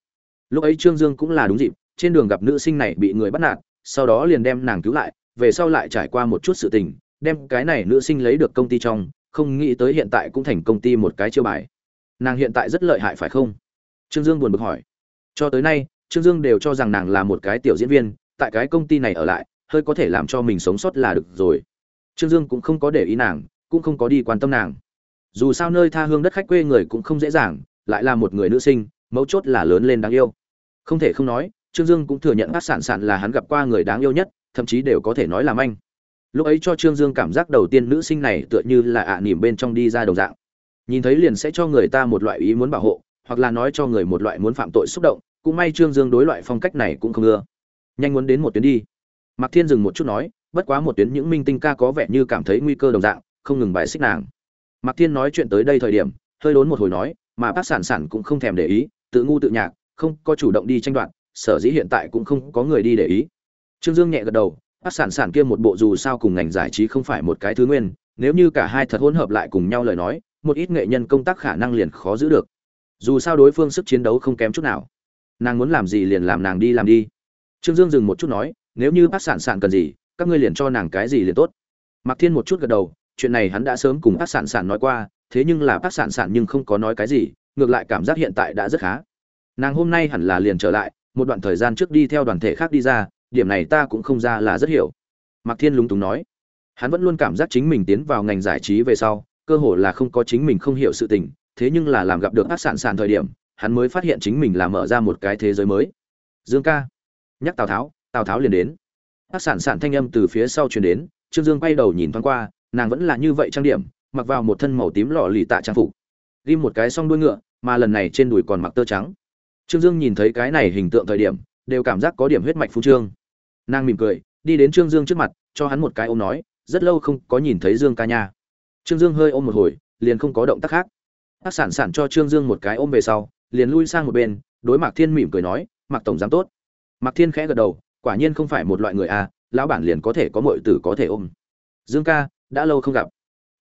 Lúc ấy trương dương cũng là đúng dịp, trên đường gặp nữ sinh này bị người bắt nạt, sau đó liền đem nàng cứu lại, về sau lại trải qua một chút sự tình đem cái này nữ sinh lấy được công ty trong, không nghĩ tới hiện tại cũng thành công ty một cái chiêu bài. Nàng hiện tại rất lợi hại phải không? Trương dương buồn bực hỏi. Cho tới nay, trương dương đều cho rằng nàng là một cái tiểu diễn viên, tại cái công ty này ở lại, hơi có thể làm cho mình sống sót là được rồi. Trương dương cũng không có để ý nàng, cũng không có đi quan tâm nàng. Dù sao nơi tha hương đất khách quê người cũng không dễ dàng, lại là một người nữ sinh, mấu chốt là lớn lên đáng yêu. Không thể không nói, trương dương cũng thừa nhận bác sản sản là hắn gặp qua người đáng yêu nhất, thậm chí đều có thể nói làm anh lúc ấy cho trương dương cảm giác đầu tiên nữ sinh này tựa như là ạ à nỉm bên trong đi ra đồng dạng. Nhìn thấy liền sẽ cho người ta một loại ý muốn bảo hộ, hoặc là nói cho người một loại muốn phạm tội xúc động, cũng may trương dương đối loại phong cách này cũng không ưa. Nhanh muốn đến một tuyến đi. Mạc thiên dừng một chút nói, bất quá một tuyến những minh tinh ca có vẻ như cảm thấy nguy cơ đồng dạng, không ngừng bài xích nàng. Mạc thiên nói chuyện tới đây thời điểm, hơi đốn một hồi nói, mà bác sản sản cũng không thèm để ý, tự ngu tự nhạc, không có chủ động đi tranh đoạt, sở dĩ hiện tại cũng không có người đi để ý. Trương dương nhẹ gật đầu bác sản sản kia một bộ dù sao cùng ngành giải trí không phải một cái thứ nguyên, nếu như cả hai thật hỗn hợp lại cùng nhau lời nói, một ít nghệ nhân công tác khả năng liền khó giữ được. Dù sao đối phương sức chiến đấu không kém chút nào. Nàng muốn làm gì liền làm nàng đi làm đi. Trương dương dừng một chút nói, nếu như bác sản sản cần gì, các ngươi liền cho nàng cái gì liền tốt. Mạc thiên một chút gật đầu, chuyện này hắn đã sớm cùng bác sản sản nói qua, thế nhưng là bác sản sản nhưng không có nói cái gì, ngược lại cảm giác hiện tại đã rất khá. Nàng hôm nay hẳn là liền trở lại, một đoạn thời gian trước đi theo đoàn thể khác đi ra điểm này ta cũng không ra là rất hiểu. Mạc thiên lúng túng nói. Hắn vẫn luôn cảm giác chính mình tiến vào ngành giải trí về sau, cơ hội là không có chính mình không hiểu sự tình, thế nhưng là làm gặp được bác sản sản thời điểm, hắn mới phát hiện chính mình là mở ra một cái thế giới mới. Dương ca. Nhắc tào tháo tào tháo liền đến. Bác sản sản thanh âm từ phía sau truyền đến, trương dương quay đầu nhìn thoáng qua, nàng vẫn là như vậy trang điểm, mặc vào một thân màu tím lọ lì tạ trang phục. Ghim một cái song đuôi ngựa, mà lần này trên đùi còn mặc tơ trắng. Trương dương nhìn thấy cái này hình tượng thời điểm, đều cảm giác có điểm huyết mạch phú trương nàng mỉm cười, đi đến trương dương trước mặt, cho hắn một cái ôm nói, rất lâu không có nhìn thấy dương ca nha. Trương dương hơi ôm một hồi, liền không có động tác khác. Tác sản sản cho trương dương một cái ôm về sau, liền lui sang một bên, đối mạc thiên mỉm cười nói, mạc tổng giám tốt. Mạc thiên khẽ gật đầu, quả nhiên không phải một loại người a lão bản liền có thể có mọi tử có thể ôm. Dương ca, đã lâu không gặp.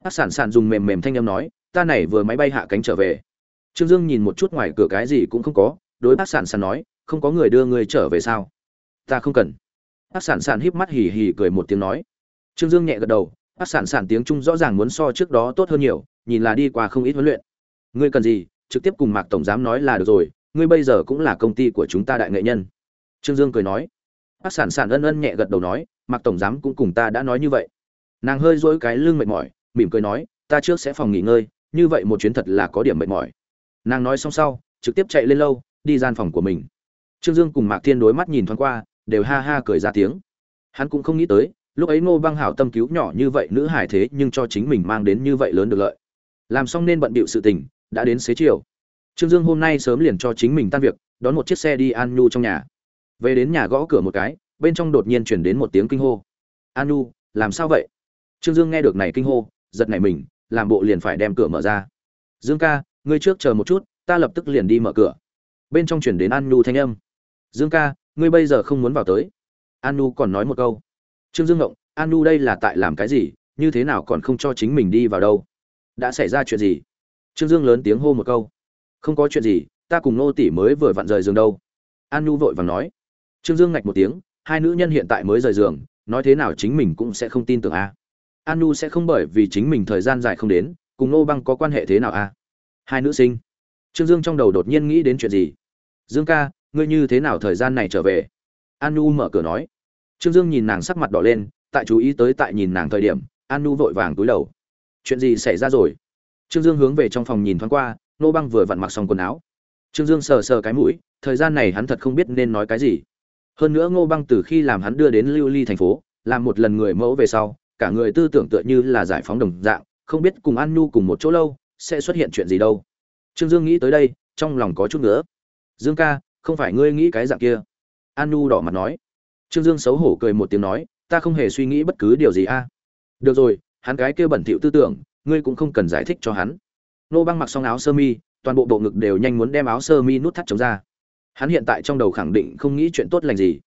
Tác sản sản dùng mềm mềm thanh âm nói, ta này vừa máy bay hạ cánh trở về. Trương dương nhìn một chút ngoài cửa cái gì cũng không có, đối tác sản sản nói, không có người đưa người trở về sao? Ta không cần. Ác sản sản híp mắt hì hì cười một tiếng nói. Trương dương nhẹ gật đầu Ác sản sản tiếng trung rõ ràng muốn so trước đó tốt hơn nhiều, nhìn là đi qua không ít huấn luyện. Ngươi cần gì, trực tiếp cùng mạc tổng giám nói là được rồi, ngươi bây giờ cũng là công ty của chúng ta đại nghệ nhân. Trương dương cười nói. Ác sản sản ân ân nhẹ gật đầu nói, mạc tổng giám cũng cùng ta đã nói như vậy. Nàng hơi duỗi cái lưng mệt mỏi, mỉm cười nói, ta trước sẽ phòng nghỉ ngơi, như vậy một chuyến thật là có điểm mệt mỏi. Nàng nói xong sau, trực tiếp chạy lên lâu, đi gian phòng của mình. Trương dương cùng mạc thiên đối mắt nhìn thoáng qua đều ha ha cười ra tiếng. Hắn cũng không nghĩ tới, lúc ấy ngô băng hảo tâm cứu nhỏ như vậy nữ hải thế nhưng cho chính mình mang đến như vậy lớn được lợi. Làm xong nên bận bịu sự tình, đã đến xế chiều. Trương dương hôm nay sớm liền cho chính mình tan việc, đón một chiếc xe đi an nhu trong nhà. Về đến nhà gõ cửa một cái, bên trong đột nhiên chuyển đến một tiếng kinh hô. An nhu, làm sao vậy? Trương dương nghe được này kinh hô, giật nảy mình, làm bộ liền phải đem cửa mở ra. Dương ca, ngươi trước chờ một chút, ta lập tức liền đi mở cửa. Bên trong chuyển đến an nhu thanh âm. Dương ca ngươi bây giờ không muốn vào tới. Anu còn nói một câu. Trương dương ngộng, Anu đây là tại làm cái gì, như thế nào còn không cho chính mình đi vào đâu? Đã xảy ra chuyện gì? Trương dương lớn tiếng hô một câu. Không có chuyện gì, ta cùng nô tỷ mới vừa vặn rời giường đâu. Anu vội vàng nói. Trương dương ngạch một tiếng, hai nữ nhân hiện tại mới rời giường, nói thế nào chính mình cũng sẽ không tin tưởng a. À. Anu sẽ không bởi vì chính mình thời gian dài không đến, cùng nô băng có quan hệ thế nào a? À? hai nữ sinh. Trương dương trong đầu đột nhiên nghĩ đến chuyện gì? Dương ca ngươi như thế nào thời gian này trở về? An mở cửa nói. Trương dương nhìn nàng sắc mặt đỏ lên, tại chú ý tới tại nhìn nàng thời điểm, an vội vàng túi đầu. Chuyện gì xảy ra rồi? Trương dương hướng về trong phòng nhìn thoáng qua, nô băng vừa vặn mặc xong quần áo. Trương dương sờ sờ cái mũi, thời gian này hắn thật không biết nên nói cái gì. Hơn nữa ngô băng từ khi làm hắn đưa đến lưu ly thành phố, làm một lần người mẫu về sau, cả người tư tưởng tựa như là giải phóng đồng dạng, không biết cùng an nhu cùng một chỗ lâu, sẽ xuất hiện chuyện gì đâu. Trương dương nghĩ tới đây, trong lòng có chút nữa dương ca không phải ngươi nghĩ cái dạng kia. An đỏ mặt nói. Trương dương xấu hổ cười một tiếng nói, ta không hề suy nghĩ bất cứ điều gì a. Được rồi, hắn cái kia bẩn thỉu tư tưởng, ngươi cũng không cần giải thích cho hắn. Nô băng mặc xong áo sơ mi, toàn bộ bộ ngực đều nhanh muốn đem áo sơ mi nút thắt chống ra. Hắn hiện tại trong đầu khẳng định không nghĩ chuyện tốt lành gì.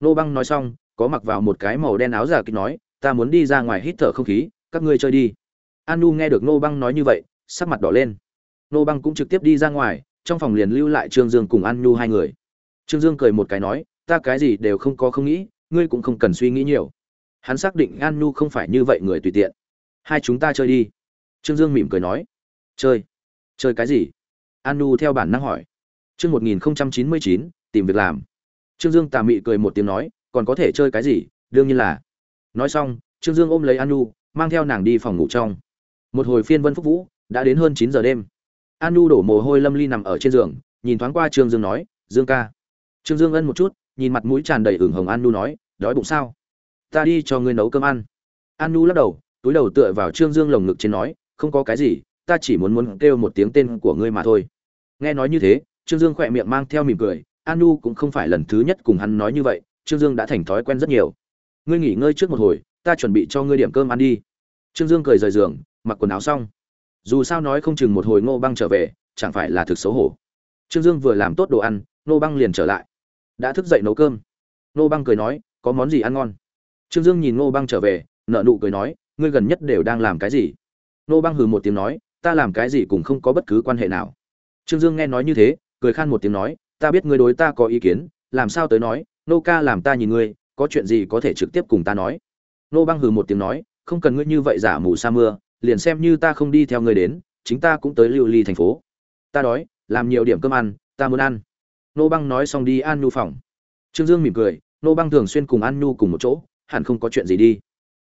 Nô băng nói xong, có mặc vào một cái màu đen áo giả kịch nói, ta muốn đi ra ngoài hít thở không khí, các ngươi chơi đi. An nu nghe được nô băng nói như vậy, sắc mặt đỏ lên. Nô băng cũng trực tiếp đi ra ngoài trong phòng liền lưu lại trương dương cùng an nu hai người. Trương dương cười một cái nói, ta cái gì đều không có không nghĩ, ngươi cũng không cần suy nghĩ nhiều. Hắn xác định an nu không phải như vậy người tùy tiện. Hai chúng ta chơi đi. Trương dương mỉm cười nói. Chơi. Chơi cái gì? An nu theo bản năng hỏi. Chương một nghìn chín mươi chín, tìm việc làm. Trương dương tà mị cười một tiếng nói, còn có thể chơi cái gì? Đương nhiên là. Nói xong, trương dương ôm lấy an nu mang theo nàng đi phòng ngủ trong. Một hồi phiên vân phúc vũ, đã đến hơn chín giờ đêm an nu đổ mồ hôi lâm ly nằm ở trên giường, nhìn thoáng qua trương dương nói, dương ca. Trương dương ân một chút, nhìn mặt mũi tràn đầy ửng hồng an nu nói, đói bụng sao? Ta đi cho ngươi nấu cơm ăn. An nu lắc đầu, túi đầu tựa vào trương dương lồng ngực trên nói, không có cái gì, ta chỉ muốn muốn kêu một tiếng tên của ngươi mà thôi. Nghe nói như thế, trương dương khỏe miệng mang theo mỉm cười, an nu cũng không phải lần thứ nhất cùng hắn nói như vậy, trương dương đã thành thói quen rất nhiều. Ngươi nghỉ ngơi trước một hồi, ta chuẩn bị cho ngươi điểm cơm ăn đi. Trương dương cười rời giường, mặc quần áo xong dù sao nói không chừng một hồi ngô băng trở về, chẳng phải là thực xấu hổ. Trương dương vừa làm tốt đồ ăn, ngô băng liền trở lại. Đã thức dậy nấu cơm. Ngô băng cười nói, có món gì ăn ngon? Trương dương nhìn ngô băng trở về nợ nụ cười nói, ngươi gần nhất đều đang làm cái gì? Ngô băng hừ một tiếng nói, ta làm cái gì cũng không có bất cứ quan hệ nào. Trương dương nghe nói như thế, cười khan một tiếng nói, ta biết ngươi đối ta có ý kiến, làm sao tới nói, nô ca làm ta nhìn ngươi, có chuyện gì có thể trực tiếp cùng ta nói? Nô băng hừ một tiếng nói, không cần ngươi như vậy giả mù sa mưa liền xem như ta không đi theo ngươi đến, chính ta cũng tới lưu ly thành phố. Ta đói, làm nhiều điểm cơm ăn, ta muốn ăn. Nô băng nói xong đi an nhu phòng. Trương dương mỉm cười, nô băng thường xuyên cùng an nhu cùng một chỗ, hẳn không có chuyện gì đi.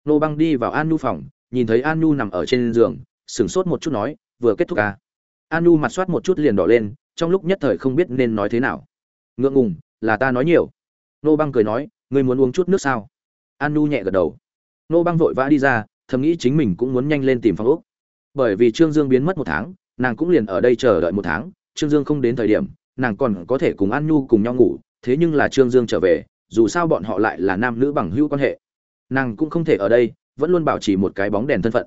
Nô băng đi vào an nhu phòng, nhìn thấy an nhu nằm ở trên giường, sửng sốt một chút nói, vừa kết thúc à. an nhu mặt soát một chút liền đỏ lên, trong lúc nhất thời không biết nên nói thế nào. Ngượng ngùng, là ta nói nhiều. Nô băng cười nói, ngươi muốn uống chút nước sao? An nhu nhẹ gật đầu. Nô băng vội vã đi ra thầm nghĩ chính mình cũng muốn nhanh lên tìm phòng ốc. Bởi vì trương dương biến mất một tháng, nàng cũng liền ở đây chờ đợi một tháng, trương dương không đến thời điểm, nàng còn có thể cùng an nhu cùng nhau ngủ, thế nhưng là trương dương trở về, dù sao bọn họ lại là nam nữ bằng hữu quan hệ. Nàng cũng không thể ở đây, vẫn luôn bảo trì một cái bóng đèn thân phận.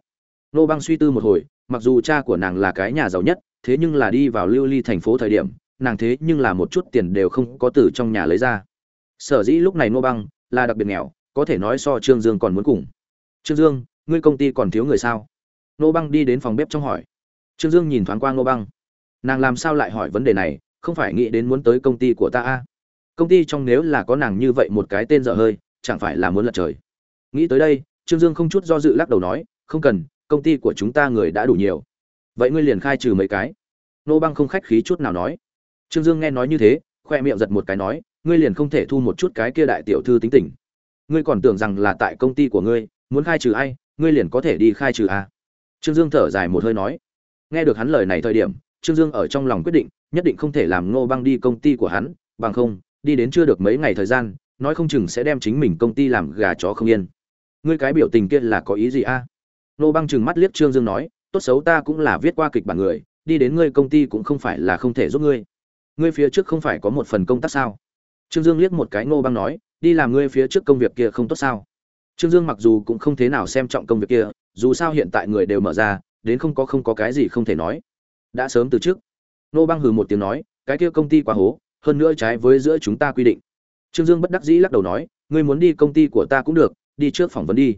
Nô băng suy tư một hồi, mặc dù cha của nàng là cái nhà giàu nhất, thế nhưng là đi vào lưu ly thành phố thời điểm, nàng thế nhưng là một chút tiền đều không có từ trong nhà lấy ra. Sở dĩ lúc này nô băng là đặc biệt nghèo, có thể nói so trương dương còn muốn cùng. Trương dương ngươi công ty còn thiếu người sao? Nô băng đi đến phòng bếp trong hỏi. Trương dương nhìn thoáng qua nô băng. Nàng làm sao lại hỏi vấn đề này? Không phải nghĩ đến muốn tới công ty của ta a? À? công ty trong nếu là có nàng như vậy một cái tên dở hơi, chẳng phải là muốn lật trời? Nghĩ tới đây, trương dương không chút do dự lắc đầu nói, không cần, công ty của chúng ta người đã đủ nhiều. Vậy ngươi liền khai trừ mấy cái. Nô băng không khách khí chút nào nói. Trương dương nghe nói như thế, khoe miệng giật một cái nói, ngươi liền không thể thu một chút cái kia đại tiểu thư tính tình. Ngươi còn tưởng rằng là tại công ty của ngươi, muốn khai trừ ai ngươi liền có thể đi khai trừ a. trương dương thở dài một hơi nói. Nghe được hắn lời này thời điểm, trương dương ở trong lòng quyết định, nhất định không thể làm ngô băng đi công ty của hắn, bằng không, đi đến chưa được mấy ngày thời gian, nói không chừng sẽ đem chính mình công ty làm gà chó không yên. Ngươi cái biểu tình kia là có ý gì a? À? ngô băng chừng mắt liếc trương dương nói, tốt xấu ta cũng là viết qua kịch bản người, đi đến ngươi công ty cũng không phải là không thể giúp ngươi. Ngươi phía trước không phải có một phần công tác sao? Trương dương liếc một cái ngô băng nói, đi làm ngươi phía trước công việc kia không tốt sao? Trương dương mặc dù cũng không thế nào xem trọng công việc kia, dù sao hiện tại người đều mở ra, đến không có không có cái gì không thể nói. Đã sớm từ trước. Nô băng hừ một tiếng nói, cái kia công ty quá hố, hơn nữa trái với giữa chúng ta quy định. Trương dương bất đắc dĩ lắc đầu nói, ngươi muốn đi công ty của ta cũng được, đi trước phỏng vấn đi.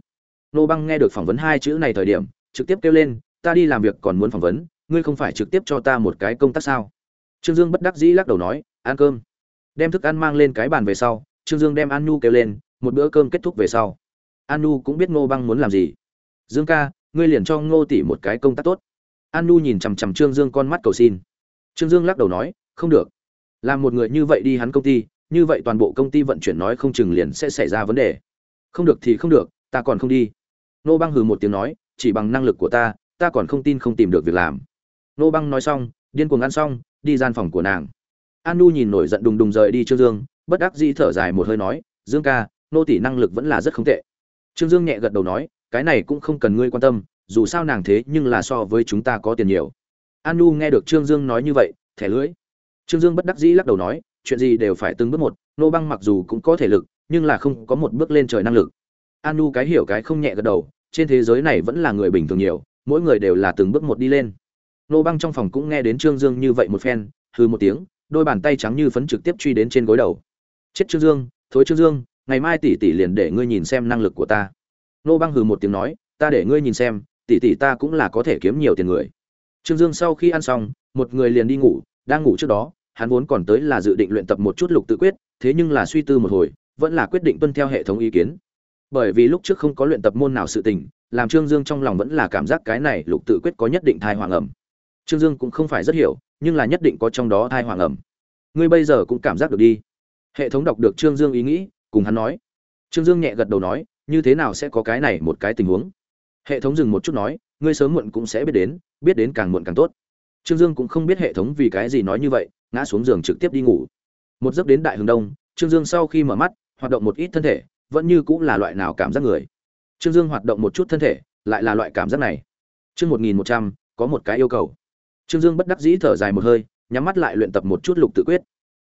Nô băng nghe được phỏng vấn hai chữ này thời điểm, trực tiếp kêu lên, ta đi làm việc còn muốn phỏng vấn, ngươi không phải trực tiếp cho ta một cái công tác sao? Trương dương bất đắc dĩ lắc đầu nói, ăn cơm. Đem thức ăn mang lên cái bàn về sau, trương dương đem an nu kêu lên, một bữa cơm kết thúc về sau. Anu cũng biết ngô băng muốn làm gì. Dương ca, ngươi liền cho ngô tỷ một cái công tác tốt. Anu nhìn chằm chằm trương dương con mắt cầu xin. Trương dương lắc đầu nói, không được. Làm một người như vậy đi hắn công ty, như vậy toàn bộ công ty vận chuyển nói không chừng liền sẽ xảy ra vấn đề. Không được thì không được, ta còn không đi. Nô băng hừ một tiếng nói, chỉ bằng năng lực của ta ta còn không tin không tìm được việc làm. Nô băng nói xong, điên cuồng ăn xong, đi gian phòng của nàng. An nu nhìn nổi giận đùng đùng rời đi trương dương, bất đắc dĩ thở dài một hơi nói, dương ca nô tỷ năng lực vẫn là rất không tệ trương dương nhẹ gật đầu nói, cái này cũng không cần ngươi quan tâm, dù sao nàng thế nhưng là so với chúng ta có tiền nhiều. An nghe được trương dương nói như vậy, thẻ lưỡi. Trương dương bất đắc dĩ lắc đầu nói, chuyện gì đều phải từng bước một, nô băng mặc dù cũng có thể lực, nhưng là không có một bước lên trời năng lực. An cái hiểu cái không nhẹ gật đầu, trên thế giới này vẫn là người bình thường nhiều, mỗi người đều là từng bước một đi lên. Nô băng trong phòng cũng nghe đến trương dương như vậy một phen hư một tiếng, đôi bàn tay trắng như phấn trực tiếp truy đến trên gối đầu. Chết trương dương, thối trương dương ngày mai tỷ tỷ liền để ngươi nhìn xem năng lực của ta. Nô băng hừ một tiếng nói, ta để ngươi nhìn xem, tỷ tỷ ta cũng là có thể kiếm nhiều tiền người. Trương dương sau khi ăn xong, một người liền đi ngủ, đang ngủ trước đó, hắn vốn còn tới là dự định luyện tập một chút lục tự quyết, thế nhưng là suy tư một hồi, vẫn là quyết định tuân theo hệ thống ý kiến. Bởi vì lúc trước không có luyện tập môn nào sự tình, làm trương dương trong lòng vẫn là cảm giác cái này lục tự quyết có nhất định thai hoàng ẩm. Trương dương cũng không phải rất hiểu, nhưng là nhất định có trong đó thai hoàng ẩm. Ngươi bây giờ cũng cảm giác được đi. Hệ thống đọc được trương dương ý nghĩ cùng hắn nói. Trương dương nhẹ gật đầu nói, như thế nào sẽ có cái này một cái tình huống? Hệ thống dừng một chút nói, ngươi sớm muộn cũng sẽ biết đến biết đến càng muộn càng tốt. Trương dương cũng không biết hệ thống vì cái gì nói như vậy, ngã xuống giường trực tiếp đi ngủ. Một giấc đến đại hướng đông, trương dương sau khi mở mắt, hoạt động một ít thân thể, vẫn như cũng là loại nào cảm giác người. Trương dương hoạt động một chút thân thể, lại là loại cảm giác này. Chương một nghìn một trăm, có một cái yêu cầu. Trương dương bất đắc dĩ thở dài một hơi, nhắm mắt lại luyện tập một chút lục tự quyết.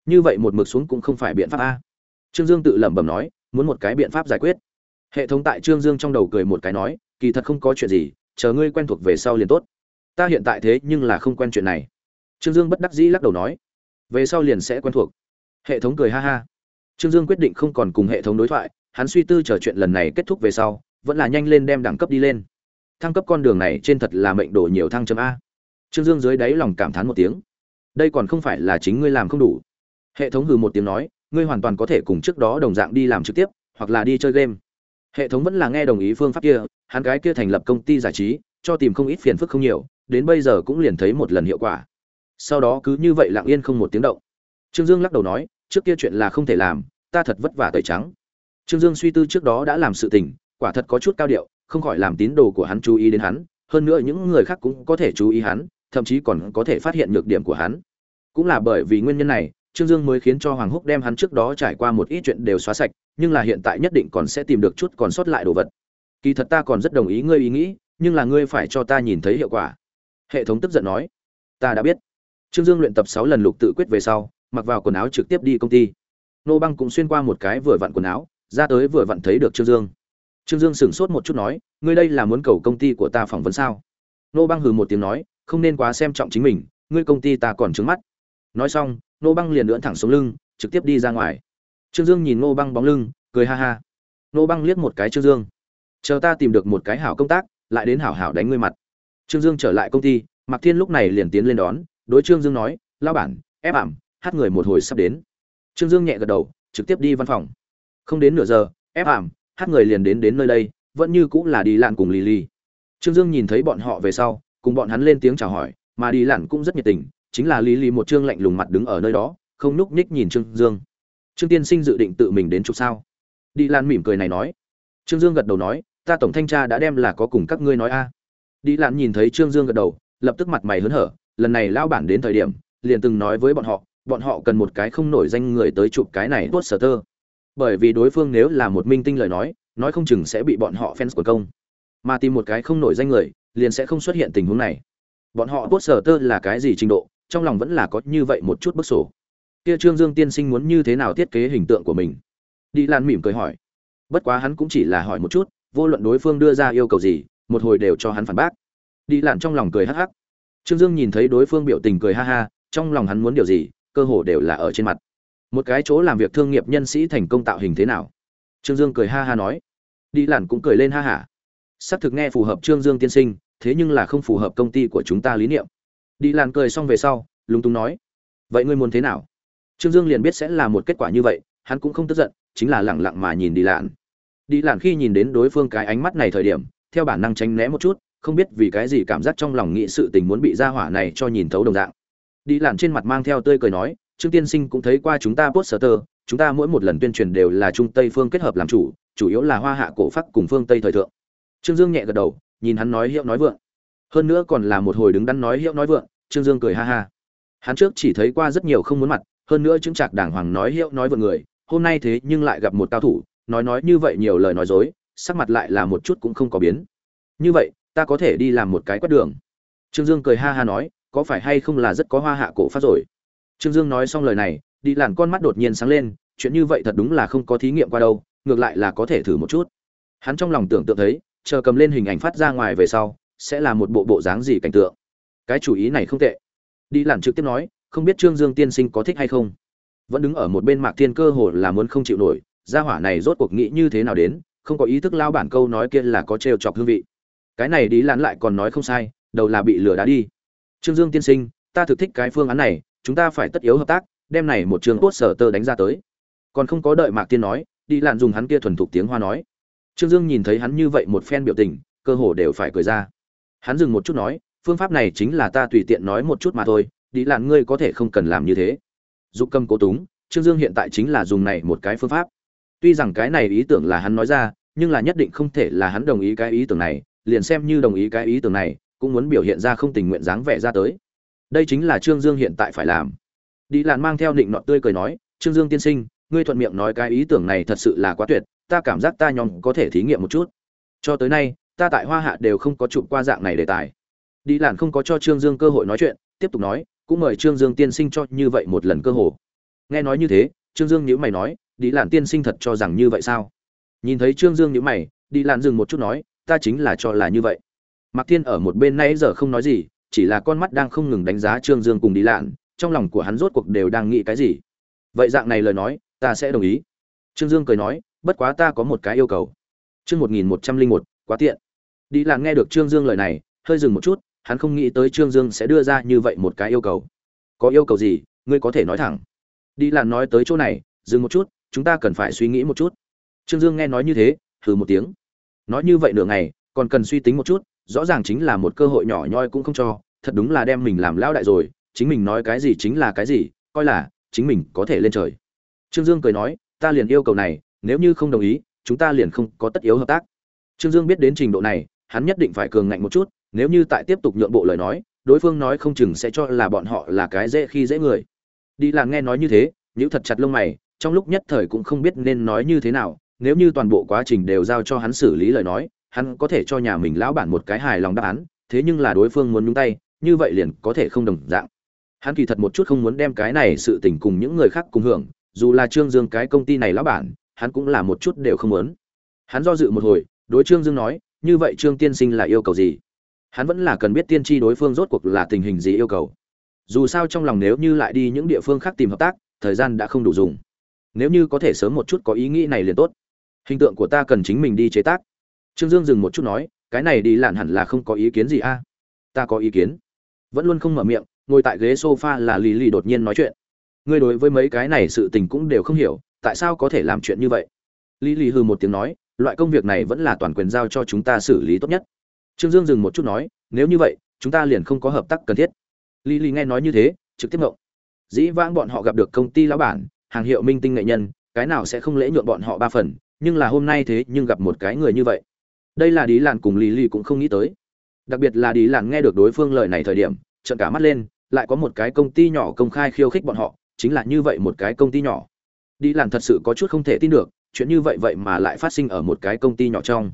Như vậy một mực xuống cũng không phải biện pháp a trương dương tự lẩm bẩm nói, muốn một cái biện pháp giải quyết. Hệ thống tại trương dương trong đầu cười một cái nói, kỳ thật không có chuyện gì, chờ ngươi quen thuộc về sau liền tốt. Ta hiện tại thế nhưng là không quen chuyện này. Trương dương bất đắc dĩ lắc đầu nói, về sau liền sẽ quen thuộc. Hệ thống cười ha ha. Trương dương quyết định không còn cùng hệ thống đối thoại, hắn suy tư chờ chuyện lần này kết thúc về sau, vẫn là nhanh lên đem đẳng cấp đi lên. Thăng cấp con đường này trên thật là mệnh đổ nhiều thăng chấm a. Trương dương dưới đáy lòng cảm thán một tiếng. Đây còn không phải là chính ngươi làm không đủ. Hệ thống hừ một tiếng nói ngươi hoàn toàn có thể cùng trước đó đồng dạng đi làm trực tiếp, hoặc là đi chơi game. Hệ thống vẫn là nghe đồng ý phương pháp kia, hắn gái kia thành lập công ty giải trí, cho tìm không ít phiền phức không nhiều, đến bây giờ cũng liền thấy một lần hiệu quả. Sau đó cứ như vậy lặng yên không một tiếng động. Trương dương lắc đầu nói, trước kia chuyện là không thể làm, ta thật vất vả tẩy trắng. Trương dương suy tư trước đó đã làm sự tình, quả thật có chút cao điệu, không khỏi làm tín đồ của hắn chú ý đến hắn, hơn nữa những người khác cũng có thể chú ý hắn, thậm chí còn có thể phát hiện nhược điểm của hắn. Cũng là bởi vì nguyên nhân này trương dương mới khiến cho hoàng húc đem hắn trước đó trải qua một ít chuyện đều xóa sạch, nhưng là hiện tại nhất định còn sẽ tìm được chút còn sót lại đồ vật. Kỳ thật ta còn rất đồng ý ngươi ý nghĩ, nhưng là ngươi phải cho ta nhìn thấy hiệu quả. Hệ thống tức giận nói. Ta đã biết. Trương dương luyện tập sáu lần lục tự quyết về sau, mặc vào quần áo trực tiếp đi công ty. Nô băng cũng xuyên qua một cái vừa vặn quần áo, ra tới vừa vặn thấy được trương dương. Trương dương sửng sốt một chút nói, ngươi đây là muốn cầu công ty của ta phỏng vấn sao? Nô băng hừ một tiếng nói, không nên quá xem trọng chính mình, ngươi công ty ta còn trứng mắt. Nói xong nô băng liền lưỡn thẳng xuống lưng, trực tiếp đi ra ngoài. Trương dương nhìn nô băng bóng lưng, cười ha ha. Nô băng liếc một cái trương dương. Chờ ta tìm được một cái hảo công tác, lại đến hảo hảo đánh ngươi mặt. Trương dương trở lại công ty, mạc thiên lúc này liền tiến lên đón, đối trương dương nói lao bản, ép ảm, hát người một hồi sắp đến. Trương dương nhẹ gật đầu, trực tiếp đi văn phòng. Không đến nửa giờ, ép ảm, hát người liền đến đến nơi đây, vẫn như cũng là đi lạn cùng lì lì. Trương dương nhìn thấy bọn họ về sau, cùng bọn hắn lên tiếng chào hỏi, mà đi lạn cũng rất nhiệt tình chính là lý lý một trương lạnh lùng mặt đứng ở nơi đó, không núc ních nhìn trương dương. Trương tiên sinh dự định tự mình đến chụp sao? Đi lan mỉm cười này nói. Trương dương gật đầu nói, ta tổng thanh tra đã đem là có cùng các ngươi nói a. Đi lan nhìn thấy trương dương gật đầu, lập tức mặt mày hớn hở, lần này lao bản đến thời điểm, liền từng nói với bọn họ bọn họ cần một cái không nổi danh người tới chụp cái này tốt sở tơ. Bởi vì đối phương nếu là một minh tinh lời nói nói không chừng sẽ bị bọn họ fans của công. Mà tìm một cái không nổi danh người, liền sẽ không xuất hiện tình huống này. Bọn họ tốt sở tơ là cái gì trình độ trong lòng vẫn là có như vậy một chút bức sổ. Kia trương dương tiên sinh muốn như thế nào thiết kế hình tượng của mình? Đi lan mỉm cười hỏi. Bất quá hắn cũng chỉ là hỏi một chút, vô luận đối phương đưa ra yêu cầu gì, một hồi đều cho hắn phản bác. Đi lan trong lòng cười hắc hắc. Trương dương nhìn thấy đối phương biểu tình cười ha ha, trong lòng hắn muốn điều gì, cơ hồ đều là ở trên mặt. Một cái chỗ làm việc thương nghiệp nhân sĩ thành công tạo hình thế nào? Trương dương cười ha ha nói. Đi lan cũng cười lên ha hả xác thực nghe phù hợp trương dương tiên sinh, thế nhưng là không phù hợp công ty của chúng ta lý niệm đi làn cười xong về sau, lúng túng nói, vậy ngươi muốn thế nào? Trương dương liền biết sẽ là một kết quả như vậy, hắn cũng không tức giận, chính là lẳng lặng mà nhìn đi làn đi làn khi nhìn đến đối phương cái ánh mắt này thời điểm, theo bản năng tránh né một chút, không biết vì cái gì cảm giác trong lòng nghĩ sự tình muốn bị ra hỏa này cho nhìn thấu đồng dạng. Đi làn trên mặt mang theo tươi cười nói, trương tiên sinh cũng thấy qua chúng ta poster chúng ta mỗi một lần tuyên truyền đều là trung tây phương kết hợp làm chủ chủ yếu là hoa hạ cổ pháp cùng phương tây thời thượng. Trương dương nhẹ gật đầu, nhìn hắn nói hiệu nói vượng hơn nữa còn là một hồi đứng đắn nói hiệu nói vượng, trương dương cười ha ha. Hắn trước chỉ thấy qua rất nhiều không muốn mặt, hơn nữa chứng trạc đàng hoàng nói hiệu nói vượng người, hôm nay thế nhưng lại gặp một cao thủ, nói nói như vậy nhiều lời nói dối, sắc mặt lại là một chút cũng không có biến. Như vậy, ta có thể đi làm một cái quét đường. Trương dương cười ha ha nói, có phải hay không là rất có hoa hạ cổ phát rồi? Trương dương nói xong lời này, đi làn con mắt đột nhiên sáng lên, chuyện như vậy thật đúng là không có thí nghiệm qua đâu, ngược lại là có thể thử một chút. Hắn trong lòng tưởng tượng thấy, chờ cầm lên hình ảnh phát ra ngoài về sau sẽ là một bộ bộ dáng gì cảnh tượng? Cái chủ ý này không tệ. Đi làn trực tiếp nói, không biết trương dương tiên sinh có thích hay không? Vẫn đứng ở một bên mạc thiên cơ hồ là muốn không chịu nổi, gia hỏa này rốt cuộc nghĩ như thế nào đến, không có ý thức lao bản câu nói kia là có trêu chọc hương vị. Cái này đi lán lại còn nói không sai, đầu là bị lừa đá đi. Trương dương tiên sinh, ta thực thích cái phương án này, chúng ta phải tất yếu hợp tác đem này một trường tốt sở tơ đánh ra tới. Còn không có đợi mạc tiên nói, đi lạn dùng hắn kia thuần thục tiếng hoa nói. Trương dương nhìn thấy hắn như vậy một phen biểu tình, cơ hồ đều phải cười ra hắn dừng một chút nói, phương pháp này chính là ta tùy tiện nói một chút mà thôi, đi lạn ngươi có thể không cần làm như thế. Dục cầm cố túng, trương dương hiện tại chính là dùng này một cái phương pháp. Tuy rằng cái này ý tưởng là hắn nói ra, nhưng là nhất định không thể là hắn đồng ý cái ý tưởng này, liền xem như đồng ý cái ý tưởng này, cũng muốn biểu hiện ra không tình nguyện dáng vẻ ra tới. Đây chính là trương dương hiện tại phải làm. Đi lạn mang theo định nọ tươi cười nói, trương dương tiên sinh, ngươi thuận miệng nói cái ý tưởng này thật sự là quá tuyệt, ta cảm giác ta nhóm có thể thí nghiệm một chút. Cho tới nay ta tại hoa hạ đều không có chụp qua dạng này đề tài. Đi lạn không có cho trương dương cơ hội nói chuyện, tiếp tục nói, cũng mời trương dương tiên sinh cho như vậy một lần cơ hội. Nghe nói như thế, trương dương nhữ mày nói, đi lạn tiên sinh thật cho rằng như vậy sao? Nhìn thấy trương dương nhữ mày, đi lạn dừng một chút nói, ta chính là cho là như vậy. Mạc thiên ở một bên nay giờ không nói gì, chỉ là con mắt đang không ngừng đánh giá trương dương cùng đi lạn trong lòng của hắn rốt cuộc đều đang nghĩ cái gì. Vậy dạng này lời nói, ta sẽ đồng ý. Trương dương cười nói, bất quá ta có một cái yêu cầu. Chương một nghìn một trăm linh một, quá tiện đi là nghe được trương dương lời này, hơi dừng một chút, hắn không nghĩ tới trương dương sẽ đưa ra như vậy một cái yêu cầu. Có yêu cầu gì, ngươi có thể nói thẳng. Đi là nói tới chỗ này, dừng một chút, chúng ta cần phải suy nghĩ một chút. Trương dương nghe nói như thế, hừ một tiếng. Nói như vậy nửa ngày, còn cần suy tính một chút, rõ ràng chính là một cơ hội nhỏ nhoi cũng không cho, thật đúng là đem mình làm lão đại rồi, chính mình nói cái gì chính là cái gì, coi là chính mình có thể lên trời. Trương dương cười nói, ta liền yêu cầu này, nếu như không đồng ý, chúng ta liền không có tất yếu hợp tác. Trương dương biết đến trình độ này hắn nhất định phải cường ngạnh một chút, nếu như tại tiếp tục nhượng bộ lời nói, đối phương nói không chừng sẽ cho là bọn họ là cái dễ khi dễ người. Đi là nghe nói như thế, nhữ thật chặt lông mày, trong lúc nhất thời cũng không biết nên nói như thế nào, nếu như toàn bộ quá trình đều giao cho hắn xử lý lời nói, hắn có thể cho nhà mình lão bản một cái hài lòng đáp án, thế nhưng là đối phương muốn nhúng tay, như vậy liền có thể không đồng dạng. Hắn kỳ thật một chút không muốn đem cái này sự tình cùng những người khác cùng hưởng, dù là trương dương cái công ty này lão bản, hắn cũng là một chút đều không muốn. Hắn do dự một hồi, đối trương dương nói như vậy trương tiên sinh là yêu cầu gì? Hắn vẫn là cần biết tiên tri đối phương rốt cuộc là tình hình gì yêu cầu. Dù sao trong lòng nếu như lại đi những địa phương khác tìm hợp tác, thời gian đã không đủ dùng. Nếu như có thể sớm một chút có ý nghĩ này liền tốt. Hình tượng của ta cần chính mình đi chế tác. Trương dương dừng một chút nói, cái này đi lạn hẳn là không có ý kiến gì a. Ta có ý kiến. Vẫn luôn không mở miệng, ngồi tại ghế sofa là lì lì đột nhiên nói chuyện. Ngươi đối với mấy cái này sự tình cũng đều không hiểu, tại sao có thể làm chuyện như vậy? Lì lì hư một tiếng nói loại công việc này vẫn là toàn quyền giao cho chúng ta xử lý tốt nhất. Trương dương dừng một chút nói, nếu như vậy, chúng ta liền không có hợp tác cần thiết. Lý lý nghe nói như thế, trực tiếp ngộng. Dĩ vãng bọn họ gặp được công ty lão bản, hàng hiệu minh tinh nghệ nhân, cái nào sẽ không lễ nhuộm bọn họ ba phần, nhưng là hôm nay thế nhưng gặp một cái người như vậy. Đây là đi làn cùng lì lì cũng không nghĩ tới. Đặc biệt là đi làn nghe được đối phương lời này thời điểm, trợn cả mắt lên, lại có một cái công ty nhỏ công khai khiêu khích bọn họ, chính là như vậy một cái công ty nhỏ. Đi làn thật sự có chút không thể tin được chuyện như vậy vậy mà lại phát sinh ở một cái công ty nhỏ trong.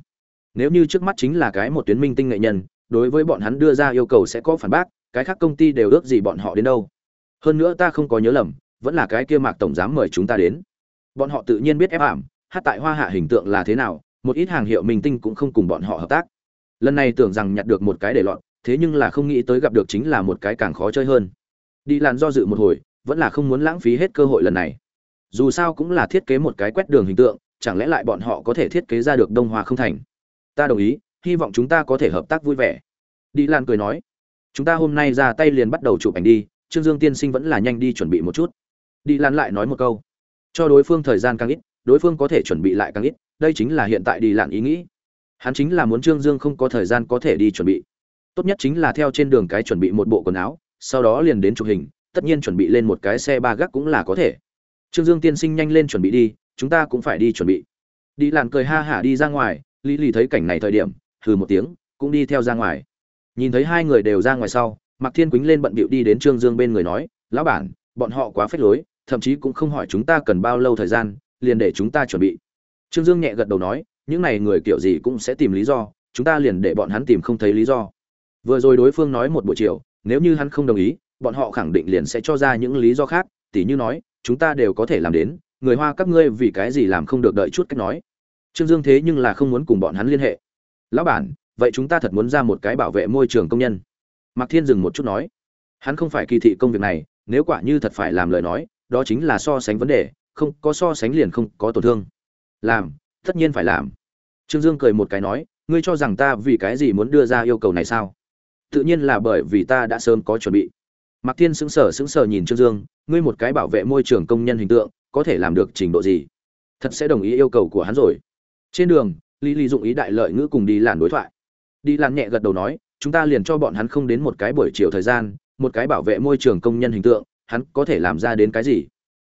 Nếu như trước mắt chính là cái một tuyến minh tinh nghệ nhân, đối với bọn hắn đưa ra yêu cầu sẽ có phản bác, cái khác công ty đều ước gì bọn họ đến đâu. Hơn nữa ta không có nhớ lầm, vẫn là cái kia mạc tổng giám mời chúng ta đến. Bọn họ tự nhiên biết ép ảm, hát tại hoa hạ hình tượng là thế nào, một ít hàng hiệu minh tinh cũng không cùng bọn họ hợp tác. Lần này tưởng rằng nhặt được một cái để lọt, thế nhưng là không nghĩ tới gặp được chính là một cái càng khó chơi hơn. Đi làn do dự một hồi, vẫn là không muốn lãng phí hết cơ hội lần này dù sao cũng là thiết kế một cái quét đường hình tượng, chẳng lẽ lại bọn họ có thể thiết kế ra được đông hoa không thành? Ta đồng ý, hy vọng chúng ta có thể hợp tác vui vẻ. Đi lan cười nói. Chúng ta hôm nay ra tay liền bắt đầu chụp ảnh đi, trương dương tiên sinh vẫn là nhanh đi chuẩn bị một chút. Đi lan lại nói một câu. Cho đối phương thời gian càng ít, đối phương có thể chuẩn bị lại càng ít, đây chính là hiện tại đi lạn ý nghĩ. Hắn chính là muốn trương dương không có thời gian có thể đi chuẩn bị. Tốt nhất chính là theo trên đường cái chuẩn bị một bộ quần áo, sau đó liền đến chụp hình, tất nhiên chuẩn bị lên một cái xe ba gác cũng là có thể trương dương tiên sinh nhanh lên chuẩn bị đi, chúng ta cũng phải đi chuẩn bị. Đi làn cười ha hả đi ra ngoài, lý lì thấy cảnh này thời điểm, hừ một tiếng, cũng đi theo ra ngoài. Nhìn thấy hai người đều ra ngoài sau, mạc thiên quýnh lên bận bịu đi đến trương dương bên người nói, lão bản, bọn họ quá phết lối, thậm chí cũng không hỏi chúng ta cần bao lâu thời gian, liền để chúng ta chuẩn bị. Trương dương nhẹ gật đầu nói, những này người kiểu gì cũng sẽ tìm lý do, chúng ta liền để bọn hắn tìm không thấy lý do. Vừa rồi đối phương nói một buổi chiều, nếu như hắn không đồng ý, bọn họ khẳng định liền sẽ cho ra những lý do khác, tỉ như nói chúng ta đều có thể làm đến, người hoa các ngươi vì cái gì làm không được đợi chút cách nói? Trương dương thế nhưng là không muốn cùng bọn hắn liên hệ. Lão bản, vậy chúng ta thật muốn ra một cái bảo vệ môi trường công nhân. Mạc thiên dừng một chút nói. Hắn không phải kỳ thị công việc này, nếu quả như thật phải làm lời nói, đó chính là so sánh vấn đề, không có so sánh liền không có tổn thương. Làm, tất nhiên phải làm. Trương dương cười một cái nói, ngươi cho rằng ta vì cái gì muốn đưa ra yêu cầu này sao? Tự nhiên là bởi vì ta đã sớm có chuẩn bị mạc thiên sững sờ sững sờ nhìn trương dương, ngươi một cái bảo vệ môi trường công nhân hình tượng, có thể làm được trình độ gì? Thật sẽ đồng ý yêu cầu của hắn rồi. Trên đường, lý lý dụng ý đại lợi ngữ cùng đi làn đối thoại. Đi làn nhẹ gật đầu nói, chúng ta liền cho bọn hắn không đến một cái buổi chiều thời gian, một cái bảo vệ môi trường công nhân hình tượng, hắn có thể làm ra đến cái gì?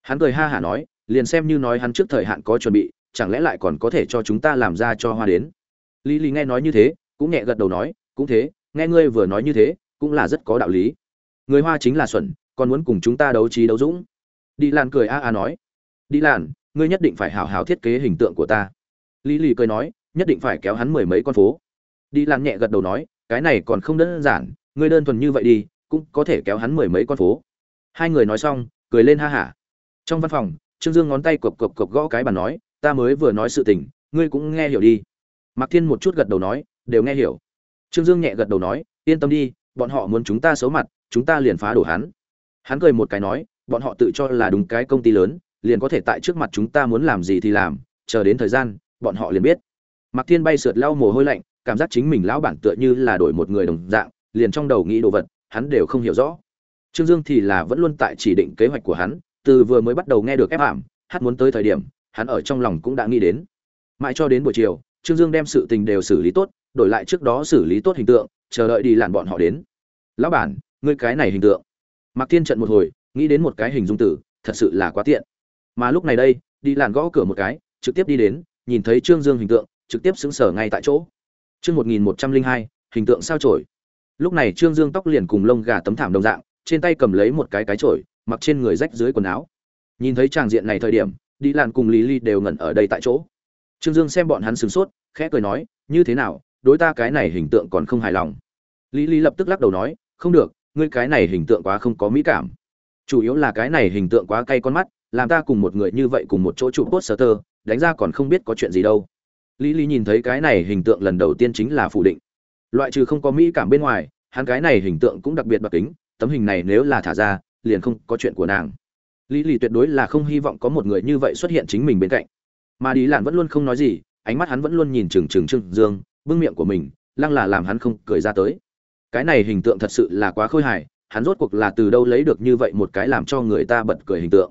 Hắn cười ha hả nói, liền xem như nói hắn trước thời hạn có chuẩn bị, chẳng lẽ lại còn có thể cho chúng ta làm ra cho hoa đến? Lý lý nghe nói như thế, cũng nhẹ gật đầu nói, cũng thế, nghe ngươi vừa nói như thế, cũng là rất có đạo lý người hoa chính là xuẩn, còn muốn cùng chúng ta đấu trí đấu dũng. Đi lan cười a a nói. Đi lan, ngươi nhất định phải hào hào thiết kế hình tượng của ta. Lý lì cười nói, nhất định phải kéo hắn mười mấy con phố. Đi lan nhẹ gật đầu nói, cái này còn không đơn giản, ngươi đơn thuần như vậy đi, cũng có thể kéo hắn mười mấy con phố. Hai người nói xong, cười lên ha hả. Trong văn phòng, trương dương ngón tay cộc cộc cộc gõ cái bàn nói, ta mới vừa nói sự tình, ngươi cũng nghe hiểu đi. Mạc thiên một chút gật đầu nói, đều nghe hiểu. Trương dương nhẹ gật đầu nói, yên tâm đi, bọn họ muốn chúng ta xấu mặt chúng ta liền phá đổ hắn. Hắn cười một cái nói, bọn họ tự cho là đúng cái công ty lớn, liền có thể tại trước mặt chúng ta muốn làm gì thì làm, chờ đến thời gian, bọn họ liền biết. Mặc thiên bay sượt lau mồ hôi lạnh, cảm giác chính mình lão bản tựa như là đổi một người đồng dạng, liền trong đầu nghĩ đồ vật, hắn đều không hiểu rõ. Trương dương thì là vẫn luôn tại chỉ định kế hoạch của hắn, từ vừa mới bắt đầu nghe được ép ảm hát muốn tới thời điểm, hắn ở trong lòng cũng đã nghĩ đến. Mãi cho đến buổi chiều, trương dương đem sự tình đều xử lý tốt, đổi lại trước đó xử lý tốt hình tượng, chờ đợi đi làn bọn họ đến. Lão bản ngươi cái này hình tượng. Mặc thiên trận một hồi, nghĩ đến một cái hình dung tử, thật sự là quá tiện. Mà lúc này đây, đi làn gõ cửa một cái, trực tiếp đi đến, nhìn thấy trương dương hình tượng, trực tiếp xứng sở ngay tại chỗ. Chương một nghìn một trăm linh hai, hình tượng sao trổi lúc này trương dương tóc liền cùng lông gà tấm thảm đồng dạng, trên tay cầm lấy một cái cái trổi mặc trên người rách dưới quần áo. Nhìn thấy tràng diện này thời điểm, đi làn cùng lý ly đều ngẩn ở đây tại chỗ. Trương dương xem bọn hắn sửng sốt, khẽ cười nói, như thế nào, đối ta cái này hình tượng còn không hài lòng? Lý ly lập tức lắc đầu nói, không được ngươi cái này hình tượng quá không có mỹ cảm. Chủ yếu là cái này hình tượng quá cay con mắt làm ta cùng một người như vậy cùng một chỗ trụ tơ, đánh ra còn không biết có chuyện gì đâu. Lý lý nhìn thấy cái này hình tượng lần đầu tiên chính là phủ định. Loại trừ không có mỹ cảm bên ngoài hắn cái này hình tượng cũng đặc biệt bạc kính tấm hình này nếu là thả ra liền không có chuyện của nàng. Lý lý tuyệt đối là không hy vọng có một người như vậy xuất hiện chính mình bên cạnh. Mà đi làn vẫn luôn không nói gì ánh mắt hắn vẫn luôn nhìn trừng trừng trừng dương bưng miệng của mình lăng là làm hắn không cười ra tới cái này hình tượng thật sự là quá khôi hài, hắn rốt cuộc là từ đâu lấy được như vậy một cái làm cho người ta bật cười hình tượng.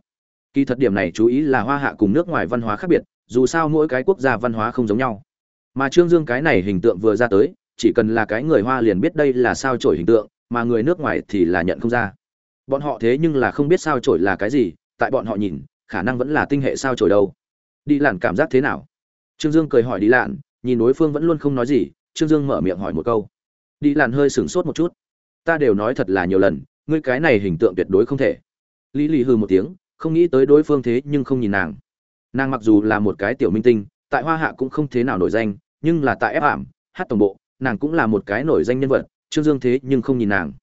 Kỳ thật điểm này chú ý là hoa hạ cùng nước ngoài văn hóa khác biệt, dù sao mỗi cái quốc gia văn hóa không giống nhau. Mà trương dương cái này hình tượng vừa ra tới, chỉ cần là cái người hoa liền biết đây là sao trổi hình tượng, mà người nước ngoài thì là nhận không ra. Bọn họ thế nhưng là không biết sao trổi là cái gì, tại bọn họ nhìn, khả năng vẫn là tinh hệ sao trổi đâu. Đi lạn cảm giác thế nào? Trương dương cười hỏi đi lạn, nhìn đối phương vẫn luôn không nói gì, trương dương mở miệng hỏi một câu đi làn hơi sửng sốt một chút. Ta đều nói thật là nhiều lần, ngươi cái này hình tượng tuyệt đối không thể. Lý lì hư một tiếng, không nghĩ tới đối phương thế nhưng không nhìn nàng. Nàng mặc dù là một cái tiểu minh tinh, tại hoa hạ cũng không thế nào nổi danh, nhưng là tại ép ảm, hát tổng bộ, nàng cũng là một cái nổi danh nhân vật, trương dương thế nhưng không nhìn nàng.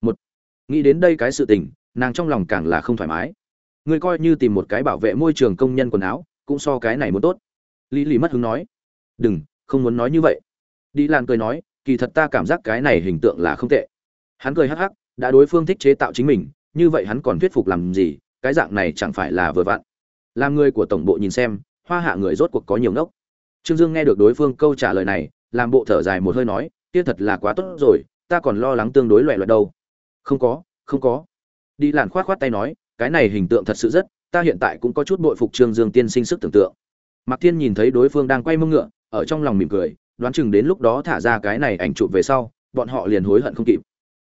Một, nghĩ đến đây cái sự tình, nàng trong lòng càng là không thoải mái. Ngươi coi như tìm một cái bảo vệ môi trường công nhân quần áo, cũng so cái này muốn tốt. Lý lì mất hứng nói. Đừng, không muốn nói như vậy. Đi lan cười nói kỳ thật ta cảm giác cái này hình tượng là không tệ. Hắn cười hắc hắc, đã đối phương thích chế tạo chính mình, như vậy hắn còn thuyết phục làm gì, cái dạng này chẳng phải là vừa vặn. Làm người của tổng bộ nhìn xem, hoa hạ người rốt cuộc có nhiều ngốc. Trương dương nghe được đối phương câu trả lời này, làm bộ thở dài một hơi nói, kia thật là quá tốt rồi, ta còn lo lắng tương đối loẹ loẹt đâu. Không có không có. Đi làn khoát khoát tay nói, cái này hình tượng thật sự rất, ta hiện tại cũng có chút bội phục trương dương tiên sinh sức tưởng tượng. Mạc thiên nhìn thấy đối phương đang quay mông ngựa, ở trong lòng mỉm cười đoán chừng đến lúc đó thả ra cái này ảnh chụp về sau, bọn họ liền hối hận không kịp.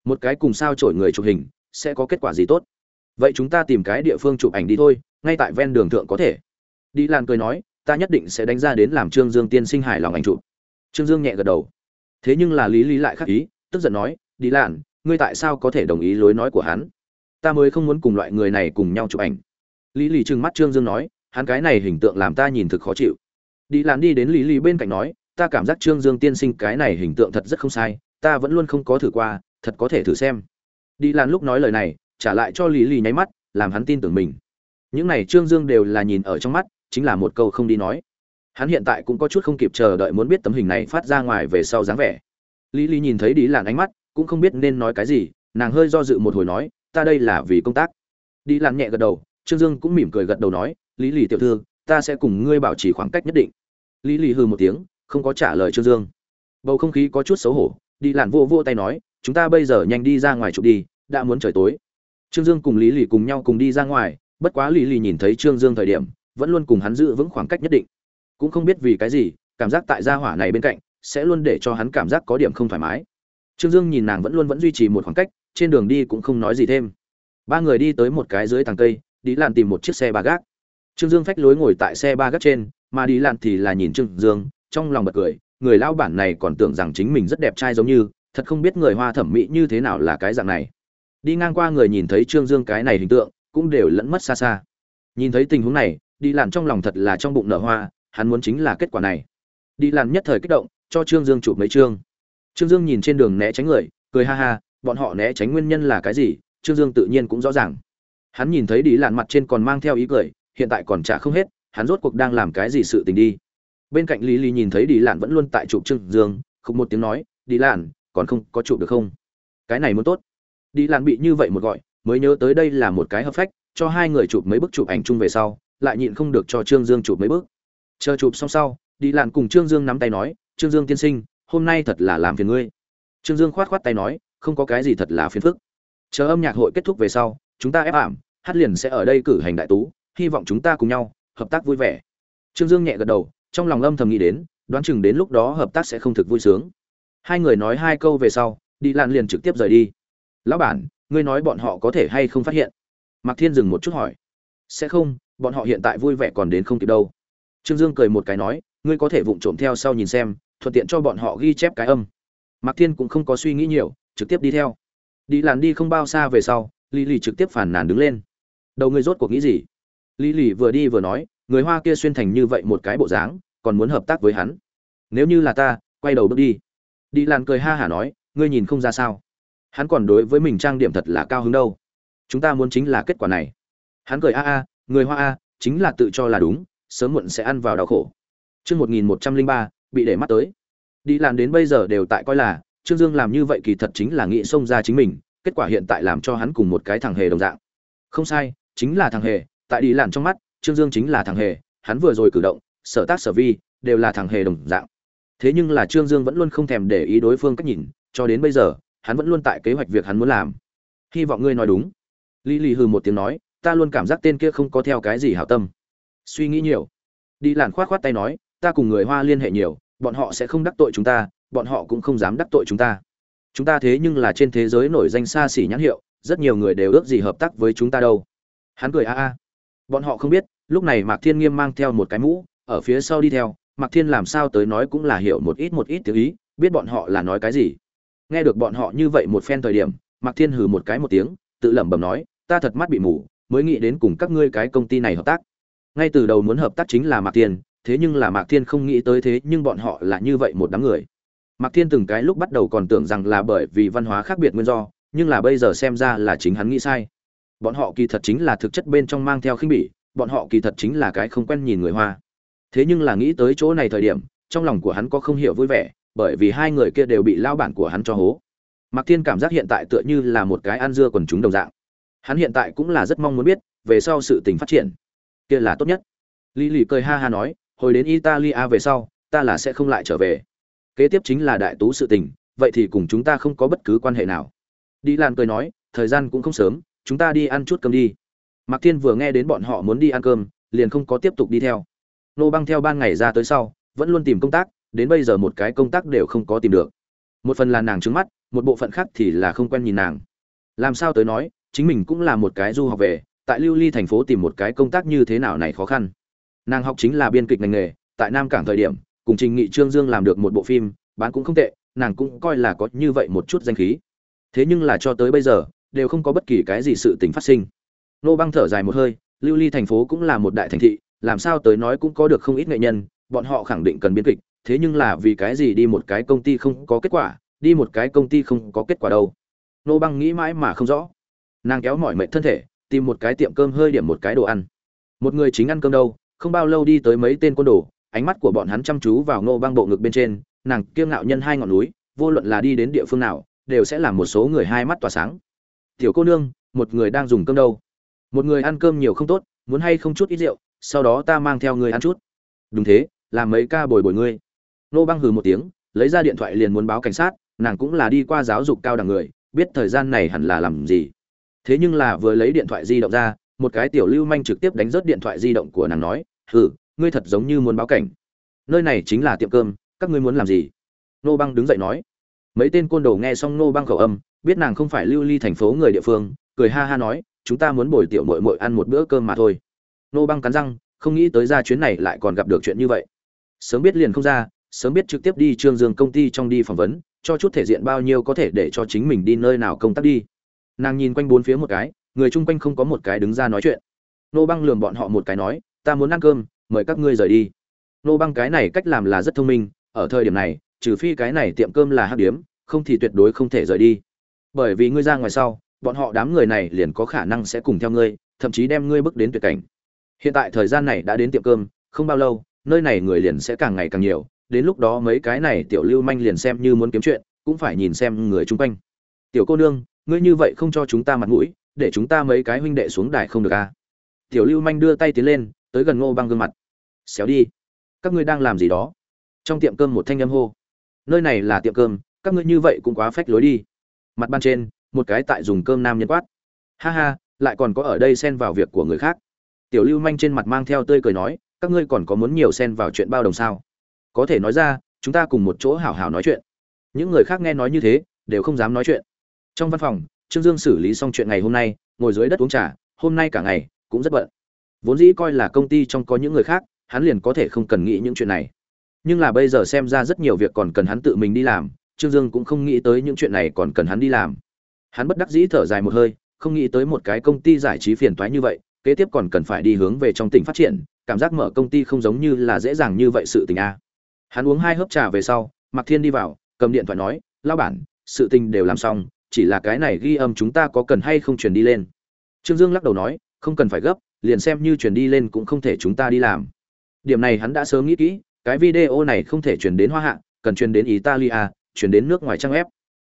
Một cái cùng sao chổi người chụp hình, sẽ có kết quả gì tốt? Vậy chúng ta tìm cái địa phương chụp ảnh đi thôi, ngay tại ven đường thượng có thể. Đi lan cười nói, ta nhất định sẽ đánh ra đến làm trương dương tiên sinh hài lòng ảnh chụp. Trương dương nhẹ gật đầu. Thế nhưng là lý lý lại khắc ý, tức giận nói, đi lan, ngươi tại sao có thể đồng ý lối nói của hắn? Ta mới không muốn cùng loại người này cùng nhau chụp ảnh. Lý lý trừng mắt trương dương nói, hắn cái này hình tượng làm ta nhìn thực khó chịu. Đi lan đi đến lý lý bên cạnh nói ta cảm giác trương dương tiên sinh cái này hình tượng thật rất không sai, ta vẫn luôn không có thử qua, thật có thể thử xem. Đi lan lúc nói lời này, trả lại cho lý lý nháy mắt, làm hắn tin tưởng mình. Những này trương dương đều là nhìn ở trong mắt, chính là một câu không đi nói. Hắn hiện tại cũng có chút không kịp chờ đợi muốn biết tấm hình này phát ra ngoài về sau dáng vẻ. Lý lý nhìn thấy đi lan ánh mắt, cũng không biết nên nói cái gì, nàng hơi do dự một hồi nói, ta đây là vì công tác. Đi lan nhẹ gật đầu, trương dương cũng mỉm cười gật đầu nói, lý lì tiểu thư, ta sẽ cùng ngươi bảo trì khoảng cách nhất định. Lý lì hư một tiếng không có trả lời trương dương. Bầu không khí có chút xấu hổ, đi làn vô vô tay nói, chúng ta bây giờ nhanh đi ra ngoài chụp đi, đã muốn trời tối. Trương dương cùng lý lì cùng nhau cùng đi ra ngoài, bất quá lý lì nhìn thấy trương dương thời điểm, vẫn luôn cùng hắn giữ vững khoảng cách nhất định. Cũng không biết vì cái gì, cảm giác tại gia hỏa này bên cạnh, sẽ luôn để cho hắn cảm giác có điểm không thoải mái. Trương dương nhìn nàng vẫn luôn vẫn duy trì một khoảng cách, trên đường đi cũng không nói gì thêm. Ba người đi tới một cái dưới thằng cây, đi làn tìm một chiếc xe ba gác. Trương dương phách lối ngồi tại xe ba gác trên, mà đi làn thì là nhìn trương dương trong lòng bật cười, người lao bản này còn tưởng rằng chính mình rất đẹp trai giống như, thật không biết người hoa thẩm mỹ như thế nào là cái dạng này. Đi ngang qua người nhìn thấy trương dương cái này hình tượng, cũng đều lẫn mất xa xa. Nhìn thấy tình huống này, đi làn trong lòng thật là trong bụng nở hoa, hắn muốn chính là kết quả này. Đi làn nhất thời kích động, cho trương dương chụp mấy chương. Trương dương nhìn trên đường né tránh người, cười ha ha, bọn họ né tránh nguyên nhân là cái gì, trương dương tự nhiên cũng rõ ràng. Hắn nhìn thấy đi làn mặt trên còn mang theo ý cười, hiện tại còn trả không hết, hắn rốt cuộc đang làm cái gì sự tình đi bên cạnh lý lý nhìn thấy đi lạn vẫn luôn tại chụp trương dương không một tiếng nói đi lạn, còn không có chụp được không? Cái này muốn tốt. Đi lạn bị như vậy một gọi, mới nhớ tới đây là một cái hợp phách, cho hai người chụp mấy bức chụp ảnh chung về sau, lại nhịn không được cho trương dương chụp mấy bức. Chờ chụp xong sau đi lạn cùng trương dương nắm tay nói, trương dương tiên sinh, hôm nay thật là làm phiền ngươi. Trương dương khoát khoát tay nói, không có cái gì thật là phiền phức. Chờ âm nhạc hội kết thúc về sau, chúng ta ép ảm, hát liền sẽ ở đây cử hành đại tú, hy vọng chúng ta cùng nhau hợp tác vui vẻ. Trương dương nhẹ gật đầu trong lòng âm thầm nghĩ đến, đoán chừng đến lúc đó hợp tác sẽ không thực vui sướng. Hai người nói hai câu về sau, đi lan liền trực tiếp rời đi. Lão bản, ngươi nói bọn họ có thể hay không phát hiện? Mạc thiên dừng một chút hỏi. Sẽ không, bọn họ hiện tại vui vẻ còn đến không kịp đâu. Trương dương cười một cái nói, ngươi có thể vụng trộm theo sau nhìn xem, thuận tiện cho bọn họ ghi chép cái âm. Mạc thiên cũng không có suy nghĩ nhiều, trực tiếp đi theo. Đi làn đi không bao xa về sau, lý lì trực tiếp phản nàn đứng lên. Đầu ngươi rốt cuộc nghĩ gì? Lý lì vừa đi vừa nói người hoa kia xuyên thành như vậy một cái bộ dáng, còn muốn hợp tác với hắn. Nếu như là ta, quay đầu bước đi. Đi làn cười ha hả nói, ngươi nhìn không ra sao. Hắn còn đối với mình trang điểm thật là cao hứng đâu. Chúng ta muốn chính là kết quả này. Hắn cười a a, người hoa a, chính là tự cho là đúng, sớm muộn sẽ ăn vào đau khổ. Chương một nghìn một trăm linh ba, bị để mắt tới. Đi làn đến bây giờ đều tại coi là, trương dương làm như vậy kỳ thật chính là nghĩ xông ra chính mình, kết quả hiện tại làm cho hắn cùng một cái thằng hề đồng dạng. Không sai, chính là thằng hề, tại đi làn trong mắt trương dương chính là thằng hề, hắn vừa rồi cử động, sở tác sở vi, đều là thằng hề đồng dạng. Thế nhưng là trương dương vẫn luôn không thèm để ý đối phương cách nhìn, cho đến bây giờ, hắn vẫn luôn tại kế hoạch việc hắn muốn làm. Hy vọng ngươi nói đúng. Lý lì hừ một tiếng nói, ta luôn cảm giác tên kia không có theo cái gì hảo tâm. Suy nghĩ nhiều. Đi làn khoát khoát tay nói, ta cùng người hoa liên hệ nhiều, bọn họ sẽ không đắc tội chúng ta, bọn họ cũng không dám đắc tội chúng ta. Chúng ta thế nhưng là trên thế giới nổi danh xa xỉ nhãn hiệu, rất nhiều người đều ước gì hợp tác với chúng ta đâu. Hắn cười a a. Bọn họ không biết lúc này mạc thiên nghiêm mang theo một cái mũ, ở phía sau đi theo. Mạc thiên làm sao tới nói cũng là hiểu một ít một ít tiếng ý, biết bọn họ là nói cái gì. Nghe được bọn họ như vậy một phen thời điểm, mạc thiên hừ một cái một tiếng, tự lẩm bẩm nói, ta thật mắt bị mù, mới nghĩ đến cùng các ngươi cái công ty này hợp tác. Ngay từ đầu muốn hợp tác chính là mạc thiên, thế nhưng là mạc thiên không nghĩ tới thế, nhưng bọn họ là như vậy một đám người. Mạc thiên từng cái lúc bắt đầu còn tưởng rằng là bởi vì văn hóa khác biệt nguyên do, nhưng là bây giờ xem ra là chính hắn nghĩ sai. Bọn họ kỳ thật chính là thực chất bên trong mang theo khinh bỉ bọn họ kỳ thật chính là cái không quen nhìn người hoa. Thế nhưng là nghĩ tới chỗ này thời điểm, trong lòng của hắn có không hiểu vui vẻ, bởi vì hai người kia đều bị lao bản của hắn cho hố. Mạc thiên cảm giác hiện tại tựa như là một cái ăn dưa quần chúng đồng dạng. Hắn hiện tại cũng là rất mong muốn biết, về sau sự tình phát triển, kia là tốt nhất. Lý lì cười ha ha nói, hồi đến italia về sau, ta là sẽ không lại trở về. Kế tiếp chính là đại tú sự tình, vậy thì cùng chúng ta không có bất cứ quan hệ nào. Đi lan cười nói, thời gian cũng không sớm, chúng ta đi ăn chút cơm đi mạc thiên vừa nghe đến bọn họ muốn đi ăn cơm, liền không có tiếp tục đi theo. Nô băng theo ban ngày ra tới sau, vẫn luôn tìm công tác, đến bây giờ một cái công tác đều không có tìm được. Một phần là nàng trứng mắt, một bộ phận khác thì là không quen nhìn nàng. Làm sao tới nói, chính mình cũng là một cái du học về, tại lưu ly thành phố tìm một cái công tác như thế nào này khó khăn. Nàng học chính là biên kịch ngành nghề, tại nam cảng thời điểm, cùng trình nghị trương dương làm được một bộ phim, bán cũng không tệ, nàng cũng coi là có như vậy một chút danh khí. Thế nhưng là cho tới bây giờ, đều không có bất kỳ cái gì sự tình phát sinh nô băng thở dài một hơi, lưu ly thành phố cũng là một đại thành thị, làm sao tới nói cũng có được không ít nghệ nhân, bọn họ khẳng định cần biên kịch, thế nhưng là vì cái gì đi một cái công ty không có kết quả, đi một cái công ty không có kết quả đâu? Nô băng nghĩ mãi mà không rõ. Nàng kéo mỏi mệt thân thể, tìm một cái tiệm cơm hơi điểm một cái đồ ăn. Một người chính ăn cơm đâu, không bao lâu đi tới mấy tên côn đồ, ánh mắt của bọn hắn chăm chú vào nô băng bộ ngực bên trên, nàng kiêng ngạo nhân hai ngọn núi, vô luận là đi đến địa phương nào, đều sẽ làm một số người hai mắt tỏa sáng. Tiểu cô nương, một người đang dùng cơm đâu? Một người ăn cơm nhiều không tốt, muốn hay không chút ít rượu, sau đó ta mang theo người ăn chút. Đúng thế, làm mấy ca bồi bồi ngươi. Nô băng hừ một tiếng, lấy ra điện thoại liền muốn báo cảnh sát, nàng cũng là đi qua giáo dục cao đẳng người, biết thời gian này hẳn là làm gì. Thế nhưng là vừa lấy điện thoại di động ra, một cái tiểu lưu manh trực tiếp đánh rớt điện thoại di động của nàng nói, hừ, ngươi thật giống như muốn báo cảnh. Nơi này chính là tiệm cơm, các ngươi muốn làm gì? Nô băng đứng dậy nói. Mấy tên côn đồ nghe xong nô băng khẩu âm, biết nàng không phải lưu ly thành phố người địa phương, cười ha ha nói chúng ta muốn bồi tiểu mội mội ăn một bữa cơm mà thôi. Nô băng cắn răng, không nghĩ tới ra chuyến này lại còn gặp được chuyện như vậy. Sớm biết liền không ra, sớm biết trực tiếp đi trương dương công ty trong đi phỏng vấn, cho chút thể diện bao nhiêu có thể để cho chính mình đi nơi nào công tác đi. Nàng nhìn quanh bốn phía một cái, người chung quanh không có một cái đứng ra nói chuyện. Nô băng lườm bọn họ một cái nói, ta muốn ăn cơm, mời các ngươi rời đi. Nô băng cái này cách làm là rất thông minh, ở thời điểm này, trừ phi cái này tiệm cơm là hát điếm, không thì tuyệt đối không thể rời đi. Bởi vì ngươi ra ngoài sau bọn họ đám người này liền có khả năng sẽ cùng theo ngươi, thậm chí đem ngươi bước đến tuyệt cảnh. Hiện tại thời gian này đã đến tiệm cơm, không bao lâu, nơi này người liền sẽ càng ngày càng nhiều, đến lúc đó mấy cái này tiểu lưu manh liền xem như muốn kiếm chuyện, cũng phải nhìn xem người chung quanh. Tiểu cô nương, ngươi như vậy không cho chúng ta mặt mũi, để chúng ta mấy cái huynh đệ xuống đài không được à? Tiểu lưu manh đưa tay tiến lên, tới gần ngô băng gương mặt. Xéo đi. Các ngươi đang làm gì đó? Trong tiệm cơm một thanh âm hô. Nơi này là tiệm cơm, các ngươi như vậy cũng quá phách lối đi. Mặt ban trên một cái tại dùng cơm nam nhân quát. Ha ha, lại còn có ở đây xen vào việc của người khác. Tiểu lưu manh trên mặt mang theo tươi cười nói, các ngươi còn có muốn nhiều xen vào chuyện bao đồng sao? Có thể nói ra, chúng ta cùng một chỗ hảo hảo nói chuyện. Những người khác nghe nói như thế, đều không dám nói chuyện. Trong văn phòng, trương dương xử lý xong chuyện ngày hôm nay, ngồi dưới đất uống trà, hôm nay cả ngày cũng rất bận. Vốn dĩ coi là công ty trong có những người khác, hắn liền có thể không cần nghĩ những chuyện này. Nhưng là bây giờ xem ra rất nhiều việc còn cần hắn tự mình đi làm, trương dương cũng không nghĩ tới những chuyện này còn cần hắn đi làm hắn bất đắc dĩ thở dài một hơi, không nghĩ tới một cái công ty giải trí phiền toái như vậy, kế tiếp còn cần phải đi hướng về trong tỉnh phát triển, cảm giác mở công ty không giống như là dễ dàng như vậy sự tình a. Hắn uống hai hớp trà về sau, mạc thiên đi vào, cầm điện thoại nói lao bản, sự tình đều làm xong, chỉ là cái này ghi âm chúng ta có cần hay không truyền đi lên? Trương dương lắc đầu nói, không cần phải gấp, liền xem như truyền đi lên cũng không thể chúng ta đi làm. Điểm này hắn đã sớm nghĩ kỹ, cái video này không thể truyền đến hoa hạ, cần truyền đến italia, truyền đến nước ngoài trang web.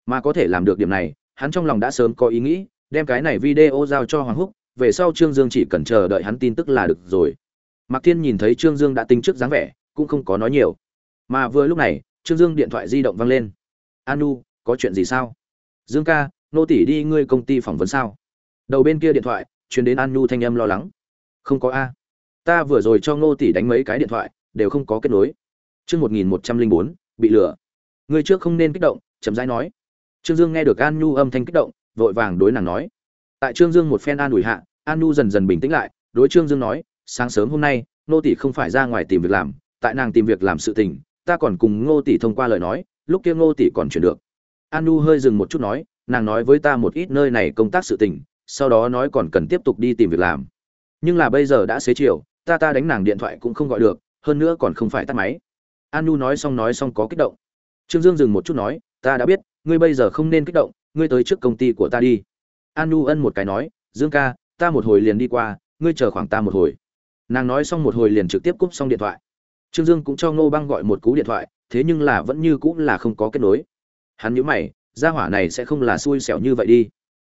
Mà có thể làm được điểm này hắn trong lòng đã sớm có ý nghĩ, đem cái này video giao cho hoàng húc, về sau trương dương chỉ cần chờ đợi hắn tin tức là được rồi. Mạc thiên nhìn thấy trương dương đã tính trước dáng vẻ, cũng không có nói nhiều. Mà vừa lúc này, trương dương điện thoại di động vang lên. Anu, có chuyện gì sao? Dương ca, nô tỷ đi ngươi công ty phỏng vấn sao? Đầu bên kia điện thoại chuyển đến Anu thanh âm lo lắng. Không có a. Ta vừa rồi cho ngô tỷ đánh mấy cái điện thoại, đều không có kết nối. Chương một nghìn một trăm linh bốn, bị lừa. Người trước không nên kích động, chậm rãi nói trương dương nghe được an nhu âm thanh kích động, vội vàng đối nàng nói. Tại trương dương một phen an ủi hạ, an nhu dần dần bình tĩnh lại, đối trương dương nói, sáng sớm hôm nay, ngô tỷ không phải ra ngoài tìm việc làm, tại nàng tìm việc làm sự tình, ta còn cùng ngô tỷ thông qua lời nói, lúc kia ngô tỷ còn chuyển được. An nhu hơi dừng một chút nói, nàng nói với ta một ít nơi này công tác sự tình, sau đó nói còn cần tiếp tục đi tìm việc làm. Nhưng là bây giờ đã xế chiều, ta ta đánh nàng điện thoại cũng không gọi được, hơn nữa còn không phải tắt máy. An nhu nói xong nói xong có kích động. Trương dương dừng một chút nói, ta đã biết ngươi bây giờ không nên kích động, ngươi tới trước công ty của ta đi. An nhu ân một cái nói, dương ca, ta một hồi liền đi qua, ngươi chờ khoảng ta một hồi. Nàng nói xong một hồi liền trực tiếp cúp xong điện thoại. Trương dương cũng cho ngô băng gọi một cú điện thoại, thế nhưng là vẫn như cũng là không có kết nối. Hắn nhớ mày, gia hỏa này sẽ không là xui xẻo như vậy đi.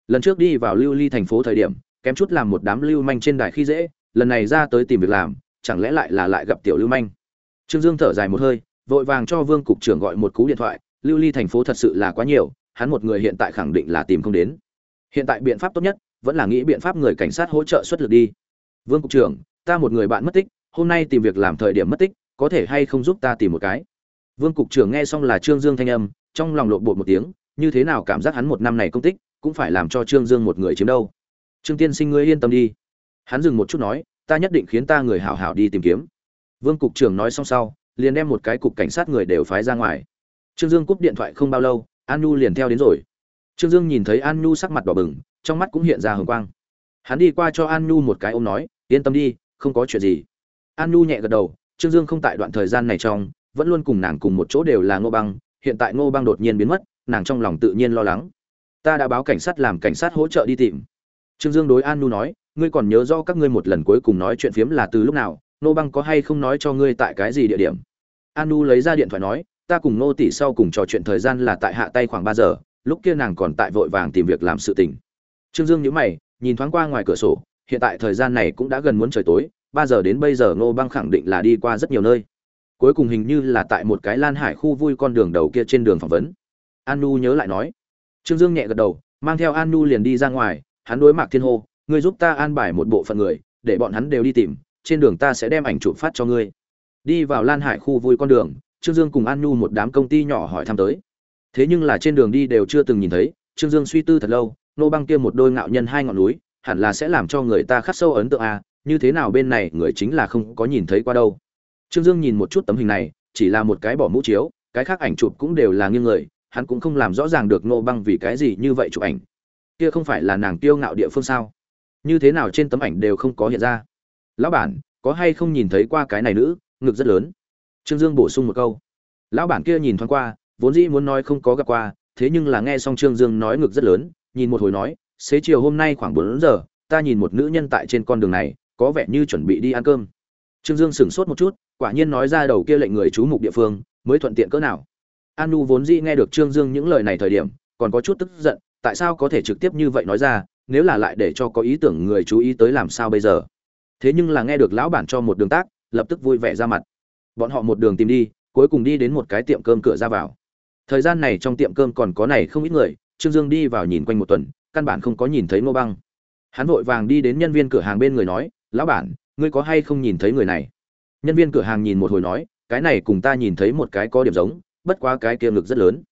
Lần trước đi vào lưu ly thành phố thời điểm, kém chút làm một đám lưu manh trên đài khi dễ, lần này ra tới tìm việc làm, chẳng lẽ lại là lại gặp tiểu lưu manh? Trương dương thở dài một hơi, vội vàng cho vương cục trưởng gọi một cú điện thoại lưu ly thành phố thật sự là quá nhiều, hắn một người hiện tại khẳng định là tìm không đến. Hiện tại biện pháp tốt nhất, vẫn là nghĩ biện pháp người cảnh sát hỗ trợ xuất lực đi. Vương cục trưởng, ta một người bạn mất tích, hôm nay tìm việc làm thời điểm mất tích, có thể hay không giúp ta tìm một cái? Vương cục trưởng nghe xong là trương dương thanh âm, trong lòng lộn bột một tiếng, như thế nào cảm giác hắn một năm này công tích, cũng phải làm cho trương dương một người chiếm đâu? Trương tiên sinh ngươi yên tâm đi. Hắn dừng một chút nói, ta nhất định khiến ta người hảo hảo đi tìm kiếm. Vương cục trưởng nói xong sau, liền đem một cái cục cảnh sát người đều phái ra ngoài trương dương cúp điện thoại không bao lâu, an nhu liền theo đến rồi. Trương dương nhìn thấy an nhu sắc mặt đỏ bừng, trong mắt cũng hiện ra hồng quang. Hắn đi qua cho an nhu một cái ôm nói, yên tâm đi, không có chuyện gì. An nhu nhẹ gật đầu, trương dương không tại đoạn thời gian này trong, vẫn luôn cùng nàng cùng một chỗ đều là ngô băng, hiện tại ngô băng đột nhiên biến mất, nàng trong lòng tự nhiên lo lắng. Ta đã báo cảnh sát làm cảnh sát hỗ trợ đi tìm. Trương dương đối an nu nói, ngươi còn nhớ do các ngươi một lần cuối cùng nói chuyện phiếm là từ lúc nào, Ngô băng có hay không nói cho ngươi tại cái gì địa điểm? An nu lấy ra điện thoại nói ta cùng nô tỷ sau cùng trò chuyện thời gian là tại hạ tay khoảng ba giờ, lúc kia nàng còn tại vội vàng tìm việc làm sự tình. Trương dương nhíu mày, nhìn thoáng qua ngoài cửa sổ, hiện tại thời gian này cũng đã gần muốn trời tối, ba giờ đến bây giờ nô băng khẳng định là đi qua rất nhiều nơi. Cuối cùng hình như là tại một cái lan hải khu vui con đường đầu kia trên đường phỏng vấn. An nu nhớ lại nói. Trương dương nhẹ gật đầu, mang theo an nu liền đi ra ngoài, hắn đối mạc thiên hô, ngươi giúp ta an bài một bộ phận người, để bọn hắn đều đi tìm, trên đường ta sẽ đem ảnh chụp phát cho ngươi. Đi vào lan hải khu vui con đường trương dương cùng an nu một đám công ty nhỏ hỏi thăm tới. Thế nhưng là trên đường đi đều chưa từng nhìn thấy, trương dương suy tư thật lâu, nô băng kia một đôi ngạo nhân hai ngọn núi, hẳn là sẽ làm cho người ta khắc sâu ấn tượng a như thế nào bên này người chính là không có nhìn thấy qua đâu. Trương dương nhìn một chút tấm hình này, chỉ là một cái bỏ mũ chiếu, cái khác ảnh chụp cũng đều là nghiêng người, hắn cũng không làm rõ ràng được nô băng vì cái gì như vậy chụp ảnh. Kia không phải là nàng tiêu ngạo địa phương sao? Như thế nào trên tấm ảnh đều không có hiện ra? Lão bản, có hay không nhìn thấy qua cái này nữ, ngực rất lớn trương dương bổ sung một câu. Lão bản kia nhìn thoáng qua, vốn dĩ muốn nói không có gặp qua, thế nhưng là nghe xong trương dương nói ngực rất lớn, nhìn một hồi nói, xế chiều hôm nay khoảng bốn giờ, ta nhìn một nữ nhân tại trên con đường này, có vẻ như chuẩn bị đi ăn cơm. Trương dương sửng sốt một chút, quả nhiên nói ra đầu kia lệnh người chú mục địa phương, mới thuận tiện cỡ nào. An nu vốn dĩ nghe được trương dương những lời này thời điểm, còn có chút tức giận, tại sao có thể trực tiếp như vậy nói ra, nếu là lại để cho có ý tưởng người chú ý tới làm sao bây giờ? Thế nhưng là nghe được lão bản cho một đường tác, lập tức vui vẻ ra mặt bọn họ một đường tìm đi, cuối cùng đi đến một cái tiệm cơm cửa ra vào. Thời gian này trong tiệm cơm còn có này không ít người, trương dương đi vào nhìn quanh một tuần, căn bản không có nhìn thấy ngô băng. Hắn vội vàng đi đến nhân viên cửa hàng bên người nói, lão bản, ngươi có hay không nhìn thấy người này? Nhân viên cửa hàng nhìn một hồi nói, cái này cùng ta nhìn thấy một cái có điểm giống, bất quá cái kia ngực rất lớn.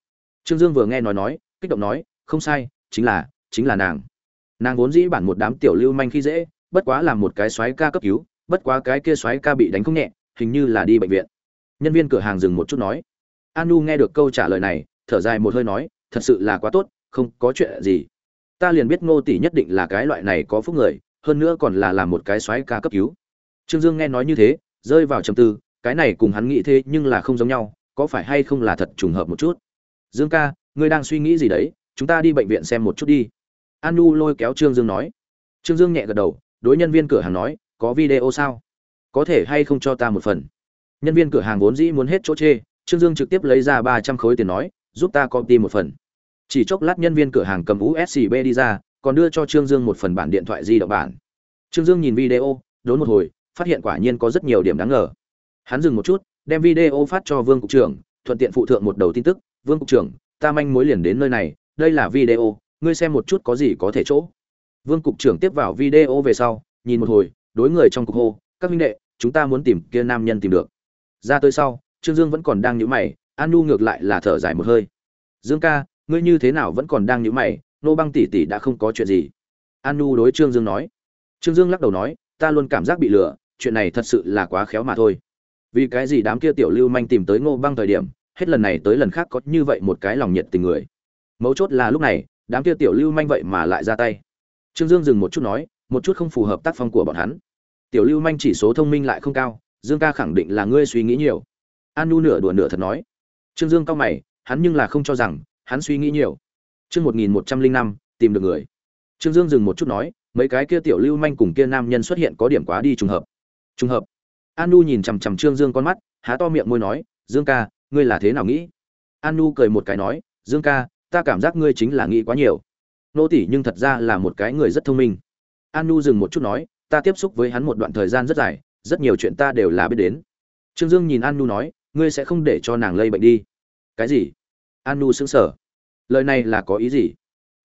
Trương dương vừa nghe nói nói, kích động nói, không sai, chính là chính là nàng. Nàng vốn dĩ bản một đám tiểu lưu manh khi dễ, bất quá là một cái xoáy ca cấp cứu, bất quá cái kia xoáy ca bị đánh không nhẹ hình như là đi bệnh viện. Nhân viên cửa hàng dừng một chút nói. An nu nghe được câu trả lời này, thở dài một hơi nói, thật sự là quá tốt, không có chuyện gì. Ta liền biết ngô tỷ nhất định là cái loại này có phúc người, hơn nữa còn là làm một cái xoáy ca cấp cứu. Trương dương nghe nói như thế, rơi vào trầm tư, cái này cùng hắn nghĩ thế nhưng là không giống nhau, có phải hay không là thật trùng hợp một chút? Dương ca, ngươi đang suy nghĩ gì đấy? Chúng ta đi bệnh viện xem một chút đi. An nu lôi kéo trương dương nói. Trương dương nhẹ gật đầu, đối nhân viên cửa hàng nói, có video sao? Có thể hay không cho ta một phần? Nhân viên cửa hàng vốn dĩ muốn hết chỗ chê, trương dương trực tiếp lấy ra ba trăm khối tiền nói, giúp ta copy một phần. Chỉ chốc lát nhân viên cửa hàng cầm usb đi ra, còn đưa cho trương dương một phần bản điện thoại di động bản. Trương dương nhìn video, đốn một hồi, phát hiện quả nhiên có rất nhiều điểm đáng ngờ. Hắn dừng một chút, đem video phát cho vương cục trưởng, thuận tiện phụ thượng một đầu tin tức. Vương cục trưởng, ta manh mối liền đến nơi này, đây là video, ngươi xem một chút có gì có thể chỗ. Vương cục trưởng tiếp vào video về sau, nhìn một hồi, đối người trong cục hô các minh đệ, chúng ta muốn tìm kia nam nhân tìm được. Ra tới sau, trương dương vẫn còn đang nhíu mày, an nu ngược lại là thở dài một hơi. Dương ca, ngươi như thế nào vẫn còn đang nhíu mày? Nô băng tỷ tỷ đã không có chuyện gì. An nu đối trương dương nói. Trương dương lắc đầu nói, ta luôn cảm giác bị lừa, chuyện này thật sự là quá khéo mà thôi. Vì cái gì đám kia tiểu lưu manh tìm tới ngô băng thời điểm, hết lần này tới lần khác có như vậy một cái lòng nhiệt tình người? Mấu chốt là lúc này, đám kia tiểu lưu manh vậy mà lại ra tay. Trương dương dừng một chút nói, một chút không phù hợp tác phong của bọn hắn tiểu lưu manh chỉ số thông minh lại không cao, dương ca khẳng định là ngươi suy nghĩ nhiều. An nu nửa đùa nửa thật nói. Trương dương cao mày, hắn nhưng là không cho rằng, hắn suy nghĩ nhiều. Chương một nghìn một trăm linh năm, tìm được người. Trương dương dừng một chút nói, mấy cái kia tiểu lưu manh cùng kia nam nhân xuất hiện có điểm quá đi trùng hợp. Trùng hợp. An nu nhìn chằm chằm trương dương con mắt, há to miệng môi nói, dương ca, ngươi là thế nào nghĩ? An nu cười một cái nói, dương ca, ta cảm giác ngươi chính là nghĩ quá nhiều. Nô tỷ nhưng thật ra là một cái người rất thông minh. An nu dừng một chút nói ta tiếp xúc với hắn một đoạn thời gian rất dài, rất nhiều chuyện ta đều là biết đến. Trương dương nhìn an nu nói, ngươi sẽ không để cho nàng lây bệnh đi. Cái gì? An nu sững sờ. Lời này là có ý gì?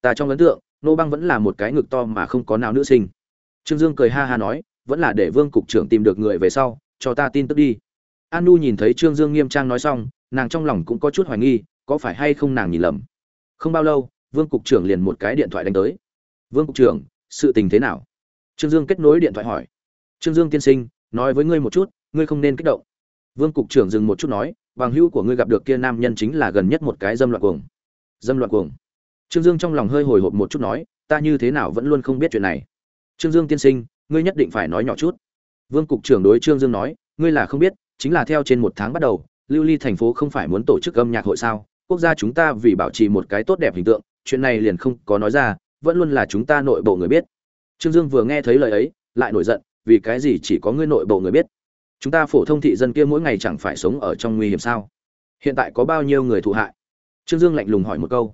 Ta trong ấn tượng, nô băng vẫn là một cái ngực to mà không có nào nữ sinh. Trương dương cười ha ha nói, vẫn là để vương cục trưởng tìm được người về sau, cho ta tin tức đi. An nu nhìn thấy trương dương nghiêm trang nói xong, nàng trong lòng cũng có chút hoài nghi, có phải hay không nàng nhìn lầm. Không bao lâu, vương cục trưởng liền một cái điện thoại đánh tới. Vương cục trưởng, sự tình thế nào? Trương dương kết nối điện thoại hỏi. Trương dương tiên sinh, nói với ngươi một chút, ngươi không nên kích động. Vương cục trưởng dừng một chút nói, bằng hữu của ngươi gặp được kia nam nhân chính là gần nhất một cái dâm loạn cuồng. Dâm loạn cuồng. Trương dương trong lòng hơi hồi hộp một chút nói, ta như thế nào vẫn luôn không biết chuyện này. Trương dương tiên sinh, ngươi nhất định phải nói nhỏ chút. Vương cục trưởng đối trương dương nói, ngươi là không biết, chính là theo trên một tháng bắt đầu, lưu ly thành phố không phải muốn tổ chức âm nhạc hội sao? Quốc gia chúng ta vì bảo trì một cái tốt đẹp hình tượng, chuyện này liền không có nói ra, vẫn luôn là chúng ta nội bộ người biết trương dương vừa nghe thấy lời ấy, lại nổi giận, vì cái gì chỉ có ngươi nội bộ người biết? Chúng ta phổ thông thị dân kia mỗi ngày chẳng phải sống ở trong nguy hiểm sao? Hiện tại có bao nhiêu người thụ hại? Trương dương lạnh lùng hỏi một câu.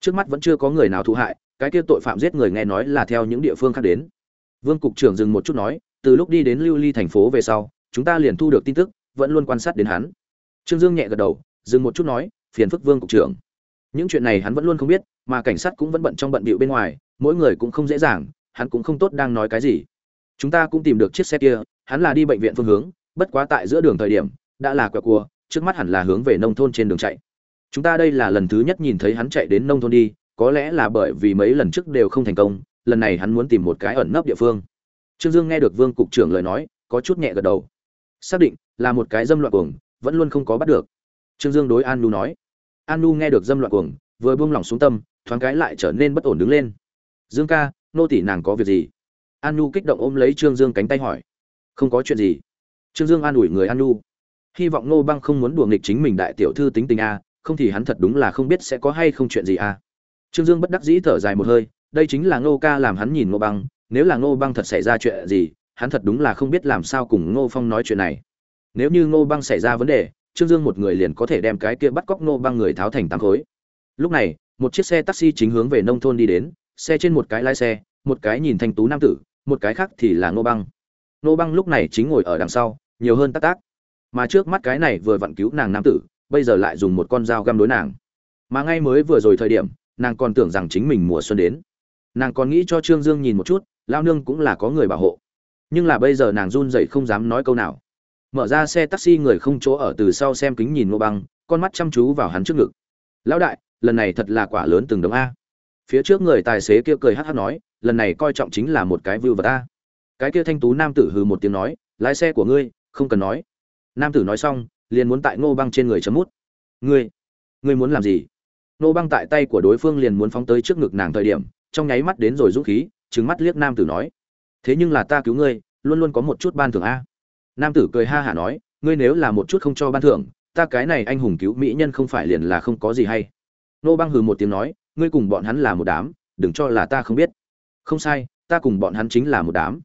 Trước mắt vẫn chưa có người nào thụ hại, cái kia tội phạm giết người nghe nói là theo những địa phương khác đến. Vương cục trưởng dừng một chút nói, từ lúc đi đến lưu ly thành phố về sau, chúng ta liền thu được tin tức, vẫn luôn quan sát đến hắn. Trương dương nhẹ gật đầu, dừng một chút nói, phiền phức vương cục trưởng. Những chuyện này hắn vẫn luôn không biết, mà cảnh sát cũng vẫn bận trong bận bịu bên ngoài, mỗi người cũng không dễ dàng hắn cũng không tốt đang nói cái gì. Chúng ta cũng tìm được chiếc xe kia, hắn là đi bệnh viện phương hướng, bất quá tại giữa đường thời điểm, đã là quẹo cua, trước mắt hẳn là hướng về nông thôn trên đường chạy. Chúng ta đây là lần thứ nhất nhìn thấy hắn chạy đến nông thôn đi, có lẽ là bởi vì mấy lần trước đều không thành công, lần này hắn muốn tìm một cái ẩn nấp địa phương. Trương dương nghe được vương cục trưởng lời nói, có chút nhẹ gật đầu. Xác định, là một cái dâm loạn cuồng, vẫn luôn không có bắt được. Trương dương đối an nu nói. An nu nghe được dâm loạn cuồng, vừa buông lỏng xuống tâm, thoáng cái lại trở nên bất ổn đứng lên. Dương ca nô tỷ nàng có việc gì? An nu kích động ôm lấy trương dương cánh tay hỏi. Không có chuyện gì. Trương dương an ủi người an nu hy vọng nô băng không muốn đùa nghịch chính mình đại tiểu thư tính tình a, không thì hắn thật đúng là không biết sẽ có hay không chuyện gì a. Trương dương bất đắc dĩ thở dài một hơi, đây chính là ngô ca làm hắn nhìn ngô băng, nếu là ngô băng thật xảy ra chuyện gì, hắn thật đúng là không biết làm sao cùng ngô phong nói chuyện này. Nếu như ngô băng xảy ra vấn đề, trương dương một người liền có thể đem cái kia bắt cóc ngô băng người tháo thành tám khối. Lúc này, một chiếc xe taxi chính hướng về nông thôn đi đến xe trên một cái lái xe, một cái nhìn thanh tú nam tử, một cái khác thì là ngô băng. Ngô băng lúc này chính ngồi ở đằng sau, nhiều hơn tác tác mà trước mắt cái này vừa vặn cứu nàng nam tử, bây giờ lại dùng một con dao găm đối nàng. Mà ngay mới vừa rồi thời điểm, nàng còn tưởng rằng chính mình mùa xuân đến. Nàng còn nghĩ cho trương dương nhìn một chút lao nương cũng là có người bảo hộ. Nhưng là bây giờ nàng run dậy không dám nói câu nào. Mở ra xe taxi người không chỗ ở từ sau xem kính nhìn ngô băng, con mắt chăm chú vào hắn trước ngực. Lão đại, lần này thật là quả lớn từng đống a phía trước người tài xế kia cười hắt hắt nói, lần này coi trọng chính là một cái view vật ta. cái kia thanh tú nam tử hừ một tiếng nói, lái xe của ngươi, không cần nói. Nam tử nói xong, liền muốn tại ngô băng trên người chấm mút. Ngươi ngươi muốn làm gì? Ngô băng tại tay của đối phương liền muốn phóng tới trước ngực nàng thời điểm, trong nháy mắt đến rồi dũng khí, trừng mắt liếc nam tử nói, thế nhưng là ta cứu ngươi, luôn luôn có một chút ban thưởng a. Nam tử cười ha hả nói, ngươi nếu là một chút không cho ban thưởng, ta cái này anh hùng cứu mỹ nhân không phải liền là không có gì hay. Nô băng hừ một tiếng nói ngươi cùng bọn hắn là một đám, đừng cho là ta không biết. Không sai, ta cùng bọn hắn chính là một đám.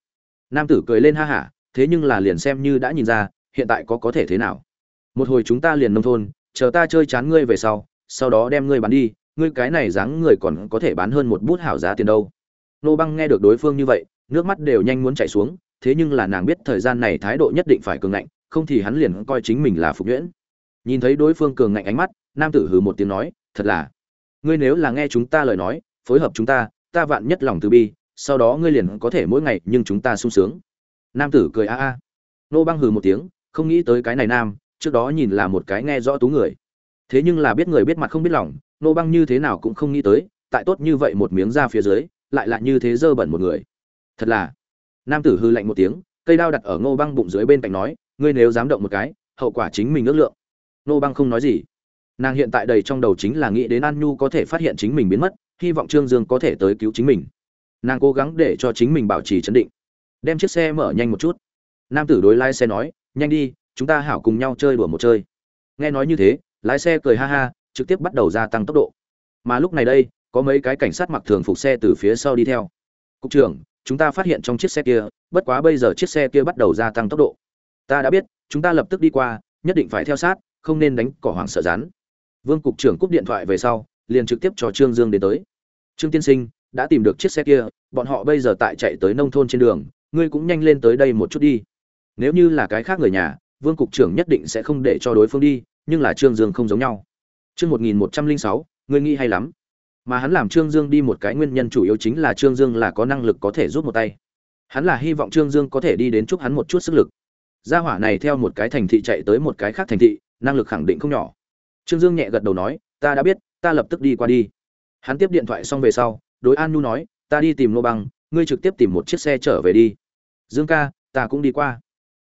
Nam tử cười lên ha hả, thế nhưng là liền xem như đã nhìn ra, hiện tại có có thể thế nào. Một hồi chúng ta liền nông thôn, chờ ta chơi chán ngươi về sau sau đó đem ngươi bán đi, ngươi cái này dáng người còn có thể bán hơn một bút hảo giá tiền đâu. Nô băng nghe được đối phương như vậy, nước mắt đều nhanh muốn chảy xuống, thế nhưng là nàng biết thời gian này thái độ nhất định phải cường ngạnh, không thì hắn liền coi chính mình là phục nhuyễn. Nhìn thấy đối phương cường ngạnh ánh mắt, nam tử hừ một tiếng nói, thật là ngươi nếu là nghe chúng ta lời nói, phối hợp chúng ta ta vạn nhất lòng từ bi, sau đó ngươi liền có thể mỗi ngày nhưng chúng ta sung sướng. Nam tử cười a a. Nô băng hừ một tiếng, không nghĩ tới cái này nam, trước đó nhìn là một cái nghe rõ tú người. Thế nhưng là biết người biết mặt không biết lòng, nô băng như thế nào cũng không nghĩ tới, tại tốt như vậy một miếng da phía dưới, lại lại như thế dơ bẩn một người. Thật là. Nam tử hư lạnh một tiếng, cây đao đặt ở ngô băng bụng dưới bên cạnh nói, ngươi nếu dám động một cái, hậu quả chính mình ước lượng. Ngô băng không nói gì nàng hiện tại đầy trong đầu chính là nghĩ đến an nhu có thể phát hiện chính mình biến mất, hy vọng trương dương có thể tới cứu chính mình. Nàng cố gắng để cho chính mình bảo trì chấn định. Đem chiếc xe mở nhanh một chút. Nam tử đối lái xe nói, nhanh đi, chúng ta hảo cùng nhau chơi đùa một chơi. Nghe nói như thế, lái xe cười ha ha, trực tiếp bắt đầu gia tăng tốc độ. Mà lúc này đây, có mấy cái cảnh sát mặc thường phục xe từ phía sau đi theo. Cục trưởng, chúng ta phát hiện trong chiếc xe kia, bất quá bây giờ chiếc xe kia bắt đầu gia tăng tốc độ. Ta đã biết, chúng ta lập tức đi qua, nhất định phải theo sát, không nên đánh cỏ hoàng sợ rán vương cục trưởng cúp điện thoại về sau liền trực tiếp cho trương dương đến tới trương tiên sinh đã tìm được chiếc xe kia bọn họ bây giờ tại chạy tới nông thôn trên đường ngươi cũng nhanh lên tới đây một chút đi nếu như là cái khác người nhà vương cục trưởng nhất định sẽ không để cho đối phương đi nhưng là trương dương không giống nhau Chương 1106, ngươi nghĩ hay lắm. Mà hắn làm Trương Dương đi một cái nguyên nhân chủ yếu chính là Trương Dương là có năng lực có thể giúp một tay. Hắn là hy vọng Trương Dương có thể đi đến chúc hắn một chút sức lực. Gia hỏa này theo một cái thành thị chạy tới một cái khác thành thị, năng lực khẳng định không nhỏ. Trương Dương nhẹ gật đầu nói, ta đã biết, ta lập tức đi qua đi. Hắn tiếp điện thoại xong về sau, đối An Nhu nói, ta đi tìm Lô Băng, ngươi trực tiếp tìm một chiếc xe trở về đi. Dương ca, ta cũng đi qua.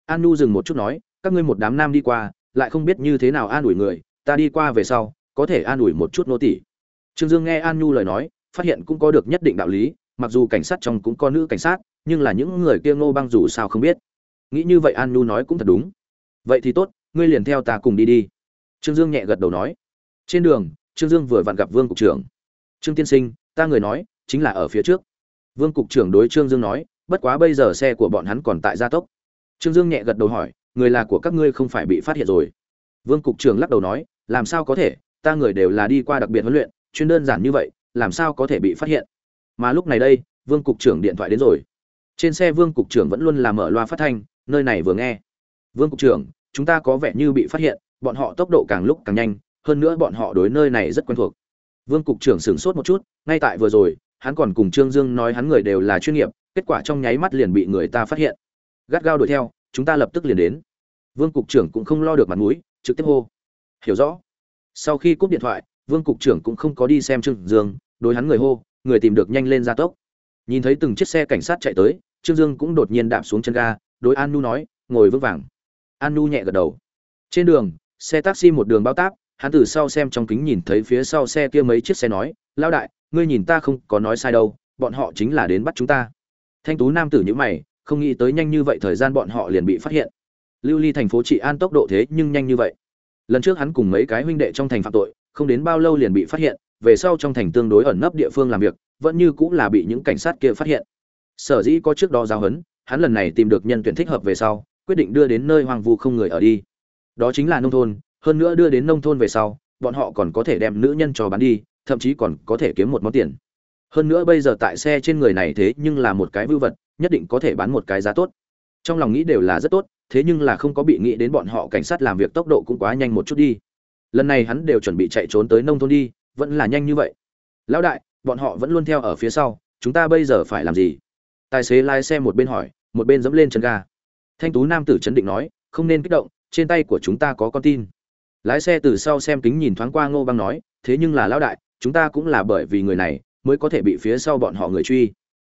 An Nhu dừng một chút nói, các ngươi một đám nam đi qua, lại không biết như thế nào an ủi người, ta đi qua về sau, có thể an ủi một chút nô tỳ trương dương nghe an nhu lời nói phát hiện cũng có được nhất định đạo lý mặc dù cảnh sát trong cũng có nữ cảnh sát nhưng là những người kia ngô băng dù sao không biết nghĩ như vậy an nhu nói cũng thật đúng vậy thì tốt ngươi liền theo ta cùng đi đi trương dương nhẹ gật đầu nói, trên đường, trương dương vừa vặn gặp vương cục trưởng. Trương tiên sinh, ta người nói, chính là ở phía trước. Vương cục trưởng đối trương dương nói, bất quá bây giờ xe của bọn hắn còn tại gia tốc. Trương dương nhẹ gật đầu hỏi, người là của các ngươi không phải bị phát hiện rồi? Vương cục trưởng lắc đầu nói, làm sao có thể, ta người đều là đi qua đặc biệt huấn luyện, chuyên đơn giản như vậy, làm sao có thể bị phát hiện? Mà lúc này đây, vương cục trưởng điện thoại đến rồi. Trên xe vương cục trưởng vẫn luôn làm mở loa phát thanh, nơi này vừa nghe. Vương cục trưởng, chúng ta có vẻ như bị phát hiện bọn họ tốc độ càng lúc càng nhanh, hơn nữa bọn họ đối nơi này rất quen thuộc. Vương cục trưởng sửng sốt một chút, ngay tại vừa rồi, hắn còn cùng trương dương nói hắn người đều là chuyên nghiệp, kết quả trong nháy mắt liền bị người ta phát hiện. Gắt gao đuổi theo, chúng ta lập tức liền đến. Vương cục trưởng cũng không lo được mặt mũi, trực tiếp hô. Hiểu rõ. Sau khi cúp điện thoại, vương cục trưởng cũng không có đi xem trương dương, đối hắn người hô, người tìm được nhanh lên gia tốc. Nhìn thấy từng chiếc xe cảnh sát chạy tới, trương dương cũng đột nhiên đạp xuống chân ga, đối an nu nói, ngồi vững vàng. An nu nhẹ gật đầu. Trên đường xe taxi một đường bao táp, hắn từ sau xem trong kính nhìn thấy phía sau xe kia mấy chiếc xe nói lao đại, ngươi nhìn ta không có nói sai đâu, bọn họ chính là đến bắt chúng ta. Thanh tú nam tử nhữ mày, không nghĩ tới nhanh như vậy thời gian bọn họ liền bị phát hiện. Lưu ly thành phố trị an tốc độ thế nhưng nhanh như vậy. Lần trước hắn cùng mấy cái huynh đệ trong thành phạm tội, không đến bao lâu liền bị phát hiện, về sau trong thành tương đối ẩn nấp địa phương làm việc, vẫn như cũng là bị những cảnh sát kia phát hiện. Sở dĩ có trước đó giao hấn hắn lần này tìm được nhân tuyển thích hợp về sau, quyết định đưa đến nơi hoang vu không người ở đi đó chính là nông thôn, hơn nữa đưa đến nông thôn về sau, bọn họ còn có thể đem nữ nhân cho bán đi, thậm chí còn có thể kiếm một món tiền. Hơn nữa bây giờ tại xe trên người này thế nhưng là một cái vưu vật, nhất định có thể bán một cái giá tốt. Trong lòng nghĩ đều là rất tốt, thế nhưng là không có bị nghĩ đến bọn họ cảnh sát làm việc tốc độ cũng quá nhanh một chút đi. Lần này hắn đều chuẩn bị chạy trốn tới nông thôn đi, vẫn là nhanh như vậy. Lão đại, bọn họ vẫn luôn theo ở phía sau, chúng ta bây giờ phải làm gì? Tài xế lái xe một bên hỏi, một bên dẫm lên chân ga. Thanh tú nam tử chấn định nói, không nên kích động trên tay của chúng ta có con tin. Lái xe từ sau xem kính nhìn thoáng qua ngô băng nói, thế nhưng là lão đại, chúng ta cũng là bởi vì người này mới có thể bị phía sau bọn họ người truy.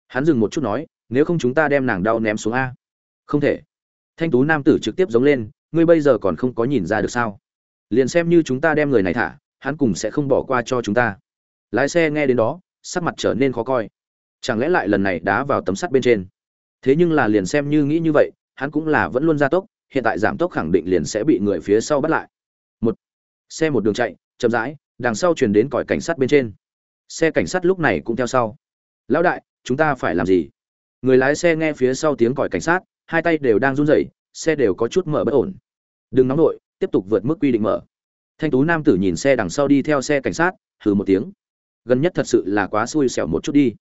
Hắn dừng một chút nói, nếu không chúng ta đem nàng đau ném xuống a. Không thể. Thanh tú nam tử trực tiếp giống lên, ngươi bây giờ còn không có nhìn ra được sao? Liền xem như chúng ta đem người này thả, hắn cùng sẽ không bỏ qua cho chúng ta. Lái xe nghe đến đó, sắc mặt trở nên khó coi. Chẳng lẽ lại lần này đá vào tấm sắt bên trên? Thế nhưng là liền xem như nghĩ như vậy, hắn cũng là vẫn luôn gia tốc hiện tại giảm tốc khẳng định liền sẽ bị người phía sau bắt lại. Một, xe một đường chạy, chậm rãi, đằng sau truyền đến còi cảnh sát bên trên. Xe cảnh sát lúc này cũng theo sau. Lão đại, chúng ta phải làm gì? Người lái xe nghe phía sau tiếng còi cảnh sát, hai tay đều đang run rẩy, xe đều có chút mở bất ổn. Đừng nóng nổi tiếp tục vượt mức quy định mở. Thanh tú nam tử nhìn xe đằng sau đi theo xe cảnh sát, hừ một tiếng. Gần nhất thật sự là quá xui xẻo một chút đi.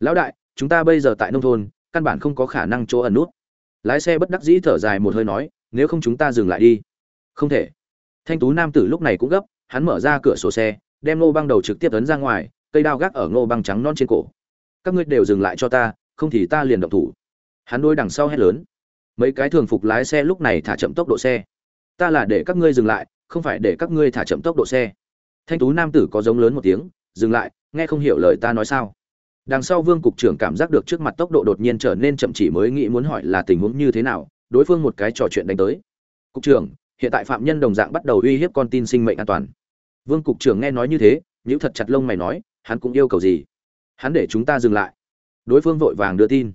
Lão đại, chúng ta bây giờ tại nông thôn, căn bản không có khả năng chỗ ẩn nút lái xe bất đắc dĩ thở dài một hơi nói, nếu không chúng ta dừng lại đi. Không thể. Thanh tú nam tử lúc này cũng gấp, hắn mở ra cửa sổ xe, đem ngô băng đầu trực tiếp tấn ra ngoài, cây đao gác ở ngô băng trắng non trên cổ. Các ngươi đều dừng lại cho ta, không thì ta liền động thủ. Hắn đôi đằng sau hét lớn. Mấy cái thường phục lái xe lúc này thả chậm tốc độ xe. Ta là để các ngươi dừng lại, không phải để các ngươi thả chậm tốc độ xe. Thanh tú nam tử có giống lớn một tiếng, dừng lại, nghe không hiểu lời ta nói sao? Đằng sau vương cục trưởng cảm giác được trước mặt tốc độ đột nhiên trở nên chậm chỉ mới nghĩ muốn hỏi là tình huống như thế nào, đối phương một cái trò chuyện đánh tới. Cục trưởng, hiện tại phạm nhân đồng dạng bắt đầu uy hiếp con tin sinh mệnh an toàn. Vương cục trưởng nghe nói như thế nếu thật chặt lông mày nói, hắn cũng yêu cầu gì? Hắn để chúng ta dừng lại. Đối phương vội vàng đưa tin.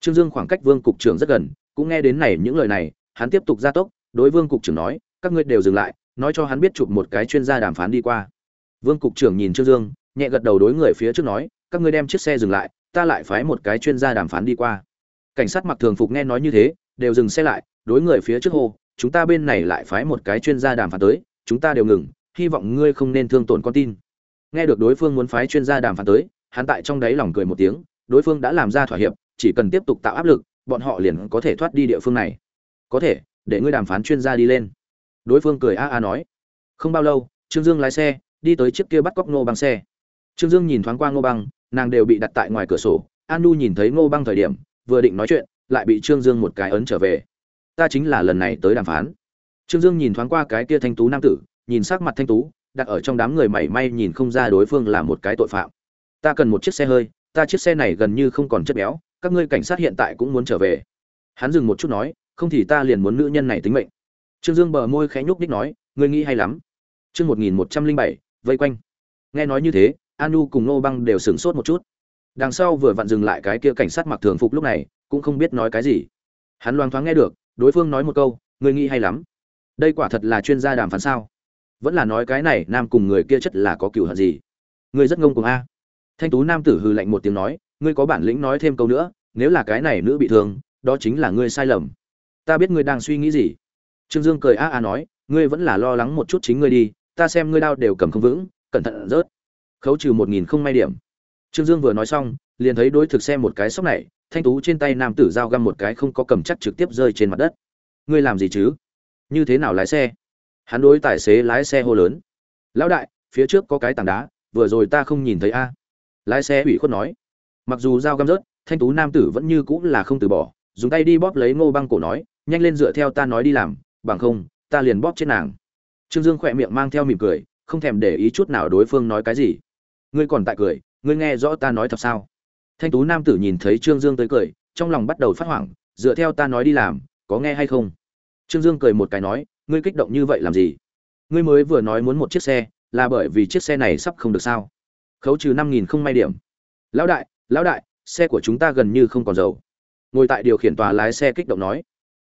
Trương dương khoảng cách vương cục trưởng rất gần, cũng nghe đến này những lời này, hắn tiếp tục gia tốc, đối vương cục trưởng nói, các ngươi đều dừng lại, nói cho hắn biết chụp một cái chuyên gia đàm phán đi qua. Vương cục trưởng nhìn trương dương, nhẹ gật đầu đối người phía trước nói các ngươi đem chiếc xe dừng lại, ta lại phái một cái chuyên gia đàm phán đi qua. Cảnh sát mặc thường phục nghe nói như thế, đều dừng xe lại, đối người phía trước hô, chúng ta bên này lại phái một cái chuyên gia đàm phán tới, chúng ta đều ngừng, hy vọng ngươi không nên thương tổn con tin. Nghe được đối phương muốn phái chuyên gia đàm phán tới, hắn tại trong đáy lòng cười một tiếng, đối phương đã làm ra thỏa hiệp, chỉ cần tiếp tục tạo áp lực, bọn họ liền có thể thoát đi địa phương này. Có thể, để ngươi đàm phán chuyên gia đi lên. Đối phương cười a a nói. Không bao lâu, trương dương lái xe, đi tới chiếc kia bắt cóc nô băng xe. Trương dương nhìn thoáng qua nô băng nàng đều bị đặt tại ngoài cửa sổ. An nu nhìn thấy ngô băng thời điểm, vừa định nói chuyện, lại bị trương dương một cái ấn trở về. Ta chính là lần này tới đàm phán. Trương dương nhìn thoáng qua cái kia thanh tú nam tử, nhìn sắc mặt thanh tú, đặt ở trong đám người mảy may nhìn không ra đối phương là một cái tội phạm. Ta cần một chiếc xe hơi, ta chiếc xe này gần như không còn chất béo, các ngươi cảnh sát hiện tại cũng muốn trở về. Hắn dừng một chút nói, không thì ta liền muốn nữ nhân này tính mệnh. Trương dương bờ môi khẽ nhúc ních nói, ngươi nghĩ hay lắm. Chương một nghìn một trăm linh bảy, vây quanh. Nghe nói như thế anu cùng nô băng đều sửng sốt một chút. Đằng sau vừa vặn dừng lại cái kia cảnh sát mặc thường phục lúc này, cũng không biết nói cái gì. Hắn loang thoáng nghe được, đối phương nói một câu người nghĩ hay lắm. Đây quả thật là chuyên gia đàm phán sao? Vẫn là nói cái này nam cùng người kia chất là có cựu hận gì? Ngươi rất ngông cùng a. Thanh tú nam tử hư lạnh một tiếng nói, ngươi có bản lĩnh nói thêm câu nữa, nếu là cái này nữ bị thương, đó chính là ngươi sai lầm. Ta biết ngươi đang suy nghĩ gì. Trương dương cười a a nói, ngươi vẫn là lo lắng một chút chính ngươi đi, ta xem ngươi đau đều cầm không vững, cẩn thận rớt khấu trừ một nghìn không may điểm. Trương dương vừa nói xong, liền thấy đối thực xem một cái sốc này, thanh tú trên tay nam tử dao găm một cái không có cầm chắc trực tiếp rơi trên mặt đất. Ngươi làm gì chứ? Như thế nào lái xe? Hắn đối tài xế lái xe hô lớn. Lão đại, phía trước có cái tảng đá, vừa rồi ta không nhìn thấy a. Lái xe ủy khuất nói. Mặc dù dao găm rớt, thanh tú nam tử vẫn như cũng là không từ bỏ, dùng tay đi bóp lấy ngô băng cổ nói, nhanh lên dựa theo ta nói đi làm, bằng không, ta liền bóp chết nàng. Trương dương khỏe miệng mang theo mỉm cười, không thèm để ý chút nào đối phương nói cái gì ngươi còn tại cười, ngươi nghe rõ ta nói thật sao? Thanh tú nam tử nhìn thấy trương dương tới cười, trong lòng bắt đầu phát hoảng, dựa theo ta nói đi làm, có nghe hay không? Trương dương cười một cái nói, ngươi kích động như vậy làm gì? Ngươi mới vừa nói muốn một chiếc xe, là bởi vì chiếc xe này sắp không được sao? Khấu trừ năm nghìn không may điểm. Lão đại lão đại, xe của chúng ta gần như không còn dầu. Ngồi tại điều khiển tòa lái xe kích động nói.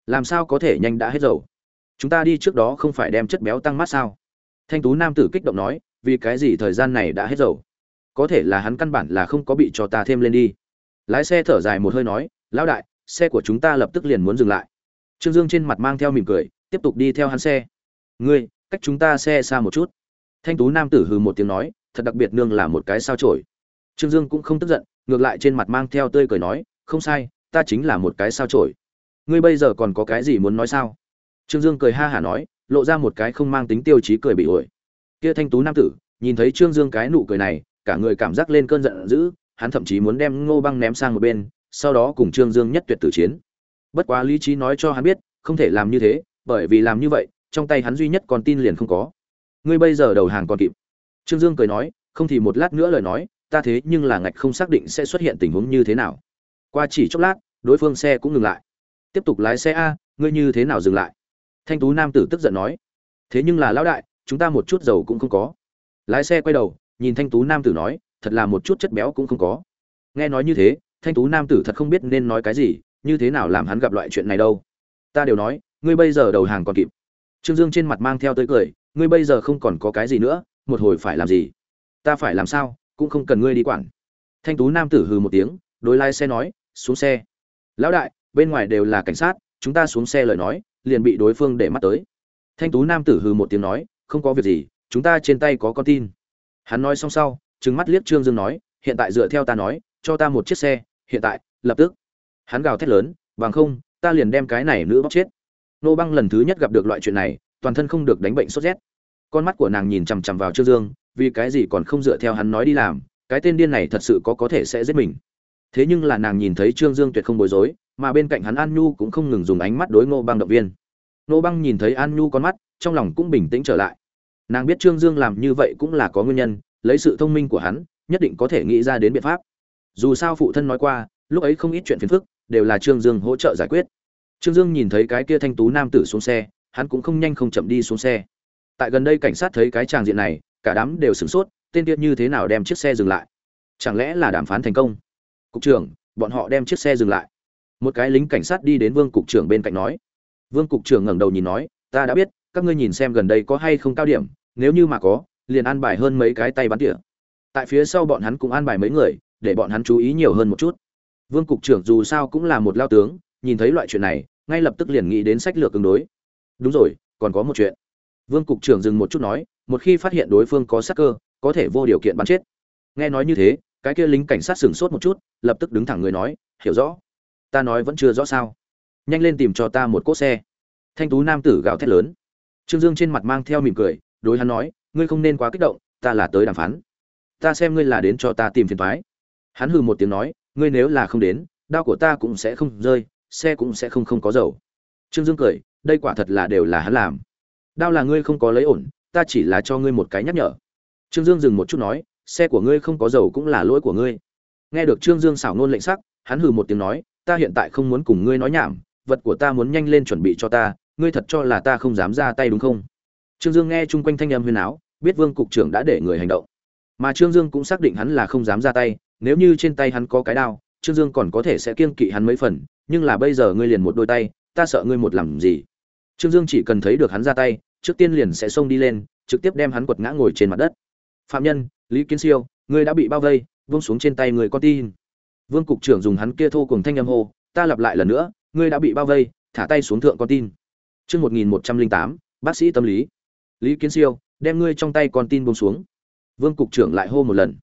Làm sao có thể nhanh đã hết dầu? Chúng ta đi trước đó không phải đem chất béo tăng mát sao? Thanh tú nam tử kích động nói, vì cái gì thời gian này đã hết dầu? Có thể là hắn căn bản là không có bị cho ta thêm lên đi. Lái xe thở dài một hơi nói, lão đại, xe của chúng ta lập tức liền muốn dừng lại. Trương dương trên mặt mang theo mỉm cười, tiếp tục đi theo hắn xe. Ngươi, cách chúng ta xe xa một chút. Thanh tú nam tử hừ một tiếng nói, thật đặc biệt nương là một cái sao trổi trương dương cũng không tức giận, ngược lại trên mặt mang theo tươi cười nói, không sai, ta chính là một cái sao trổi ngươi bây giờ còn có cái gì muốn nói sao? Trương dương cười ha hả nói, lộ ra một cái không mang tính tiêu chí cười bị ổi. Kia thanh tú nam tử, nhìn thấy trương dương cái nụ cười này cả người cảm giác lên cơn giận dữ, hắn thậm chí muốn đem ngô băng ném sang một bên, sau đó cùng trương dương nhất tuyệt tử chiến. Bất quá lý trí nói cho hắn biết, không thể làm như thế, bởi vì làm như vậy, trong tay hắn duy nhất còn tin liền không có. Ngươi bây giờ đầu hàng còn kịp. Trương dương cười nói, không thì một lát nữa lời nói, ta thế nhưng là ngạch không xác định sẽ xuất hiện tình huống như thế nào. Qua chỉ chốc lát, đối phương xe cũng ngừng lại. Tiếp tục lái xe a, ngươi như thế nào dừng lại? Thanh tú nam tử tức giận nói, thế nhưng là lão đại, chúng ta một chút dầu cũng không có. Lái xe quay đầu nhìn thanh tú nam tử nói, thật là một chút chất béo cũng không có. Nghe nói như thế, thanh tú nam tử thật không biết nên nói cái gì, như thế nào làm hắn gặp loại chuyện này đâu. Ta đều nói, ngươi bây giờ đầu hàng còn kịp. Trương dương trên mặt mang theo tới cười, ngươi bây giờ không còn có cái gì nữa, một hồi phải làm gì? Ta phải làm sao, cũng không cần ngươi đi quản. Thanh tú nam tử hừ một tiếng, đối lai xe nói, xuống xe. Lão đại, bên ngoài đều là cảnh sát, chúng ta xuống xe lời nói, liền bị đối phương để mắt tới. Thanh tú nam tử hừ một tiếng nói, không có việc gì, chúng ta trên tay có con tin hắn nói xong sau, trừng mắt liếc trương dương nói, hiện tại dựa theo ta nói, cho ta một chiếc xe, hiện tại, lập tức. Hắn gào thét lớn, bằng không, ta liền đem cái này nữ bóc chết. Nô băng lần thứ nhất gặp được loại chuyện này, toàn thân không được đánh bệnh sốt rét. Con mắt của nàng nhìn chằm chằm vào trương dương, vì cái gì còn không dựa theo hắn nói đi làm, cái tên điên này thật sự có có thể sẽ giết mình. Thế nhưng là nàng nhìn thấy trương dương tuyệt không bối rối, mà bên cạnh hắn an nhu cũng không ngừng dùng ánh mắt đối ngô băng động viên. Ngô băng nhìn thấy an nhu con mắt, trong lòng cũng bình tĩnh trở lại nàng biết trương dương làm như vậy cũng là có nguyên nhân, lấy sự thông minh của hắn, nhất định có thể nghĩ ra đến biện pháp. Dù sao phụ thân nói qua, lúc ấy không ít chuyện phiền phức, đều là trương dương hỗ trợ giải quyết. Trương dương nhìn thấy cái kia thanh tú nam tử xuống xe, hắn cũng không nhanh không chậm đi xuống xe. Tại gần đây cảnh sát thấy cái tràng diện này, cả đám đều sửng sốt, tên kia như thế nào đem chiếc xe dừng lại? Chẳng lẽ là đàm phán thành công? Cục trưởng, bọn họ đem chiếc xe dừng lại. Một cái lính cảnh sát đi đến vương cục trưởng bên cạnh nói. Vương cục trưởng ngẩng đầu nhìn nói, ta đã biết, các ngươi nhìn xem gần đây có hay không cao điểm nếu như mà có, liền an bài hơn mấy cái tay bắn tỉa. Tại phía sau bọn hắn cũng an bài mấy người, để bọn hắn chú ý nhiều hơn một chút. Vương cục trưởng dù sao cũng là một lao tướng, nhìn thấy loại chuyện này, ngay lập tức liền nghĩ đến sách lược ứng đối. Đúng rồi, còn có một chuyện. Vương cục trưởng dừng một chút nói, một khi phát hiện đối phương có sắc cơ, có thể vô điều kiện bắn chết. Nghe nói như thế, cái kia lính cảnh sát sửng sốt một chút, lập tức đứng thẳng người nói, hiểu rõ. Ta nói vẫn chưa rõ sao. Nhanh lên tìm cho ta một cỗ xe. Thanh tú nam tử gào thét lớn. Trương dương trên mặt mang theo mỉm cười đối hắn nói, ngươi không nên quá kích động, ta là tới đàm phán. Ta xem ngươi là đến cho ta tìm phiền thoái hắn hừ một tiếng nói, ngươi nếu là không đến, đao của ta cũng sẽ không rơi, xe cũng sẽ không không có dầu. Trương dương cười, đây quả thật là đều là hắn làm. Đao là ngươi không có lấy ổn, ta chỉ là cho ngươi một cái nhắc nhở. Trương dương dừng một chút nói, xe của ngươi không có dầu cũng là lỗi của ngươi. Nghe được trương dương xảo nôn lệnh sắc, hắn hừ một tiếng nói, ta hiện tại không muốn cùng ngươi nói nhảm, vật của ta muốn nhanh lên chuẩn bị cho ta, ngươi thật cho là ta không dám ra tay đúng không? Trương dương nghe chung quanh thanh âm huyên áo, biết vương cục trưởng đã để người hành động. Mà trương dương cũng xác định hắn là không dám ra tay, nếu như trên tay hắn có cái đao, trương dương còn có thể sẽ kiêng kỵ hắn mấy phần, nhưng là bây giờ ngươi liền một đôi tay, ta sợ ngươi một làm gì? Trương dương chỉ cần thấy được hắn ra tay, trước tiên liền sẽ xông đi lên, trực tiếp đem hắn quật ngã ngồi trên mặt đất. Phạm nhân, lý kiến siêu, ngươi đã bị bao vây buông xuống trên tay người con tin. Vương cục trưởng dùng hắn kia thô cùng thanh âm hô, ta lặp lại lần nữa, ngươi đã bị bao vây, thả tay xuống thượng con tin. Chương một nghìn một trăm linh tám, bác sĩ tâm lý lý kiến siêu, đem ngươi trong tay con tin bông xuống. Vương cục trưởng lại hô một lần.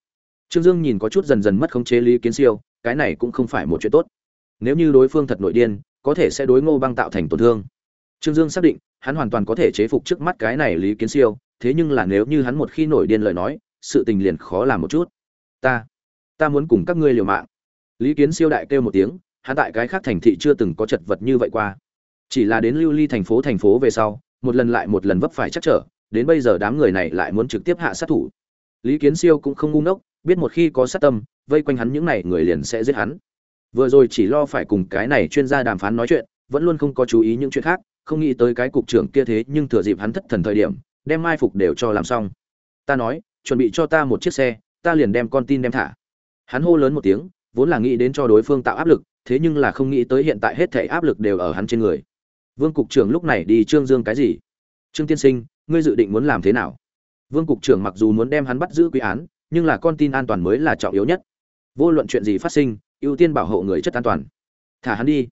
Trương dương nhìn có chút dần dần mất khống chế lý kiến siêu, cái này cũng không phải một chuyện tốt. Nếu như đối phương thật nội điên, có thể sẽ đối ngô băng tạo thành tổn thương. Trương dương xác định, hắn hoàn toàn có thể chế phục trước mắt cái này lý kiến siêu, thế nhưng là nếu như hắn một khi nổi điên lời nói, sự tình liền khó làm một chút. Ta ta muốn cùng các ngươi liều mạng. Lý kiến siêu đại kêu một tiếng, hắn tại cái khác thành thị chưa từng có chật vật như vậy qua. Chỉ là đến lưu ly thành phố thành phố về sau một lần lại một lần vấp phải chắc trở, đến bây giờ đám người này lại muốn trực tiếp hạ sát thủ. Lý kiến siêu cũng không ngu ngốc, biết một khi có sát tâm, vây quanh hắn những này người liền sẽ giết hắn. Vừa rồi chỉ lo phải cùng cái này chuyên gia đàm phán nói chuyện, vẫn luôn không có chú ý những chuyện khác, không nghĩ tới cái cục trưởng kia thế nhưng thừa dịp hắn thất thần thời điểm, đem mai phục đều cho làm xong. Ta nói, chuẩn bị cho ta một chiếc xe, ta liền đem con tin đem thả. Hắn hô lớn một tiếng, vốn là nghĩ đến cho đối phương tạo áp lực, thế nhưng là không nghĩ tới hiện tại hết thảy áp lực đều ở hắn trên người vương cục trưởng lúc này đi trương dương cái gì? Trương tiên sinh, ngươi dự định muốn làm thế nào? Vương cục trưởng mặc dù muốn đem hắn bắt giữ quy án, nhưng là con tin an toàn mới là trọng yếu nhất. Vô luận chuyện gì phát sinh, ưu tiên bảo hộ người chất an toàn. Thả hắn đi.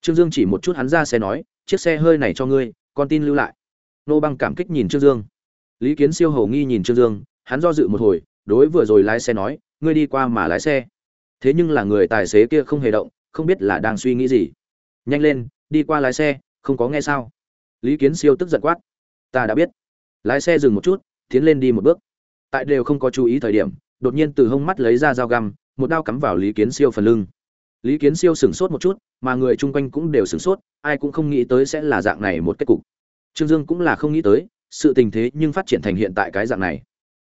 Trương dương chỉ một chút hắn ra xe nói, chiếc xe hơi này cho ngươi, con tin lưu lại. Nô băng cảm kích nhìn trương dương. Lý kiến siêu hầu nghi nhìn trương dương, hắn do dự một hồi, đối vừa rồi lái xe nói, ngươi đi qua mà lái xe. Thế nhưng là người tài xế kia không hề động, không biết là đang suy nghĩ gì. Nhanh lên, đi qua lái xe không có nghe sao? Lý kiến siêu tức giận quát. Ta đã biết. Lái xe dừng một chút, tiến lên đi một bước. Tại đều không có chú ý thời điểm, đột nhiên từ hông mắt lấy ra dao găm, một đao cắm vào lý kiến siêu phần lưng. Lý kiến siêu sửng sốt một chút, mà người chung quanh cũng đều sửng sốt, ai cũng không nghĩ tới sẽ là dạng này một kết cục. Trương dương cũng là không nghĩ tới, sự tình thế nhưng phát triển thành hiện tại cái dạng này.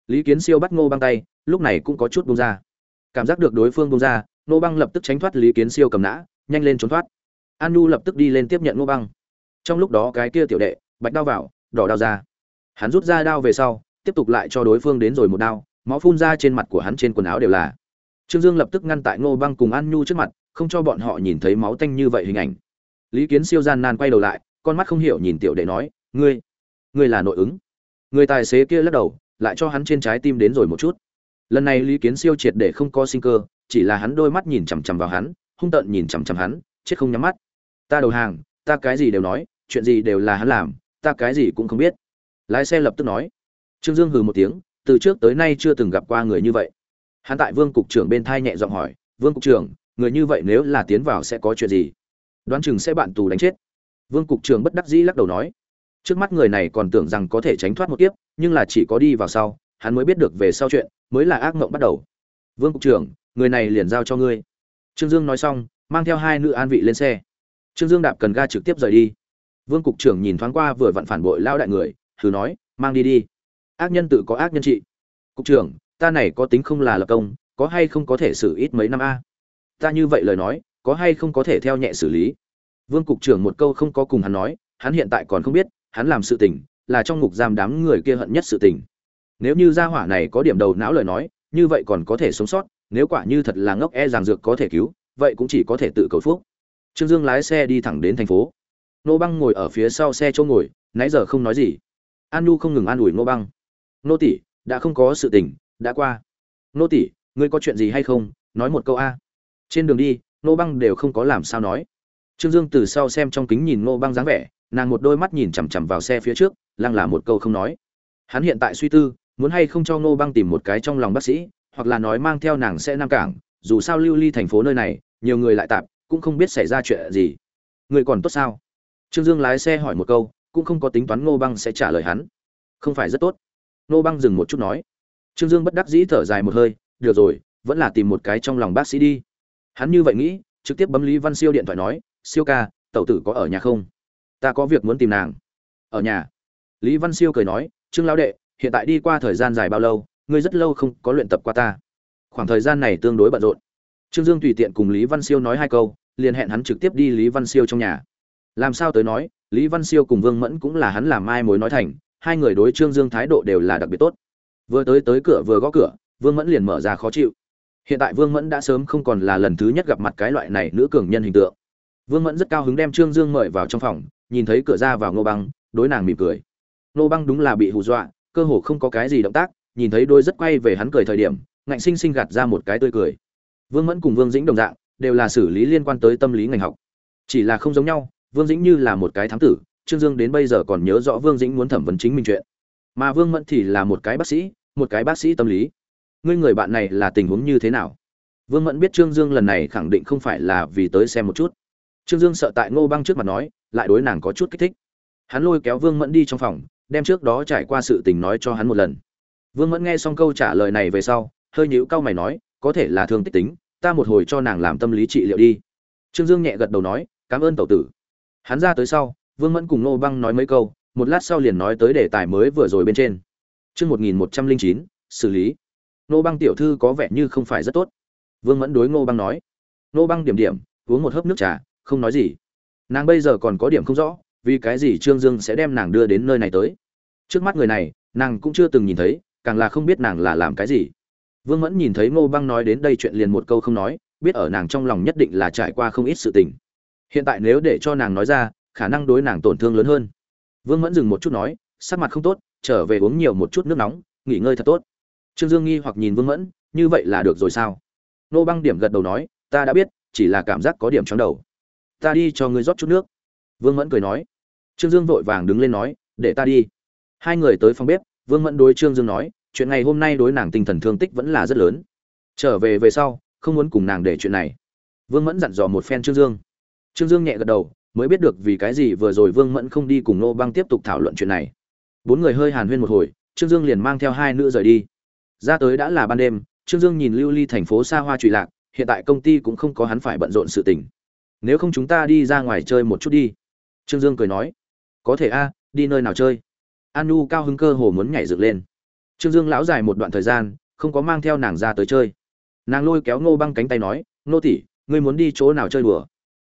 Lý kiến siêu bắt ngô băng tay, lúc này cũng có chút bông ra. Cảm giác được đối phương bông ra, ngô băng lập tức tránh thoát lý kiến siêu cầm nã, nhanh lên trốn thoát. An nu lập tức đi lên tiếp nhận ngô băng trong lúc đó cái kia tiểu đệ, bạch đao vào, đỏ đao ra. Hắn rút ra đao về sau, tiếp tục lại cho đối phương đến rồi một đao, máu phun ra trên mặt của hắn trên quần áo đều là. Trương dương lập tức ngăn tại ngô băng cùng an nhu trước mặt, không cho bọn họ nhìn thấy máu tanh như vậy hình ảnh. Lý kiến siêu gian nan quay đầu lại, con mắt không hiểu nhìn tiểu đệ nói, ngươi ngươi là nội ứng. Người tài xế kia lắc đầu, lại cho hắn trên trái tim đến rồi một chút. Lần này lý kiến siêu triệt để không có sinh cơ, chỉ là hắn đôi mắt nhìn chằm chằm vào hắn, hung tợn nhìn chằm chằm hắn, chết không nhắm mắt. Ta đầu hàng, ta cái gì đều nói chuyện gì đều là hắn làm, ta cái gì cũng không biết. Lái xe lập tức nói. Trương dương hừ một tiếng, từ trước tới nay chưa từng gặp qua người như vậy. Hắn tại vương cục trưởng bên thai nhẹ giọng hỏi, vương cục trưởng, người như vậy nếu là tiến vào sẽ có chuyện gì? Đoán chừng sẽ bạn tù đánh chết. Vương cục trưởng bất đắc dĩ lắc đầu nói. Trước mắt người này còn tưởng rằng có thể tránh thoát một kiếp, nhưng là chỉ có đi vào sau, hắn mới biết được về sau chuyện, mới là ác mộng bắt đầu. Vương cục trưởng, người này liền giao cho ngươi. Trương dương nói xong, mang theo hai nữ an vị lên xe. Trương dương đạp cần ga trực tiếp rời đi vương cục trưởng nhìn thoáng qua vừa vặn phản bội lao đại người, thử nói, mang đi đi. Ác nhân tự có ác nhân trị. Cục trưởng, ta này có tính không là lập công, có hay không có thể xử ít mấy năm a? Ta như vậy lời nói, có hay không có thể theo nhẹ xử lý? Vương cục trưởng một câu không có cùng hắn nói, hắn hiện tại còn không biết, hắn làm sự tình, là trong ngục giam đám người kia hận nhất sự tình. Nếu như gia hỏa này có điểm đầu não lời nói, như vậy còn có thể sống sót, nếu quả như thật là ngốc e rằng dược có thể cứu, vậy cũng chỉ có thể tự cầu phúc. Trương dương lái xe đi thẳng đến thành phố nô băng ngồi ở phía sau xe chỗ ngồi, nãy giờ không nói gì. An nhu không ngừng an ủi nô băng. Nô tỷ, đã không có sự tình, đã qua. Nô tỷ, ngươi có chuyện gì hay không? Nói một câu a. Trên đường đi, nô băng đều không có làm sao nói. Trương dương từ sau xem trong kính nhìn nô băng dáng vẻ, nàng một đôi mắt nhìn chằm chằm vào xe phía trước, lăng là một câu không nói. Hắn hiện tại suy tư, muốn hay không cho nô băng tìm một cái trong lòng bác sĩ, hoặc là nói mang theo nàng sẽ nam cảng, dù sao lưu ly thành phố nơi này, nhiều người lại tạp, cũng không biết xảy ra chuyện gì. Người còn tốt sao? Trương dương lái xe hỏi một câu, cũng không có tính toán ngô băng sẽ trả lời hắn. Không phải rất tốt. Ngô băng dừng một chút nói. Trương dương bất đắc dĩ thở dài một hơi, được rồi, vẫn là tìm một cái trong lòng bác sĩ đi. Hắn như vậy nghĩ, trực tiếp bấm lý văn siêu điện thoại nói, siêu ca, tẩu tử có ở nhà không? Ta có việc muốn tìm nàng. Ở nhà? Lý văn siêu cười nói, trương lão đệ, hiện tại đi qua thời gian dài bao lâu, ngươi rất lâu không có luyện tập qua ta. Khoảng thời gian này tương đối bận rộn. Trương dương tùy tiện cùng lý văn siêu nói hai câu, liền hẹn hắn trực tiếp đi lý văn siêu trong nhà làm sao tới nói, lý văn siêu cùng vương mẫn cũng là hắn làm mai mối nói thành, hai người đối trương dương thái độ đều là đặc biệt tốt. Vừa tới tới cửa vừa gõ cửa, vương mẫn liền mở ra khó chịu. Hiện tại vương mẫn đã sớm không còn là lần thứ nhất gặp mặt cái loại này nữ cường nhân hình tượng. Vương mẫn rất cao hứng đem trương dương mời vào trong phòng, nhìn thấy cửa ra vào ngô băng, đối nàng mỉm cười. Ngô băng đúng là bị hù dọa, cơ hồ không có cái gì động tác, nhìn thấy đôi rất quay về hắn cười thời điểm, ngạnh sinh sinh gạt ra một cái tươi cười. Vương mẫn cùng vương dĩnh đồng dạng, đều là xử lý liên quan tới tâm lý ngành học. Chỉ là không giống nhau vương dĩnh như là một cái thám tử, trương dương đến bây giờ còn nhớ rõ vương dĩnh muốn thẩm vấn chính mình chuyện. Mà vương mẫn thì là một cái bác sĩ, một cái bác sĩ tâm lý. Ngươi người bạn này là tình huống như thế nào? Vương mẫn biết trương dương lần này khẳng định không phải là vì tới xem một chút. Trương dương sợ tại ngô băng trước mặt nói, lại đối nàng có chút kích thích. Hắn lôi kéo vương mẫn đi trong phòng, đem trước đó trải qua sự tình nói cho hắn một lần. Vương mẫn nghe xong câu trả lời này về sau, hơi nhíu cau mày nói, có thể là thương tích tính, ta một hồi cho nàng làm tâm lý trị liệu đi. Trương dương nhẹ gật đầu nói, cảm ơn tẩu tử hắn ra tới sau, vương mẫn cùng nô băng nói mấy câu, một lát sau liền nói tới đề tài mới vừa rồi bên trên. Chương một nghìn một trăm linh chín, xử lý. Nô băng tiểu thư có vẻ như không phải rất tốt. Vương mẫn đối ngô băng nói. Nô băng điểm điểm, uống một hớp nước trà, không nói gì. Nàng bây giờ còn có điểm không rõ, vì cái gì trương dương sẽ đem nàng đưa đến nơi này tới. Trước mắt người này, nàng cũng chưa từng nhìn thấy, càng là không biết nàng là làm cái gì. Vương mẫn nhìn thấy ngô băng nói đến đây chuyện liền một câu không nói, biết ở nàng trong lòng nhất định là trải qua không ít sự tình hiện tại nếu để cho nàng nói ra, khả năng đối nàng tổn thương lớn hơn. Vương mẫn dừng một chút nói, sắc mặt không tốt, trở về uống nhiều một chút nước nóng, nghỉ ngơi thật tốt. Trương dương nghi hoặc nhìn vương mẫn, như vậy là được rồi sao? Nô băng điểm gật đầu nói, ta đã biết, chỉ là cảm giác có điểm trong đầu. Ta đi cho ngươi rót chút nước. Vương mẫn cười nói. Trương dương vội vàng đứng lên nói, để ta đi. Hai người tới phòng bếp, vương mẫn đối trương dương nói, chuyện ngày hôm nay đối nàng tinh thần thương tích vẫn là rất lớn. Trở về về sau, không muốn cùng nàng để chuyện này. Vương mẫn dặn dò một phen trương dương trương dương nhẹ gật đầu, mới biết được vì cái gì vừa rồi vương mẫn không đi cùng nô băng tiếp tục thảo luận chuyện này. Bốn người hơi hàn huyên một hồi, trương dương liền mang theo hai nữ rời đi. Ra tới đã là ban đêm, trương dương nhìn lưu ly thành phố xa hoa trụy lạc, hiện tại công ty cũng không có hắn phải bận rộn sự tình. Nếu không chúng ta đi ra ngoài chơi một chút đi. Trương dương cười nói, có thể a, đi nơi nào chơi? Anu cao hứng cơ hồ muốn nhảy dựng lên. Trương dương lão dài một đoạn thời gian, không có mang theo nàng ra tới chơi. Nàng lôi kéo ngô băng cánh tay nói nô tỷ, ngươi muốn đi chỗ nào chơi đùa?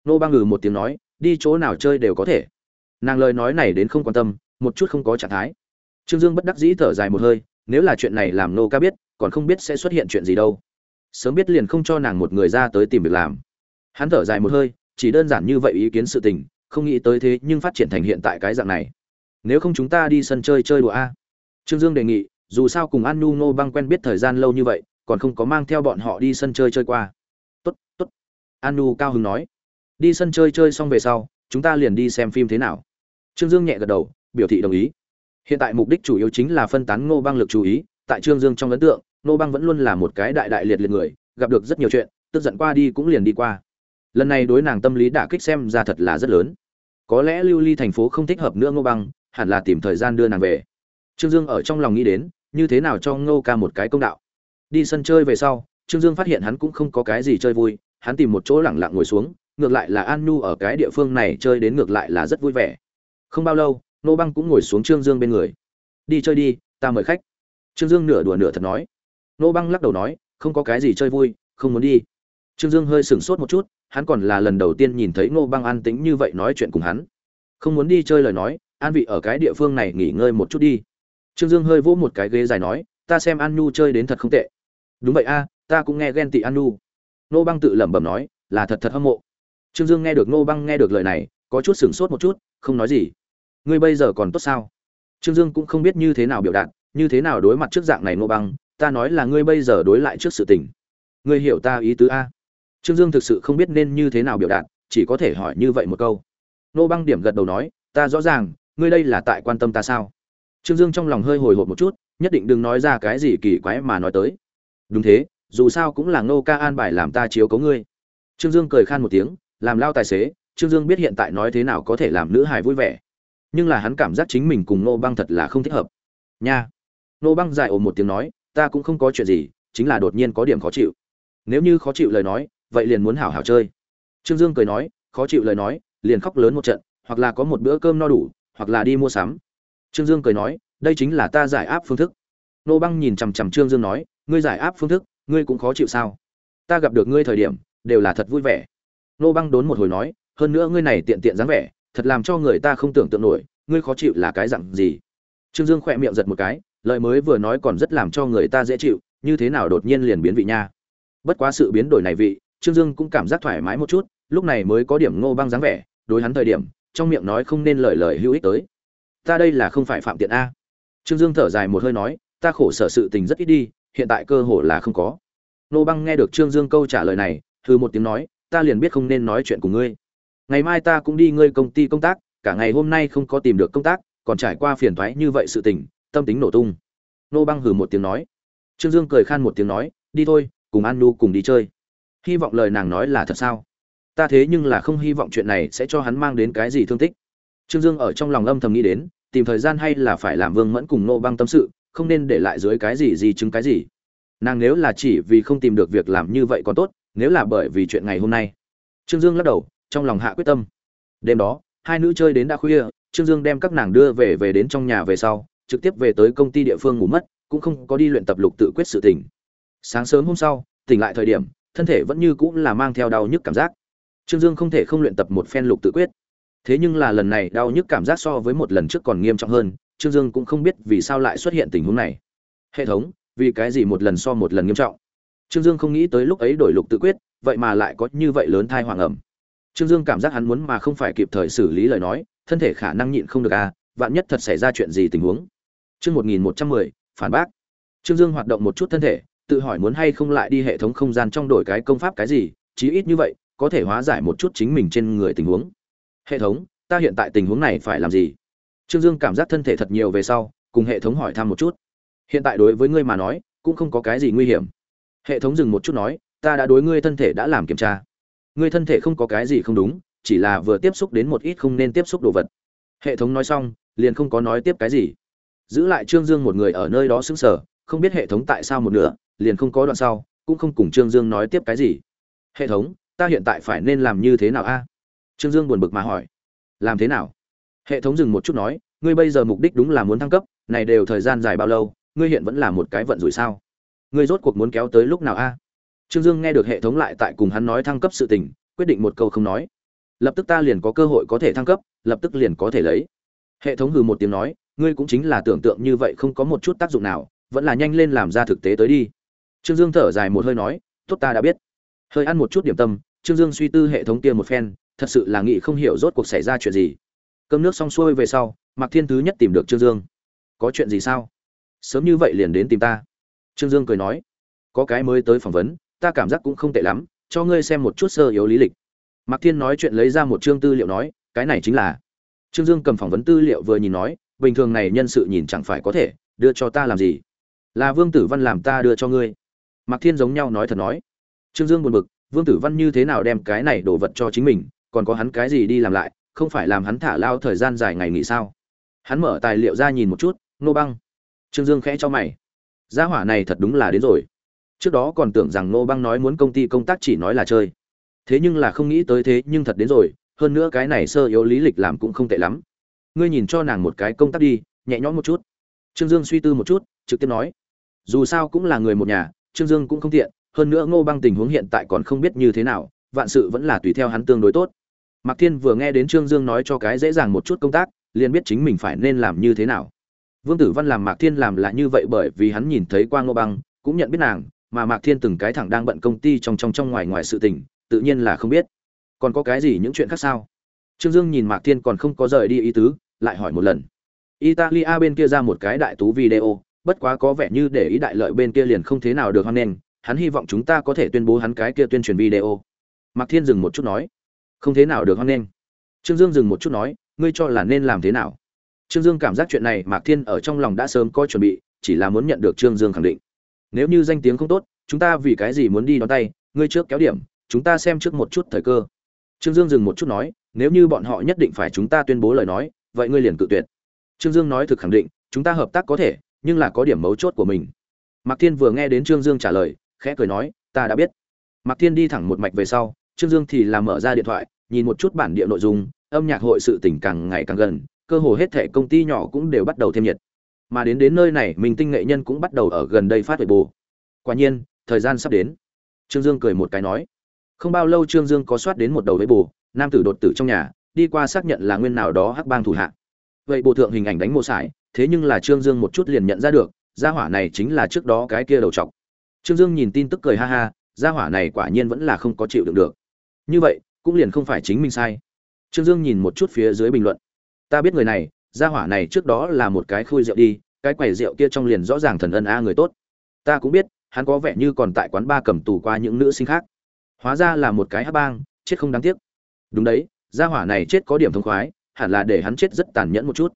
Nô bang ngừ một tiếng nói, đi chỗ nào chơi đều có thể. Nàng lời nói này đến không quan tâm, một chút không có trạng thái. Trương dương bất đắc dĩ thở dài một hơi, nếu là chuyện này làm nô ca biết, còn không biết sẽ xuất hiện chuyện gì đâu. Sớm biết liền không cho nàng một người ra tới tìm việc làm. Hắn thở dài một hơi, chỉ đơn giản như vậy ý kiến sự tình, không nghĩ tới thế nhưng phát triển thành hiện tại cái dạng này. Nếu không chúng ta đi sân chơi chơi đùa a. Trương dương đề nghị, dù sao cùng an nu nô băng quen biết thời gian lâu như vậy, còn không có mang theo bọn họ đi sân chơi chơi qua. Tốt tốt. An nu cao hứng nói đi sân chơi chơi xong về sau, chúng ta liền đi xem phim thế nào. Trương dương nhẹ gật đầu, biểu thị đồng ý. Hiện tại mục đích chủ yếu chính là phân tán ngô băng lực chú ý, tại trương dương trong ấn tượng, ngô băng vẫn luôn là một cái đại đại liệt liệt người, gặp được rất nhiều chuyện, tức giận qua đi cũng liền đi qua. Lần này đối nàng tâm lý đả kích xem ra thật là rất lớn. Có lẽ lưu ly thành phố không thích hợp nữa ngô băng, hẳn là tìm thời gian đưa nàng về. Trương dương ở trong lòng nghĩ đến, như thế nào cho ngô ca một cái công đạo. Đi sân chơi về sau, trương dương phát hiện hắn cũng không có cái gì chơi vui, hắn tìm một chỗ lẳng lặng ngồi xuống ngược lại là an nu ở cái địa phương này chơi đến ngược lại là rất vui vẻ. Không bao lâu, nô băng cũng ngồi xuống trương dương bên người. Đi chơi đi, ta mời khách. Trương dương nửa đùa nửa thật nói. Nô băng lắc đầu nói, không có cái gì chơi vui, không muốn đi. Trương dương hơi sửng sốt một chút, hắn còn là lần đầu tiên nhìn thấy nô băng an tính như vậy nói chuyện cùng hắn. Không muốn đi chơi lời nói, an vị ở cái địa phương này nghỉ ngơi một chút đi. Trương dương hơi vỗ một cái ghế dài nói, ta xem an nhu chơi đến thật không tệ. Đúng vậy a, ta cũng nghe ghen tị an nhu. Nô băng tự lẩm bẩm nói, là thật thật hâm mộ trương dương nghe được nô băng nghe được lời này, có chút sửng sốt một chút, không nói gì. Ngươi bây giờ còn tốt sao? Trương dương cũng không biết như thế nào biểu đạt, như thế nào đối mặt trước dạng này nô băng, ta nói là ngươi bây giờ đối lại trước sự tình. Ngươi hiểu ta ý tứ a? Trương dương thực sự không biết nên như thế nào biểu đạt, chỉ có thể hỏi như vậy một câu. Nô băng điểm gật đầu nói, ta rõ ràng, ngươi đây là tại quan tâm ta sao? Trương dương trong lòng hơi hồi hộp một chút, nhất định đừng nói ra cái gì kỳ quái mà nói tới. Đúng thế, dù sao cũng là ngô ca an bài làm ta chiếu cấu ngươi. Trương dương cười khan một tiếng làm lao tài xế, trương dương biết hiện tại nói thế nào có thể làm nữ hài vui vẻ. Nhưng là hắn cảm giác chính mình cùng nô băng thật là không thích hợp. Nha. Nô băng dài ồ một tiếng nói, ta cũng không có chuyện gì, chính là đột nhiên có điểm khó chịu. Nếu như khó chịu lời nói, vậy liền muốn hảo hảo chơi. Trương dương cười nói, khó chịu lời nói, liền khóc lớn một trận, hoặc là có một bữa cơm no đủ, hoặc là đi mua sắm. Trương dương cười nói, đây chính là ta giải áp phương thức. Nô băng nhìn chằm chằm trương dương nói, ngươi giải áp phương thức, ngươi cũng khó chịu sao? Ta gặp được ngươi thời điểm, đều là thật vui vẻ nô băng đốn một hồi nói, hơn nữa ngươi này tiện tiện dáng vẻ, thật làm cho người ta không tưởng tượng nổi, ngươi khó chịu là cái dặn gì? Trương dương khỏe miệng giật một cái, lời mới vừa nói còn rất làm cho người ta dễ chịu, như thế nào đột nhiên liền biến vị nha? Bất quá sự biến đổi này vị, trương dương cũng cảm giác thoải mái một chút, lúc này mới có điểm ngô băng dáng vẻ, đối hắn thời điểm, trong miệng nói không nên lời lời hữu ích tới. Ta đây là không phải phạm tiện a. Trương dương thở dài một hơi nói, ta khổ sở sự tình rất ít đi, hiện tại cơ hội là không có. Nô băng nghe được trương dương câu trả lời này thư một tiếng nói ta liền biết không nên nói chuyện của ngươi. Ngày mai ta cũng đi ngươi công ty công tác, cả ngày hôm nay không có tìm được công tác, còn trải qua phiền thoái như vậy sự tình, tâm tính nổ tung. Nô băng hừ một tiếng nói. Trương dương cười khan một tiếng nói, đi thôi, cùng an nu cùng đi chơi. Hy vọng lời nàng nói là thật sao? Ta thế nhưng là không hy vọng chuyện này sẽ cho hắn mang đến cái gì thương tích. Trương dương ở trong lòng âm thầm nghĩ đến, tìm thời gian hay là phải làm vương mẫn cùng nô băng tâm sự, không nên để lại dưới cái gì gì chứng cái gì. Nàng nếu là chỉ vì không tìm được việc làm như vậy còn tốt nếu là bởi vì chuyện ngày hôm nay. Trương dương lắc đầu, trong lòng hạ quyết tâm. Đêm đó, hai nữ chơi đến đã khuya, trương dương đem các nàng đưa về về đến trong nhà về sau, trực tiếp về tới công ty địa phương ngủ mất, cũng không có đi luyện tập lục tự quyết sự tỉnh sáng sớm hôm sau, tỉnh lại thời điểm, thân thể vẫn như cũng là mang theo đau nhức cảm giác. Trương dương không thể không luyện tập một phen lục tự quyết. Thế nhưng là lần này đau nhức cảm giác so với một lần trước còn nghiêm trọng hơn, trương dương cũng không biết vì sao lại xuất hiện tình huống này. Hệ thống, vì cái gì một lần so một lần nghiêm trọng? Trương dương không nghĩ tới lúc ấy đổi lục tự quyết, vậy mà lại có như vậy lớn thai hoàng ẩm. Trương dương cảm giác hắn muốn mà không phải kịp thời xử lý lời nói, thân thể khả năng nhịn không được à vạn nhất thật xảy ra chuyện gì tình huống. Chương một nghìn một trăm mười, phản bác. Trương dương hoạt động một chút thân thể, tự hỏi muốn hay không lại đi hệ thống không gian trong đổi cái công pháp cái gì, chí ít như vậy, có thể hóa giải một chút chính mình trên người tình huống. Hệ thống, ta hiện tại tình huống này phải làm gì? Trương dương cảm giác thân thể thật nhiều về sau, cùng hệ thống hỏi thăm một chút. Hiện tại đối với ngươi mà nói, cũng không có cái gì nguy hiểm hệ thống dừng một chút nói, ta đã đối ngươi thân thể đã làm kiểm tra. Ngươi thân thể không có cái gì không đúng, chỉ là vừa tiếp xúc đến một ít không nên tiếp xúc đồ vật. Hệ thống nói xong, liền không có nói tiếp cái gì. Giữ lại trương dương một người ở nơi đó xứng sở không biết hệ thống tại sao một nửa, liền không có đoạn sau, cũng không cùng trương dương nói tiếp cái gì. Hệ thống, ta hiện tại phải nên làm như thế nào a? Trương dương buồn bực mà hỏi. Làm thế nào? Hệ thống dừng một chút nói, ngươi bây giờ mục đích đúng là muốn thăng cấp, này đều thời gian dài bao lâu, ngươi hiện vẫn là một cái vận rủi sao? Ngươi rốt cuộc muốn kéo tới lúc nào a? Trương dương nghe được hệ thống lại tại cùng hắn nói thăng cấp sự tình, quyết định một câu không nói. Lập tức ta liền có cơ hội có thể thăng cấp, lập tức liền có thể lấy. Hệ thống hừ một tiếng nói, ngươi cũng chính là tưởng tượng như vậy không có một chút tác dụng nào, vẫn là nhanh lên làm ra thực tế tới đi. Trương dương thở dài một hơi nói, tốt ta đã biết. Hơi ăn một chút điểm tâm, trương dương suy tư hệ thống kia một phen, thật sự là nghĩ không hiểu rốt cuộc xảy ra chuyện gì. Cơm nước xong xuôi về sau, mạc thiên thứ nhất tìm được trương dương. Có chuyện gì sao? Sớm như vậy liền đến tìm ta trương dương cười nói, có cái mới tới phỏng vấn, ta cảm giác cũng không tệ lắm, cho ngươi xem một chút sơ yếu lý lịch. Mạc thiên nói chuyện lấy ra một chương tư liệu nói, cái này chính là. Trương dương cầm phỏng vấn tư liệu vừa nhìn nói, bình thường này nhân sự nhìn chẳng phải có thể, đưa cho ta làm gì? Là vương tử văn làm ta đưa cho ngươi. Mạc thiên giống nhau nói thật nói. Trương dương buồn bực, vương tử văn như thế nào đem cái này đổ vật cho chính mình, còn có hắn cái gì đi làm lại, không phải làm hắn thả lao thời gian dài ngày nghỉ sao? Hắn mở tài liệu ra nhìn một chút, nô băng. Trương dương khẽ cho mày gia hỏa này thật đúng là đến rồi. Trước đó còn tưởng rằng nô băng nói muốn công ty công tác chỉ nói là chơi. Thế nhưng là không nghĩ tới thế nhưng thật đến rồi, hơn nữa cái này sơ yếu lý lịch làm cũng không tệ lắm. Ngươi nhìn cho nàng một cái công tác đi, nhẹ nhõm một chút. Trương dương suy tư một chút, trực tiếp nói. Dù sao cũng là người một nhà, trương dương cũng không tiện, hơn nữa ngô băng tình huống hiện tại còn không biết như thế nào, vạn sự vẫn là tùy theo hắn tương đối tốt. Mạc thiên vừa nghe đến trương dương nói cho cái dễ dàng một chút công tác, liền biết chính mình phải nên làm như thế nào vương tử văn làm mạc thiên làm là như vậy bởi vì hắn nhìn thấy qua ngô băng, cũng nhận biết nàng, mà mạc thiên từng cái thẳng đang bận công ty trong trong trong ngoài ngoài sự tình, tự nhiên là không biết. Còn có cái gì những chuyện khác sao? Trương dương nhìn mạc thiên còn không có rời đi ý tứ, lại hỏi một lần. Italia bên kia ra một cái đại tú video, bất quá có vẻ như để ý đại lợi bên kia liền không thế nào được hoan nghênh, hắn hy vọng chúng ta có thể tuyên bố hắn cái kia tuyên truyền video. Mạc thiên dừng một chút nói. Không thế nào được hoan nghênh. Trương dương dừng một chút nói, ngươi cho là nên làm thế nào? Trương dương cảm giác chuyện này mạc thiên ở trong lòng đã sớm có chuẩn bị, chỉ là muốn nhận được trương dương khẳng định. Nếu như danh tiếng không tốt, chúng ta vì cái gì muốn đi đón tay, ngươi trước kéo điểm, chúng ta xem trước một chút thời cơ. Trương dương dừng một chút nói, nếu như bọn họ nhất định phải chúng ta tuyên bố lời nói, vậy ngươi liền cự tuyệt. Trương dương nói thực khẳng định, chúng ta hợp tác có thể, nhưng là có điểm mấu chốt của mình. Mạc thiên vừa nghe đến trương dương trả lời, khẽ cười nói, ta đã biết. Mạc thiên đi thẳng một mạch về sau, trương dương thì làm mở ra điện thoại, nhìn một chút bản địa nội dung, âm nhạc hội sự tình càng ngày càng gần cơ hồ hết thẻ công ty nhỏ cũng đều bắt đầu thêm nhiệt. Mà đến đến nơi này, mình tinh nghệ nhân cũng bắt đầu ở gần đây phát huệ bù. Quả nhiên, thời gian sắp đến. Trương dương cười một cái nói, không bao lâu trương dương có soát đến một đầu với bù, nam tử đột tử trong nhà, đi qua xác nhận là nguyên nào đó hắc bang thủ hạ. Vậy bộ thượng hình ảnh đánh mô sải, thế nhưng là trương dương một chút liền nhận ra được, gia hỏa này chính là trước đó cái kia đầu trọc trương dương nhìn tin tức cười ha ha, gia hỏa này quả nhiên vẫn là không có chịu đựng được. Như vậy, cũng liền không phải chính mình sai. Trương dương nhìn một chút phía dưới bình luận ta biết người này, gia hỏa này trước đó là một cái khui rượu đi, cái quầy rượu kia trong liền rõ ràng thần ân a người tốt. Ta cũng biết, hắn có vẻ như còn tại quán ba cầm tù qua những nữ sinh khác. Hóa ra là một cái hát bang, chết không đáng tiếc. Đúng đấy, gia hỏa này chết có điểm thông khoái, hẳn là để hắn chết rất tàn nhẫn một chút.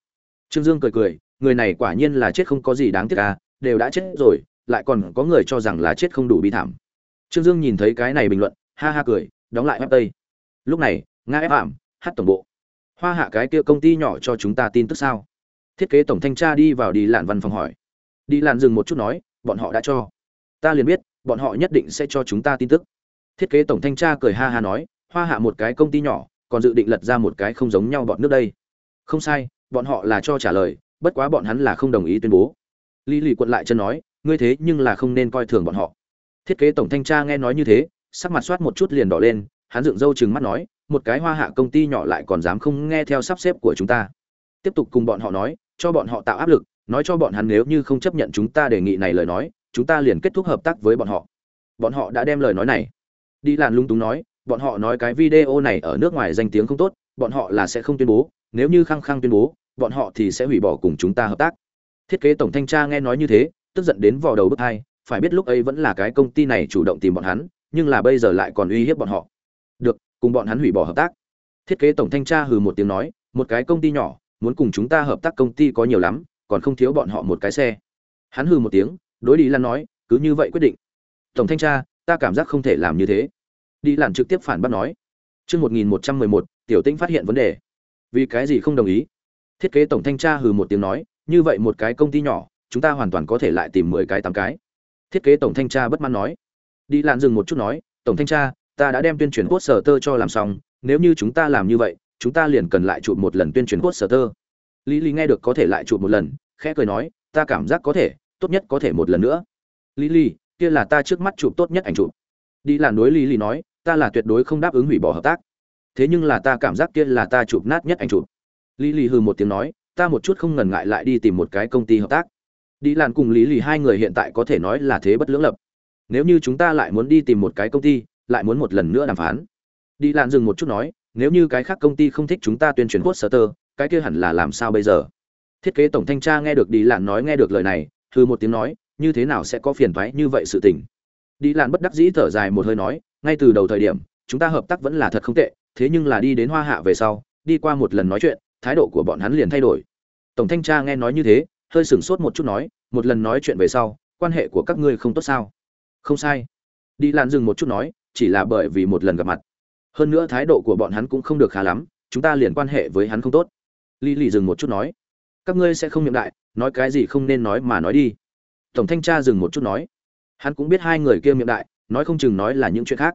Trương dương cười cười, người này quả nhiên là chết không có gì đáng tiếc à đều đã chết rồi, lại còn có người cho rằng là chết không đủ bi thảm. Trương dương nhìn thấy cái này bình luận, ha ha cười, đóng lại web tây. Lúc này, nga ép ảm, hát tổng bộ hoa hạ cái kia công ty nhỏ cho chúng ta tin tức sao? Thiết kế tổng thanh tra đi vào đi lạn văn phòng hỏi. Đi lạn dừng một chút nói, bọn họ đã cho. Ta liền biết, bọn họ nhất định sẽ cho chúng ta tin tức. Thiết kế tổng thanh tra cười ha ha nói, hoa hạ một cái công ty nhỏ, còn dự định lật ra một cái không giống nhau bọn nước đây. Không sai, bọn họ là cho trả lời, bất quá bọn hắn là không đồng ý tuyên bố. Lý lì quận lại chân nói, ngươi thế nhưng là không nên coi thường bọn họ. Thiết kế tổng thanh tra nghe nói như thế, sắc mặt soát một chút liền đỏ lên, hắn dựng râu chừng mắt nói một cái hoa hạ công ty nhỏ lại còn dám không nghe theo sắp xếp của chúng ta. Tiếp tục cùng bọn họ nói, cho bọn họ tạo áp lực, nói cho bọn hắn nếu như không chấp nhận chúng ta đề nghị này lời nói, chúng ta liền kết thúc hợp tác với bọn họ. Bọn họ đã đem lời nói này. Đi làn lung túng nói, bọn họ nói cái video này ở nước ngoài danh tiếng không tốt, bọn họ là sẽ không tuyên bố, nếu như khăng khăng tuyên bố, bọn họ thì sẽ hủy bỏ cùng chúng ta hợp tác. Thiết kế tổng thanh tra nghe nói như thế, tức giận đến vò đầu bức hai, phải biết lúc ấy vẫn là cái công ty này chủ động tìm bọn hắn, nhưng là bây giờ lại còn uy hiếp bọn họ. Được cùng bọn hắn hủy bỏ hợp tác. Thiết kế tổng thanh tra hừ một tiếng nói, một cái công ty nhỏ, muốn cùng chúng ta hợp tác công ty có nhiều lắm, còn không thiếu bọn họ một cái xe. Hắn hừ một tiếng, đối đi lan nói, cứ như vậy quyết định. Tổng thanh tra, ta cảm giác không thể làm như thế. Đi lan trực tiếp phản bác nói, chương một nghìn một trăm mười một, tiểu tĩnh phát hiện vấn đề. Vì cái gì không đồng ý? Thiết kế tổng thanh tra hừ một tiếng nói, như vậy một cái công ty nhỏ, chúng ta hoàn toàn có thể lại tìm mười cái tám cái. Thiết kế tổng thanh tra bất mãn nói. Đi lan dừng một chút nói, tổng thanh tra ta đã đem tuyên truyền cốt sở tơ cho làm xong, nếu như chúng ta làm như vậy, chúng ta liền cần lại chụp một lần tuyên truyền cốt sở tơ. Lý lý nghe được có thể lại chụp một lần, khẽ cười nói, ta cảm giác có thể, tốt nhất có thể một lần nữa. Lý lý, kia là ta trước mắt chụp tốt nhất ảnh chụp. Đi làn đối lý lý nói, ta là tuyệt đối không đáp ứng hủy bỏ hợp tác. Thế nhưng là ta cảm giác kia là ta chụp nát nhất ảnh chụp. Lý lý hừ một tiếng nói, ta một chút không ngần ngại lại đi tìm một cái công ty hợp tác. Đi làn cùng lý lý hai người hiện tại có thể nói là thế bất lưỡng lập. Nếu như chúng ta lại muốn đi tìm một cái công ty lại muốn một lần nữa đàm phán. Đi Lạn dừng một chút nói, nếu như cái khác công ty không thích chúng ta tuyên truyền poster cái kia hẳn là làm sao bây giờ? Thiết kế tổng thanh tra nghe được đi Lạn nói nghe được lời này thư một tiếng nói, như thế nào sẽ có phiền toái như vậy sự tình? Đi Lạn bất đắc dĩ thở dài một hơi nói, ngay từ đầu thời điểm, chúng ta hợp tác vẫn là thật không tệ, thế nhưng là đi đến hoa hạ về sau, đi qua một lần nói chuyện, thái độ của bọn hắn liền thay đổi. Tổng thanh tra nghe nói như thế, hơi sửng sốt một chút nói, một lần nói chuyện về sau, quan hệ của các ngươi không tốt sao? Không sai. Đi Lạn dừng một chút nói chỉ là bởi vì một lần gặp mặt. Hơn nữa thái độ của bọn hắn cũng không được khá lắm, chúng ta liền quan hệ với hắn không tốt. Lý lì dừng một chút nói, các ngươi sẽ không miệng đại, nói cái gì không nên nói mà nói đi. Tổng thanh tra dừng một chút nói, hắn cũng biết hai người kia miệng đại, nói không chừng nói là những chuyện khác.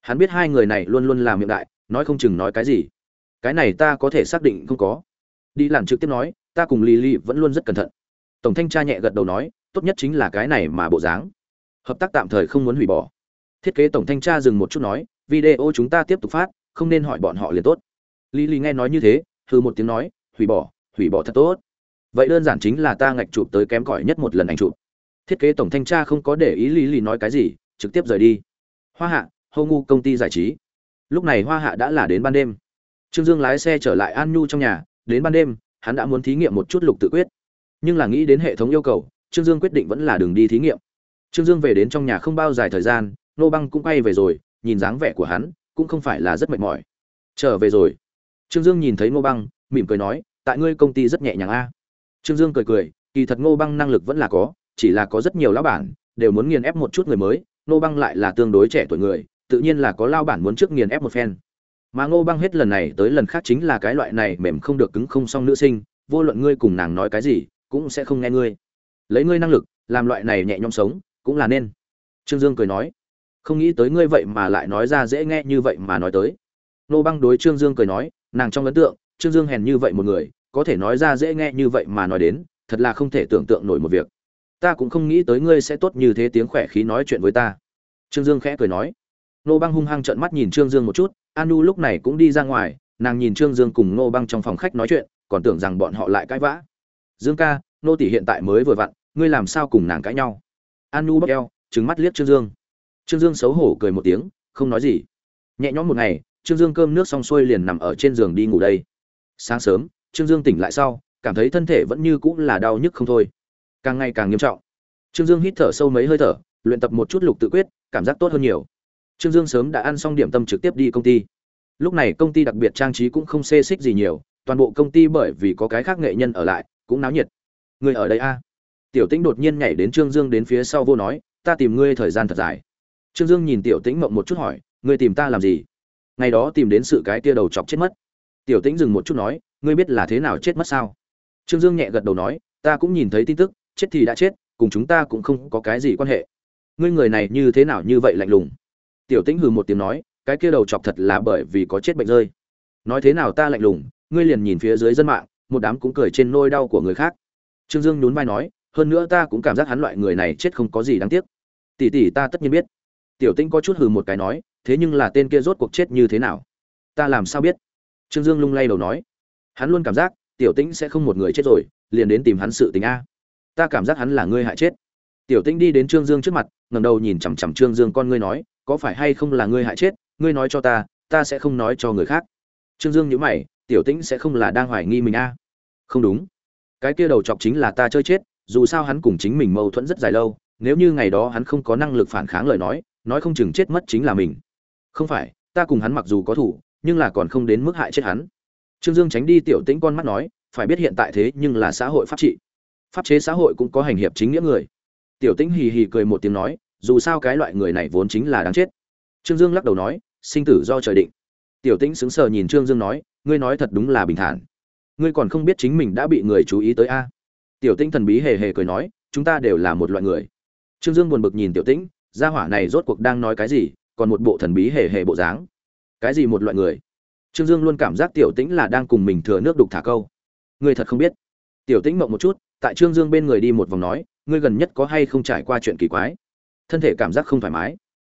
Hắn biết hai người này luôn luôn làm miệng đại, nói không chừng nói cái gì. Cái này ta có thể xác định không có. Đi làm trực tiếp nói, ta cùng lì lì vẫn luôn rất cẩn thận. Tổng thanh tra nhẹ gật đầu nói, tốt nhất chính là cái này mà bộ dáng. Hợp tác tạm thời không muốn hủy bỏ thiết kế tổng thanh tra dừng một chút nói, video chúng ta tiếp tục phát, không nên hỏi bọn họ liền tốt. Lý lý nghe nói như thế hư một tiếng nói, hủy bỏ hủy bỏ thật tốt. Vậy đơn giản chính là ta ngạch chụp tới kém cỏi nhất một lần ảnh chụp. Thiết kế tổng thanh tra không có để ý lý lý nói cái gì, trực tiếp rời đi. Hoa hạ hô ngu công ty giải trí. Lúc này hoa hạ đã là đến ban đêm. Trương dương lái xe trở lại an nhu trong nhà, đến ban đêm, hắn đã muốn thí nghiệm một chút lục tự quyết. Nhưng là nghĩ đến hệ thống yêu cầu, trương dương quyết định vẫn là đường đi thí nghiệm. Trương dương về đến trong nhà không bao dài thời gian nô băng cũng quay về rồi, nhìn dáng vẻ của hắn, cũng không phải là rất mệt mỏi. Trở về rồi. Trương dương nhìn thấy Nô băng, mỉm cười nói, tại ngươi công ty rất nhẹ nhàng a. Trương dương cười cười, kỳ thật Nô băng năng lực vẫn là có, chỉ là có rất nhiều lão bản, đều muốn nghiền ép một chút người mới, Nô băng lại là tương đối trẻ tuổi người, tự nhiên là có lao bản muốn trước nghiền ép một phen. Mà ngô băng hết lần này tới lần khác chính là cái loại này mềm không được cứng không xong nữ sinh, vô luận ngươi cùng nàng nói cái gì, cũng sẽ không nghe ngươi. Lấy ngươi năng lực, làm loại này nhẹ nhõm sống, cũng là nên. Trương dương cười nói không nghĩ tới ngươi vậy mà lại nói ra dễ nghe như vậy mà nói tới. Nô băng đối trương dương cười nói, nàng trong ấn tượng, trương dương hèn như vậy một người, có thể nói ra dễ nghe như vậy mà nói đến, thật là không thể tưởng tượng nổi một việc. Ta cũng không nghĩ tới ngươi sẽ tốt như thế tiếng khỏe khí nói chuyện với ta. Trương dương khẽ cười nói. Nô băng hung hăng trợn mắt nhìn trương dương một chút, Anu lúc này cũng đi ra ngoài, nàng nhìn trương dương cùng nô băng trong phòng khách nói chuyện, còn tưởng rằng bọn họ lại cãi vã. Dương ca, nô tỷ hiện tại mới vừa vặn, ngươi làm sao cùng nàng cãi nhau? Anu bắc eo trứng mắt liếc trương dương trương dương xấu hổ cười một tiếng, không nói gì. Nhẹ nhõm một ngày, trương dương cơm nước xong xuôi liền nằm ở trên giường đi ngủ đây. Sáng sớm, trương dương tỉnh lại sau, cảm thấy thân thể vẫn như cũng là đau nhức không thôi. Càng ngày càng nghiêm trọng. Trương dương hít thở sâu mấy hơi thở, luyện tập một chút lục tự quyết, cảm giác tốt hơn nhiều. Trương dương sớm đã ăn xong điểm tâm trực tiếp đi công ty. Lúc này công ty đặc biệt trang trí cũng không xê xích gì nhiều, toàn bộ công ty bởi vì có cái khác nghệ nhân ở lại, cũng náo nhiệt. Người ở đây a? Tiểu tĩnh đột nhiên nhảy đến trương dương đến phía sau vô nói, ta tìm ngươi thời gian thật dài trương dương nhìn tiểu tĩnh mộng một chút hỏi, ngươi tìm ta làm gì? Ngày đó tìm đến sự cái kia đầu chọc chết mất. Tiểu tĩnh dừng một chút nói, ngươi biết là thế nào chết mất sao? Trương dương nhẹ gật đầu nói, ta cũng nhìn thấy tin tức, chết thì đã chết, cùng chúng ta cũng không có cái gì quan hệ. Ngươi người này như thế nào như vậy lạnh lùng? Tiểu tĩnh hừ một tiếng nói, cái kia đầu chọc thật là bởi vì có chết bệnh rơi. Nói thế nào ta lạnh lùng, ngươi liền nhìn phía dưới dân mạng, một đám cũng cười trên nôi đau của người khác. Trương dương nhún vai nói, hơn nữa ta cũng cảm giác hắn loại người này chết không có gì đáng tiếc. Tỷ tỷ ta tất nhiên biết tiểu tĩnh có chút hừ một cái nói, thế nhưng là tên kia rốt cuộc chết như thế nào? Ta làm sao biết? Trương dương lung lay đầu nói, hắn luôn cảm giác tiểu tĩnh sẽ không một người chết rồi, liền đến tìm hắn sự tình a. Ta cảm giác hắn là ngươi hại chết. Tiểu tĩnh đi đến trương dương trước mặt, ngẩng đầu nhìn chằm chằm trương dương, con ngươi nói, có phải hay không là ngươi hại chết? Ngươi nói cho ta ta sẽ không nói cho người khác. Trương dương nhíu mày, tiểu tĩnh sẽ không là đang hoài nghi mình a. Không đúng. Cái kia đầu chọc chính là ta chơi chết, dù sao hắn cùng chính mình mâu thuẫn rất dài lâu, nếu như ngày đó hắn không có năng lực phản kháng lời nói nói không chừng chết mất chính là mình. Không phải, ta cùng hắn mặc dù có thủ, nhưng là còn không đến mức hại chết hắn. Trương dương tránh đi tiểu tĩnh con mắt nói, phải biết hiện tại thế nhưng là xã hội pháp trị. Pháp chế xã hội cũng có hành hiệp chính nghĩa người. Tiểu tĩnh hì hì cười một tiếng nói, dù sao cái loại người này vốn chính là đáng chết. Trương dương lắc đầu nói, sinh tử do trời định. Tiểu tĩnh sững sờ nhìn trương dương nói, ngươi nói thật đúng là bình thản. Ngươi còn không biết chính mình đã bị người chú ý tới a. Tiểu tĩnh thần bí hề hề cười nói, chúng ta đều là một loại người. Trương dương buồn bực nhìn tiểu tĩnh gia hỏa này rốt cuộc đang nói cái gì, còn một bộ thần bí hề hề bộ dáng. Cái gì một loại người? Trương dương luôn cảm giác tiểu tĩnh là đang cùng mình thừa nước đục thả câu. Người thật không biết. Tiểu tĩnh mộng một chút, tại trương dương bên người đi một vòng nói, ngươi gần nhất có hay không trải qua chuyện kỳ quái? Thân thể cảm giác không thoải mái.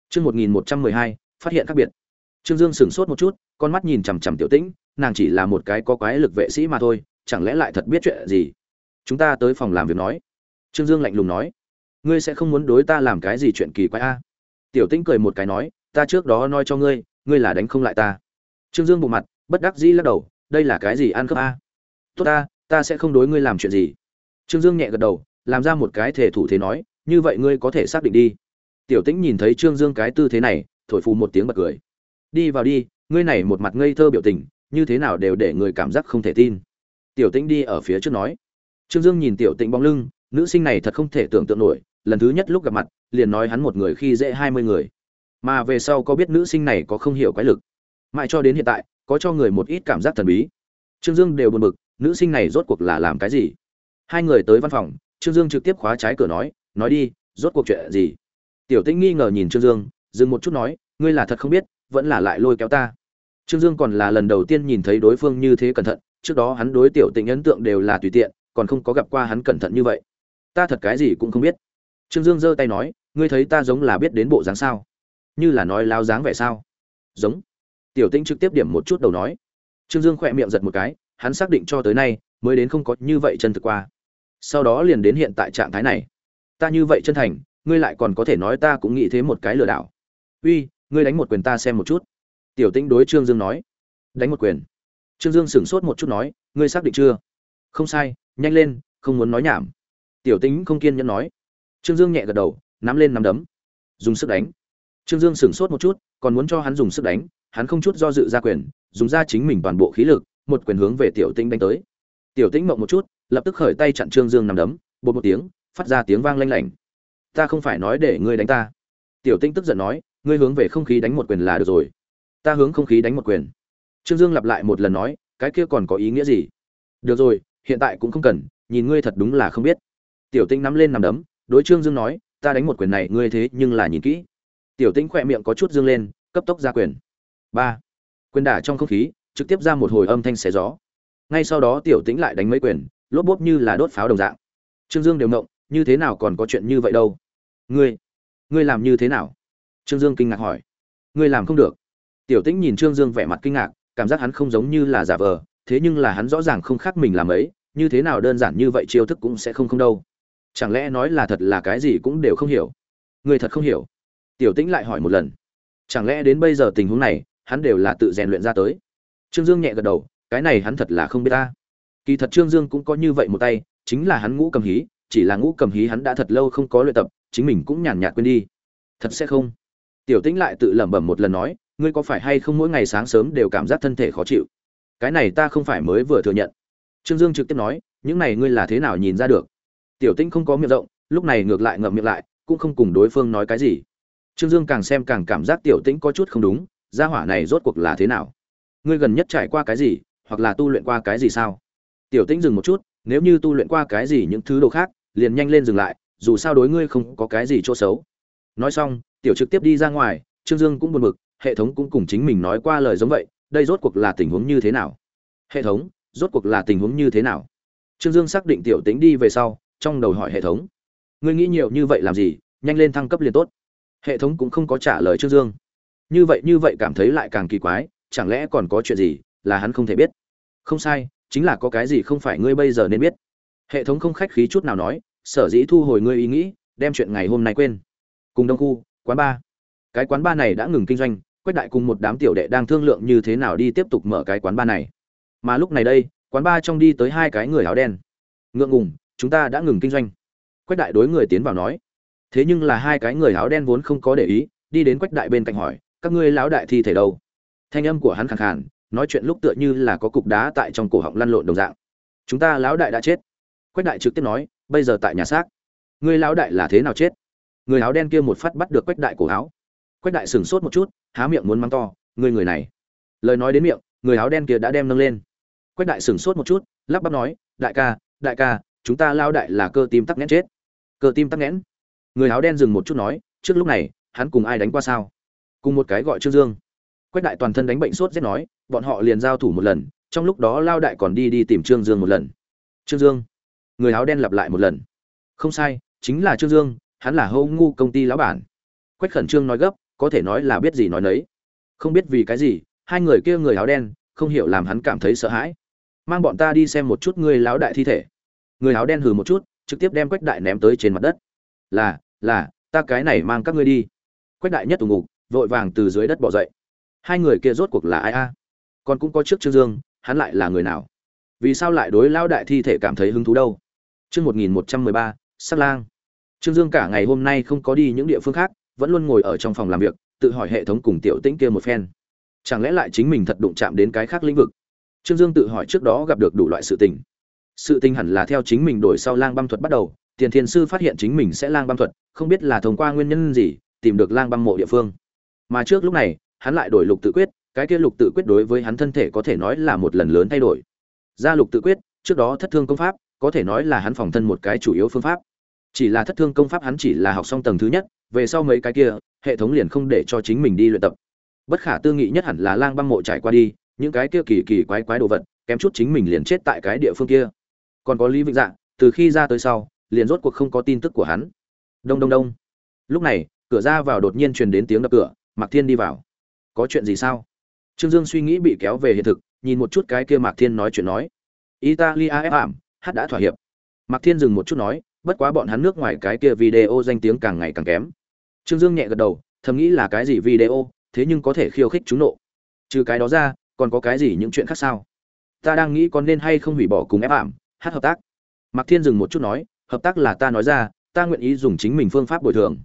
Chương một nghìn một trăm mười hai, phát hiện khác biệt. Trương dương sửng sốt một chút, con mắt nhìn chằm chằm tiểu tĩnh, nàng chỉ là một cái có quái lực vệ sĩ mà thôi, chẳng lẽ lại thật biết chuyện gì? Chúng ta tới phòng làm việc nói. Trương dương lạnh lùng nói ngươi sẽ không muốn đối ta làm cái gì chuyện kỳ quái a? Tiểu tĩnh cười một cái nói, ta trước đó nói cho ngươi ngươi là đánh không lại ta. Trương dương bộ mặt, bất đắc dĩ lắc đầu, đây là cái gì ăn cướp a? Tốt ta ta sẽ không đối ngươi làm chuyện gì. Trương dương nhẹ gật đầu, làm ra một cái thể thủ thế nói, như vậy ngươi có thể xác định đi. Tiểu tĩnh nhìn thấy trương dương cái tư thế này, thổi phù một tiếng bật cười. Đi vào đi, ngươi này một mặt ngây thơ biểu tình, như thế nào đều để người cảm giác không thể tin. Tiểu tĩnh đi ở phía trước nói. Trương dương nhìn tiểu tĩnh bóng lưng, nữ sinh này thật không thể tưởng tượng nổi lần thứ nhất lúc gặp mặt, liền nói hắn một người khi dễ hai mươi người. Mà về sau có biết nữ sinh này có không hiểu quái lực. Mãi cho đến hiện tại, có cho người một ít cảm giác thần bí. Trương dương đều buồn bực, nữ sinh này rốt cuộc là làm cái gì? Hai người tới văn phòng, trương dương trực tiếp khóa trái cửa nói nói đi, rốt cuộc chuyện gì? Tiểu tĩnh nghi ngờ nhìn trương dương, dừng một chút nói, ngươi là thật không biết, vẫn là lại lôi kéo ta. Trương dương còn là lần đầu tiên nhìn thấy đối phương như thế cẩn thận, trước đó hắn đối tiểu tĩnh ấn tượng đều là tùy tiện, còn không có gặp qua hắn cẩn thận như vậy. Ta thật cái gì cũng không biết trương dương giơ tay nói, ngươi thấy ta giống là biết đến bộ dáng sao? Như là nói lao dáng vẻ sao? Giống. Tiểu tĩnh trực tiếp điểm một chút đầu nói. Trương dương khỏe miệng giật một cái, hắn xác định cho tới nay mới đến không có như vậy chân thực qua. Sau đó liền đến hiện tại trạng thái này. Ta như vậy chân thành, ngươi lại còn có thể nói ta cũng nghĩ thế một cái lừa đảo. Uy, ngươi đánh một quyền ta xem một chút. Tiểu tĩnh đối trương dương nói. Đánh một quyền. Trương dương sửng sốt một chút nói, ngươi xác định chưa? Không sai, nhanh lên, không muốn nói nhảm. Tiểu tĩnh không kiên nhẫn nói trương dương nhẹ gật đầu, nắm lên nắm đấm. Dùng sức đánh. Trương dương sửng sốt một chút, còn muốn cho hắn dùng sức đánh, hắn không chút do dự ra quyền, dùng ra chính mình toàn bộ khí lực, một quyền hướng về tiểu tĩnh đánh tới. Tiểu tĩnh mộng một chút, lập tức khởi tay chặn trương dương nằm đấm, bột một tiếng, phát ra tiếng vang lanh lảnh. Ta không phải nói để ngươi đánh ta. Tiểu tĩnh tức giận nói, ngươi hướng về không khí đánh một quyền là được rồi. Ta hướng không khí đánh một quyền. Trương dương lặp lại một lần nói, cái kia còn có ý nghĩa gì? Được rồi, hiện tại cũng không cần, nhìn ngươi thật đúng là không biết. Tiểu tĩnh nắm lên nằm đấm đối trương dương nói, ta đánh một quyền này, ngươi thế nhưng là nhìn kỹ. Tiểu tĩnh khỏe miệng có chút dương lên, cấp tốc ra quyền. Ba. Quyền đả trong không khí, trực tiếp ra một hồi âm thanh xé gió. Ngay sau đó tiểu tĩnh lại đánh mấy quyền, lốp bốp như là đốt pháo đồng dạng. Trương dương đều ngộng, như thế nào còn có chuyện như vậy đâu? Ngươi ngươi làm như thế nào? Trương dương kinh ngạc hỏi. Ngươi làm không được. Tiểu tĩnh nhìn trương dương vẻ mặt kinh ngạc, cảm giác hắn không giống như là giả vờ, thế nhưng là hắn rõ ràng không khác mình làm ấy, như thế nào đơn giản như vậy chiêu thức cũng sẽ không không đâu chẳng lẽ nói là thật là cái gì cũng đều không hiểu? Người thật không hiểu. Tiểu tĩnh lại hỏi một lần. Chẳng lẽ đến bây giờ tình huống này, hắn đều là tự rèn luyện ra tới? Trương dương nhẹ gật đầu, cái này hắn thật là không biết ta. Kỳ thật trương dương cũng có như vậy một tay, chính là hắn ngũ cầm hí, chỉ là ngũ cầm hí hắn đã thật lâu không có luyện tập, chính mình cũng nhàn nhạt quên đi. Thật sẽ không? Tiểu tĩnh lại tự lẩm bẩm một lần nói, ngươi có phải hay không mỗi ngày sáng sớm đều cảm giác thân thể khó chịu? Cái này ta không phải mới vừa thừa nhận. Trương dương trực tiếp nói, những này ngươi là thế nào nhìn ra được? Tiểu tĩnh không có miệng rộng, lúc này ngược lại ngậm miệng lại, cũng không cùng đối phương nói cái gì. Trương dương càng xem càng cảm giác tiểu tĩnh có chút không đúng, gia hỏa này rốt cuộc là thế nào? Ngươi gần nhất trải qua cái gì, hoặc là tu luyện qua cái gì sao? Tiểu tĩnh dừng một chút, nếu như tu luyện qua cái gì những thứ đồ khác, liền nhanh lên dừng lại, dù sao đối ngươi không có cái gì chỗ xấu. Nói xong, tiểu trực tiếp đi ra ngoài, trương dương cũng buồn bực, hệ thống cũng cùng chính mình nói qua lời giống vậy, đây rốt cuộc là tình huống như thế nào? Hệ thống, rốt cuộc là tình huống như thế nào? Trương dương xác định tiểu Tĩnh đi về sau trong đầu hỏi hệ thống. Ngươi nghĩ nhiều như vậy làm gì, nhanh lên thăng cấp liền tốt. Hệ thống cũng không có trả lời trương dương. Như vậy như vậy cảm thấy lại càng kỳ quái, chẳng lẽ còn có chuyện gì là hắn không thể biết? Không sai, chính là có cái gì không phải ngươi bây giờ nên biết. Hệ thống không khách khí chút nào nói, sở dĩ thu hồi ngươi ý nghĩ, đem chuyện ngày hôm nay quên. Cùng đông khu, quán ba. Cái quán ba này đã ngừng kinh doanh, quách đại cùng một đám tiểu đệ đang thương lượng như thế nào đi tiếp tục mở cái quán ba này. Mà lúc này đây, quán ba trong đi tới hai cái người áo đen. Ngượng ngùng chúng ta đã ngừng kinh doanh. Quách đại đối người tiến vào nói. Thế nhưng là hai cái người áo đen vốn không có để ý, đi đến quách đại bên cạnh hỏi, các ngươi lão đại thi thể đâu? Thanh âm của hắn khàn khàn, nói chuyện lúc tựa như là có cục đá tại trong cổ họng lăn lộn đồng dạng. Chúng ta lão đại đã chết. Quách đại trực tiếp nói, bây giờ tại nhà xác. Ngươi lão đại là thế nào chết? Người áo đen kia một phát bắt được quách đại cổ áo. Quách đại sửng sốt một chút, há miệng muốn mắng to ngươi người này. Lời nói đến miệng, người áo đen kia đã đem nâng lên. Quách đại sửng sốt một chút, lắp bắp nói, đại ca đại ca chúng ta lao đại là cơ tim tắc nghẽn chết. Cơ tim tắc nghẽn. Người áo đen dừng một chút nói, trước lúc này, hắn cùng ai đánh qua sao? Cùng một cái gọi trương dương. Quách đại toàn thân đánh bệnh sốt rét nói, bọn họ liền giao thủ một lần, trong lúc đó lao đại còn đi đi tìm trương dương một lần. Trương dương. Người áo đen lặp lại một lần. Không sai, chính là trương dương, hắn là hâu ngu công ty lão bản. Quách khẩn trương nói gấp, có thể nói là biết gì nói nấy. Không biết vì cái gì, hai người kia người áo đen, không hiểu làm hắn cảm thấy sợ hãi. Mang bọn ta đi xem một chút người lão đại thi thể người áo đen hừ một chút, trực tiếp đem quách đại ném tới trên mặt đất. Là là, ta cái này mang các ngươi đi. Quách đại nhất tù ngục, vội vàng từ dưới đất bỏ dậy. Hai người kia rốt cuộc là ai a? Còn cũng có trước trương dương, hắn lại là người nào? Vì sao lại đối lão đại thi thể cảm thấy hứng thú đâu? Chương một nghìn một trăm mười ba, sắt lang. Trương dương cả ngày hôm nay không có đi những địa phương khác, vẫn luôn ngồi ở trong phòng làm việc, tự hỏi hệ thống cùng tiểu tĩnh kia một phen. Chẳng lẽ lại chính mình thật đụng chạm đến cái khác lĩnh vực? Trương dương tự hỏi trước đó gặp được đủ loại sự tình sự tình hẳn là theo chính mình đổi sau lang băm thuật bắt đầu, tiền thiên sư phát hiện chính mình sẽ lang băm thuật, không biết là thông qua nguyên nhân gì, tìm được lang băm mộ địa phương. Mà trước lúc này, hắn lại đổi lục tự quyết, cái kia lục tự quyết đối với hắn thân thể có thể nói là một lần lớn thay đổi. Ra lục tự quyết, trước đó thất thương công pháp, có thể nói là hắn phòng thân một cái chủ yếu phương pháp. Chỉ là thất thương công pháp hắn chỉ là học xong tầng thứ nhất, về sau mấy cái kia, hệ thống liền không để cho chính mình đi luyện tập. Bất khả tư nghị nhất hẳn là lang băng mộ trải qua đi, những cái kia kỳ kỳ quái quái đồ vật, kém chút chính mình liền chết tại cái địa phương kia còn có lý vĩnh dạ từ khi ra tới sau, liền rốt cuộc không có tin tức của hắn. Đông đông đông. Lúc này, cửa ra vào đột nhiên truyền đến tiếng đập cửa, mạc thiên đi vào. Có chuyện gì sao? Trương dương suy nghĩ bị kéo về hiện thực, nhìn một chút cái kia mạc thiên nói chuyện nói. Italia ép ảm, hát đã thỏa hiệp. Mạc thiên dừng một chút nói, bất quá bọn hắn nước ngoài cái kia video danh tiếng càng ngày càng kém. Trương dương nhẹ gật đầu, thầm nghĩ là cái gì video, thế nhưng có thể khiêu khích chúng nộ. Trừ cái đó ra, còn có cái gì những chuyện khác sao? Ta đang nghĩ còn nên hay không hủy bỏ cùng ép ảm hát hợp tác. Mạc thiên dừng một chút nói, hợp tác là ta nói ra, ta nguyện ý dùng chính mình phương pháp bồi thường.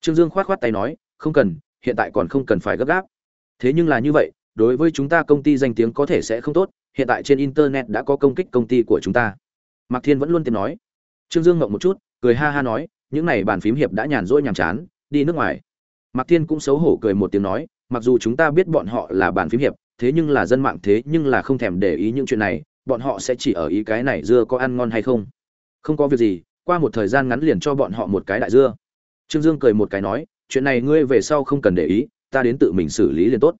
Trương dương khoát khoát tay nói, không cần, hiện tại còn không cần phải gấp gáp. Thế nhưng là như vậy, đối với chúng ta công ty danh tiếng có thể sẽ không tốt, hiện tại trên internet đã có công kích công ty của chúng ta. Mạc thiên vẫn luôn tìm nói. Trương dương ngậm một chút, cười ha ha nói, những này bàn phím hiệp đã nhàn rỗi nhàm chán, đi nước ngoài. Mạc thiên cũng xấu hổ cười một tiếng nói, mặc dù chúng ta biết bọn họ là bàn phím hiệp, thế nhưng là dân mạng thế nhưng là không thèm để ý những chuyện này bọn họ sẽ chỉ ở ý cái này dưa có ăn ngon hay không? Không có việc gì, qua một thời gian ngắn liền cho bọn họ một cái đại dưa. Trương dương cười một cái nói, chuyện này ngươi về sau không cần để ý, ta đến tự mình xử lý liền tốt.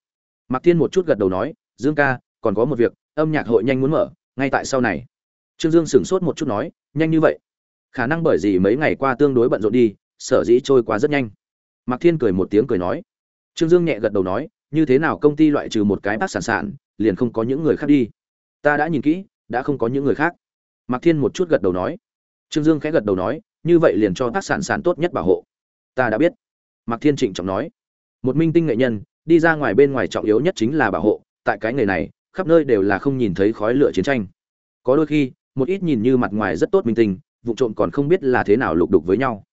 Mạc thiên một chút gật đầu nói, dương ca, còn có một việc, âm nhạc hội nhanh muốn mở, ngay tại sau này. Trương dương sửng sốt một chút nói, nhanh như vậy. Khả năng bởi vì mấy ngày qua tương đối bận rộn đi, sở dĩ trôi qua rất nhanh. Mạc thiên cười một tiếng cười nói. Trương dương nhẹ gật đầu nói, như thế nào công ty loại trừ một cái bác sản sản, liền không có những người khác đi ta đã nhìn kỹ, đã không có những người khác. Mạc thiên một chút gật đầu nói. Trương dương khẽ gật đầu nói, như vậy liền cho bác sản sản tốt nhất bảo hộ. Ta đã biết. Mạc thiên trịnh trọng nói. Một minh tinh nghệ nhân, đi ra ngoài bên ngoài trọng yếu nhất chính là bảo hộ. Tại cái nghề này, khắp nơi đều là không nhìn thấy khói lửa chiến tranh. Có đôi khi, một ít nhìn như mặt ngoài rất tốt minh tinh, vụ trộm còn không biết là thế nào lục đục với nhau.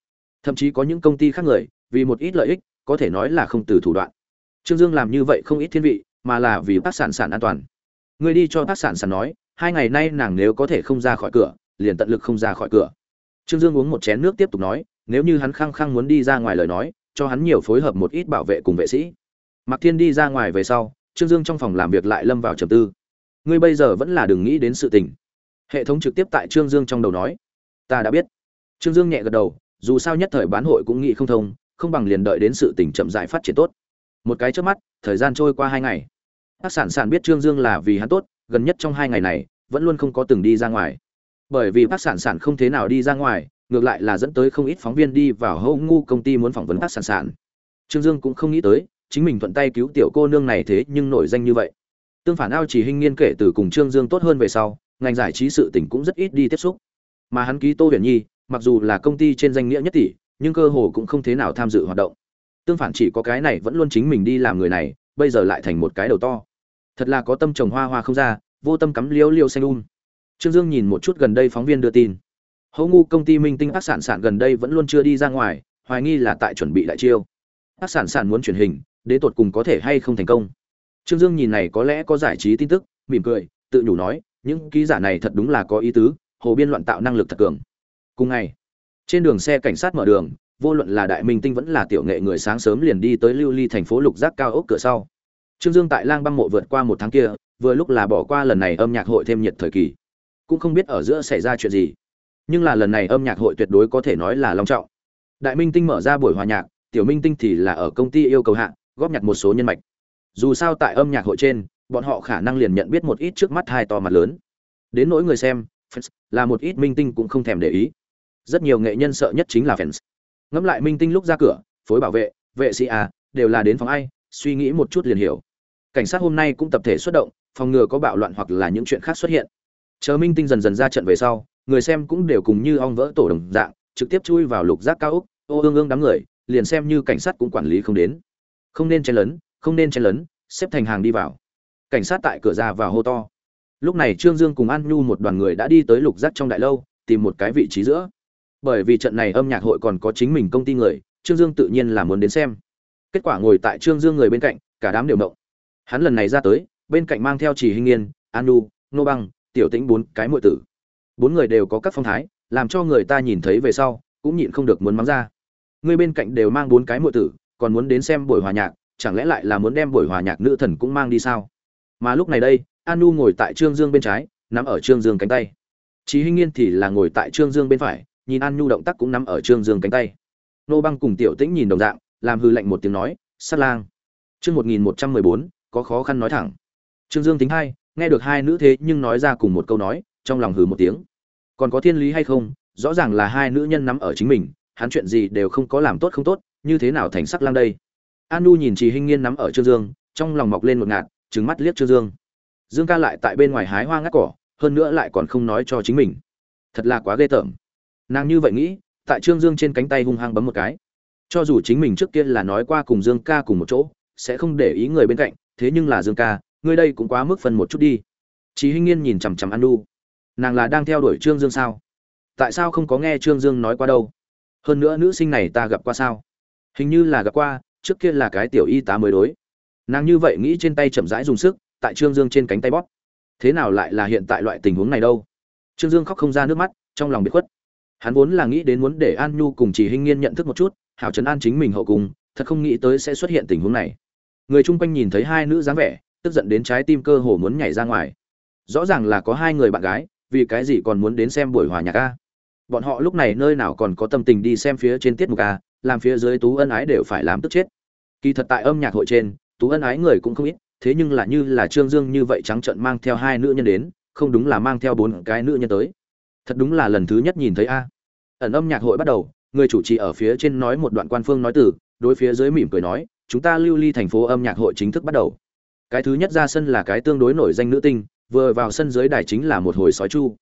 Thậm chí có những công ty khác người, vì một ít lợi ích, có thể nói là không từ thủ đoạn. Trương dương làm như vậy không ít thiên vị, mà là vì bác sản sản an toàn người đi cho tác sản sản nói, hai ngày nay nàng nếu có thể không ra khỏi cửa, liền tận lực không ra khỏi cửa. Trương dương uống một chén nước tiếp tục nói, nếu như hắn khăng khăng muốn đi ra ngoài lời nói, cho hắn nhiều phối hợp một ít bảo vệ cùng vệ sĩ. Mạc thiên đi ra ngoài về sau, trương dương trong phòng làm việc lại lâm vào trầm tư. Ngươi bây giờ vẫn là đừng nghĩ đến sự tình. Hệ thống trực tiếp tại trương dương trong đầu nói. Ta đã biết. Trương dương nhẹ gật đầu, dù sao nhất thời bán hội cũng nghĩ không thông, không bằng liền đợi đến sự tình chậm dại phát triển tốt. Một cái trước mắt, thời gian trôi qua hai ngày bác sản sản biết trương dương là vì hắn tốt, gần nhất trong hai ngày này, vẫn luôn không có từng đi ra ngoài. Bởi vì bác sản sản không thế nào đi ra ngoài, ngược lại là dẫn tới không ít phóng viên đi vào Hô ngu công ty muốn phỏng vấn bác sản sản. Trương dương cũng không nghĩ tới, chính mình thuận tay cứu tiểu cô nương này thế nhưng nổi danh như vậy. Tương phản ao chỉ hình nghiên kể từ cùng trương dương tốt hơn về sau, ngành giải trí sự tình cũng rất ít đi tiếp xúc. Mà hắn ký tô huyền nhi, mặc dù là công ty trên danh nghĩa nhất tỷ, nhưng cơ hồ cũng không thế nào tham dự hoạt động. Tương phản chỉ có cái này vẫn luôn chính mình đi làm người này bây giờ lại thành một cái đầu to. Thật là có tâm trồng hoa hoa không ra, vô tâm cắm liêu liêu xanh un um. trương dương nhìn một chút gần đây phóng viên đưa tin. Hậu ngu công ty minh tinh ác sản sản gần đây vẫn luôn chưa đi ra ngoài, hoài nghi là tại chuẩn bị đại chiêu. Ác sản sản muốn truyền hình, đến tột cùng có thể hay không thành công. Trương dương nhìn này có lẽ có giải trí tin tức, mỉm cười, tự nhủ nói, những ký giả này thật đúng là có ý tứ, hồ biên loạn tạo năng lực thật cường. Cùng ngày, trên đường xe cảnh sát mở đường vô luận là đại minh tinh vẫn là tiểu nghệ người sáng sớm liền đi tới lưu ly thành phố lục giác cao ốc cửa sau. Trương dương tại lang băng mộ vượt qua một tháng kia vừa lúc là bỏ qua lần này âm nhạc hội thêm nhiệt thời kỳ. Cũng không biết ở giữa xảy ra chuyện gì. Nhưng là lần này âm nhạc hội tuyệt đối có thể nói là long trọng. Đại minh tinh mở ra buổi hòa nhạc tiểu minh tinh thì là ở công ty yêu cầu hạng góp nhặt một số nhân mạch. Dù sao tại âm nhạc hội trên bọn họ khả năng liền nhận biết một ít trước mắt hai to mặt lớn. Đến nỗi người xem fans, là một ít minh tinh cũng không thèm để ý. Rất nhiều nghệ nhân sợ nhất chính là fans ngẫm lại minh tinh lúc ra cửa phối bảo vệ vệ sĩ à, đều là đến phòng ai suy nghĩ một chút liền hiểu. Cảnh sát hôm nay cũng tập thể xuất động phòng ngừa có bạo loạn hoặc là những chuyện khác xuất hiện. Chờ minh tinh dần dần ra trận về sau người xem cũng đều cùng như ong vỡ tổ đồng dạng trực tiếp chui vào lục giác cao úc ô ương ương đám người liền xem như cảnh sát cũng quản lý không đến. Không nên chen lấn không nên chen lấn xếp thành hàng đi vào. Cảnh sát tại cửa ra vào hô to. Lúc này trương dương cùng an nhu một đoàn người đã đi tới lục giác trong đại lâu tìm một cái vị trí giữa bởi vì trận này âm nhạc hội còn có chính mình công ty người trương dương tự nhiên là muốn đến xem. Kết quả ngồi tại trương dương người bên cạnh cả đám đều mộng hắn lần này ra tới bên cạnh mang theo chỉ hình nghiên anu, nô băng tiểu tĩnh bốn cái muội tử. Bốn người đều có các phong thái làm cho người ta nhìn thấy về sau cũng nhịn không được muốn mắng ra. Người bên cạnh đều mang bốn cái muội tử còn muốn đến xem buổi hòa nhạc chẳng lẽ lại là muốn đem buổi hòa nhạc nữ thần cũng mang đi sao? Mà lúc này đây anu ngồi tại trương dương bên trái nắm ở trương dương cánh tay. Chí hinh nghiên thì là ngồi tại trương dương bên phải nhìn an nhu động tác cũng nắm ở trương dương cánh tay. Nô băng cùng tiểu tĩnh nhìn đồng dạng, làm hư lạnh một tiếng nói, sát lang. Chương một nghìn một trăm mười bốn, có khó khăn nói thẳng. Trương dương tính hai nghe được hai nữ thế nhưng nói ra cùng một câu nói, trong lòng hừ một tiếng. Còn có thiên lý hay không, rõ ràng là hai nữ nhân nắm ở chính mình, hắn chuyện gì đều không có làm tốt không tốt, như thế nào thành sắc lang đây? An nu nhìn chị hinh nghiên nắm ở trương dương, trong lòng mọc lên một ngạt, trừng mắt liếc trương dương. Dương ca lại tại bên ngoài hái hoa ngắt cỏ, hơn nữa lại còn không nói cho chính mình. Thật là quá ghê tởm nàng như vậy nghĩ, tại trương dương trên cánh tay hung hăng bấm một cái. Cho dù chính mình trước kia là nói qua cùng dương ca cùng một chỗ, sẽ không để ý người bên cạnh, thế nhưng là dương ca ngươi đây cũng quá mức phần một chút đi. Chị hinh nghiên nhìn chằm chằm an nu nàng là đang theo đuổi trương dương sao? Tại sao không có nghe trương dương nói qua đâu? Hơn nữa nữ sinh này ta gặp qua sao? Hình như là gặp qua, trước kia là cái tiểu y tá mới đối. Nàng như vậy nghĩ trên tay chậm rãi dùng sức, tại trương dương trên cánh tay bóp. Thế nào lại là hiện tại loại tình huống này đâu? Trương dương khóc không ra nước mắt, trong lòng bị khuất hắn vốn là nghĩ đến muốn để an nhu cùng chỉ hinh nghiên nhận thức một chút, hảo trấn an chính mình hậu cùng, thật không nghĩ tới sẽ xuất hiện tình huống này. Người chung quanh nhìn thấy hai nữ dáng vẻ, tức giận đến trái tim cơ hồ muốn nhảy ra ngoài. Rõ ràng là có hai người bạn gái, vì cái gì còn muốn đến xem buổi hòa nhạc ca bọn họ lúc này nơi nào còn có tâm tình đi xem phía trên tiết mục ca làm phía dưới tú ân ái đều phải làm tức chết. Kỳ thật tại âm nhạc hội trên, tú ân ái người cũng không ít, thế nhưng là như là trương dương như vậy trắng trợn mang theo hai nữ nhân đến, không đúng là mang theo bốn cái nữ nhân tới. Thật đúng là lần thứ nhất nhìn thấy a ẩn âm nhạc hội bắt đầu, người chủ trì ở phía trên nói một đoạn quan phương nói từ, đối phía dưới mỉm cười nói, chúng ta lưu ly thành phố âm nhạc hội chính thức bắt đầu. Cái thứ nhất ra sân là cái tương đối nổi danh nữ tinh, vừa vào sân dưới đài chính là một hồi sói chu.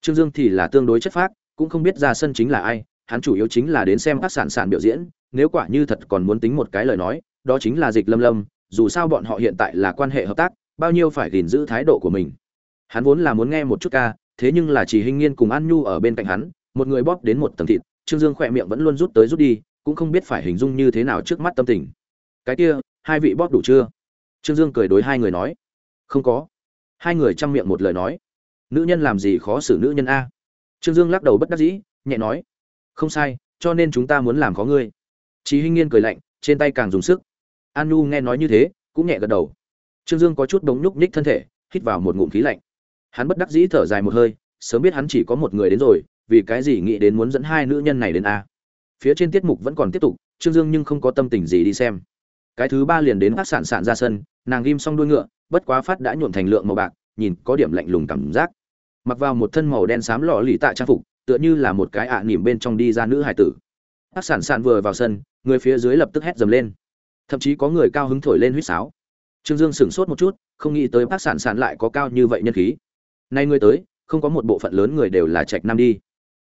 Trương dương thì là tương đối chất phác, cũng không biết ra sân chính là ai, hắn chủ yếu chính là đến xem các sản sản biểu diễn, nếu quả như thật còn muốn tính một cái lời nói, đó chính là dịch lâm lâm, dù sao bọn họ hiện tại là quan hệ hợp tác, bao nhiêu phải gìn giữ thái độ của mình. Hắn vốn là muốn nghe một chút ca, thế nhưng là chỉ hình nghiên cùng an nhu ở bên cạnh hắn một người bóp đến một tầng thịt trương dương khỏe miệng vẫn luôn rút tới rút đi cũng không biết phải hình dung như thế nào trước mắt tâm tình. Cái kia hai vị bóp đủ chưa? Trương dương cười đối hai người nói. Không có. Hai người chăm miệng một lời nói. Nữ nhân làm gì khó xử nữ nhân a? Trương dương lắc đầu bất đắc dĩ nhẹ nói. Không sai cho nên chúng ta muốn làm khó ngươi. Chí Hinh Nghiên cười lạnh, trên tay càng dùng sức. An nu nghe nói như thế, cũng nhẹ gật đầu. Trương Dương có chút đống nhúc nhích thân thể, hít vào một ngụm khí lạnh. Hắn bất đắc dĩ thở dài một hơi sớm biết hắn chỉ có một người đến rồi vì cái gì nghĩ đến muốn dẫn hai nữ nhân này đến a? Phía trên tiết mục vẫn còn tiếp tục, trương dương nhưng không có tâm tình gì đi xem. Cái thứ ba liền đến hát sản sản ra sân, nàng ghim xong đuôi ngựa, bất quá phát đã nhuộm thành lượng màu bạc, nhìn có điểm lạnh lùng cảm giác. Mặc vào một thân màu đen xám lò lì tạ trang phục, tựa như là một cái ạ à nỉm bên trong đi ra nữ hải tử. Hát sản sản vừa vào sân, người phía dưới lập tức hét dầm lên. Thậm chí có người cao hứng thổi lên huýt sáo. Trương dương sửng sốt một chút, không nghĩ tới bác sản sản lại có cao như vậy nhân khí. Nay ngươi tới, không có một bộ phận lớn người đều là trạch nam đi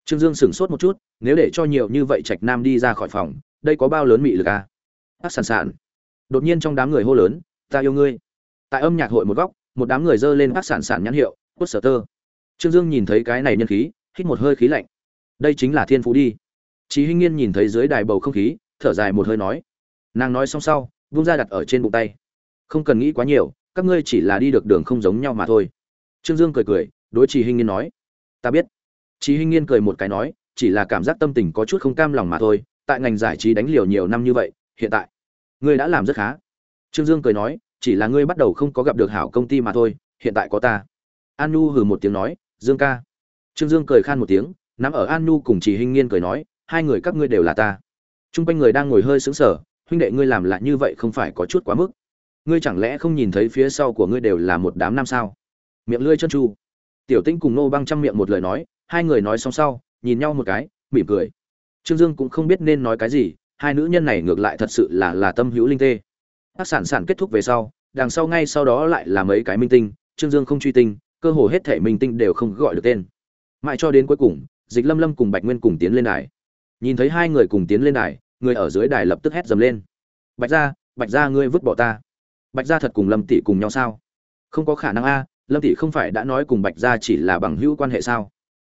trương dương sửng sốt một chút nếu để cho nhiều như vậy trạch nam đi ra khỏi phòng đây có bao lớn mị lực à? Hắc sản sản đột nhiên trong đám người hô lớn ta yêu ngươi tại âm nhạc hội một góc một đám người dơ lên hắc sản sản nhãn hiệu quất sở tơ trương dương nhìn thấy cái này nhân khí hít một hơi khí lạnh đây chính là thiên phú đi Chí Hinh Nghiên nhìn thấy dưới đài bầu không khí, thở dài một hơi nói. Nàng nói xong sau, vung ra đặt ở trên bụng tay. Không cần nghĩ quá nhiều, các ngươi chỉ là đi được đường không giống nhau mà thôi. Trương Dương cười cười, đối Chí Hinh Nghiên nói. Ta biết. Chí Hinh Nghiên cười một cái nói, chỉ là cảm giác tâm tình có chút không cam lòng mà thôi, tại ngành giải trí đánh liều nhiều năm như vậy, hiện tại ngươi đã làm rất khá. Trương Dương cười nói, chỉ là ngươi bắt đầu không có gặp được hảo công ty mà thôi, hiện tại có ta. An Nhu hừ một tiếng nói, Dương ca. Trương Dương cười khan một tiếng, nắm ở An Nhu cùng Chỉ Hinh Nghiên cười nói, hai người các ngươi đều là ta Trung quanh người đang ngồi hơi sững sờ huynh đệ ngươi làm lại như vậy không phải có chút quá mức ngươi chẳng lẽ không nhìn thấy phía sau của ngươi đều là một đám nam sao miệng lưỡi chân tru tiểu tinh cùng nô băng trăm miệng một lời nói hai người nói xong sau, nhìn nhau một cái, mỉm cười. Trương dương cũng không biết nên nói cái gì, hai nữ nhân này ngược lại thật sự là là tâm hữu linh tê. Các sản sản kết thúc về sau, đằng sau ngay sau đó lại là mấy cái minh tinh, trương dương không truy tinh, cơ hồ hết thể minh tinh đều không gọi được tên. Mãi cho đến cuối cùng, dịch lâm lâm cùng bạch nguyên cùng tiến lên đài. Nhìn thấy hai người cùng tiến lên đài, người ở dưới đài lập tức hét dầm lên. Bạch gia bạch gia ngươi vứt bỏ ta. Bạch gia thật cùng lâm tỷ cùng nhau sao? Không có khả năng a, lâm tỷ không phải đã nói cùng bạch gia chỉ là bằng hữu quan hệ sao?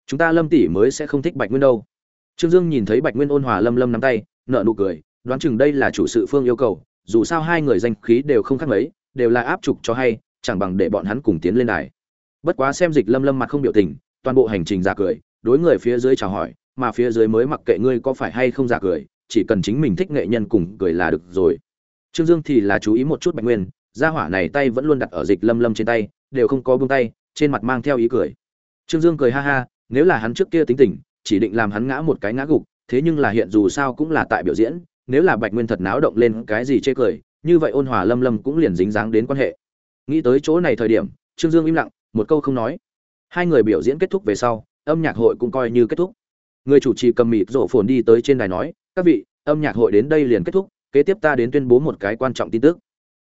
Chúng ta lâm tỷ mới sẽ không thích bạch nguyên đâu. Trương dương nhìn thấy bạch nguyên ôn hòa lâm lâm nắm tay nợ nụ cười, đoán chừng đây là chủ sự phương yêu cầu, dù sao hai người danh khí đều không khác mấy, đều là áp trục cho hay, chẳng bằng để bọn hắn cùng tiến lên đài. Bất quá xem dịch lâm lâm mặt không biểu tình, toàn bộ hành trình giả cười, đối người phía dưới chào hỏi, mà phía dưới mới mặc kệ ngươi có phải hay không giả cười, chỉ cần chính mình thích nghệ nhân cùng cười là được rồi. Trương dương thì là chú ý một chút bạch nguyên, gia hỏa này tay vẫn luôn đặt ở dịch lâm lâm trên tay, đều không có buông tay, trên mặt mang theo ý cười. Trương dương cười ha ha nếu là hắn trước kia tính tình, chỉ định làm hắn ngã một cái ngã gục, thế nhưng là hiện dù sao cũng là tại biểu diễn, nếu là bạch nguyên thật náo động lên cái gì chê cười, như vậy ôn hòa lâm lâm cũng liền dính dáng đến quan hệ. Nghĩ tới chỗ này thời điểm, trương dương im lặng, một câu không nói. Hai người biểu diễn kết thúc về sau, âm nhạc hội cũng coi như kết thúc. Người chủ trì cầm mịt rổ phồn đi tới trên đài nói, các vị, âm nhạc hội đến đây liền kết thúc, kế tiếp ta đến tuyên bố một cái quan trọng tin tức.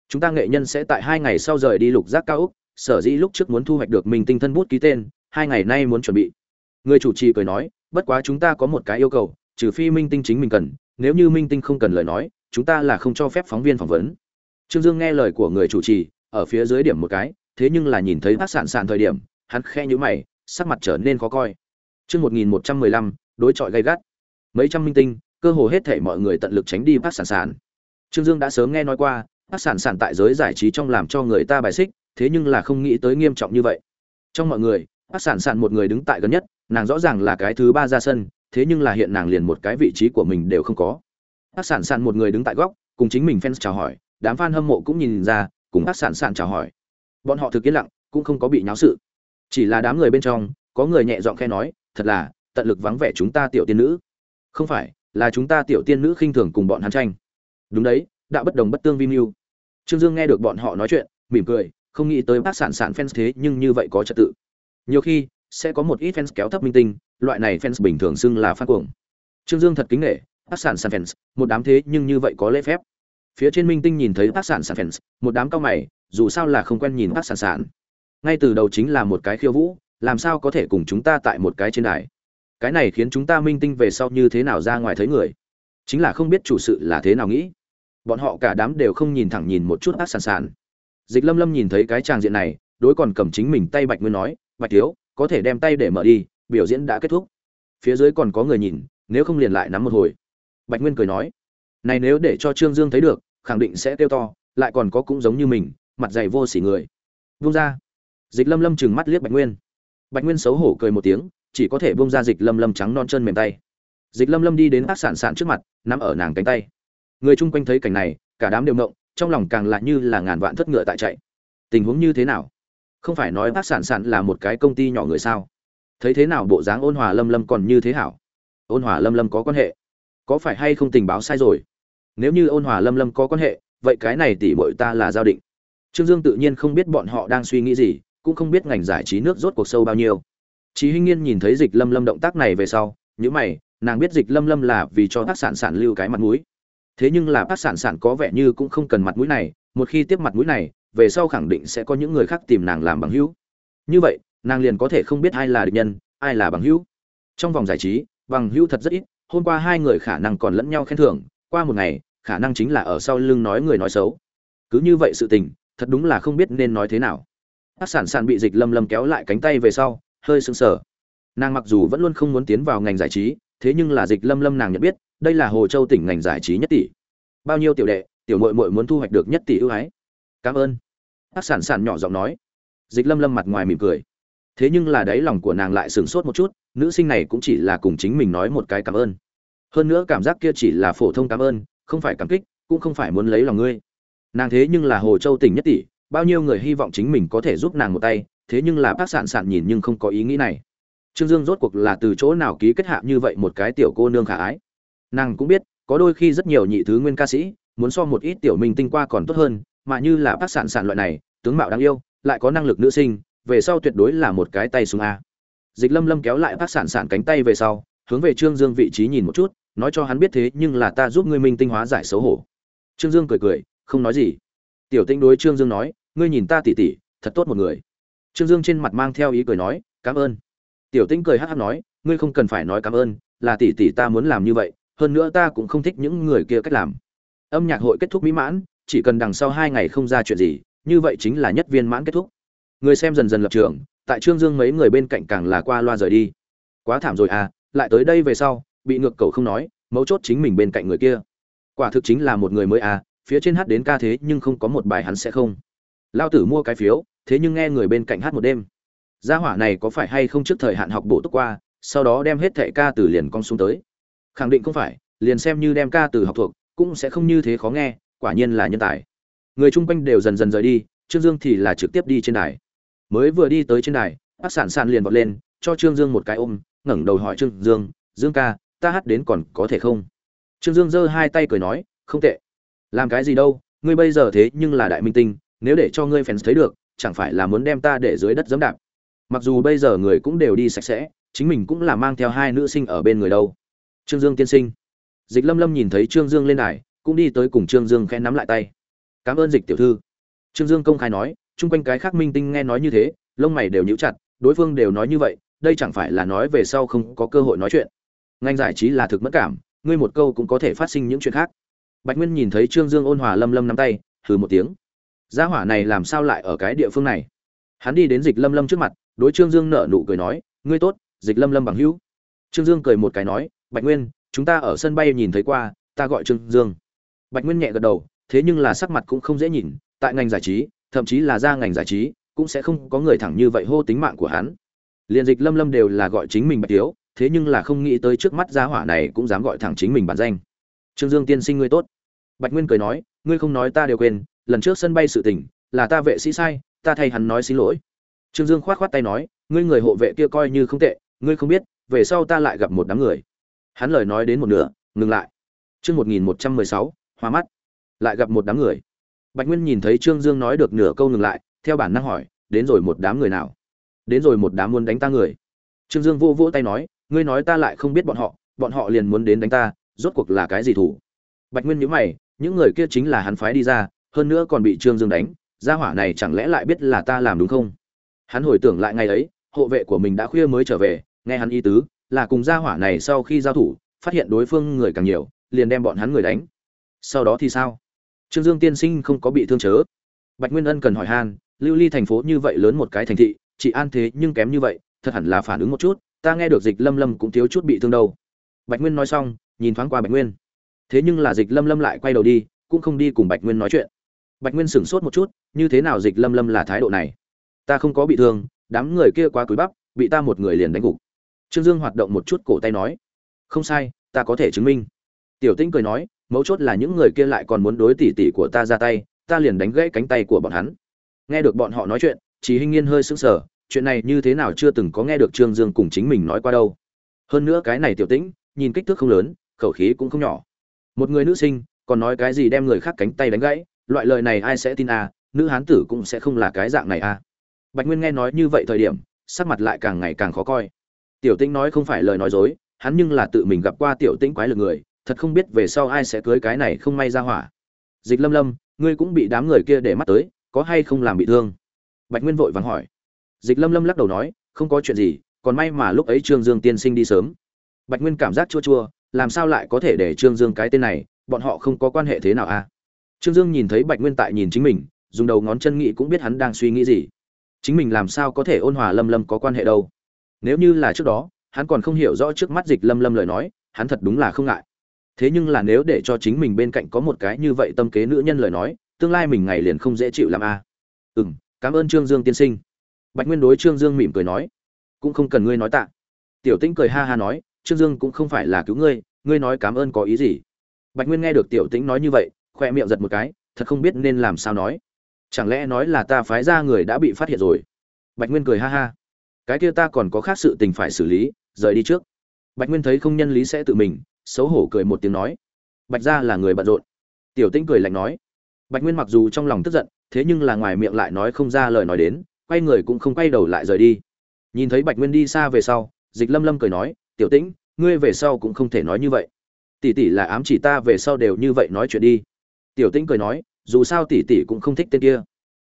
Chúng ta nghệ nhân sẽ tại hai ngày sau rời đi lục giác cao úc, sở dĩ lúc trước muốn thu hoạch được mình tinh thân bút ký tên, hai ngày nay muốn chuẩn bị người chủ trì cười nói bất quá chúng ta có một cái yêu cầu trừ phi minh tinh chính mình cần nếu như minh tinh không cần lời nói chúng ta là không cho phép phóng viên phỏng vấn. Trương dương nghe lời của người chủ trì ở phía dưới điểm một cái thế nhưng là nhìn thấy bác sản sản thời điểm hắn khe nhữ mày sắc mặt trở nên khó coi. Chương 1115, đối chọi gay gắt. Mấy trăm minh tinh cơ hồ hết thể mọi người tận lực tránh đi bác sản sản trương dương đã sớm nghe nói qua bác sản sản tại giới giải trí trong làm cho người ta bài xích thế nhưng là không nghĩ tới nghiêm trọng như vậy. Trong mọi người bác sản sản một người đứng tại gần nhất nàng rõ ràng là cái thứ ba ra sân, thế nhưng là hiện nàng liền một cái vị trí của mình đều không có. Hát sản sản một người đứng tại góc, cùng chính mình fans chào hỏi, đám fan hâm mộ cũng nhìn ra, cùng hát sản sản chào hỏi. Bọn họ thực yên lặng, cũng không có bị nháo sự. Chỉ là đám người bên trong, có người nhẹ giọng khe nói, thật là, tận lực vắng vẻ chúng ta tiểu tiên nữ. Không phải, là chúng ta tiểu tiên nữ khinh thường cùng bọn hắn tranh. Đúng đấy, đã bất đồng bất tương vi mưu. Trương dương nghe được bọn họ nói chuyện, mỉm cười, không nghĩ tới bác sản sản fans thế nhưng như vậy có trật tự. Nhiều khi sẽ có một ít fans kéo thấp minh tinh, loại này fans bình thường xưng là phát cuồng. Trương dương thật kính nghệ tác sản sản fans, một đám thế nhưng như vậy có lễ phép. Phía trên minh tinh nhìn thấy tác sản sản fans, một đám cao mày, dù sao là không quen nhìn tác sản sản ngay từ đầu chính là một cái khiêu vũ, làm sao có thể cùng chúng ta tại một cái trên đài? Cái này khiến chúng ta minh tinh về sau như thế nào ra ngoài thấy người? Chính là không biết chủ sự là thế nào nghĩ. Bọn họ cả đám đều không nhìn thẳng nhìn một chút tác sản sản. dịch lâm lâm nhìn thấy cái tràng diện này, đối còn cầm chính mình tay bạch nguyên nói, bạch thiếu có thể đem tay để mở đi, biểu diễn đã kết thúc. Phía dưới còn có người nhìn, nếu không liền lại nắm một hồi. Bạch nguyên cười nói, này nếu để cho trương dương thấy được, khẳng định sẽ kêu to, lại còn có cũng giống như mình, mặt dày vô sỉ người. Vung ra. Dịch lâm lâm chừng mắt liếc bạch nguyên. Bạch nguyên xấu hổ cười một tiếng, chỉ có thể bông ra dịch lâm lâm trắng non chân mềm tay. Dịch lâm lâm đi đến ác sản sản trước mặt, nắm ở nàng cánh tay. Người chung quanh thấy cảnh này, cả đám đều mộng trong lòng càng lại như là ngàn vạn thất ngựa tại chạy. Tình huống như thế nào? Không phải nói bác sản sản là một cái công ty nhỏ người sao? Thấy thế nào bộ dáng ôn hòa lâm lâm còn như thế hảo? Ôn hòa lâm lâm có quan hệ? Có phải hay không tình báo sai rồi? Nếu như ôn hòa lâm lâm có quan hệ vậy cái này tỷ bội ta là giao định. Trương dương tự nhiên không biết bọn họ đang suy nghĩ gì cũng không biết ngành giải trí nước rốt cuộc sâu bao nhiêu. Chí Hinh Nghiên nhìn thấy Dịch Lâm Lâm động tác này về sau, nhíu mày, nàng biết Dịch Lâm Lâm là vì cho Bác Sản Sản lưu cái mặt mũi. Thế nhưng là Bác Sản Sản có vẻ như cũng không cần mặt mũi này, một khi tiếp mặt mũi này, về sau khẳng định sẽ có những người khác tìm nàng làm bằng hữu. Như vậy, nàng liền có thể không biết ai là địch nhân, ai là bằng hữu. Trong vòng giải trí, bằng hữu thật rất ít, hôm qua hai người khả năng còn lẫn nhau khen thưởng, qua một ngày, khả năng chính là ở sau lưng nói người nói xấu. Cứ như vậy sự tình, thật đúng là không biết nên nói thế nào. Bác Sản Sản bị Dịch Lâm Lâm kéo lại cánh tay về sau, hơi sững sờ. Nàng mặc dù vẫn luôn không muốn tiến vào ngành giải trí, thế nhưng là Dịch Lâm Lâm nàng nhận biết, đây là Hồ Châu tỉnh ngành giải trí nhất tỷ. Bao nhiêu tiểu đệ, tiểu muội muội muốn thu hoạch được nhất tỷ ưu ái. Cảm ơn. Bác sản sản nhỏ giọng nói. Dịch Lâm Lâm mặt ngoài mỉm cười. Thế nhưng là đáy lòng của nàng lại sửng sốt một chút, nữ sinh này cũng chỉ là cùng chính mình nói một cái cảm ơn. Hơn nữa cảm giác kia chỉ là phổ thông cảm ơn, không phải cảm kích, cũng không phải muốn lấy lòng ngươi. Nàng thế nhưng là Hồ Châu tỉnh nhất tỷ, bao nhiêu người hy vọng chính mình có thể giúp nàng một tay, thế nhưng là bác sạn sạn nhìn nhưng không có ý nghĩ này trương dương rốt cuộc là từ chỗ nào ký kết hạ như vậy một cái tiểu cô nương khả ái nàng cũng biết có đôi khi rất nhiều nhị thứ nguyên ca sĩ muốn so một ít tiểu minh tinh qua còn tốt hơn mà như là bác sản sản loại này tướng mạo đáng yêu lại có năng lực nữ sinh về sau tuyệt đối là một cái tay súng a dịch lâm lâm kéo lại bác sản sản cánh tay về sau hướng về trương dương vị trí nhìn một chút nói cho hắn biết thế nhưng là ta giúp ngươi minh tinh hóa giải xấu hổ trương dương cười cười không nói gì tiểu tinh đối trương dương nói ngươi nhìn ta tỉ tỉ thật tốt một người Trương Dương trên mặt mang theo ý cười nói, "Cảm ơn." Tiểu Tinh cười hát hát nói, "Ngươi không cần phải nói cảm ơn, là tỉ tỉ ta muốn làm như vậy, hơn nữa ta cũng không thích những người kia cách làm." Âm nhạc hội kết thúc mỹ mãn, chỉ cần đằng sau hai ngày không ra chuyện gì, như vậy chính là nhất viên mãn kết thúc. Người xem dần dần lập trường, tại Trương Dương mấy người bên cạnh càng là qua loa rời đi. Quá thảm rồi à, lại tới đây về sau, bị ngược cầu không nói, mấu chốt chính mình bên cạnh người kia. Quả thực chính là một người mới à, phía trên hát đến ca thế nhưng không có một bài hắn sẽ không. Lao tử mua cái phiếu, thế nhưng nghe người bên cạnh hát một đêm gia hỏa này có phải hay không trước thời hạn học bổ túc qua sau đó đem hết thệ ca từ liền con xuống tới khẳng định không phải liền xem như đem ca từ học thuộc cũng sẽ không như thế khó nghe quả nhiên là nhân tài người chung quanh đều dần dần rời đi trương dương thì là trực tiếp đi trên đài mới vừa đi tới trên đài bác sản sản liền vọt lên cho trương dương một cái ôm ngẩng đầu hỏi trương dương dương ca ta hát đến còn có thể không trương dương giơ hai tay cười nói không tệ làm cái gì đâu ngươi bây giờ thế nhưng là đại minh tinh nếu để cho ngươi fans thấy được chẳng phải là muốn đem ta để dưới đất dẫm đạp. Mặc dù bây giờ người cũng đều đi sạch sẽ, chính mình cũng là mang theo hai nữ sinh ở bên người đâu. Trương Dương tiên sinh. Dịch Lâm Lâm nhìn thấy Trương Dương lên đài, cũng đi tới cùng Trương Dương khẽ nắm lại tay. "Cảm ơn Dịch tiểu thư." Trương Dương công khai nói, chung quanh cái khác minh tinh nghe nói như thế, lông mày đều nhíu chặt, đối phương đều nói như vậy, đây chẳng phải là nói về sau không có cơ hội nói chuyện. Ngành giải trí là thực mất cảm, ngươi một câu cũng có thể phát sinh những chuyện khác. Bạch Nguyên nhìn thấy Trương Dương ôn hòa lâm lâm nắm tay, hừ một tiếng gia hỏa này làm sao lại ở cái địa phương này hắn đi đến dịch lâm lâm trước mặt đối trương dương nở nụ cười nói ngươi tốt dịch lâm lâm bằng hữu trương dương cười một cái nói bạch nguyên chúng ta ở sân bay nhìn thấy qua ta gọi trương dương Bạch Nguyên nhẹ gật đầu, thế nhưng là sắc mặt cũng không dễ nhìn, tại ngành giải trí, thậm chí là ra ngành giải trí, cũng sẽ không có người thẳng như vậy hô tính mạng của hắn. Liên Dịch Lâm Lâm đều là gọi chính mình Bạch Tiếu, thế nhưng là không nghĩ tới trước mắt gia hỏa này cũng dám gọi thẳng chính mình bản danh. Trương Dương tiên sinh ngươi tốt. Bạch Nguyên cười nói, ngươi không nói ta đều quên, lần trước sân bay sự tình, là ta vệ sĩ sai, ta thay hắn nói xin lỗi. Trương Dương khoát khoát tay nói, ngươi người hộ vệ kia coi như không tệ, ngươi không biết, về sau ta lại gặp một đám người. Hắn lời nói đến một nửa, ngừng lại. Chương 1116 hoa mắt lại gặp một đám người bạch nguyên nhìn thấy trương dương nói được nửa câu ngừng lại theo bản năng hỏi đến rồi một đám người nào đến rồi một đám muốn đánh ta người trương dương vô vỗ tay nói ngươi nói ta lại không biết bọn họ bọn họ liền muốn đến đánh ta rốt cuộc là cái gì thủ bạch nguyên nhíu mày những người kia chính là hắn phái đi ra hơn nữa còn bị Trương Dương đánh, gia hỏa này chẳng lẽ lại biết là ta làm đúng không? Hắn hồi tưởng lại ngày ấy, hộ vệ của mình đã khuya mới trở về, nghe hắn y tứ, là cùng gia hỏa này sau khi giao thủ, phát hiện đối phương người càng nhiều, liền đem bọn hắn người đánh. Sau đó thì sao? Trương Dương tiên sinh không có bị thương chớ. Bạch Nguyên Ân cần hỏi han, Lưu Ly thành phố như vậy lớn một cái thành thị, chỉ an thế nhưng kém như vậy, thật hẳn là phản ứng một chút, ta nghe được Dịch Lâm Lâm cũng thiếu chút bị thương đâu. Bạch Nguyên nói xong, nhìn thoáng qua Bạch Nguyên. Thế nhưng là Dịch Lâm Lâm lại quay đầu đi, cũng không đi cùng Bạch Nguyên nói chuyện bạch nguyên sửng sốt một chút như thế nào dịch lâm lâm là thái độ này ta không có bị thương đám người kia quá cúi bắp bị ta một người liền đánh gục trương dương hoạt động một chút cổ tay nói không sai ta có thể chứng minh tiểu tĩnh cười nói mấu chốt là những người kia lại còn muốn đối tỉ tỉ của ta ra tay, ta liền đánh gãy cánh tay của bọn hắn. Nghe được bọn họ nói chuyện, chỉ hinh nhiên hơi sững sờ, chuyện này như thế nào chưa từng có nghe được trương dương cùng chính mình nói qua đâu. Hơn nữa cái này tiểu tĩnh, nhìn kích thước không lớn, khẩu khí cũng không nhỏ. Một người nữ sinh, còn nói cái gì đem người khác cánh tay đánh gãy, loại lời này ai sẽ tin à nữ hán tử cũng sẽ không là cái dạng này à. Bạch nguyên nghe nói như vậy thời điểm, sắc mặt lại càng ngày càng khó coi. Tiểu tĩnh nói không phải lời nói dối, hắn nhưng là tự mình gặp qua tiểu tĩnh quái lực người thật không biết về sau ai sẽ cưới cái này không may ra hỏa. Dịch lâm lâm, ngươi cũng bị đám người kia để mắt tới, có hay không làm bị thương? Bạch nguyên vội vàng hỏi. Dịch lâm lâm lắc đầu nói, không có chuyện gì, còn may mà lúc ấy trương dương tiên sinh đi sớm. Bạch nguyên cảm giác chua chua, làm sao lại có thể để trương dương cái tên này, bọn họ không có quan hệ thế nào à? Trương dương nhìn thấy bạch nguyên tại nhìn chính mình, dùng đầu ngón chân nghĩ cũng biết hắn đang suy nghĩ gì. Chính mình làm sao có thể ôn hòa lâm lâm có quan hệ đâu? Nếu như là trước đó, hắn còn không hiểu rõ trước mắt dịch lâm lâm lời nói, hắn thật đúng là không ngại thế nhưng là nếu để cho chính mình bên cạnh có một cái như vậy tâm kế nữ nhân lời nói, tương lai mình ngày liền không dễ chịu làm a. À. ừ m cảm ơn trương dương tiên sinh. Bạch nguyên đối trương dương mỉm cười nói, cũng không cần ngươi nói tạ. Tiểu tĩnh cười ha ha nói, trương dương cũng không phải là cứu ngươi ngươi nói cảm ơn có ý gì? Bạch nguyên nghe được tiểu tĩnh nói như vậy khoe miệng giật một cái, thật không biết nên làm sao nói. Chẳng lẽ nói là ta phái ra người đã bị phát hiện rồi? Bạch nguyên cười ha ha. Cái kia ta còn có khác sự tình phải xử lý, rời đi trước. Bạch nguyên thấy không nhân lý sẽ tự mình xấu hổ cười một tiếng nói. Bạch gia là người bận rộn. Tiểu tĩnh cười lạnh nói. Bạch nguyên mặc dù trong lòng tức giận, thế nhưng là ngoài miệng lại nói không ra lời nói đến, quay người cũng không quay đầu lại rời đi. Nhìn thấy bạch nguyên đi xa về sau, dịch lâm lâm cười nói, tiểu tĩnh, ngươi về sau cũng không thể nói như vậy. Tỷ tỷ là ám chỉ ta về sau đều như vậy nói chuyện đi. Tiểu tĩnh cười nói, dù sao tỷ tỷ cũng không thích tên kia.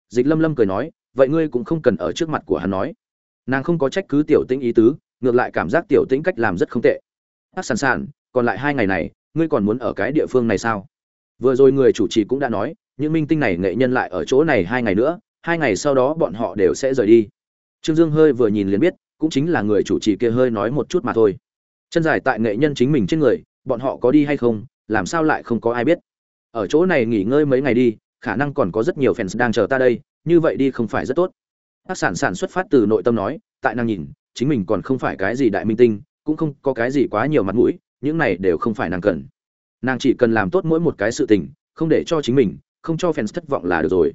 Dịch lâm lâm cười nói, vậy ngươi cũng không cần ở trước mặt của hắn nói. Nàng không có trách cứ tiểu tĩnh ý tứ, ngược lại cảm giác tiểu tĩnh cách làm rất không tệ. Ác sàn sàn còn lại hai ngày này, ngươi còn muốn ở cái địa phương này sao? Vừa rồi người chủ trì cũng đã nói, những minh tinh này nghệ nhân lại ở chỗ này hai ngày nữa, hai ngày sau đó bọn họ đều sẽ rời đi. Trương dương hơi vừa nhìn liền biết, cũng chính là người chủ trì kia hơi nói một chút mà thôi. Chân dài tại nghệ nhân chính mình trên người, bọn họ có đi hay không, làm sao lại không có ai biết. Ở chỗ này nghỉ ngơi mấy ngày đi, khả năng còn có rất nhiều fans đang chờ ta đây, như vậy đi không phải rất tốt. Tác sản sản xuất phát từ nội tâm nói, tại năng nhìn, chính mình còn không phải cái gì đại minh tinh, cũng không có cái gì quá nhiều mặt mũi những này đều không phải nàng cần. Nàng chỉ cần làm tốt mỗi một cái sự tình, không để cho chính mình, không cho fans thất vọng là được rồi.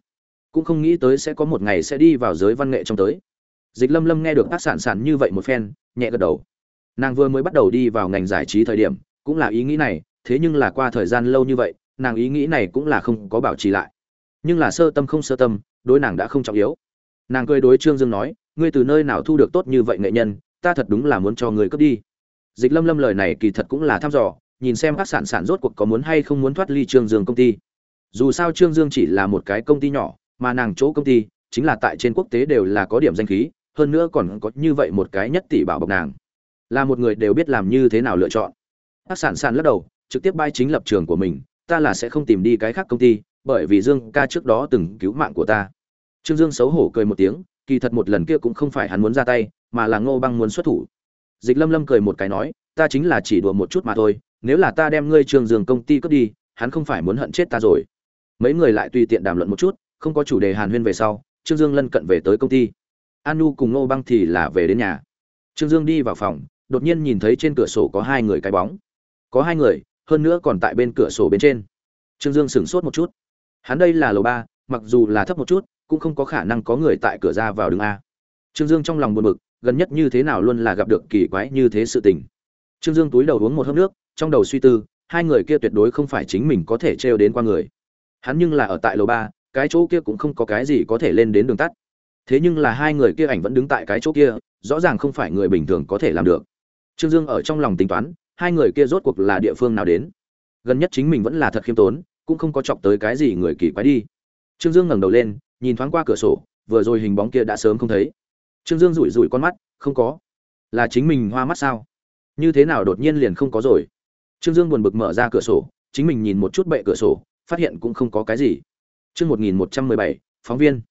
Cũng không nghĩ tới sẽ có một ngày sẽ đi vào giới văn nghệ trong tới. Dịch lâm lâm nghe được tác sản sản như vậy một phen, nhẹ gật đầu. Nàng vừa mới bắt đầu đi vào ngành giải trí thời điểm, cũng là ý nghĩ này, thế nhưng là qua thời gian lâu như vậy, nàng ý nghĩ này cũng là không có bảo trì lại. Nhưng là sơ tâm không sơ tâm, đối nàng đã không trọng yếu. Nàng cười đối trương dương nói, ngươi từ nơi nào thu được tốt như vậy nghệ nhân, ta thật đúng là muốn cho người cướp đi dịch lâm lâm lời này kỳ thật cũng là thăm dò, nhìn xem các sản sản rốt cuộc có muốn hay không muốn thoát ly trương dương công ty. Dù sao trương dương chỉ là một cái công ty nhỏ, mà nàng chỗ công ty chính là tại trên quốc tế đều là có điểm danh khí, hơn nữa còn có như vậy một cái nhất tỷ bảo bọc nàng. Là một người đều biết làm như thế nào lựa chọn. Các sản sản lắc đầu, trực tiếp bay chính lập trường của mình, ta là sẽ không tìm đi cái khác công ty, bởi vì dương ca trước đó từng cứu mạng của ta. Trương dương xấu hổ cười một tiếng, kỳ thật một lần kia cũng không phải hắn muốn ra tay, mà là ngô băng muốn xuất thủ dịch lâm lâm cười một cái nói, ta chính là chỉ đùa một chút mà thôi, nếu là ta đem ngươi Trường dương công ty cướp đi, hắn không phải muốn hận chết ta rồi. Mấy người lại tùy tiện đàm luận một chút, không có chủ đề hàn huyên về sau, trương dương lân cận về tới công ty. An nu cùng ngô băng thì là về đến nhà. Trương dương đi vào phòng, đột nhiên nhìn thấy trên cửa sổ có hai người cái bóng. Có hai người, hơn nữa còn tại bên cửa sổ bên trên. Trương dương sửng sốt một chút. Hắn đây là lầu ba, mặc dù là thấp một chút, cũng không có khả năng có người tại cửa ra vào đường a. Trương dương trong lòng buồn bực gần nhất như thế nào luôn là gặp được kỳ quái như thế sự tình. Trương dương túi đầu uống một hớp nước, trong đầu suy tư, hai người kia tuyệt đối không phải chính mình có thể trêu đến qua người. Hắn nhưng là ở tại lầu ba, cái chỗ kia cũng không có cái gì có thể lên đến đường tắt. Thế nhưng là hai người kia ảnh vẫn đứng tại cái chỗ kia, rõ ràng không phải người bình thường có thể làm được. Trương dương ở trong lòng tính toán, hai người kia rốt cuộc là địa phương nào đến. Gần nhất chính mình vẫn là thật khiêm tốn, cũng không có chọc tới cái gì người kỳ quái đi. Trương dương ngẩng đầu lên, nhìn thoáng qua cửa sổ, vừa rồi hình bóng kia đã sớm không thấy trương dương rủi rủi con mắt, không có. Là chính mình hoa mắt sao? Như thế nào đột nhiên liền không có rồi? Trương dương buồn bực mở ra cửa sổ, chính mình nhìn một chút bệ cửa sổ, phát hiện cũng không có cái gì. Chương một nghìn một trăm mười bảy, phóng viên.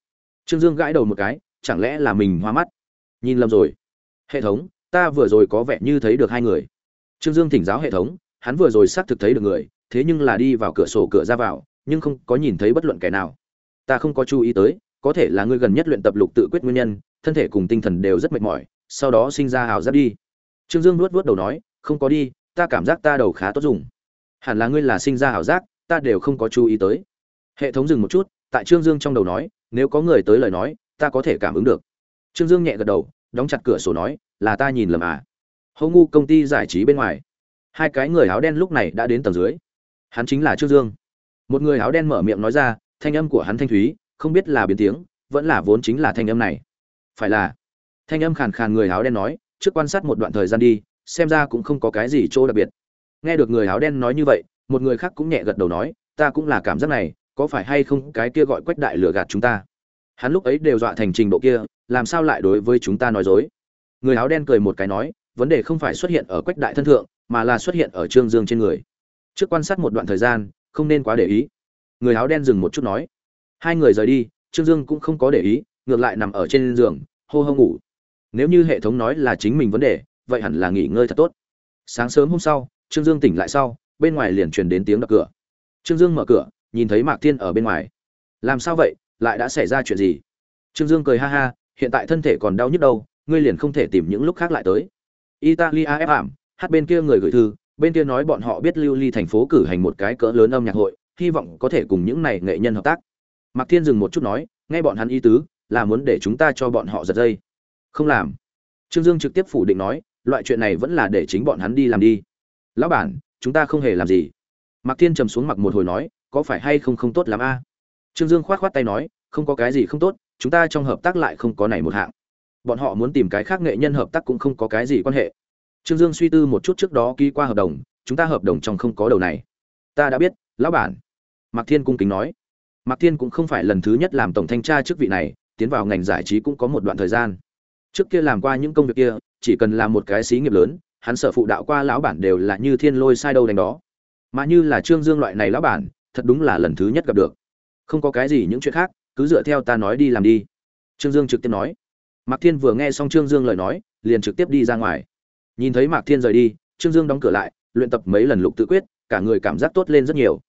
Trương dương gãi đầu một cái, chẳng lẽ là mình hoa mắt? Nhìn lầm rồi. Hệ thống, ta vừa rồi có vẻ như thấy được hai người. Trương dương thỉnh giáo hệ thống, hắn vừa rồi xác thực thấy được người, thế nhưng là đi vào cửa sổ cửa ra vào, nhưng không có nhìn thấy bất luận kẻ nào. Ta không có chú ý tới, có thể là ngươi gần nhất luyện tập lục tự quyết nguyên nhân thân thể cùng tinh thần đều rất mệt mỏi, sau đó sinh ra hào giáp đi. Trương dương nuốt vuốt đầu nói, không có đi, ta cảm giác ta đầu khá tốt dùng. Hẳn là ngươi là sinh ra hào giác, ta đều không có chú ý tới. Hệ thống dừng một chút, tại trương dương trong đầu nói, nếu có người tới lời nói, ta có thể cảm ứng được. Trương dương nhẹ gật đầu, đóng chặt cửa sổ nói, là ta nhìn lầm à? Hầu ngu công ty giải trí bên ngoài. Hai cái người áo đen lúc này đã đến tầng dưới. Hắn chính là trương dương. Một người áo đen mở miệng nói ra, thanh âm của hắn thanh thúy, không biết là biến tiếng, vẫn là vốn chính là thanh âm này phải là. Thanh âm khàn khàn người áo đen nói, trước quan sát một đoạn thời gian đi, xem ra cũng không có cái gì chỗ đặc biệt. Nghe được người áo đen nói như vậy, một người khác cũng nhẹ gật đầu nói, ta cũng là cảm giác này, có phải hay không cái kia gọi quách đại lừa gạt chúng ta? Hắn lúc ấy đều dọa thành trình độ kia, làm sao lại đối với chúng ta nói dối? Người áo đen cười một cái nói, vấn đề không phải xuất hiện ở quách đại thân thượng, mà là xuất hiện ở trương dương trên người. Trước quan sát một đoạn thời gian, không nên quá để ý. Người áo đen dừng một chút nói, hai người rời đi, trương dương cũng không có để ý ngược lại nằm ở trên giường, hô hô ngủ. Nếu như hệ thống nói là chính mình vấn đề, vậy hẳn là nghỉ ngơi thật tốt. Sáng sớm hôm sau, trương dương tỉnh lại sau, bên ngoài liền truyền đến tiếng đập cửa. Trương dương mở cửa, nhìn thấy mạc thiên ở bên ngoài. Làm sao vậy? Lại đã xảy ra chuyện gì? Trương dương cười ha ha, hiện tại thân thể còn đau nhức đâu, ngươi liền không thể tìm những lúc khác lại tới. Italia ép ảm, hát bên kia người gửi thư, bên kia nói bọn họ biết lưu ly thành phố cử hành một cái cỡ lớn âm nhạc hội, hy vọng có thể cùng những này nghệ nhân hợp tác. Mạc thiên dừng một chút nói, nghe bọn hắn ý tứ là muốn để chúng ta cho bọn họ giật dây. Không làm. Trương dương trực tiếp phủ định nói, loại chuyện này vẫn là để chính bọn hắn đi làm đi. Lão bản, chúng ta không hề làm gì. Mạc thiên trầm xuống mặc một hồi nói, có phải hay không không tốt lắm a? Trương dương khoát khoát tay nói, không có cái gì không tốt, chúng ta trong hợp tác lại không có này một hạng. Bọn họ muốn tìm cái khác nghệ nhân hợp tác cũng không có cái gì quan hệ. Trương dương suy tư một chút trước đó ký qua hợp đồng, chúng ta hợp đồng trong không có đầu này. Ta đã biết, lão bản. Mạc thiên cung kính nói. Mạc thiên cũng không phải lần thứ nhất làm tổng thanh tra chức vị này tiến vào ngành giải trí cũng có một đoạn thời gian. Trước kia làm qua những công việc kia, chỉ cần làm một cái xí nghiệp lớn, hắn sợ phụ đạo qua lão bản đều là như thiên lôi sai đâu đánh đó. Mà như là trương dương loại này lão bản, thật đúng là lần thứ nhất gặp được. Không có cái gì những chuyện khác, cứ dựa theo ta nói đi làm đi. Trương dương trực tiếp nói. Mạc thiên vừa nghe xong trương dương lời nói, liền trực tiếp đi ra ngoài. Nhìn thấy mạc thiên rời đi, trương dương đóng cửa lại, luyện tập mấy lần lục tự quyết, cả người cảm giác tốt lên rất nhiều.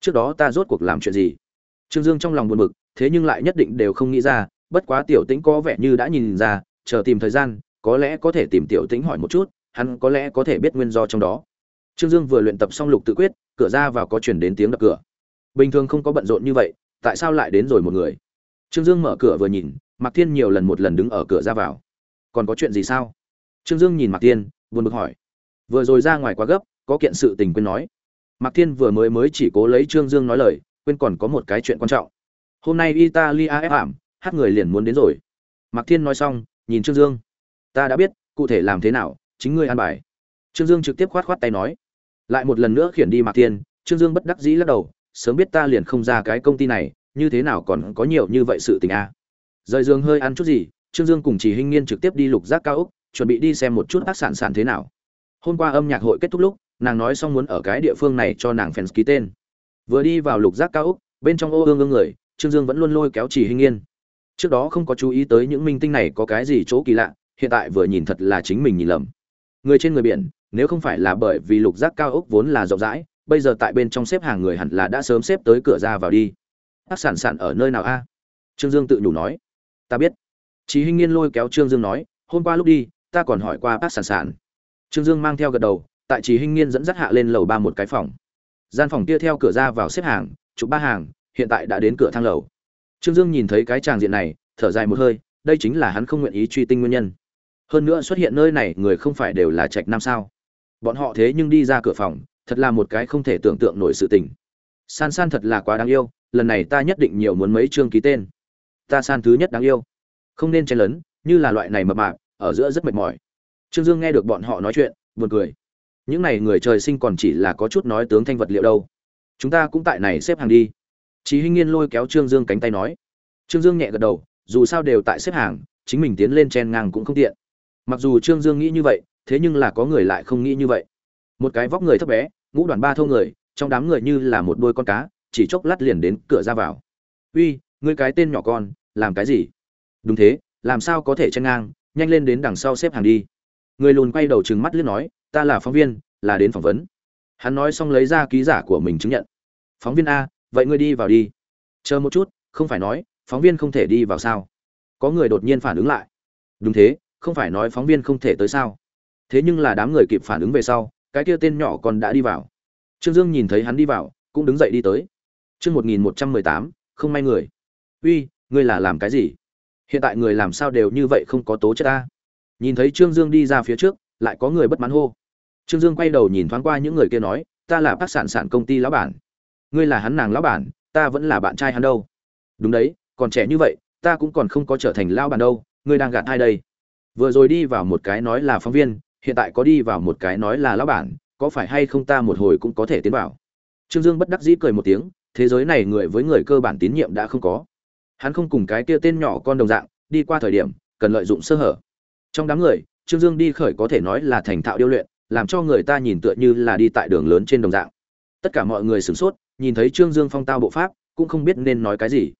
Trước đó ta rốt cuộc làm chuyện gì? Trương dương trong lòng buồn bực, thế nhưng lại nhất định đều không nghĩ ra bất quá tiểu tĩnh có vẻ như đã nhìn ra, chờ tìm thời gian, có lẽ có thể tìm tiểu tĩnh hỏi một chút, hắn có lẽ có thể biết nguyên do trong đó. Trương dương vừa luyện tập xong lục tự quyết, cửa ra vào có chuyển đến tiếng đập cửa. Bình thường không có bận rộn như vậy, tại sao lại đến rồi một người? Trương dương mở cửa vừa nhìn, mạc thiên nhiều lần một lần đứng ở cửa ra vào. Còn có chuyện gì sao? Trương dương nhìn mạc thiên, buồn bực hỏi. Vừa rồi ra ngoài quá gấp, có kiện sự tình quên nói. Mạc thiên vừa mới mới chỉ cố lấy trương dương nói lời, quên còn có một cái chuyện quan trọng. Hôm nay italia ép ảm hát người liền muốn đến rồi. Mạc thiên nói xong, nhìn trương dương. Ta đã biết, cụ thể làm thế nào, chính ngươi an bài. Trương dương trực tiếp khoát khoát tay nói. Lại một lần nữa khiển đi mạc thiên, trương dương bất đắc dĩ lắc đầu, sớm biết ta liền không ra cái công ty này, như thế nào còn có nhiều như vậy sự tình a à. rời giường hơi ăn chút gì, trương dương cùng chỉ hinh niên trực tiếp đi lục giác cao úc chuẩn bị đi xem một chút tác sản sản thế nào. Hôm qua âm nhạc hội kết thúc lúc, nàng nói xong muốn ở cái địa phương này cho nàng fans ký tên. Vừa đi vào lục giác cao úc bên trong ô ương ương người, trương dương vẫn luôn lôi kéo chỉ hinh niên trước đó không có chú ý tới những minh tinh này có cái gì chỗ kỳ lạ, hiện tại vừa nhìn thật là chính mình nhìn lầm. Người trên người biển, nếu không phải là bởi vì lục giác cao ốc vốn là rộng rãi, bây giờ tại bên trong xếp hàng người hẳn là đã sớm xếp tới cửa ra vào đi. Bác sản sản ở nơi nào a? Trương dương tự nhủ nói. Ta biết. Chí hinh nghiên lôi kéo trương dương nói, hôm qua lúc đi, ta còn hỏi qua bác sản sản. Trương dương mang theo gật đầu, tại chí hinh nghiên dẫn dắt hạ lên lầu ba một cái phòng. Gian phòng kia theo cửa ra vào xếp hàng, chụp ba hàng, hiện tại đã đến cửa thang lầu trương dương nhìn thấy cái tràng diện này, thở dài một hơi, đây chính là hắn không nguyện ý truy tinh nguyên nhân. Hơn nữa xuất hiện nơi này, người không phải đều là trạch nam sao? Bọn họ thế nhưng đi ra cửa phòng, thật là một cái không thể tưởng tượng nổi sự tình. San san thật là quá đáng yêu, lần này ta nhất định nhiều muốn mấy chương ký tên. Ta san thứ nhất đáng yêu. Không nên chen lấn, như là loại này mập mạp, ở giữa rất mệt mỏi. Trương dương nghe được bọn họ nói chuyện, buồn cười. Những này người trời sinh còn chỉ là có chút nói tướng thanh vật liệu đâu. Chúng ta cũng tại này xếp hàng đi. Chí Hinh Nghiên lôi kéo Trương Dương cánh tay nói. Trương Dương nhẹ gật đầu, dù sao đều tại xếp hàng, chính mình tiến lên chen ngang cũng không tiện. Mặc dù Trương Dương nghĩ như vậy, thế nhưng là có người lại không nghĩ như vậy. Một cái vóc người thấp bé, ngũ đoàn ba thô người, trong đám người như là một đôi con cá, chỉ chốc lát liền đến cửa ra vào. "Uy, ngươi cái tên nhỏ con, làm cái gì?" "Đúng thế, làm sao có thể chen ngang, nhanh lên đến đằng sau xếp hàng đi." Người lùn quay đầu trừng mắt liếc nói, "Ta là phóng viên, là đến phỏng vấn." Hắn nói xong lấy ra ký giả của mình chứng nhận. "Phóng viên a, vậy ngươi đi vào đi. Chờ một chút, không phải nói, phóng viên không thể đi vào sao? Có người đột nhiên phản ứng lại. Đúng thế, không phải nói phóng viên không thể tới sao? Thế nhưng là đám người kịp phản ứng về sau, cái kia tên nhỏ còn đã đi vào. Trương dương nhìn thấy hắn đi vào, cũng đứng dậy đi tới. Chương một nghìn một trăm mười tám, không may người. Uy, ngươi là làm cái gì? Hiện tại người làm sao đều như vậy không có tố chất ta nhìn thấy trương dương đi ra phía trước, lại có người bất mãn hô. Trương dương quay đầu nhìn thoáng qua những người kia nói, ta là bác sản sản công ty lão bản ngươi là hắn nàng lão bản, ta vẫn là bạn trai hắn đâu. Đúng đấy, còn trẻ như vậy, ta cũng còn không có trở thành lão bản đâu, ngươi đang gạt ai đây? Vừa rồi đi vào một cái nói là phóng viên, hiện tại có đi vào một cái nói là lão bản, có phải hay không ta một hồi cũng có thể tiến vào. Trương dương bất đắc dĩ cười một tiếng, thế giới này người với người cơ bản tín nhiệm đã không có. Hắn không cùng cái kia tên nhỏ con đồng dạng, đi qua thời điểm, cần lợi dụng sơ hở. Trong đám người, trương dương đi khởi có thể nói là thành thạo điêu luyện, làm cho người ta nhìn tựa như là đi tại đường lớn trên đồng dạng. Tất cả mọi người sửng sốt nhìn thấy trương dương phong tao bộ pháp, cũng không biết nên nói cái gì.